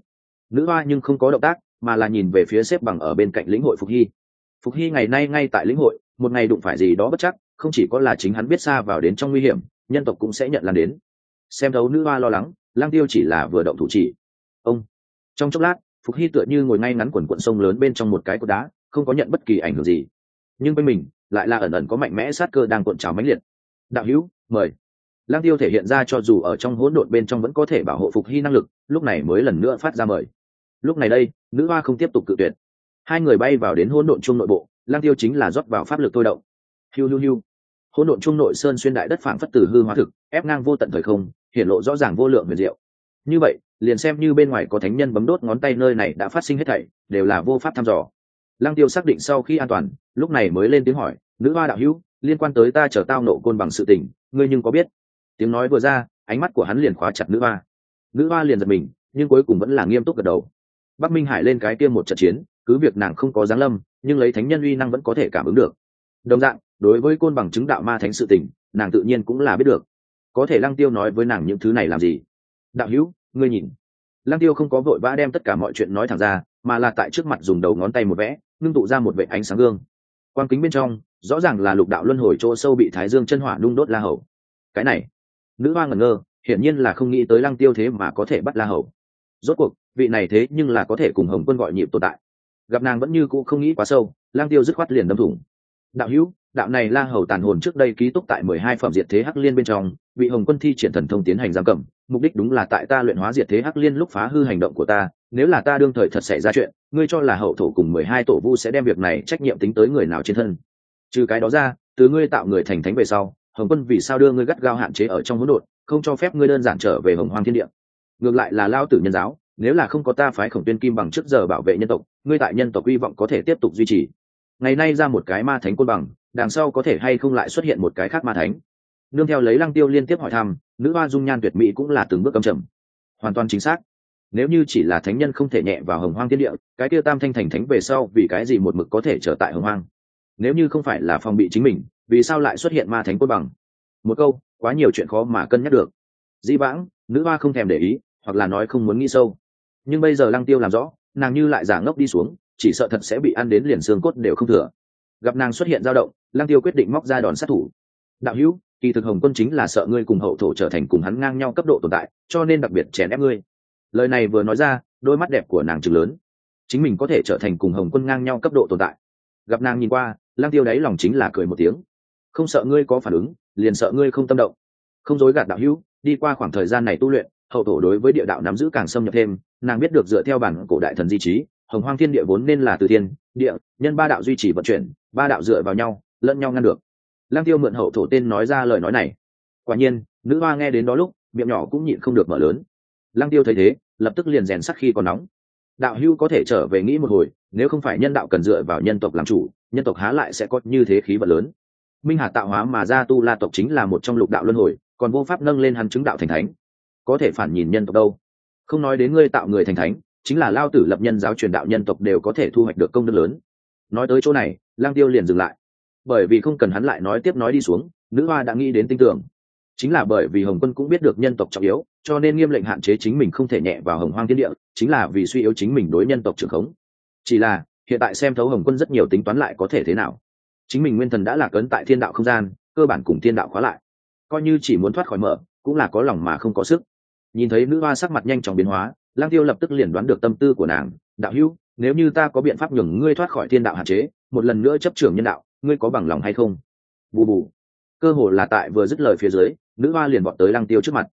Nữ hoa nhưng không có động tác, mà là nhìn về phía xếp bằng ở bên cạnh lĩnh hội phục hy. Phục hy ngày nay ngay tại lĩnh hội, một ngày đụng phải gì đó bất chắc, không chỉ có là chính hắn biết xa vào đến trong nguy hiểm, nhân tộc cũng sẽ nhận làm đến xem thấu nữ hoa lo lắng, lang tiêu chỉ là vừa động thủ chỉ. Ông, trong chốc lát, phục hy tựa như ngồi ngay ngắn quần quận sông lớn bên trong một cái cột đá, không có nhận bất kỳ ảnh hưởng gì. Nhưng bên mình, lại là ẩn ẩn có mạnh mẽ sát cơ đang cuộn trào mãnh liệt. Đạo hữu, mời. Lang tiêu thể hiện ra cho dù ở trong hỗn độn bên trong vẫn có thể bảo hộ phục hy năng lực, lúc này mới lần nữa phát ra mời. Lúc này đây, nữ hoa không tiếp tục cự tuyệt. Hai người bay vào đến hỗn độn chung nội bộ, lang tiêu chính là rót vào pháp lực thôi động. Hiu hiu hiu. Hỗn độn trung nội sơn xuyên đại đất phảng phất từ hư hóa thực, ép ngang vô tận thời không hiện lộ rõ ràng vô lượng huyền diệu. Như vậy, liền xem như bên ngoài có thánh nhân bấm đốt ngón tay nơi này đã phát sinh hết thảy, đều là vô pháp thăm dò. Lăng tiêu xác định sau khi an toàn, lúc này mới lên tiếng hỏi, nữ hoa đạo hữu, liên quan tới ta chờ tao nộ côn bằng sự tình, ngươi nhưng có biết? Tiếng nói vừa ra, ánh mắt của hắn liền khóa chặt nữ hoa. Nữ hoa liền giật mình, nhưng cuối cùng vẫn là nghiêm túc gật đầu. Bắc minh hải lên cái tiêm một trận chiến, cứ việc nàng không có giáng lâm, nhưng lấy thánh nhân uy năng vẫn có thể cảm ứng được. Đồng dạng, đối với côn bằng chứng đạo ma thánh sự tình, nàng tự nhiên cũng là biết được có thể lăng tiêu nói với nàng những thứ này làm gì? Đạo hữu, ngươi nhìn. Lăng tiêu không có vội vã đem tất cả mọi chuyện nói thẳng ra, mà là tại trước mặt dùng đầu ngón tay một vẽ, ngưng tụ ra một vệ ánh sáng gương. Quan kính bên trong, rõ ràng là lục đạo luân hồi chỗ sâu bị thái dương chân hỏa nung đốt la hầu. Cái này, nữ hoa ngẩn ngơ, hiển nhiên là không nghĩ tới lăng tiêu thế mà có thể bắt la hầu. Rốt cuộc, vị này thế nhưng là có thể cùng hồng quân gọi nhịp tồn tại. Gặp nàng vẫn như cũ không nghĩ quá sâu lang tiêu dứt khoát liền đâm thủng. Đạo hữu đạo này la hầu tàn hồn trước đây ký túc tại mười hai phẩm diệt thế hắc liên bên trong, bị hồng quân thi triển thần thông tiến hành giam cầm, mục đích đúng là tại ta luyện hóa diệt thế hắc liên lúc phá hư hành động của ta, nếu là ta đương thời thật xảy ra chuyện, ngươi cho là hậu thổ cùng mười hai tổ vu sẽ đem việc này trách nhiệm tính tới người nào trên thân. Trừ cái đó ra, từ ngươi tạo người thành thánh về sau, hồng quân vì sao đưa ngươi gắt gao hạn chế ở trong hỗn độn, không cho phép ngươi đơn giản trở về hồng hoang thiên địa? Ngược lại là lao tử nhân giáo, nếu là không có ta phái khổng tuyên kim bằng trước giờ bảo vệ nhân tộc, ngươi tại nhân tộc hy vọng có thể tiếp tục duy trì. Ngày nay ra một cái ma thánh côn bằng đằng sau có thể hay không lại xuất hiện một cái khác ma thánh. Nương theo lấy lăng tiêu liên tiếp hỏi thăm, nữ hoa dung nhan tuyệt mỹ cũng là từng bước cầm trầm hoàn toàn chính xác. Nếu như chỉ là thánh nhân không thể nhẹ vào hồng hoang thiên địa, cái kia tam thanh thành thánh về sau vì cái gì một mực có thể trở tại hồng hoang? Nếu như không phải là phòng bị chính mình, vì sao lại xuất hiện ma thánh côn bằng? Một câu, quá nhiều chuyện khó mà cân nhắc được. Di vãng, nữ hoa không thèm để ý, hoặc là nói không muốn nghĩ sâu. Nhưng bây giờ lăng tiêu làm rõ, nàng như lại giả ngốc đi xuống, chỉ sợ thật sẽ bị ăn đến liền xương cốt đều không thừa gặp nàng xuất hiện dao động, lăng tiêu quyết định móc ra đòn sát thủ. Đạo hữu, kỳ thực hồng quân chính là sợ ngươi cùng hậu thổ trở thành cùng hắn ngang nhau cấp độ tồn tại, cho nên đặc biệt chèn ép ngươi. Lời này vừa nói ra, đôi mắt đẹp của nàng chừng lớn. Chính mình có thể trở thành cùng hồng quân ngang nhau cấp độ tồn tại. Gặp nàng nhìn qua, lăng tiêu đáy lòng chính là cười một tiếng. Không sợ ngươi có phản ứng, liền sợ ngươi không tâm động. Không dối gạt đạo hữu, đi qua khoảng thời gian này tu luyện, hậu thổ đối với địa đạo nắm giữ càng xâm nhập thêm, nàng biết được dựa theo bản cổ đại thần di trí, hồng hoang thiên địa vốn nên là từ thiên địa, nhân ba đạo duy trì vận chuyển, ba đạo dựa vào nhau, lẫn nhau ngăn được. Lang tiêu mượn hậu thổ tên nói ra lời nói này. Quả nhiên, nữ hoa nghe đến đó lúc, miệng nhỏ cũng nhịn không được mở lớn. Lang tiêu thấy thế, lập tức liền rèn sắc khi còn nóng. Đạo hưu có thể trở về nghĩ một hồi, nếu không phải nhân đạo cần dựa vào nhân tộc làm chủ, nhân tộc há lại sẽ có như thế khí vận lớn. Minh hà tạo hóa mà ra tu la tộc chính là một trong lục đạo luân hồi, còn vô pháp nâng lên hắn chứng đạo thành thánh. Có thể phản nhìn nhân tộc đâu? Không nói đến ngươi tạo người thành thánh chính là lao tử lập nhân giáo truyền đạo nhân tộc đều có thể thu hoạch được công đức lớn. Nói tới chỗ này, lang tiêu liền dừng lại. Bởi vì không cần hắn lại nói tiếp nói đi xuống, nữ hoa đã nghĩ đến tinh tưởng. Chính là bởi vì hồng quân cũng biết được nhân tộc trọng yếu, cho nên nghiêm lệnh hạn chế chính mình không thể nhẹ vào hồng hoang thiên địa, chính là vì suy yếu chính mình đối nhân tộc trưởng khống. Chỉ là, hiện tại xem thấu hồng quân rất nhiều tính toán lại có thể thế nào. Chính mình nguyên thần đã lạc ấn tại thiên đạo không gian, cơ bản cùng thiên đạo khóa lại. Coi như chỉ muốn thoát khỏi mở, cũng là có lòng mà không có sức. Nhìn thấy nữ hoa sắc mặt nhanh chóng biến hóa lang tiêu lập tức liền đoán được tâm tư của nàng, đạo hữu, nếu như ta có biện pháp nhường ngươi thoát khỏi thiên đạo hạn chế, một lần nữa chấp trưởng nhân đạo, ngươi có bằng lòng hay không? Bù bù. Cơ hồ là tại vừa dứt lời phía dưới, nữ hoa liền vọt tới lăng tiêu trước mặt.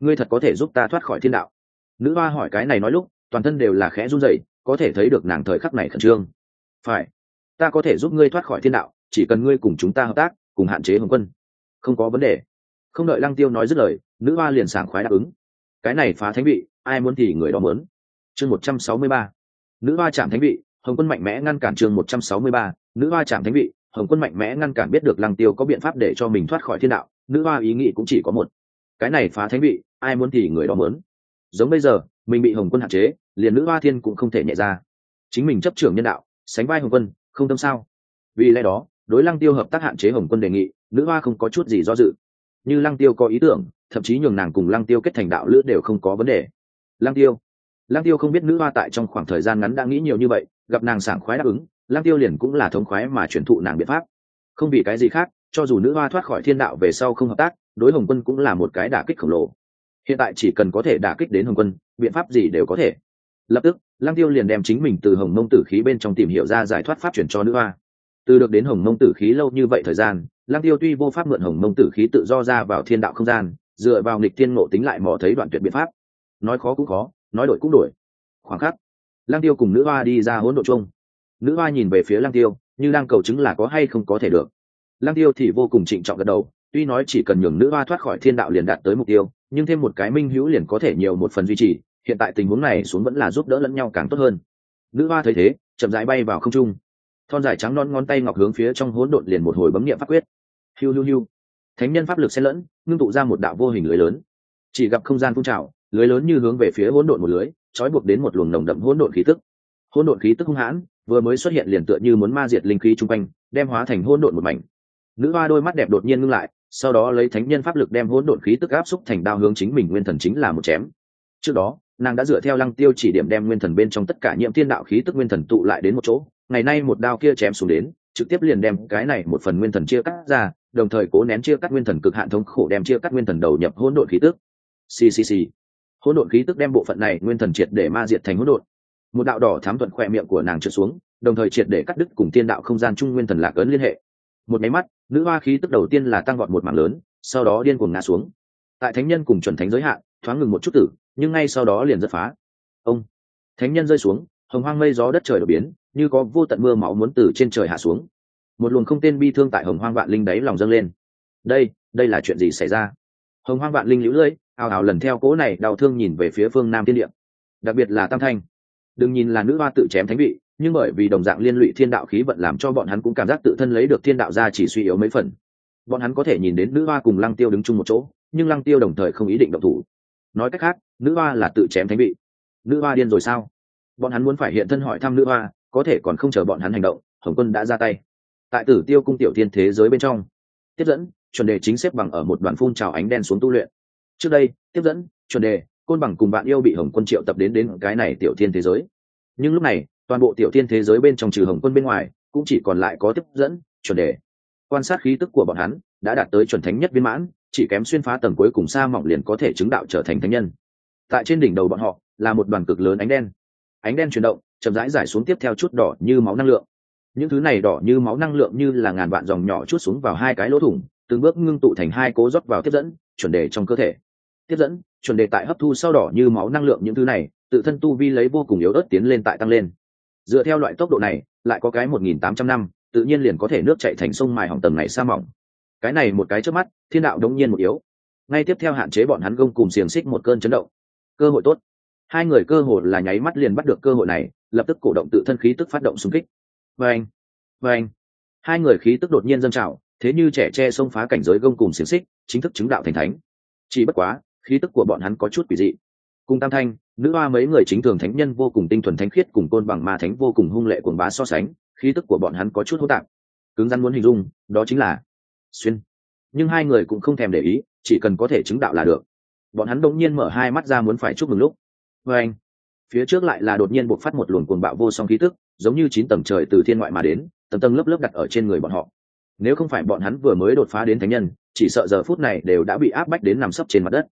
Ngươi thật có thể giúp ta thoát khỏi thiên đạo? Nữ hoa hỏi cái này nói lúc, toàn thân đều là khẽ run rẩy, có thể thấy được nàng thời khắc này khẩn trương. Phải, ta có thể giúp ngươi thoát khỏi thiên đạo, chỉ cần ngươi cùng chúng ta hợp tác, cùng hạn chế hồng quân. Không có vấn đề. Không đợi lăng tiêu nói dứt lời, nữ hoa liền sảng khoái đáp ứng. Cái này phá thánh vị ai muốn thì người đó muốn. Chương một trăm sáu mươi ba. Nữ hoa chạm thánh vị, hồng quân mạnh mẽ ngăn cản chương một trăm sáu mươi ba. Nữ hoa chạm thánh vị, hồng quân mạnh mẽ ngăn cản biết được lăng tiêu có biện pháp để cho mình thoát khỏi thiên đạo. Nữ hoa ý nghĩ cũng chỉ có một. Cái này phá thánh vị, ai muốn thì người đó muốn. Giống bây giờ, mình bị hồng quân hạn chế, liền nữ hoa thiên cũng không thể nhẹ ra. Chính mình chấp trưởng nhân đạo, sánh vai hồng quân, không tâm sao? Vì lẽ đó, đối lăng tiêu hợp tác hạn chế hồng quân đề nghị, nữ hoa không có chút gì do dự. Như lăng tiêu có ý tưởng, thậm chí nhường nàng cùng lăng tiêu kết thành đạo lữ đều không có vấn đề. Lang tiêu. Lang tiêu không biết nữ hoa tại trong khoảng thời gian ngắn đã nghĩ nhiều như vậy, gặp nàng sảng khoái đáp ứng Lang tiêu liền cũng là thống khoái mà chuyển thụ nàng biện pháp. Không vì cái gì khác, cho dù nữ hoa thoát khỏi thiên đạo về sau không hợp tác, đối hồng quân cũng là một cái đả kích khổng lồ. Hiện tại chỉ cần có thể đả kích đến hồng quân, biện pháp gì đều có thể. Lập tức Lang tiêu liền đem chính mình từ hồng mông tử khí bên trong tìm hiểu ra giải thoát pháp chuyển cho nữ hoa. Từ được đến hồng mông tử khí lâu như vậy thời gian Lang tiêu tuy vô pháp mượn hồng mông tử khí tự do ra vào thiên đạo không gian, dựa vào nghịch thiên ngộ tính lại mò thấy đoạn tuyệt biện pháp nói khó cũng khó, nói đổi cũng đổi. Khoảng khắc Lang tiêu cùng nữ hoa đi ra hỗn độ chung. Nữ hoa nhìn về phía Lang tiêu, như đang cầu chứng là có hay không có thể được. Lang tiêu thì vô cùng trịnh trọng gật đầu, tuy nói chỉ cần nhường nữ hoa thoát khỏi thiên đạo liền đạt tới mục tiêu, nhưng thêm một cái minh hữu liền có thể nhiều một phần duy trì, hiện tại tình huống này xuống vẫn là giúp đỡ lẫn nhau càng tốt hơn. Nữ hoa thấy thế, chậm rãi bay vào không trung. Thon dài trắng non ngón tay ngọc hướng phía trong hỗn độn liền một hồi bấm nghiệm pháp quyết. Hiu hiu hiu. Thánh nhân pháp lực xen lẫn, ngưng tụ ra một đạo vô hình lưới lớn. Chỉ gặp không gian phun trào lưới lớn như hướng về phía hỗn độn một lưới, trói buộc đến một luồng nồng đậm hỗn độn khí tức. Hỗn độn khí tức hung hãn, vừa mới xuất hiện liền tựa như muốn ma diệt linh khí chung quanh, đem hóa thành hỗn độn một mảnh. Nữ hoa đôi mắt đẹp đột nhiên ngưng lại, sau đó lấy thánh nhân pháp lực đem hỗn độn khí tức áp xúc thành đao hướng chính mình nguyên thần chính là một chém. Trước đó, nàng đã dựa theo lăng tiêu chỉ điểm đem nguyên thần bên trong tất cả nhiễm thiên đạo khí tức nguyên thần tụ lại đến một chỗ, ngày nay một đao kia chém xuống đến, trực tiếp liền đem cái này một phần nguyên thần chia cắt ra, đồng thời cố nén chia cắt nguyên thần cực hạn thống khổ đem chia cắt nguyên thần đầu nhập hỗn độn khí tức. Ccc hỗn độn khí tức đem bộ phận này nguyên thần triệt để ma diệt thành hỗn độn. Một đạo đỏ thám thuận khỏe miệng của nàng trượt xuống, đồng thời triệt để cắt đứt cùng thiên đạo không gian trung nguyên thần lạc ấn liên hệ. Một máy mắt, nữ hoa khí tức đầu tiên là tăng gọn một mảng lớn, sau đó điên cuồng ngã xuống. Tại thánh nhân cùng chuẩn thánh giới hạn, thoáng ngừng một chút tử, nhưng ngay sau đó liền giật phá. Ông! Thánh nhân rơi xuống, hồng hoang mây gió đất trời đổ biến, như có vô tận mưa máu muốn từ trên trời hạ xuống. Một luồng không tên bi thương tại hồng hoang vạn linh đáy lòng dâng lên. Đây đây là chuyện gì xảy ra? Hồng hoang vạn linh lũ lưỡi ào ào lần theo cố này đau thương nhìn về phía phương nam thiên địa. Đặc biệt là tam thanh. Đừng nhìn là nữ hoa tự chém thánh vị, nhưng bởi vì đồng dạng liên lụy thiên đạo khí vận làm cho bọn hắn cũng cảm giác tự thân lấy được thiên đạo ra chỉ suy yếu mấy phần. Bọn hắn có thể nhìn đến nữ hoa cùng lăng tiêu đứng chung một chỗ, nhưng lăng tiêu đồng thời không ý định động thủ. Nói cách khác, nữ hoa là tự chém thánh vị. Nữ hoa điên rồi sao? Bọn hắn muốn phải hiện thân hỏi thăm nữ hoa, có thể còn không chờ bọn hắn hành động, hồng quân đã ra tay. Tại tử tiêu cung tiểu thiên thế giới bên trong, tiếp dẫn chuẩn đề chính xếp bằng ở một đoàn phun trào ánh đen xuống tu luyện. Trước đây, tiếp dẫn, chuẩn đề, côn bằng cùng bạn yêu bị hồng quân triệu tập đến đến cái này tiểu thiên thế giới. Nhưng lúc này, toàn bộ tiểu thiên thế giới bên trong trừ hồng quân bên ngoài, cũng chỉ còn lại có tiếp dẫn, chuẩn đề. Quan sát khí tức của bọn hắn, đã đạt tới chuẩn thánh nhất viên mãn, chỉ kém xuyên phá tầng cuối cùng xa mỏng liền có thể chứng đạo trở thành thánh nhân. Tại trên đỉnh đầu bọn họ, là một đoàn cực lớn ánh đen. Ánh đen chuyển động, chậm rãi giải xuống tiếp theo chút đỏ như máu năng lượng. Những thứ này đỏ như máu năng lượng như là ngàn vạn dòng nhỏ chút xuống vào hai cái lỗ thủng từng bước ngưng tụ thành hai cố rót vào tiếp dẫn, chuẩn đề trong cơ thể. Tiếp dẫn, chuẩn đề tại hấp thu sau đỏ như máu năng lượng những thứ này, tự thân tu vi lấy vô cùng yếu ớt tiến lên tại tăng lên. Dựa theo loại tốc độ này, lại có cái một nghìn tám trăm năm, tự nhiên liền có thể nước chạy thành sông mài hỏng tầng này sa mỏng. Cái này một cái trước mắt, thiên đạo đống nhiên một yếu. Ngay tiếp theo hạn chế bọn hắn gông cùng xiềng xích một cơn chấn động. Cơ hội tốt. Hai người cơ hội là nháy mắt liền bắt được cơ hội này, lập tức cổ động tự thân khí tức phát động xung kích. Vê anh vê anh hai người khí tức đột nhiên dâng trào thế như trẻ tre xông phá cảnh giới gông cùng xiềng xích, chính thức chứng đạo thành thánh. Chỉ bất quá, khí tức của bọn hắn có chút quỷ dị. Cùng tam thanh, nữ hoa mấy người chính thường thánh nhân vô cùng tinh thuần thánh khiết cùng côn bằng ma thánh vô cùng hung lệ cuồng bá so sánh, khí tức của bọn hắn có chút hỗn tạp. Cứng rắn muốn hình dung, đó chính là xuyên. Nhưng hai người cũng không thèm để ý, chỉ cần có thể chứng đạo là được. Bọn hắn đột nhiên mở hai mắt ra muốn phải chúc mừng lúc. Vê anh, phía trước lại là đột nhiên buộc phát một luồng cuồng bạo vô song khí tức, giống như chín tầng trời từ thiên ngoại mà đến, tầng tầng lớp lớp đặt ở trên người bọn họ nếu không phải bọn hắn vừa mới đột phá đến thánh nhân, chỉ sợ giờ phút này đều đã bị áp bách đến nằm sấp trên mặt đất.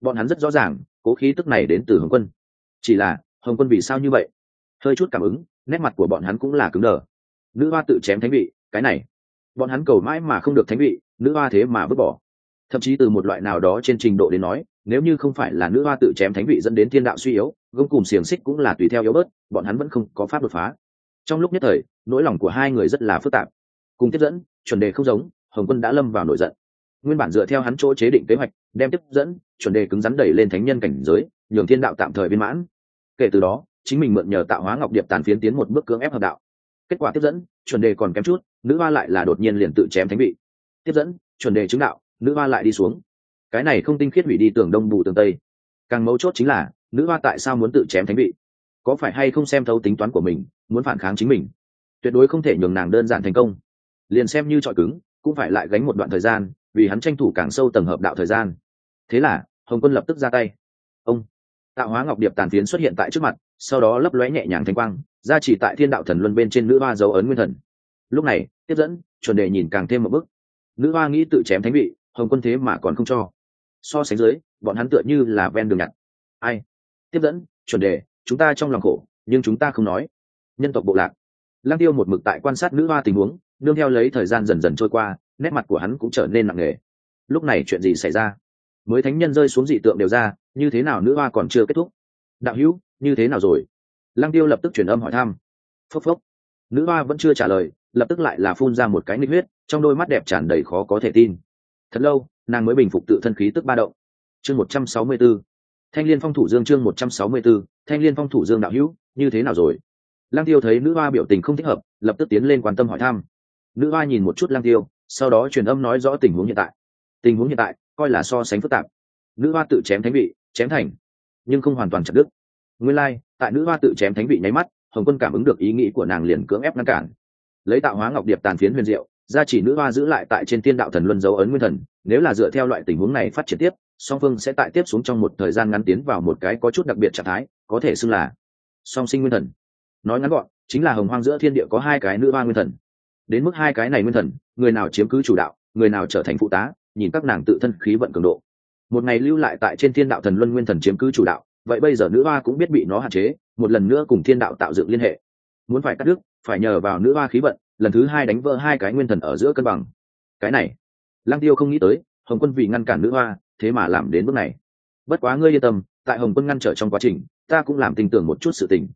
Bọn hắn rất rõ ràng, cố khí tức này đến từ hồng quân. Chỉ là, hồng quân vì sao như vậy? Hơi chút cảm ứng, nét mặt của bọn hắn cũng là cứng đờ. Nữ hoa tự chém thánh vị, cái này. Bọn hắn cầu mãi mà không được thánh vị, nữ hoa thế mà vứt bỏ. Thậm chí từ một loại nào đó trên trình độ đến nói, nếu như không phải là nữ hoa tự chém thánh vị dẫn đến thiên đạo suy yếu, gông cùng xiềng xích cũng là tùy theo yếu bớt, bọn hắn vẫn không có pháp đột phá. Trong lúc nhất thời, nỗi lòng của hai người rất là phức tạp cùng tiếp dẫn, chuẩn đề không giống, hồng quân đã lâm vào nổi giận. Nguyên bản dựa theo hắn chỗ chế định kế hoạch, đem tiếp dẫn, chuẩn đề cứng rắn đẩy lên thánh nhân cảnh giới, nhường thiên đạo tạm thời viên mãn. Kể từ đó, chính mình mượn nhờ tạo hóa ngọc điệp tàn phiến tiến một bước cưỡng ép hợp đạo. Kết quả tiếp dẫn, chuẩn đề còn kém chút, nữ hoa lại là đột nhiên liền tự chém thánh vị. Tiếp dẫn, chuẩn đề chứng đạo, nữ hoa lại đi xuống. Cái này không tinh khiết hủy đi tường đông bù tường tây. Càng mấu chốt chính là, nữ hoa tại sao muốn tự chém thánh vị? Có phải hay không xem thấu tính toán của mình, muốn phản kháng chính mình? Tuyệt đối không thể nhường nàng đơn giản thành công liền xem như trọi cứng, cũng phải lại gánh một đoạn thời gian, vì hắn tranh thủ càng sâu tầng hợp đạo thời gian. Thế là, hồng quân lập tức ra tay. Ông, tạo hóa ngọc điệp tàn phiến xuất hiện tại trước mặt, sau đó lấp lóe nhẹ nhàng thanh quang, ra chỉ tại thiên đạo thần luân bên trên nữ hoa dấu ấn nguyên thần. Lúc này, tiếp dẫn, chuẩn đề nhìn càng thêm một bức nữ hoa nghĩ tự chém thánh vị, hồng quân thế mà còn không cho. So sánh dưới, bọn hắn tựa như là ven đường nhặt. Ai? Tiếp dẫn, chuẩn đề, chúng ta trong lòng khổ, nhưng chúng ta không nói. Nhân tộc bộ lạc. Lang tiêu một mực tại quan sát nữ hoa tình huống nương theo lấy thời gian dần dần trôi qua, nét mặt của hắn cũng trở nên nặng nề. Lúc này chuyện gì xảy ra? Mới thánh nhân rơi xuống dị tượng đều ra, như thế nào nữ hoa còn chưa kết thúc? Đạo hữu, như thế nào rồi? Lăng tiêu lập tức truyền âm hỏi thăm. Phốc phốc. Nữ hoa vẫn chưa trả lời, lập tức lại là phun ra một cái nịch huyết, trong đôi mắt đẹp tràn đầy khó có thể tin. Thật lâu, nàng mới bình phục tự thân khí tức ba động. Chương một trăm sáu mươi b ố thanh l i ê n phong thủ dương chương một trăm sáu mươi b ố thanh l i ê n phong thủ dương đạo hữu, như thế nào rồi? Lăng tiêu thấy nữ hoa biểu tình không thích hợp, lập tức tiến lên quan tâm hỏi thăm nữ hoa nhìn một chút lang tiêu sau đó truyền âm nói rõ tình huống hiện tại. Tình huống hiện tại coi là so sánh phức tạp. Nữ hoa tự chém thánh vị chém thành nhưng không hoàn toàn chặt đứt. Nguyên lai、like, tại nữ hoa tự chém thánh vị nháy mắt hồng quân cảm ứng được ý nghĩ của nàng liền cưỡng ép ngăn cản. Lấy tạo hóa ngọc điệp tàn phiến huyền diệu gia chỉ nữ hoa giữ lại tại trên tiên đạo thần luân dấu ấn nguyên thần nếu là dựa theo loại tình huống này phát triển tiếp song phương sẽ tại tiếp xuống trong một thời gian ngắn tiến vào một cái có chút đặc biệt trạng thái có thể xưng là song sinh nguyên thần. Nói ngắn gọn chính là hồng hoang giữa thiên địa có hai cái nữ hoa nguyên thần đến mức hai cái này nguyên thần, người nào chiếm cứ chủ đạo, người nào trở thành phụ tá, nhìn các nàng tự thân khí vận cường độ. Một ngày lưu lại tại trên thiên đạo thần luân nguyên thần chiếm cứ chủ đạo, vậy bây giờ nữ hoa cũng biết bị nó hạn chế, một lần nữa cùng thiên đạo tạo dựng liên hệ. Muốn phải cắt đứt, phải nhờ vào nữ hoa khí vận, lần thứ hai đánh vỡ hai cái nguyên thần ở giữa cân bằng. Cái này, lăng tiêu không nghĩ tới, hồng quân vì ngăn cản nữ hoa, thế mà làm đến bước này. Bất quá ngươi yên tâm, tại hồng quân ngăn trở trong quá trình, ta cũng làm tin tưởng một chút sự tình.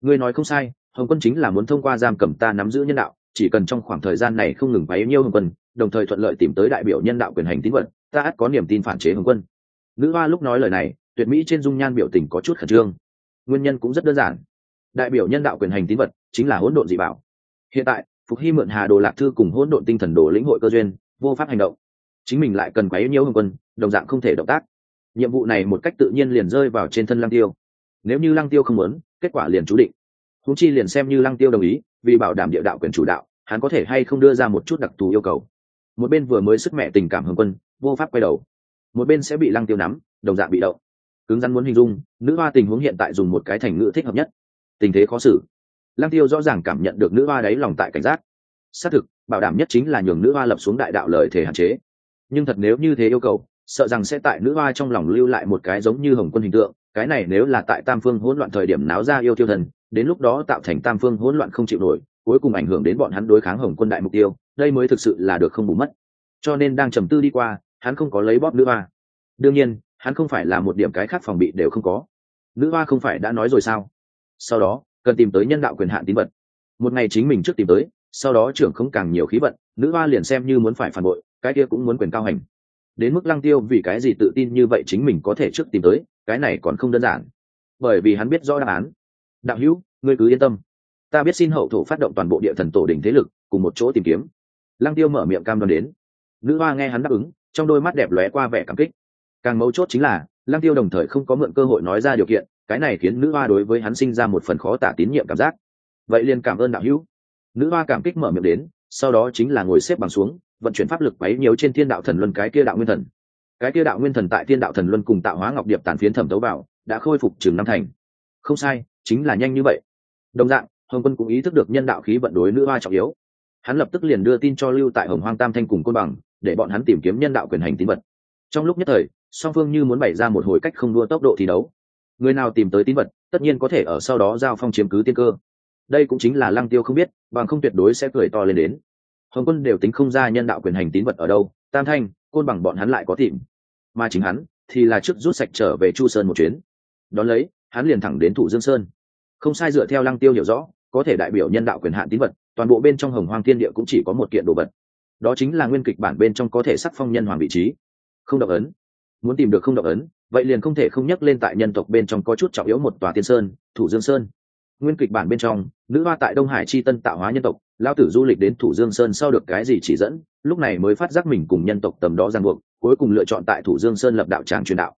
Ngươi nói không sai, hồng quân chính là muốn thông qua giam cầm ta nắm giữ nhân đạo chỉ cần trong khoảng thời gian này không ngừng bấy nhiêu hồng quân, đồng thời thuận lợi tìm tới đại biểu nhân đạo quyền hành tín vật, ta ắt có niềm tin phản chế hồng quân. Nữ hoa lúc nói lời này, tuyệt mỹ trên dung nhan biểu tình có chút khẩn trương. Nguyên nhân cũng rất đơn giản. Đại biểu nhân đạo quyền hành tín vật chính là hỗn độn dị bảo. Hiện tại, phục hy mượn hà đồ lạc thư cùng hỗn độn tinh thần đồ lĩnh hội cơ duyên, vô pháp hành động. Chính mình lại cần quấy nhiễu hồng quân, đồng dạng không thể động tác. Nhiệm vụ này một cách tự nhiên liền rơi vào trên thân lăng tiêu. Nếu như lăng tiêu không muốn, kết quả liền chú định húng chi liền xem như lăng tiêu đồng ý, vì bảo đảm địa đạo quyền chủ đạo, hắn có thể hay không đưa ra một chút đặc thù yêu cầu. Một bên vừa mới sức mẹ tình cảm hồng quân, vô pháp quay đầu. Một bên sẽ bị lăng tiêu nắm, đồng dạng bị động. Cứng rắn muốn hình dung, nữ hoa tình huống hiện tại dùng một cái thành ngữ thích hợp nhất. Tình thế khó xử. Lăng tiêu rõ ràng cảm nhận được nữ hoa đáy lòng tại cảnh giác. Xác thực, bảo đảm nhất chính là nhường nữ hoa lập xuống đại đạo lời thể hạn chế. Nhưng thật nếu như thế yêu cầu, sợ rằng sẽ tại nữ hoa trong lòng lưu lại một cái giống như hồng quân hình tượng. Cái này nếu là tại tam phương hỗn loạn thời điểm náo ra yêu tiêu thần đến lúc đó tạo thành tam phương hỗn loạn không chịu nổi, cuối cùng ảnh hưởng đến bọn hắn đối kháng hồng quân đại mục tiêu, đây mới thực sự là được không bù mất. Cho nên đang trầm tư đi qua, hắn không có lấy bóp nữ hoa. Đương nhiên, hắn không phải là một điểm cái khác phòng bị đều không có. Nữ hoa không phải đã nói rồi sao? Sau đó, cần tìm tới nhân đạo quyền hạn tín vật. Một ngày chính mình trước tìm tới, sau đó trưởng không càng nhiều khí vận, nữ hoa liền xem như muốn phải phản bội, cái kia cũng muốn quyền cao hành. Đến mức lăng tiêu vì cái gì tự tin như vậy chính mình có thể trước tìm tới, cái này còn không đơn giản. Bởi vì hắn biết rõ đáp án đạo hữu, ngươi cứ yên tâm. Ta biết xin hậu thổ phát động toàn bộ địa thần tổ đỉnh thế lực, cùng một chỗ tìm kiếm. Lăng tiêu mở miệng cam đoan đến. Nữ hoa nghe hắn đáp ứng, trong đôi mắt đẹp lóe qua vẻ cảm kích. Càng mấu chốt chính là, lăng tiêu đồng thời không có mượn cơ hội nói ra điều kiện, cái này khiến nữ hoa đối với hắn sinh ra một phần khó tả tín nhiệm cảm giác. Vậy liền cảm ơn đạo hữu. Nữ hoa cảm kích mở miệng đến, sau đó chính là ngồi xếp bằng xuống, vận chuyển pháp lực bấy nhiều trên thiên đạo thần luân cái kia đạo nguyên thần. Cái kia đạo nguyên thần tại thiên đạo thần luân cùng tạo hóa ngọc điệp tàn phiến thẩm tấu vào, đã khôi phục chừng năm thành. Không sai chính là nhanh như vậy. Đồng dạng, hồng quân cũng ý thức được nhân đạo khí vận đối nữ hoa trọng yếu. Hắn lập tức liền đưa tin cho lưu tại hồng hoang tam thanh cùng côn bằng, để bọn hắn tìm kiếm nhân đạo quyền hành tín vật. Trong lúc nhất thời, song phương như muốn bày ra một hồi cách không đua tốc độ thi đấu. Người nào tìm tới tín vật, tất nhiên có thể ở sau đó giao phong chiếm cứ tiên cơ. Đây cũng chính là lăng tiêu không biết, bằng không tuyệt đối sẽ cười to lên đến. Hồng quân đều tính không ra nhân đạo quyền hành tín vật ở đâu, tam thanh, côn bằng bọn hắn lại có tìm. Mà chính hắn thì là trước rút sạch trở về chu sơn một chuyến. Đón lấy, hắn liền thẳng đến thủ dương sơn không sai dựa theo lăng tiêu hiểu rõ, có thể đại biểu nhân đạo quyền hạn tín vật, toàn bộ bên trong hồng hoang thiên địa cũng chỉ có một kiện đồ vật. Đó chính là nguyên kịch bản bên trong có thể sắc phong nhân hoàng vị trí. Không động ấn. Muốn tìm được không động ấn, vậy liền không thể không nhắc lên tại nhân tộc bên trong có chút trọng yếu một tòa tiên sơn, thủ dương sơn. Nguyên kịch bản bên trong, nữ hoa tại đông hải chi tân tạo hóa nhân tộc lao tử du lịch đến thủ dương sơn sau được cái gì chỉ dẫn, lúc này mới phát giác mình cùng nhân tộc tầm đó giang buộc, cuối cùng lựa chọn tại thủ dương sơn lập đạo tràng truyền đạo.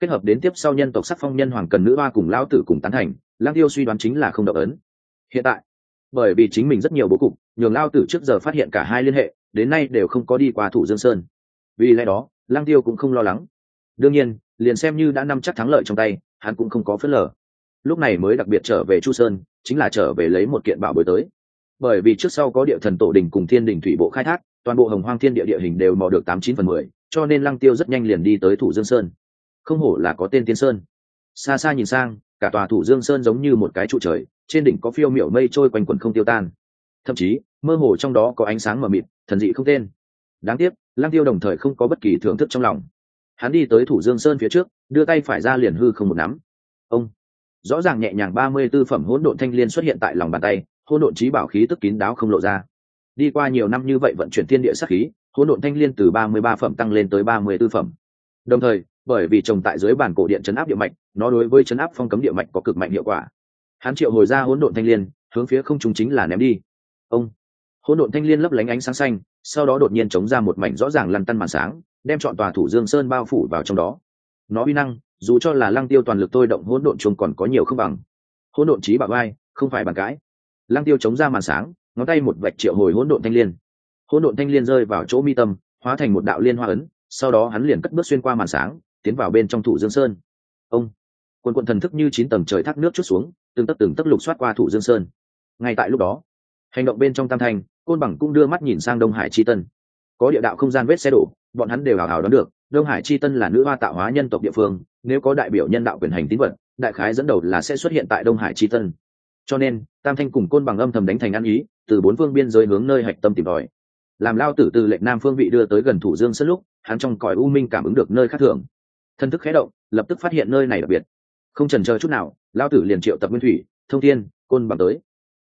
Kết hợp đến tiếp sau nhân tộc sắc phong nhân hoàng cần nữ hoa cùng lao tử cùng tán thành lang tiêu suy đoán chính là không động ấn. Hiện tại, bởi vì chính mình rất nhiều bố cục, nhường lao tử trước giờ phát hiện cả hai liên hệ, đến nay đều không có đi qua thủ dương sơn. Vì lẽ đó lang tiêu cũng không lo lắng. Đương nhiên, liền xem như đã nắm chắc thắng lợi trong tay, hắn cũng không có phớt lờ. Lúc này mới đặc biệt trở về chu sơn, chính là trở về lấy một kiện bảo bối tới. Bởi vì trước sau có địa thần tổ đình cùng thiên đình thủy bộ khai thác, toàn bộ hồng hoang thiên địa địa hình đều mò được tám chín phần mười, cho nên lăng tiêu rất nhanh liền đi tới thủ dương sơn. Không hổ là có tên tiên sơn. Xa xa nhìn sang cả tòa thủ dương sơn giống như một cái trụ trời, trên đỉnh có phiêu miểu mây trôi quanh quần không tiêu tan. Thậm chí, mơ hồ trong đó có ánh sáng mờ mịt, thần dị không tên. Đáng tiếc, lăng tiêu đồng thời không có bất kỳ thưởng thức trong lòng. Hắn đi tới thủ dương sơn phía trước, đưa tay phải ra liền hư không một nắm. Ông! Rõ ràng nhẹ nhàng ba mươi tư phẩm hỗn độn thanh liên xuất hiện tại lòng bàn tay, hỗn độn trí bảo khí tức kín đáo không lộ ra. Đi qua nhiều năm như vậy vận chuyển thiên địa sát khí, hỗn độn thanh liên từ ba mươi ba phẩm tăng lên tới ba mươi tư phẩm. Đồng thời, bởi vì trồng tại dưới bản cổ điện chấn áp địa mạch nó đối với chấn áp phong cấm địa mạch có cực mạnh hiệu quả. Hắn triệu hồi ra hỗn độn thanh liên, hướng phía không trung chính là ném đi. Ông! Hỗn độn thanh liên lấp lánh ánh sáng xanh, sau đó đột nhiên chống ra một mảnh rõ ràng lăn tăn màn sáng, đem chọn tòa thủ dương sơn bao phủ vào trong đó. Nó uy năng, dù cho là lăng tiêu toàn lực tôi động hỗn độn chung còn có nhiều không bằng. Hỗn độn trí bảo vai, không phải bàn cãi. Lăng tiêu chống ra màn sáng, ngón tay một vạch triệu hồi hỗn độn thanh liên. Hỗn độn thanh liên rơi vào chỗ mi tâm, hóa thành một đạo liên hoa ấn, sau đó hắn liền cất bước xuyên qua màn sáng, tiến vào bên trong thủ dương sơn. Ông! Quân quận thần thức như chín tầng trời thác nước chút xuống, từng tấc từng tấc lục xoát qua thủ dương sơn. Ngay tại lúc đó, hành động bên trong tam thanh, côn bằng cũng đưa mắt nhìn sang đông hải chi tân. Có địa đạo không gian vết xe đổ, bọn hắn đều hào hào đón được, đông hải chi tân là nữ hoa tạo hóa nhân tộc địa phương, nếu có đại biểu nhân đạo quyền hành tín vật, đại khái dẫn đầu là sẽ xuất hiện tại đông hải chi tân. Cho nên, tam thanh cùng côn bằng âm thầm đánh thành ăn ý, từ bốn phương biên giới hướng nơi hạch tâm tìm tòi. Làm lao tử từ lệnh nam phương vị đưa tới gần thủ dương sân lúc, hắn trong cõi u minh cảm ứng được nơi khác thường. Thân thức khé động, lập tức phát hiện nơi này đặc biệt không trần chờ chút nào lao tử liền triệu tập nguyên thủy, thông thiên, côn bằng tới.